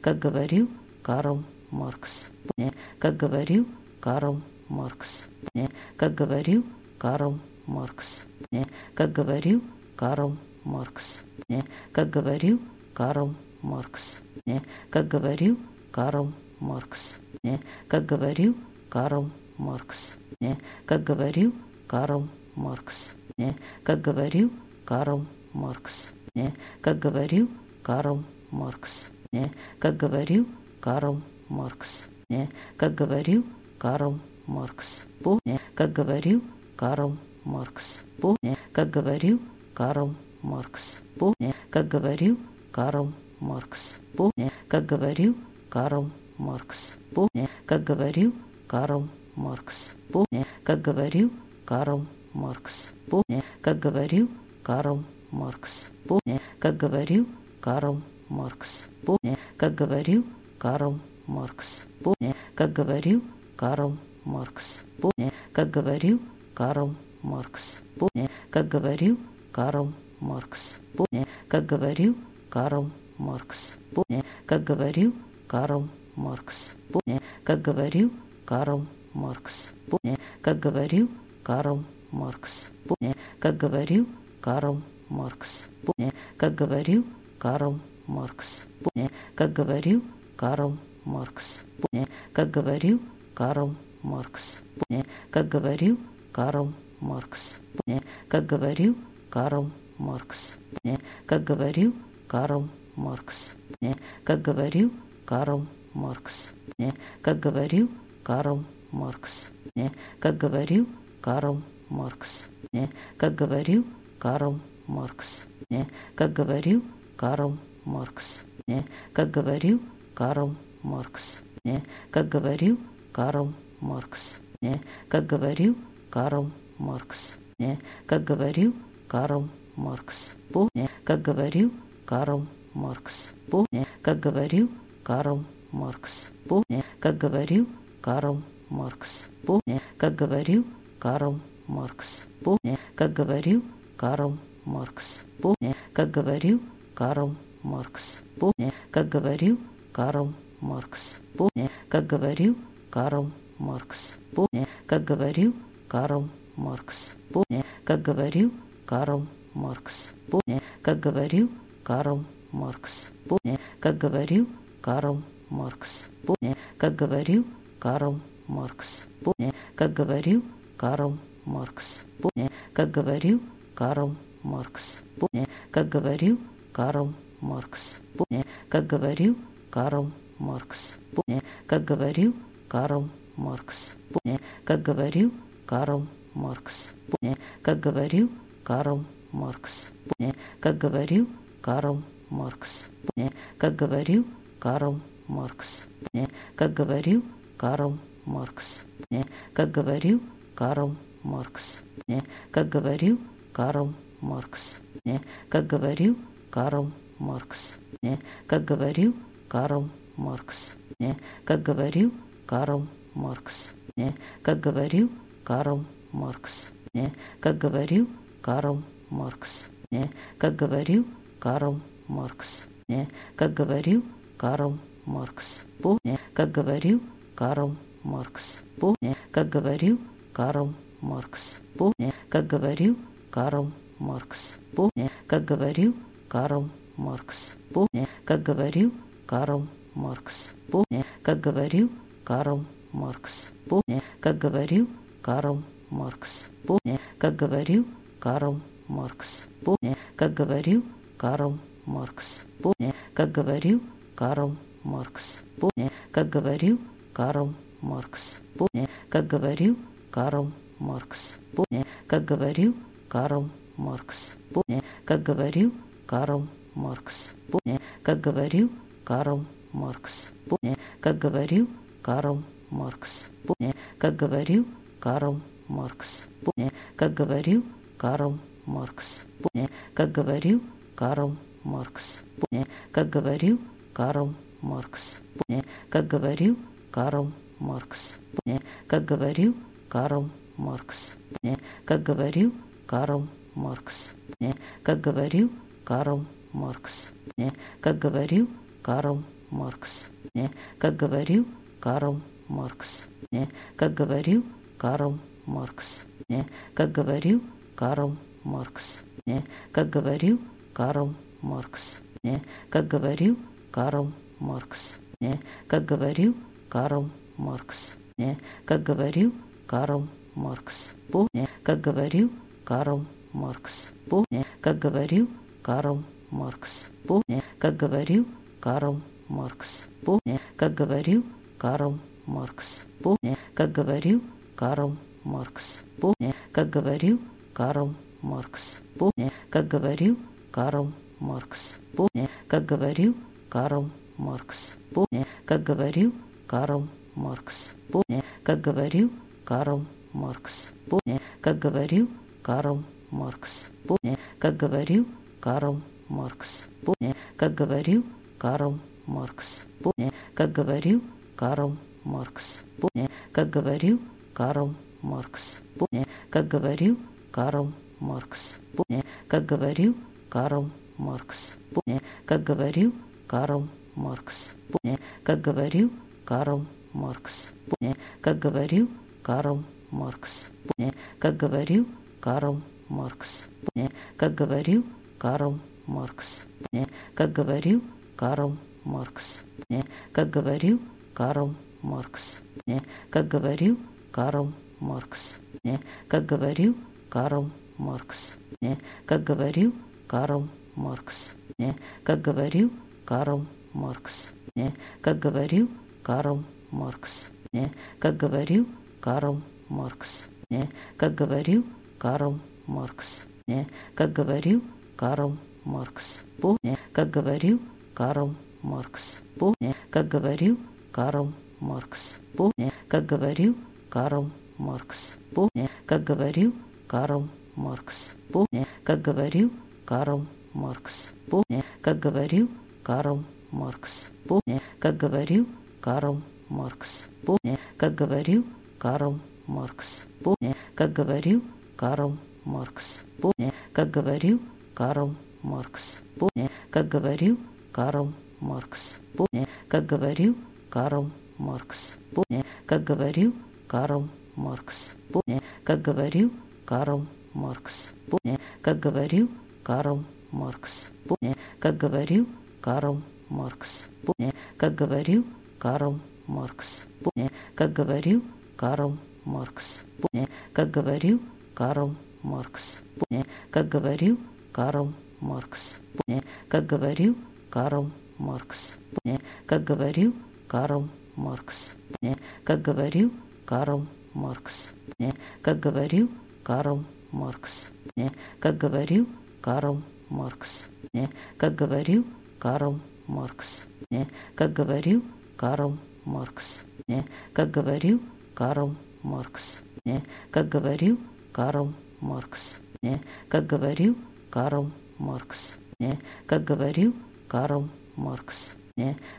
Как говорил Карл Маркс. Как говорил Карл Маркс. Как говорил Карл Маркс. Как говорил Карл Маркс. Как говорил Карл Маркс. Как говорил Карл Маркс. Как говорил Карл Маркс. Как говорил Карл Маркс. Маркс. Как говорил Карл Маркс. Как говорил Карл Маркс. Как говорил Карл Маркс. Как говорил Карл Маркс. Помни, как говорил Карл Маркс. Помни, как говорил Карл Маркс. Помни, как говорил Карл Маркс. Помни, как говорил Карл Маркс. Помни, как говорил Карл Маркс. Помни, как говорил Карл Маркс. Как говорил Карл Маркс. Как говорил Карл Маркс. Как говорил Карл Маркс. Как говорил Карл Маркс. Как говорил Карл Маркс. Как говорил Карл Маркс. Как говорил Карл Маркс. Как говорил Карл Маркс. Как говорил Карл Маркс. Как говорил Карл Маркс. Как говорил Карл Маркс. Как говорил Карл Маркс. Как говорил Карл Маркс. Как говорил Карл Маркс. Как говорил Карл Маркс. Как говорил Карл Маркс. Как говорил Карл Маркс. Как говорил Карл Маркс. Как говорил Карл Маркс. Как говорил Карл Маркс. Как говорил Карл Маркс. Как говорил Карл Маркс. Как говорил Карл Маркс. Как говорил Карл Маркс. Как говорил Карл Маркс. Как говорил Карл Маркс. Как говорил Карл Маркс. Как говорил Карл Маркс. Как говорил Карл Маркс. Как говорил Карл Маркс. Как говорил Карл Маркс. Как говорил Карл Маркс. Как говорил Карл Маркс. Как говорил Карл Маркс. Как говорил Карл Маркс. Как говорил Карл Маркс. Как говорил Карл Маркс. Как говорил Карл Маркс. Как говорил Карл Маркс. Как говорил Карл Маркс. Как говорил Карл Маркс. Как говорил Карл Маркс. Как говорил Карл Маркс. Как говорил Карл Маркс. Как говорил Карл Маркс. Как говорил Карл Маркс. Как говорил Карл Маркс. Как говорил Карл Маркс. Как говорил Карл Маркс. Как говорил Карл Маркс. Как говорил Карл Маркс. Как говорил Карл Маркс. Как говорил Карл Маркс. Как говорил Карл Маркс. Как говорил Карл Маркс. Как говорил Карл Маркс. Как говорил Карл Маркс. Как говорил Карл Маркс. Как говорил Карл Маркс. Как говорил Карл Маркс. Как говорил Карл Маркс. Как говорил Карл Маркс. Как говорил Карл Маркс. Как говорил Карл Маркс. Как говорил Карл Маркс. Как говорил Карл Маркс. Как говорил Карл Маркс. Как говорил Карл Маркс. Как говорил Карл Маркс. Как говорил Карл Маркс. Как говорил Карл Маркс. Как говорил Карл Маркс. Как говорил Карл Маркс. Как говорил Карл Маркс. Как говорил Карл Маркс. Как говорил Карл Маркс. Как говорил Карл Маркс. Как говорил Карл Маркс. Как говорил Карл Маркс. Как говорил Карл Маркс. Как говорил Карл Маркс. Как говорил Карл Маркс. Как говорил Карл Маркс. Как говорил Карл Маркс. Как говорил Карл Маркс. Как говорил Карл Маркс. Как говорил Карл Маркс. Как говорил Карл Маркс. Как говорил Карл Маркс. Как говорил Карл Маркс. Как говорил Карл Маркс. Как говорил Карл Маркс. Как говорил Карл Маркс. Как говорил Карл Маркс. Как говорил Карл Маркс. Как говорил Карл Маркс. Как говорил Карл Маркс. Как говорил Карл Маркс. Как говорил Карл Маркс. Как говорил Карл Маркс. Как говорил Карл Маркс. Как говорил Карл Маркс. Как говорил Карл Маркс. Как говорил Карл Маркс. Как говорил Карл Маркс. Как говорил Карл Маркс. Как говорил Карл Маркс. Как говорил Карл Маркс. Как говорил Карл Маркс. Как говорил Карл Маркс. Как говорил Карл Маркс. Как говорил Карл Маркс. Как говорил Карл Маркс. Как говорил Карл Маркс. Как говорил Карл Маркс. Как говорил Карл Маркс. Как говорил Карл Маркс. Как говорил Карл Маркс. Как говорил Карл Маркс. Как говорил Карл Маркс. Как говорил Карл Маркс. Как говорил Карл Маркс. Как говорил Карл Маркс. Как говорил Карл Маркс. Как говорил Карл Маркс. Как говорил Карл Маркс. Как говорил Карл Маркс. Как говорил Карл Маркс. Как говорил Карл Маркс. Как говорил Карл Маркс. Как говорил Карл Маркс. Как говорил Карл Маркс. Как говорил Карл Маркс. Как говорил Карл Маркс. Как говорил Карл Маркс. Как говорил Карл Маркс. Как говорил Карл Маркс. Как говорил Карл Маркс. Как говорил Карл Маркс. Как говорил Карл Маркс. Как говорил Карл Маркс. Как говорил Карл Маркс. Как говорил Карл Маркс. Как говорил Карл Маркс. Как говорил Карл Маркс. Как говорил Карл Маркс. Как говорил Карл Маркс. Как говорил Карл Маркс. Как говорил Карл Маркс. Как говорил Карл Маркс. Маркс. Как говорил Карл Маркс. Как говорил Карл Маркс. Как говорил Карл Маркс.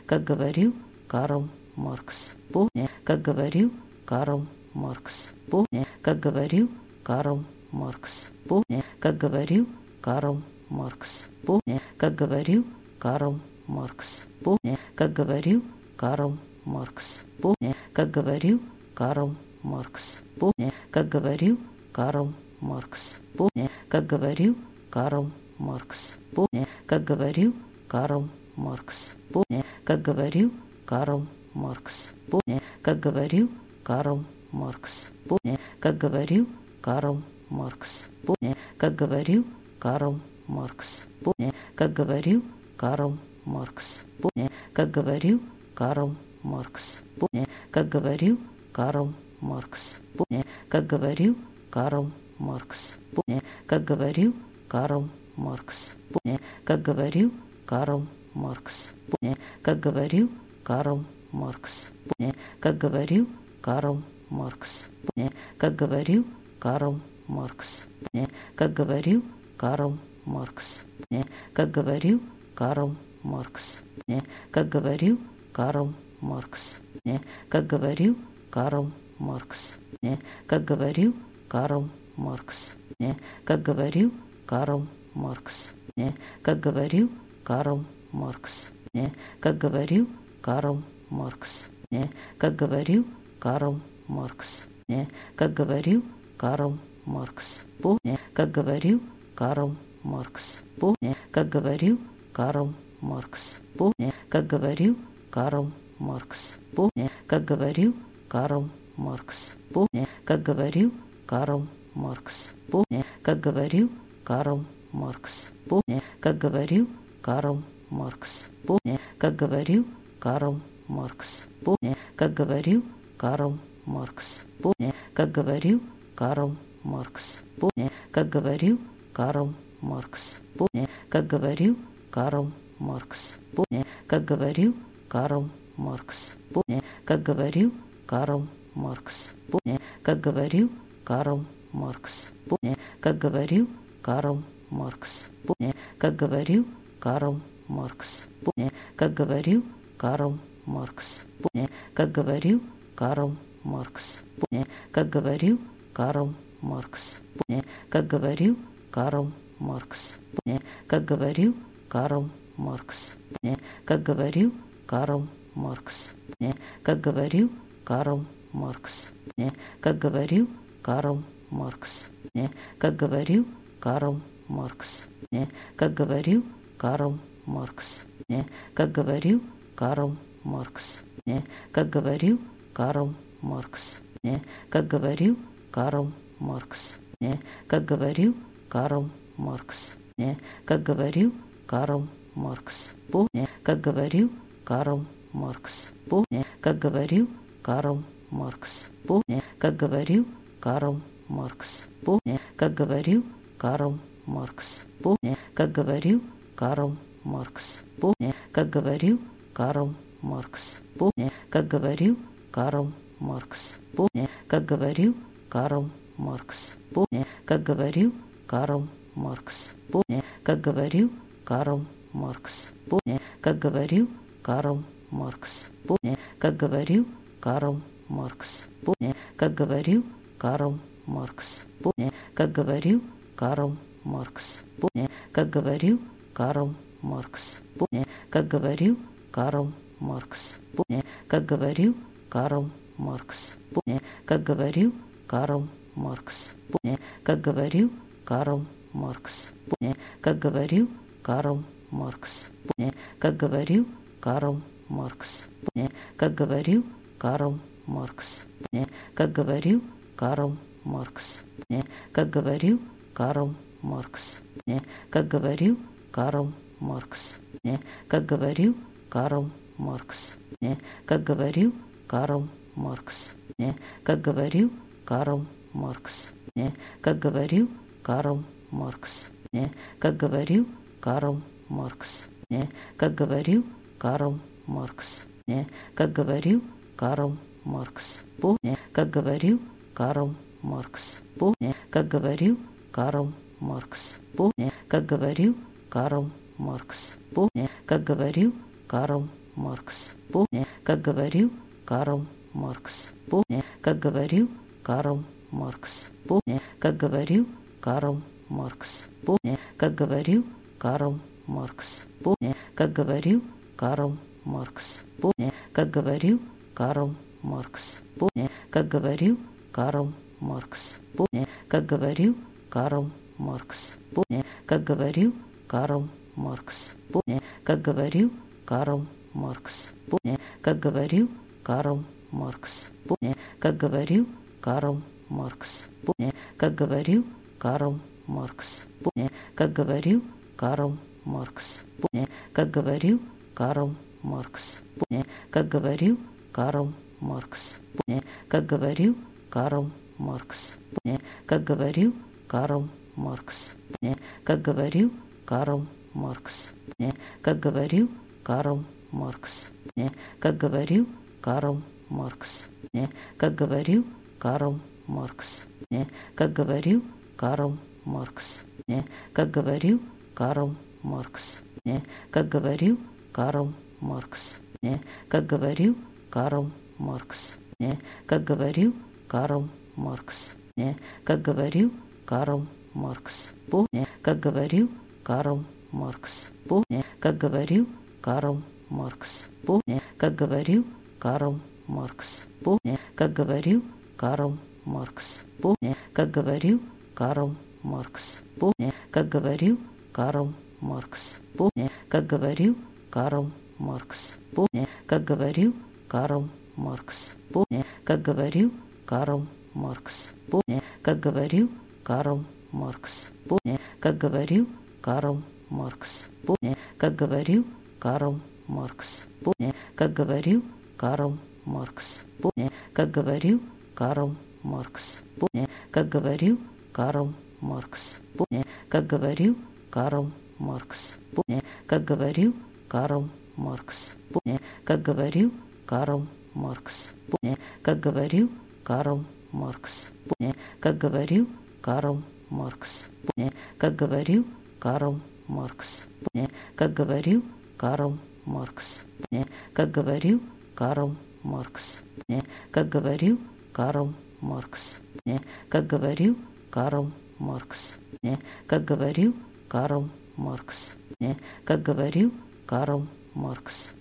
Как говорил Карл Маркс. Помни, как говорил Карл Маркс. Помни, как говорил Карл Маркс. Помни, как говорил Карл Маркс. Помни, как говорил Карл Маркс. Помни, как говорил Карл Маркс. Помни, как говорил Карл Маркс. Как говорил Карл Маркс. Как говорил Карл Маркс. Как говорил Карл Маркс. Как говорил Карл Маркс. Как говорил Карл Маркс. Как говорил Карл Маркс. Как говорил Карл Маркс. Как говорил Карл Маркс. Как говорил Карл Маркс. Как говорил Карл Маркс. Как говорил Карл Маркс. Как говорил Карл Маркс. Как говорил Карл Маркс. Как говорил Карл Маркс. Как говорил Карл Маркс. Как говорил Карл Маркс. Как говорил Карл Маркс. Как говорил Карл Маркс. Как говорил Карл Маркс. Как говорил Карл Маркс. Маркс. Не, как говорил Карл Маркс. Не, как говорил Карл Маркс. Не, как говорил Карл Маркс. Не, как говорил Карл Маркс. Не, как говорил Карл Маркс. Не, как говорил Карл Маркс. Помни, как говорил Карл Маркс. Помни, как говорил Карл Маркс. Помни, как говорил Карл Маркс. Помни, как говорил Карл Маркс. Как говорил Карл Маркс. Как говорил Карл Маркс. Как говорил Карл Маркс. Как говорил Карл Маркс. Как говорил Карл Маркс. Как говорил Карл Маркс. Как говорил Карл Маркс. Как говорил Карл Маркс. Как говорил Карл Маркс. Как говорил Карл Маркс. Как говорил Карл Маркс. Как говорил Карл Маркс. Как говорил Карл Маркс. Как говорил Карл Маркс. Как говорил Карл Маркс. Как говорил Карл Маркс. Как говорил Карл Маркс. Как говорил Карл Маркс. Как говорил Карл Маркс. Как говорил Карл Маркс. Как говорил Карл Маркс. Как говорил Карл Маркс. Как говорил Карл Маркс. Как говорил Карл Маркс. Как говорил Карл Маркс. Как говорил Карл Маркс. Как говорил Карл Маркс. Как говорил Карл Маркс. Как говорил Карл Маркс. Как говорил Карл Маркс. Как говорил Карл Маркс. Как говорил Карл Маркс. Как говорил Карл Маркс. Как говорил Карл Маркс. Как говорил Карл Маркс. Как говорил Карл Маркс. Как говорил Карл Маркс. Как говорил Карл Маркс. Как говорил Карл Маркс. Как говорил Карл Маркс. Как говорил Карл Маркс. Как говорил Карл Маркс. Как говорил Карл Маркс. Как говорил Карл Маркс. Как говорил Карл Маркс. Как говорил Карл Маркс. Как говорил Карл Маркс. Как говорил Карл Маркс. Как говорил Карл Маркс. Как говорил Карл Маркс. Как говорил Карл Маркс. Как говорил Карл Маркс. Как говорил Карл Маркс. Как говорил Карл Маркс. Как говорил Карл Маркс. Как говорил Карл Маркс. Как говорил Карл Маркс. Как говорил Карл Маркс. Как говорил Карл Маркс. Как говорил Карл Маркс. Как говорил Карл Маркс. Как говорил Карл Маркс. Как говорил Карл Маркс. Как говорил Карл Маркс. Как говорил Карл Маркс. Как говорил Карл Маркс. Как говорил Карл Маркс. Как говорил Карл Маркс. Как говорил Карл Маркс. Как говорил Карл Маркс. Как говорил Карл Маркс. Как говорил Карл Маркс. Как говорил Карл Маркс. Как говорил Карл Маркс. Как говорил Карл Маркс. Как говорил Карл Маркс. Как говорил Карл Маркс. Как говорил Карл Маркс. Как говорил Карл Маркс. Как говорил Карл Маркс. Как говорил Карл Маркс. Как говорил Карл Маркс. Как говорил Карл Маркс. Как говорил Карл Маркс. Как говорил Карл Маркс. Как говорил Карл Маркс. Как говорил Карл Маркс. Как говорил Карл Маркс. Как говорил Карл Маркс. Как говорил Карл Маркс. Не, как говорил Карл Маркс. Не, как говорил Карл Маркс. Помни, как говорил Карл Маркс. Помни, как говорил Карл Маркс. Помни, как говорил Карл Маркс. Помни, как говорил Карл Маркс. Помни, как говорил Карл Маркс. Помни, как говорил Карл Маркс. Помни, как говорил Карл Маркс. Помни, как говорил Карл Маркс. Помни, как говорил Карл Маркс. Помни, как говорил Карл Маркс. Помни, как говорил Карл Маркс. Помни, как говорил Карл Маркс. Помни, как говорил Карл Маркс. Помни, как говорил Карл Маркс. Помни, как говорил Карл Маркс. Помни, как говорил Карл Маркс. Помни, как говорил Карл Маркс. Помни, как говорил Карл Маркс. Помни, как говорил Карл Маркс. Как говорил Карл Маркс. Как говорил Карл Маркс. Как говорил Карл Маркс. Как говорил Карл Маркс. Как говорил Карл Маркс. Как говорил Карл Маркс. Как говорил Карл Маркс. Как говорил Карл Маркс.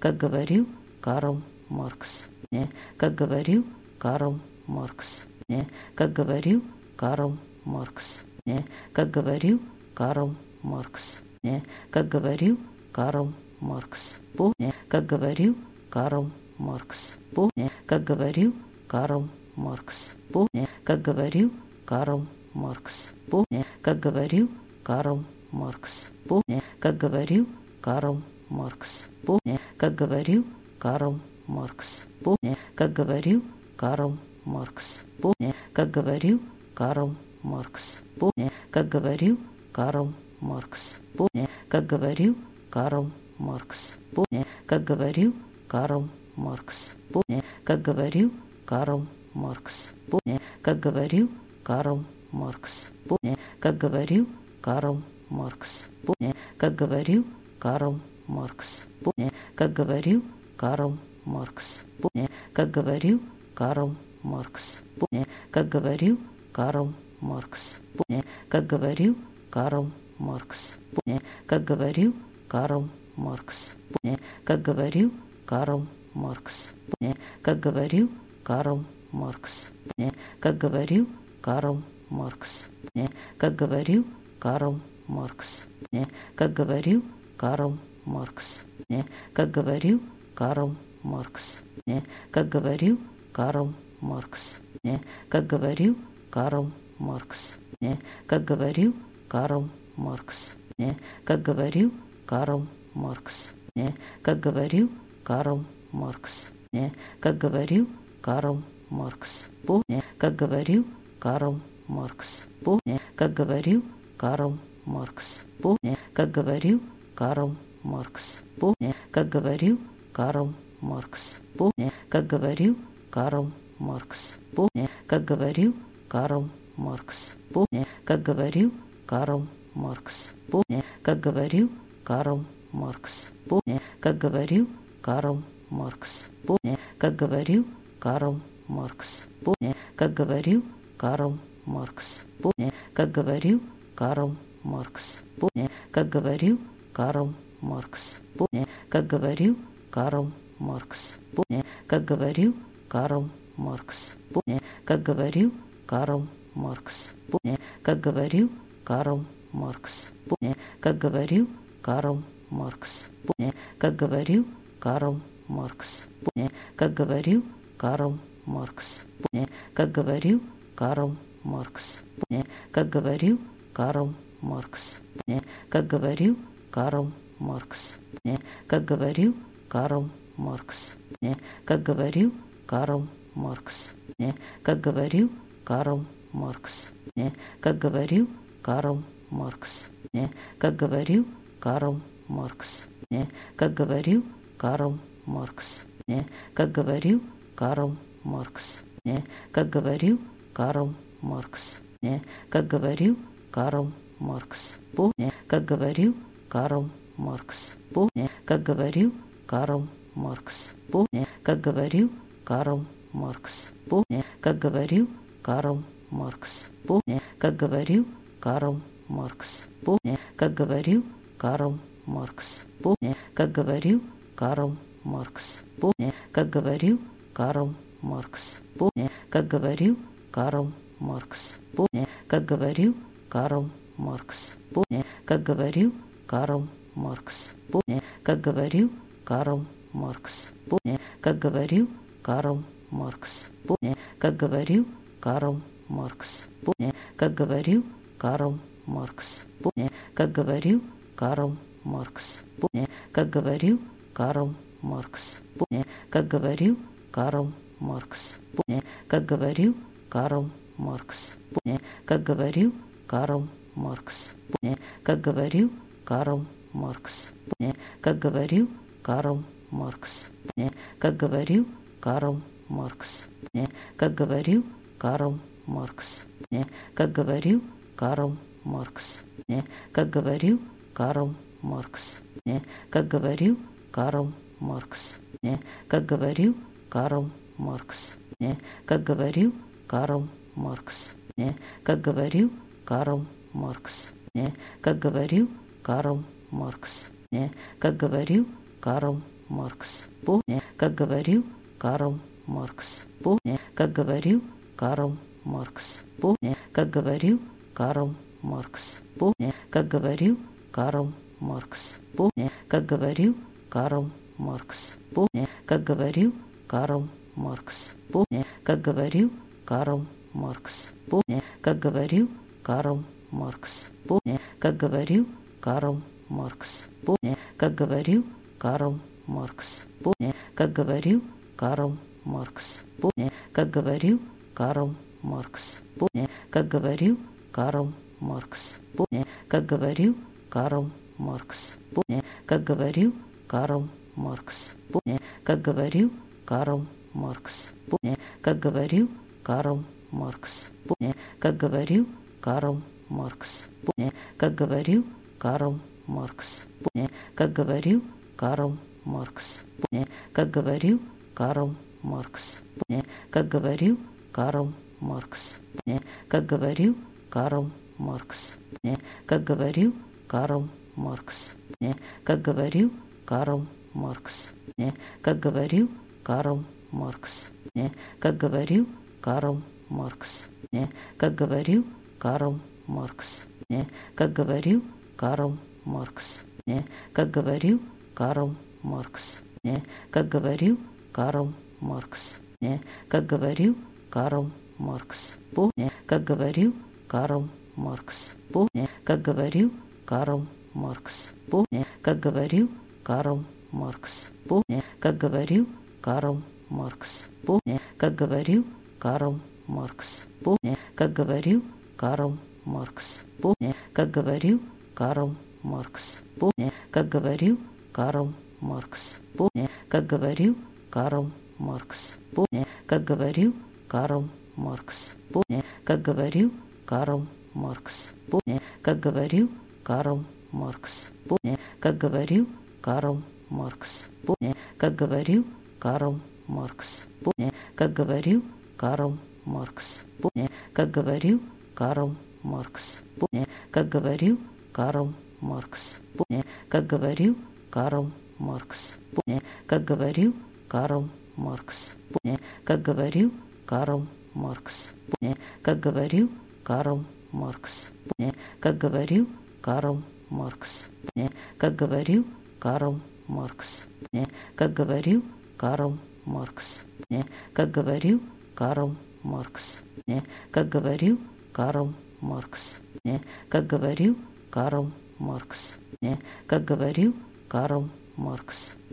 Как говорил Карл Маркс. Помни, как говорил Карл Маркс. Помни, как говорил Карл Маркс. Не, как говорил Карл Маркс. Не, как говорил Карл Маркс. Помни, как говорил Карл Маркс. Помни, как говорил Карл Маркс. Помни, как говорил Карл Маркс. Помни, как говорил Карл Маркс. Помни, как говорил Карл Маркс. Помни, как говорил Карл Маркс. Помни, как говорил Карл Маркс. Помни, как говорил Карл Маркс. Помни, как говорил Карл Маркс. Помни, как говорил Карл Маркс. Помни, как говорил Карл Маркс. Помни, как говорил Карл Маркс. Помни, как говорил Карл Маркс. Помни, как говорил Карл Маркс. Помни, как говорил Карл Маркс. Помни, как говорил Карл Маркс. Помни, как говорил Карл Маркс. Помни, как говорил Карл Маркс. Помни, как говорил Карл Маркс. Помни, как говорил Карл Маркс. Помни, как говорил Карл Маркс. Помни, как говорил Карл Маркс. Помни, как говорил Карл Маркс. Помни, как говорил Карл Маркс. Помни, как говорил Карл Маркс. Помни, как говорил Карл Маркс. Помни, как говорил Карл Маркс. Помни, как говорил Карл Маркс. Не, как говорил Карл Маркс. Не, как говорил Карл Маркс. Не, как говорил Карл Маркс. Не, как говорил Карл Маркс. Помни, как говорил Карл Маркс. Помни, как говорил Карл Маркс. Помни, как говорил Карл Маркс. Помни, как говорил Карл Маркс. Помни, как говорил Карл Маркс. Помни, как говорил Карл Маркс. Помни, как говорил Карл Маркс. Помни, как говорил Карл Маркс. Помни, как говорил Карл Маркс. Помни, как говорил Карл Маркс. Помни, как говорил Карл Маркс. Помни, как говорил Карл Маркс. Помни, как говорил Карл Маркс. Помни, как говорил Карл Маркс. Помни, как говорил Карл Маркс. Помни, как говорил Карл Маркс. Помни, как говорил Карл Маркс. Помни, как говорил Карл Маркс. Помни, как говорил Карл Маркс. Помни, как говорил Карл Маркс. Помни, как говорил Карл Маркс. Помни, как говорил Карл Маркс. Помни, как говорил Карл Маркс. Помни, как говорил Карл Маркс. Как говорил Карл Маркс. Как говорил Карл Маркс. Как говорил Карл Маркс. Как говорил Карл Маркс. Как говорил Карл Маркс. Как говорил Карл Маркс. как говорил Карл Маркс, как говорил Карл Маркс, как говорил Карл Маркс, как говорил Карл Маркс, помни, как говорил Карл Маркс, помни, как говорил Карл Маркс, помни, как говорил Карл Маркс, помни, как говорил Карл Маркс, помни, как говорил Карл Маркс, помни, как говорил Карл Маркс, помни, как говорил Карл Маркс, помни, как говорил Карл Маркс, помни, как говорил Карл Маркс, помни, как говорил Карл Маркс, помни, как говорил Карл Маркс, помни, как говорил Карл Маркс, помни, как говорил Карл Маркс, помни, как говорил Карл Маркс, помни, как говорил Карл Маркс, помни, как говорил Карл Маркс, помни, как говорил Карл Маркс, помни, как говорил Карл Маркс, помни, как говорил Карл Маркс, помни, как говорил Карл Маркс, помни, как говорил Карл Маркс, как говорил Карл Маркс, как говорил Карл Маркс, как говорил Карл Маркс, как говорил Карл Маркс, как говорил Карл Маркс, как говорил Карл Маркс, как говорил Карл Маркс, как говорил Карл Маркс, как говорил Карл Маркс, помни, как говорил Карл Маркс, помни, как говорил Карл Маркс, помни, как говорил Карл Маркс, помни, как говорил Карл Маркс, помни, как говорил Карл Маркс, помни, как говорил Карл Маркс, помни, как говорил Карл Маркс, помни, как говорил Карл Маркс. Помни, как говорил Карл Маркс. Помни, как говорил Карл Маркс. Помни, как говорил Карл Маркс. Помни, как говорил Карл Маркс. Помни, как говорил Карл Маркс. Помни, как говорил Карл Маркс. Помни, как говорил Карл Маркс. Помни, как говорил Карл Маркс. Помни, как говорил Карл Маркс. Помни, как говорил Карл Маркс. Помни, как говорил Карл Маркс. Помни, как говорил Карл Маркс. Помни, как говорил Карл Маркс. Как говорил Карл Маркс. Как говорил Карл Маркс. Как говорил Карл Маркс. Как говорил Карл Маркс. Как говорил Карл Маркс. Как говорил Карл Маркс. Как говорил Карл Маркс. Как говорил Карл Маркс. Как говорил Карл Маркс. Не, как говорил Карл Маркс. Не, как говорил Карл Маркс. Помни, как говорил Карл Маркс. Помни, как говорил Карл Маркс. Помни, как говорил Карл Маркс. Помни, как говорил Карл Маркс. Помни, как говорил Карл Маркс. Помни, как говорил Карл Маркс. Помни, как говорил Карл Маркс. Помни, как говорил Карл Маркс. Помни, как говорил Карл Маркс. Помни, как говорил Карл Маркс. Помни, как говорил Карл Маркс. Помни, как говорил Карл Маркс. Помни, как говорил Карл Маркс. Помни, как говорил Карл Маркс. Помни, как говорил Карл Маркс. Помни, как говорил Карл Маркс. Помни, как говорил Карл Маркс. Помни, как говорил Карл Маркс. Помни, как говорил Карл Маркс. Помни, как говорил Карл Маркс. Помни, как говорил Карл Маркс. Помни, как говорил Карл Маркс. Помни, как говорил Карл Маркс. Помни, как говорил Карл Маркс. Помни, как говорил Карл Маркс. Помни, как говорил Карл Маркс. Не, как говорил Карл Маркс. Не, как говорил Карл Маркс.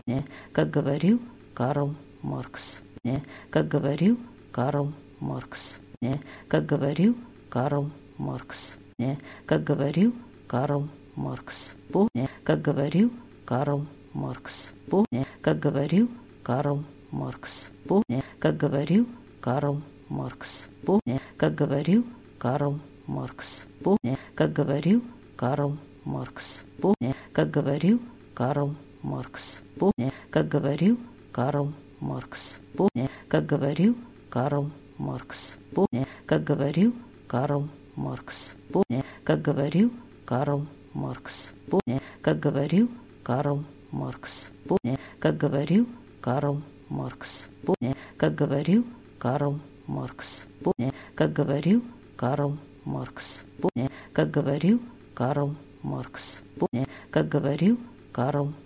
Не, как говорил Карл Маркс. Не, как говорил Карл Маркс. Не, как говорил Карл Маркс. Не, как говорил Карл Маркс. Помни, как говорил Карл Маркс. Помни, как говорил Карл Маркс. Помни, как говорил Карл Маркс. Помни, как говорил Карл Маркс. Помни, как говорил Карл Маркс. Помни, как говорил Карл Маркс. Помни, как говорил Карл Маркс. Помни, как говорил Карл Маркс. Помни, как говорил Карл Маркс. Помни, как говорил Карл Маркс. Помни, как говорил Карл Маркс. Помни, как говорил Карл Маркс. Помни, как говорил Карл Маркс. Помни, как говорил Карл Маркс. Помни, как говорил Карл Маркс. Помни, как говорил Карл Маркс.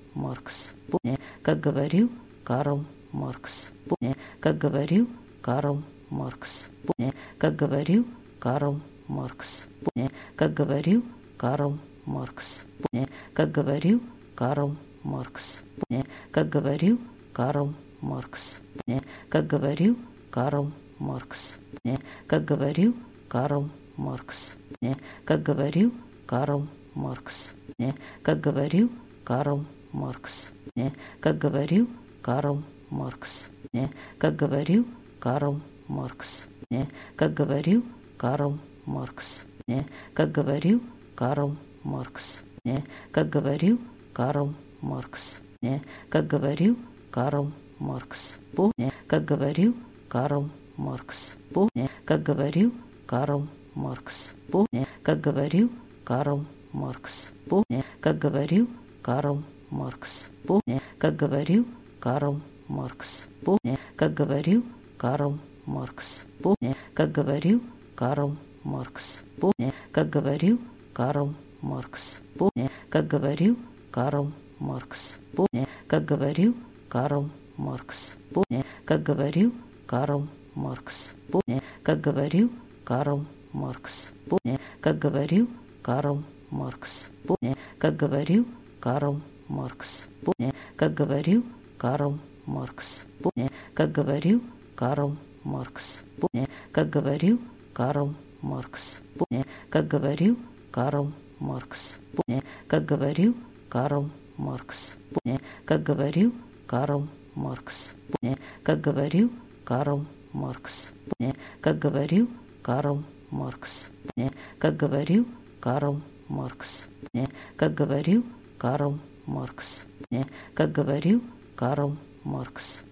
Помни, как говорил Карл Маркс. Помни, как говорил Карл Маркс. Помни, как говорил Карл Маркс. Помни, как говорил Карл Маркс. Помни, как говорил Карл Маркс. Помни, как говорил Карл Маркс. Помни, как говорил Карл Маркс. Помни, как говорил Карл Маркс. Помни, как говорил Карл Маркс. Помни, как говорил Карл Маркс. Маркс. Не, как говорил Карл Маркс. Не, как говорил Карл Маркс. Не, как говорил Карл Маркс. Не, как говорил Карл Маркс. Не, как говорил Карл Маркс. Не, как говорил Карл Маркс. Помни, как говорил Карл Маркс. Помни, как говорил Карл Маркс. Помни, как говорил Карл Маркс. Помни, как говорил Карл Маркс. Помни, как говорил Карл Маркс. Помни, как говорил Карл Маркс. Помни, как говорил Карл Маркс. Помни, как говорил Карл Маркс. Помни, как говорил Карл Маркс. Помни, как говорил Карл Маркс. Помни, как говорил Карл Маркс. Помни, как говорил Карл Маркс. Помни, как говорил Карл Маркс. Помни, как говорил Карл Маркс. Помни, как говорил Карл Маркс. Помни, как говорил Карл Маркс. Помни, как говорил Карл Маркс. Помни, как говорил Карл Маркс. Помни, как говорил Карл Маркс. Помни, как говорил Карл Маркс. Помни, как говорил Карл Маркс. Помни, как говорил Карл Маркс. Помни, как говорил Карл Маркс. Помни, как говорил Карл Маркс. Помни, как говорил Карл Маркс.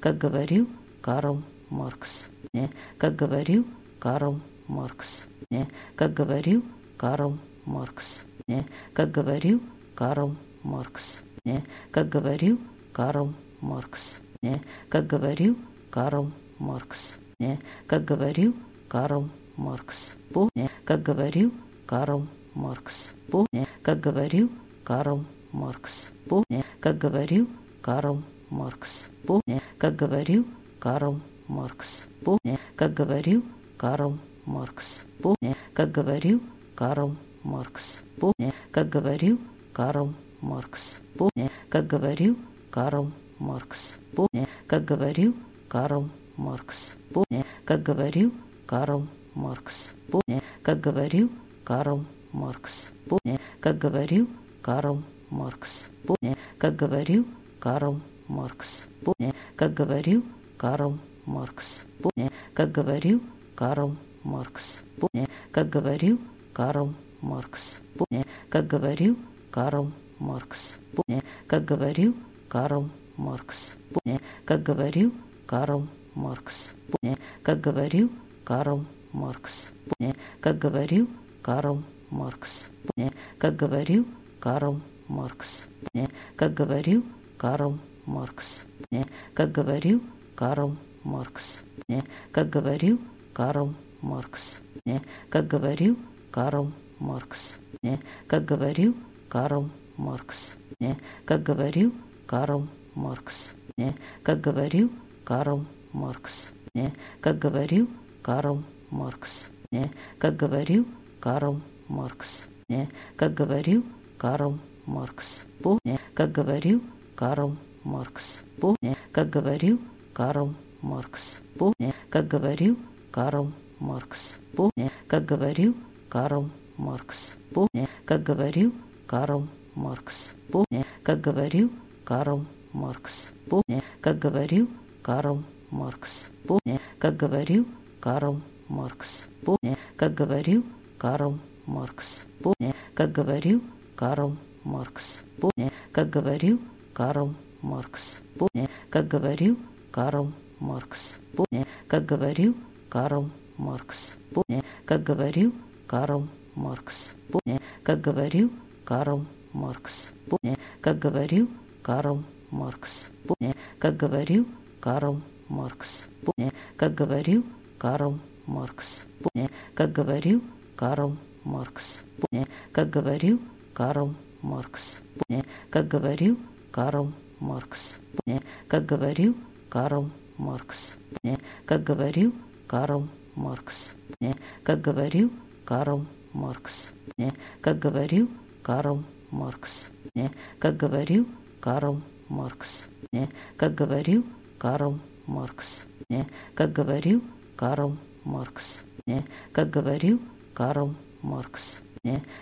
Как говорил Карл Маркс. Как говорил Карл Маркс. Как говорил Карл Маркс. Как говорил Карл Маркс. Как говорил Карл Маркс. Как говорил Карл Маркс. Как говорил Карл Маркс. Как говорил Карл Маркс. Как говорил Карл Маркс. Помни, как говорил Карл Маркс. Помни, как говорил Карл Маркс. Помни, как говорил Карл Маркс. Помни, как говорил Карл Маркс. Помни, как говорил Карл Маркс. Помни, как говорил Карл Маркс. Помни, как говорил Карл Маркс. Помни, как говорил Карл Маркс. Помни, как говорил Карл Маркс. Помни, как говорил Карл Маркс. Помни, как говорил Карл Маркс. Помни, как говорил Карл Маркс. Помни, как говорил Карл Маркс. Помни, как говорил Карл Маркс. Помни, как говорил Карл Маркс. Помни, как говорил Карл Маркс. Помни, как говорил Карл Маркс. Помни, как говорил Карл Маркс. Помни, как говорил Карл Маркс. Помни, как говорил Карл Маркс. Помни, как говорил Карл Маркс. Как говорил Карл Маркс. Как говорил Карл Маркс. Как говорил Карл Маркс. Как говорил Карл Маркс. Как говорил Карл Маркс. Как говорил Карл Маркс. Как говорил Карл Маркс. Как говорил Карл Маркс. Как говорил Карл Маркс. Помни, как говорил Карл Маркс. Помни, как говорил Карл Маркс. Помни, как говорил Карл Маркс. Помни, как говорил Карл Маркс. Помни, как говорил Карл Маркс. Помни, как говорил Карл Маркс. Помни, как говорил Карл Маркс. Помни, как говорил Карл Маркс. Помни, как говорил Карл Маркс. Помни, как говорил Карл Маркс. Помни, как говорил Карл Маркс. Помни, как говорил Карл Маркс. Помни, как говорил Карл Маркс. Помни, как говорил Карл Маркс. Помни, как говорил Карл Маркс. Помни, как говорил Карл Маркс. Помни, как говорил Карл Маркс. Помни, как говорил Карл Маркс. Помни, как говорил Карл Маркс. Помни, как говорил Карл Маркс. Помни, как говорил Карл Маркс. Как говорил Карл Маркс. Как говорил Карл Маркс. Как говорил Карл Маркс. Как говорил Карл Маркс. Как говорил Карл Маркс. Как говорил Карл Маркс. Как говорил Карл Маркс. Как говорил Карл Маркс.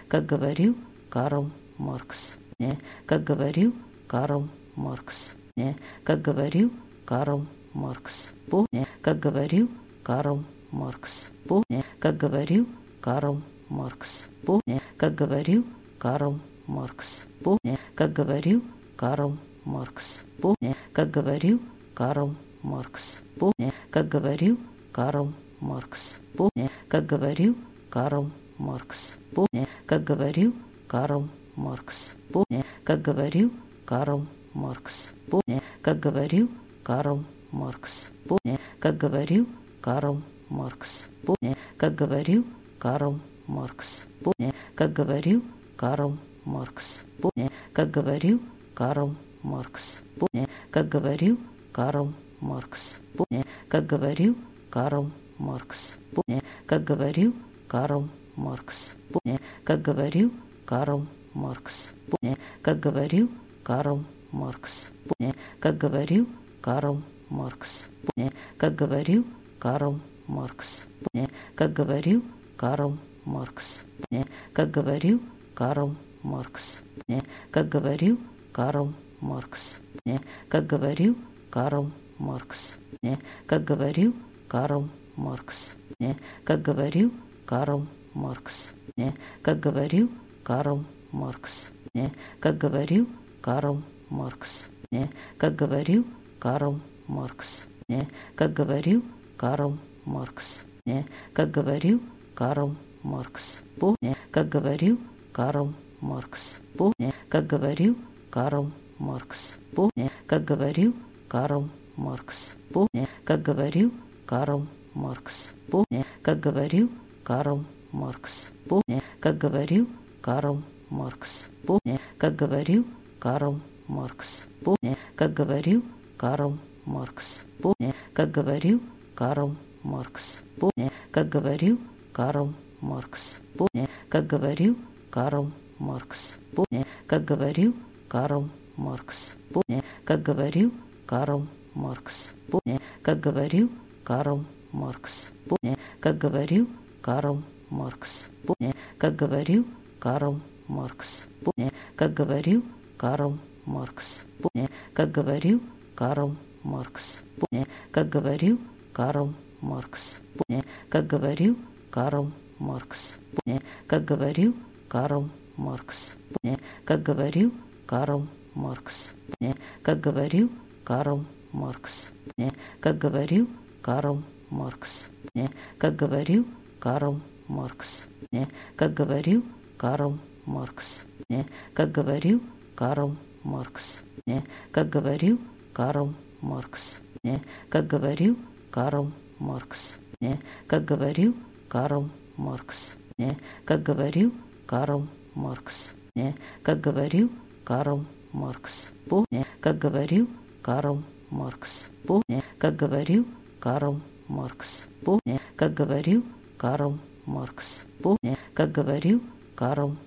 Как говорил Карл Маркс. Помни, как говорил Карл Маркс. Помни, как говорил Карл Маркс. Помни, как говорил Карл Маркс. Помни, как говорил Карл Маркс. Помни, как говорил Карл Маркс. Помни, как говорил Карл Маркс. Помни, как говорил Карл Маркс. Помни, как говорил Карл Маркс. Помни, как говорил Карл Маркс. Помни, как говорил Карл Маркс. Помни, как говорил Карл Маркс. Помни, как говорил Карл Маркс. Помни, как говорил Карл Маркс. Помни, как говорил Карл Маркс. Помни, как говорил Карл Маркс. Помни, как говорил Карл Маркс. Помни, как говорил Карл Маркс. Помни, как говорил Карл Маркс. Помни, как говорил Карл Маркс. Помни, как говорил Карл Маркс. Помни, как говорил Карл Маркс. Помни, как говорил Карл Маркс. Помни, как говорил Карл Маркс. Помни, как говорил Карл Маркс. Помни, как говорил Карл Маркс. Помни, как говорил Карл Маркс. Помни, как говорил Карл Маркс. Помни, как говорил Карл Маркс. Помни, как говорил Карл Маркс. Помни, как говорил Карл Маркс. Маркс. Не, как говорил Карл Маркс. Не, как говорил Карл Маркс. Не, как говорил Карл Маркс. Не, как говорил Карл Маркс. Помни, как говорил Карл Маркс. Помни, как говорил Карл Маркс. Помни, как говорил Карл Маркс. Помни, как говорил Карл Маркс. Помни, как говорил Карл Маркс. Помни, как говорил Карл Маркс. Помни, как говорил Карл Маркс. Помни, как говорил Карл Маркс. Помни, как говорил Карл Маркс. Помни, как говорил Карл Маркс. Помни, как говорил Карл Маркс. Помни, как говорил Карл Маркс. Помни, как говорил Карл Маркс. Помни, как говорил Карл Маркс. Помни, как говорил Карл Маркс. Помни, как говорил Карл Маркс. Помни, как говорил Карл Маркс. Помни, как говорил Карл Маркс. Помни, как говорил Карл Маркс. Помни, как говорил Карл Маркс. Помни, как говорил Карл Маркс. Помни, как говорил Карл Маркс. Помни, как говорил Карл Маркс. Помни, как говорил Карл Маркс. Помни, как говорил Карл Маркс. Помни, как говорил Карл Маркс. Помни, как говорил Карл Маркс. Помни, как говорил Карл Маркс. Помни, как говорил Карл Маркс. Помни, как говорил Карл Маркс. Помни, как говорил Карл Маркс. Помни, как говорил Карл Маркс. Помни, как говорил Карл Маркс. Помни, как говорил Карл Маркс. Как говорил Карл Маркс. Как говорил Карл Маркс.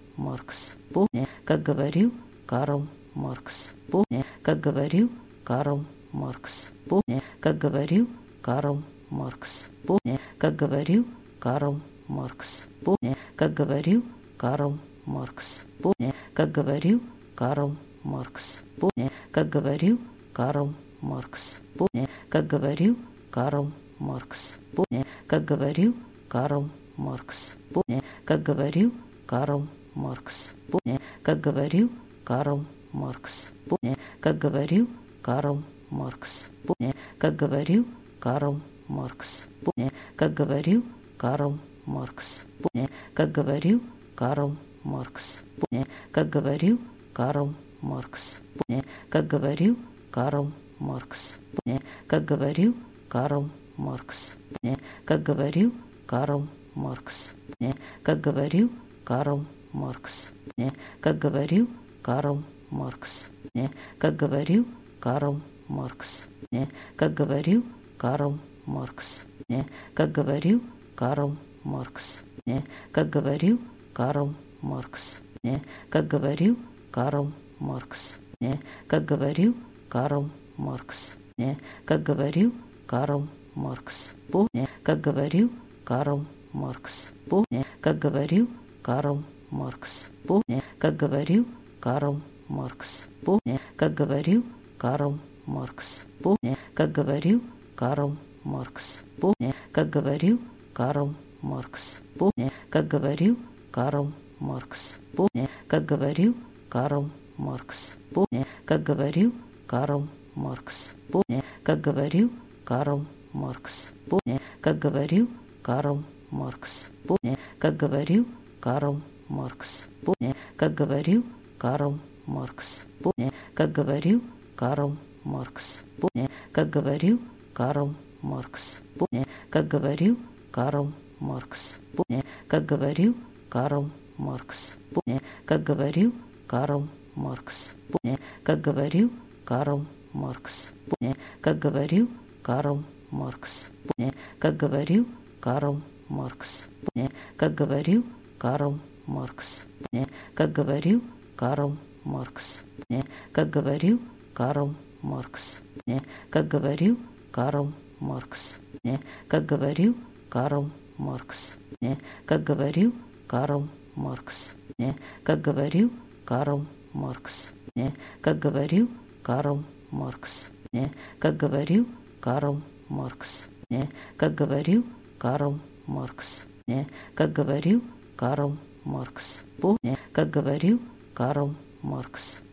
Помни, как говорил Карл Маркс. Помни, как говорил Карл Маркс. Помни, как говорил Карл Маркс. Помни, как говорил Карл Маркс. Помни, как говорил Карл Маркс. Помни, как говорил Карл Маркс. Помни, как говорил Карл Маркс. Помни, как говорил Карл Маркс. Помни, как говорил Карл Маркс. Как говорил Карл Маркс. Как говорил Карл Маркс. Как говорил Карл Маркс. Как говорил Карл Маркс. Как говорил Карл Маркс. Как говорил Карл Маркс. Как говорил Карл Маркс. Как говорил Карл Маркс. Как говорил Карл Маркс. Как говорил Карл Маркс. Как говорил Карл Маркс. Как говорил Карл Маркс. Как говорил Карл Маркс. Как говорил Карл Маркс. Как говорил Карл Маркс. Как говорил Карл Маркс. Как говорил Карл Маркс. Как говорил Карл Маркс. Как говорил Карл Маркс. Как говорил Карл Маркс. Как говорил Карл Маркс. Как говорил Карл Маркс. Как говорил Карл Маркс. Как говорил Карл Маркс. Как говорил Карл Маркс. Как говорил Карл Маркс. Как говорил Карл Маркс. Как говорил Карл Маркс. Как говорил Карл Маркс. Как говорил Карл Маркс. Как говорил Карл Маркс. Как говорил Карл Маркс. Как говорил Карл Маркс. Как говорил Карл Маркс. Как говорил Карл Маркс. Как говорил Карл Маркс. Как говорил Карл Маркс. Как говорил Карл Маркс. Как говорил Карл Маркс. Как говорил Карл Маркс. Как говорил Карл Маркс. Как говорил Карл Маркс. Как говорил Карл Маркс. Как говорил Карл Маркс. Как говорил Карл Маркс. Как говорил Карл Маркс. Как говорил Карл Маркс. Как говорил Карл Маркс. Как говорил Карл Маркс. Как говорил Карл Маркс. Как говорил Карл Маркс. Как говорил Карл Маркс.